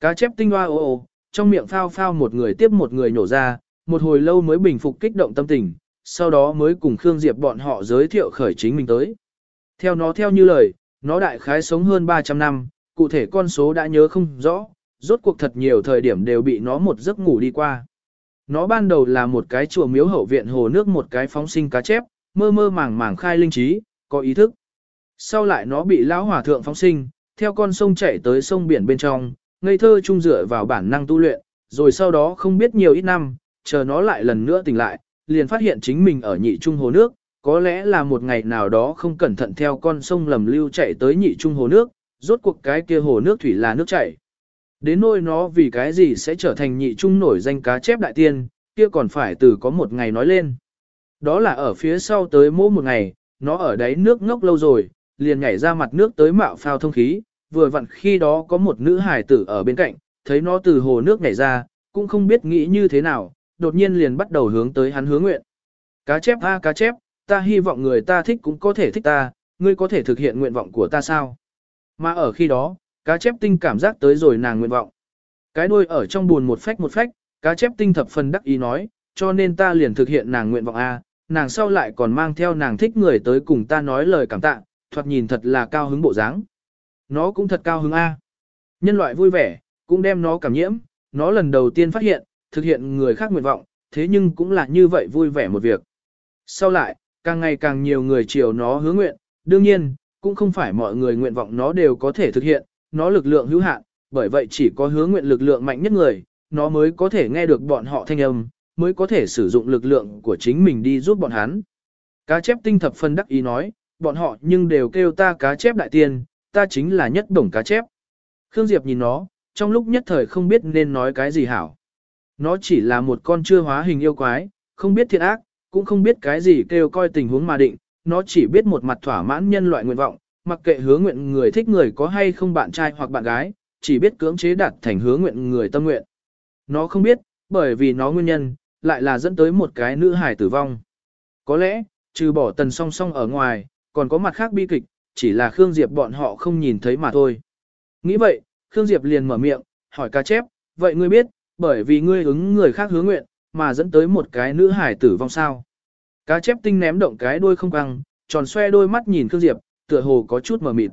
S1: Cá chép tinh hoa ồ ồ, trong miệng phao phao một người tiếp một người nhổ ra, một hồi lâu mới bình phục kích động tâm tình, sau đó mới cùng Khương Diệp bọn họ giới thiệu khởi chính mình tới. Theo nó theo như lời, nó đại khái sống hơn 300 năm, cụ thể con số đã nhớ không rõ, rốt cuộc thật nhiều thời điểm đều bị nó một giấc ngủ đi qua. Nó ban đầu là một cái chùa miếu hậu viện hồ nước một cái phóng sinh cá chép, mơ mơ màng màng khai linh trí, có ý thức. Sau lại nó bị lão hòa thượng phóng sinh, theo con sông chảy tới sông biển bên trong, ngây thơ trung dựa vào bản năng tu luyện, rồi sau đó không biết nhiều ít năm, chờ nó lại lần nữa tỉnh lại, liền phát hiện chính mình ở nhị trung hồ nước, có lẽ là một ngày nào đó không cẩn thận theo con sông lầm lưu chạy tới nhị trung hồ nước, rốt cuộc cái kia hồ nước thủy là nước chảy. Đến nỗi nó vì cái gì sẽ trở thành nhị trung nổi danh cá chép đại tiên, kia còn phải từ có một ngày nói lên. Đó là ở phía sau tới mỗi một ngày, nó ở đáy nước ngốc lâu rồi, liền nhảy ra mặt nước tới mạo phao thông khí, vừa vặn khi đó có một nữ hài tử ở bên cạnh, thấy nó từ hồ nước nhảy ra, cũng không biết nghĩ như thế nào, đột nhiên liền bắt đầu hướng tới hắn hướng nguyện. Cá chép a cá chép, ta hy vọng người ta thích cũng có thể thích ta, ngươi có thể thực hiện nguyện vọng của ta sao? Mà ở khi đó, cá chép tinh cảm giác tới rồi nàng nguyện vọng. Cái đuôi ở trong buồn một phách một phách, cá chép tinh thập phần đắc ý nói, cho nên ta liền thực hiện nàng nguyện vọng A, nàng sau lại còn mang theo nàng thích người tới cùng ta nói lời cảm tạ, thoạt nhìn thật là cao hứng bộ dáng. Nó cũng thật cao hứng A. Nhân loại vui vẻ, cũng đem nó cảm nhiễm, nó lần đầu tiên phát hiện, thực hiện người khác nguyện vọng, thế nhưng cũng là như vậy vui vẻ một việc. Sau lại, càng ngày càng nhiều người chiều nó hướng nguyện, đương nhiên, cũng không phải mọi người nguyện vọng nó đều có thể thực hiện, nó lực lượng hữu hạn, bởi vậy chỉ có hướng nguyện lực lượng mạnh nhất người, nó mới có thể nghe được bọn họ thanh âm, mới có thể sử dụng lực lượng của chính mình đi giúp bọn hắn. Cá chép tinh thập phân đắc ý nói, bọn họ nhưng đều kêu ta cá chép đại tiên, ta chính là nhất đồng cá chép. Khương Diệp nhìn nó, trong lúc nhất thời không biết nên nói cái gì hảo. Nó chỉ là một con chưa hóa hình yêu quái, không biết thiện ác, cũng không biết cái gì kêu coi tình huống mà định, nó chỉ biết một mặt thỏa mãn nhân loại nguyện vọng, mặc kệ hứa nguyện người thích người có hay không bạn trai hoặc bạn gái, chỉ biết cưỡng chế đạt thành hứa nguyện người tâm nguyện. Nó không biết, bởi vì nó nguyên nhân, lại là dẫn tới một cái nữ hài tử vong. Có lẽ, trừ bỏ tần song song ở ngoài, còn có mặt khác bi kịch, chỉ là Khương Diệp bọn họ không nhìn thấy mà thôi. Nghĩ vậy, Khương Diệp liền mở miệng, hỏi ca chép, vậy ngươi biết, bởi vì ngươi ứng người khác hứa nguyện, mà dẫn tới một cái nữ hải tử vong sao. Cá chép tinh ném động cái đuôi không căng, tròn xoe đôi mắt nhìn Khương Diệp, tựa hồ có chút mờ mịt.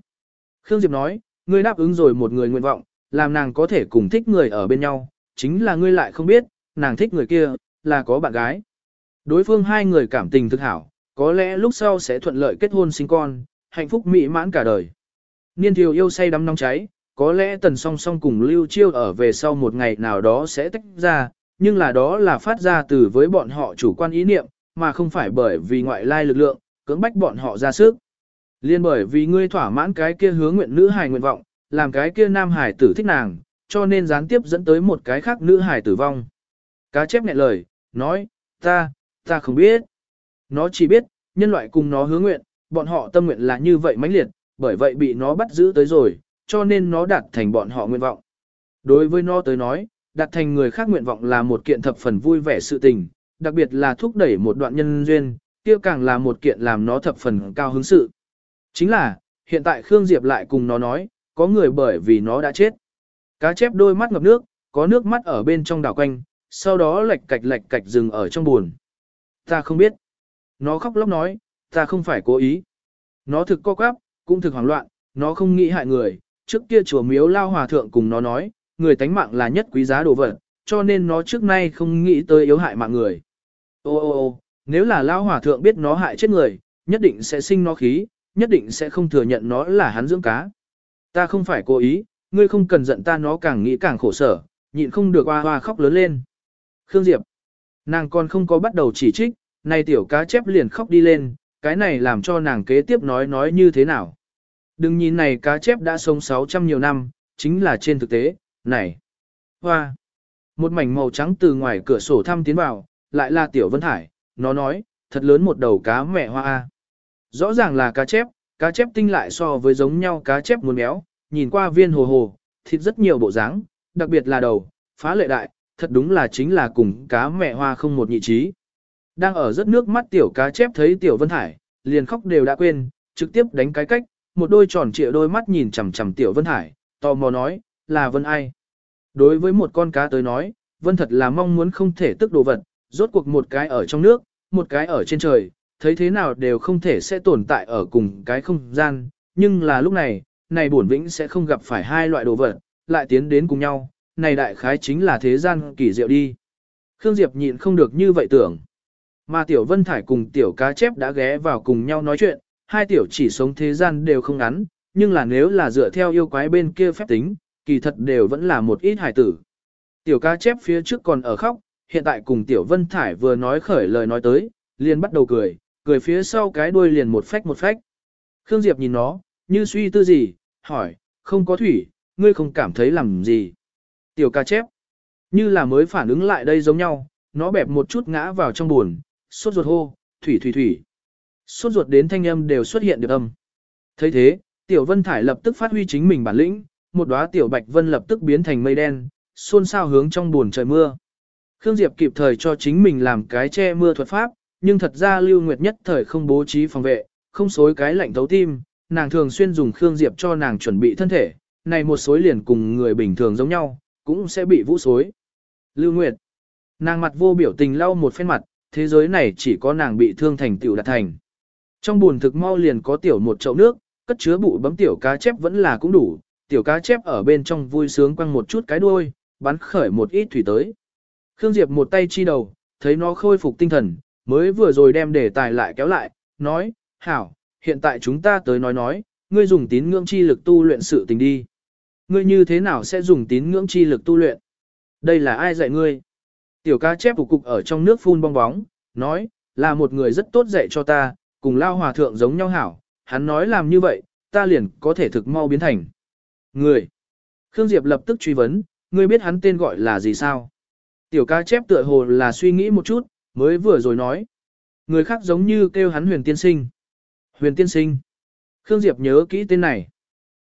S1: Khương Diệp nói, ngươi đáp ứng rồi một người nguyện vọng, làm nàng có thể cùng thích người ở bên nhau, chính là ngươi lại không biết, nàng thích người kia, là có bạn gái. Đối phương hai người cảm tình thực hảo, có lẽ lúc sau sẽ thuận lợi kết hôn sinh con, hạnh phúc mỹ mãn cả đời. Niên thiều yêu say đắm nóng cháy, có lẽ tần song song cùng lưu chiêu ở về sau một ngày nào đó sẽ tách ra, nhưng là đó là phát ra từ với bọn họ chủ quan ý niệm, mà không phải bởi vì ngoại lai lực lượng, cưỡng bách bọn họ ra sức. Liên bởi vì ngươi thỏa mãn cái kia hứa nguyện nữ hài nguyện vọng, làm cái kia nam hài tử thích nàng, cho nên gián tiếp dẫn tới một cái khác nữ hài tử vong. Cá chép nghẹn lời, nói, ta, ta không biết. Nó chỉ biết, nhân loại cùng nó hứa nguyện, bọn họ tâm nguyện là như vậy mãnh liệt, bởi vậy bị nó bắt giữ tới rồi, cho nên nó đạt thành bọn họ nguyện vọng. Đối với nó tới nói, đạt thành người khác nguyện vọng là một kiện thập phần vui vẻ sự tình, đặc biệt là thúc đẩy một đoạn nhân duyên, kia càng là một kiện làm nó thập phần cao hứng sự. Chính là, hiện tại Khương Diệp lại cùng nó nói, có người bởi vì nó đã chết. Cá chép đôi mắt ngập nước, có nước mắt ở bên trong đảo quanh, sau đó lệch cạch lệch cạch dừng ở trong buồn. Ta không biết. Nó khóc lóc nói, ta không phải cố ý. Nó thực co quắp, cũng thực hoảng loạn, nó không nghĩ hại người. Trước kia chùa miếu lao hòa thượng cùng nó nói, người tánh mạng là nhất quý giá đồ vật, cho nên nó trước nay không nghĩ tới yếu hại mạng người. Ô ô ô, nếu là lao hòa thượng biết nó hại chết người, nhất định sẽ sinh nó khí, nhất định sẽ không thừa nhận nó là hắn dưỡng cá. Ta không phải cố ý, ngươi không cần giận ta nó càng nghĩ càng khổ sở, nhịn không được hoa hoa khóc lớn lên. Khương Diệp, nàng còn không có bắt đầu chỉ trích, này tiểu cá chép liền khóc đi lên, cái này làm cho nàng kế tiếp nói nói như thế nào. Đừng nhìn này cá chép đã sống 600 nhiều năm, chính là trên thực tế, này. Hoa. Một mảnh màu trắng từ ngoài cửa sổ thăm tiến vào, lại là tiểu vân hải nó nói, thật lớn một đầu cá mẹ hoa. Rõ ràng là cá chép, cá chép tinh lại so với giống nhau cá chép muốn méo, nhìn qua viên hồ hồ, thịt rất nhiều bộ dáng, đặc biệt là đầu, phá lệ đại, thật đúng là chính là cùng cá mẹ hoa không một nhị trí. Đang ở rất nước mắt tiểu cá chép thấy tiểu Vân Hải, liền khóc đều đã quên, trực tiếp đánh cái cách, một đôi tròn trịa đôi mắt nhìn chằm chằm tiểu Vân Hải, tò mò nói, là Vân ai? Đối với một con cá tới nói, Vân thật là mong muốn không thể tức đồ vật, rốt cuộc một cái ở trong nước, một cái ở trên trời, thấy thế nào đều không thể sẽ tồn tại ở cùng cái không gian, nhưng là lúc này, này bổn vĩnh sẽ không gặp phải hai loại đồ vật, lại tiến đến cùng nhau, này đại khái chính là thế gian kỳ diệu đi. Khương Diệp nhịn không được như vậy tưởng. Mà Tiểu Vân Thải cùng Tiểu Cá Chép đã ghé vào cùng nhau nói chuyện, hai Tiểu chỉ sống thế gian đều không ngắn, nhưng là nếu là dựa theo yêu quái bên kia phép tính, kỳ thật đều vẫn là một ít hài tử. Tiểu Cá Chép phía trước còn ở khóc, hiện tại cùng Tiểu Vân Thải vừa nói khởi lời nói tới, liền bắt đầu cười, cười phía sau cái đuôi liền một phách một phách. Khương Diệp nhìn nó, như suy tư gì, hỏi, không có thủy, ngươi không cảm thấy làm gì. Tiểu ca chép, như là mới phản ứng lại đây giống nhau, nó bẹp một chút ngã vào trong buồn, sốt ruột hô, thủy thủy thủy. Suốt ruột đến thanh âm đều xuất hiện được âm. thấy thế, Tiểu Vân Thải lập tức phát huy chính mình bản lĩnh, một đóa Tiểu Bạch Vân lập tức biến thành mây đen, xôn xao hướng trong buồn trời mưa. Khương Diệp kịp thời cho chính mình làm cái che mưa thuật pháp, nhưng thật ra Lưu Nguyệt nhất thời không bố trí phòng vệ, không xối cái lạnh thấu tim, nàng thường xuyên dùng Khương Diệp cho nàng chuẩn bị thân thể, này một xối liền cùng người bình thường giống nhau, cũng sẽ bị vũ xối. Lưu Nguyệt, nàng mặt vô biểu tình lau một phen mặt, thế giới này chỉ có nàng bị thương thành tiểu đạt thành. Trong buồn thực mau liền có tiểu một chậu nước, cất chứa bụi bấm tiểu cá chép vẫn là cũng đủ, tiểu cá chép ở bên trong vui sướng quăng một chút cái đuôi, bắn khởi một ít thủy tới. Khương Diệp một tay chi đầu, thấy nó khôi phục tinh thần, mới vừa rồi đem đề tài lại kéo lại, nói, hảo, hiện tại chúng ta tới nói nói, ngươi dùng tín ngưỡng chi lực tu luyện sự tình đi. Ngươi như thế nào sẽ dùng tín ngưỡng chi lực tu luyện? Đây là ai dạy ngươi? Tiểu cá chép phục cục ở trong nước phun bong bóng, nói, là một người rất tốt dạy cho ta, cùng lao hòa thượng giống nhau hảo, hắn nói làm như vậy, ta liền có thể thực mau biến thành. Người. Khương Diệp lập tức truy vấn, ngươi biết hắn tên gọi là gì sao? Tiểu ca chép tựa hồ là suy nghĩ một chút, mới vừa rồi nói. Người khác giống như kêu hắn huyền tiên sinh. Huyền tiên sinh. Khương Diệp nhớ kỹ tên này.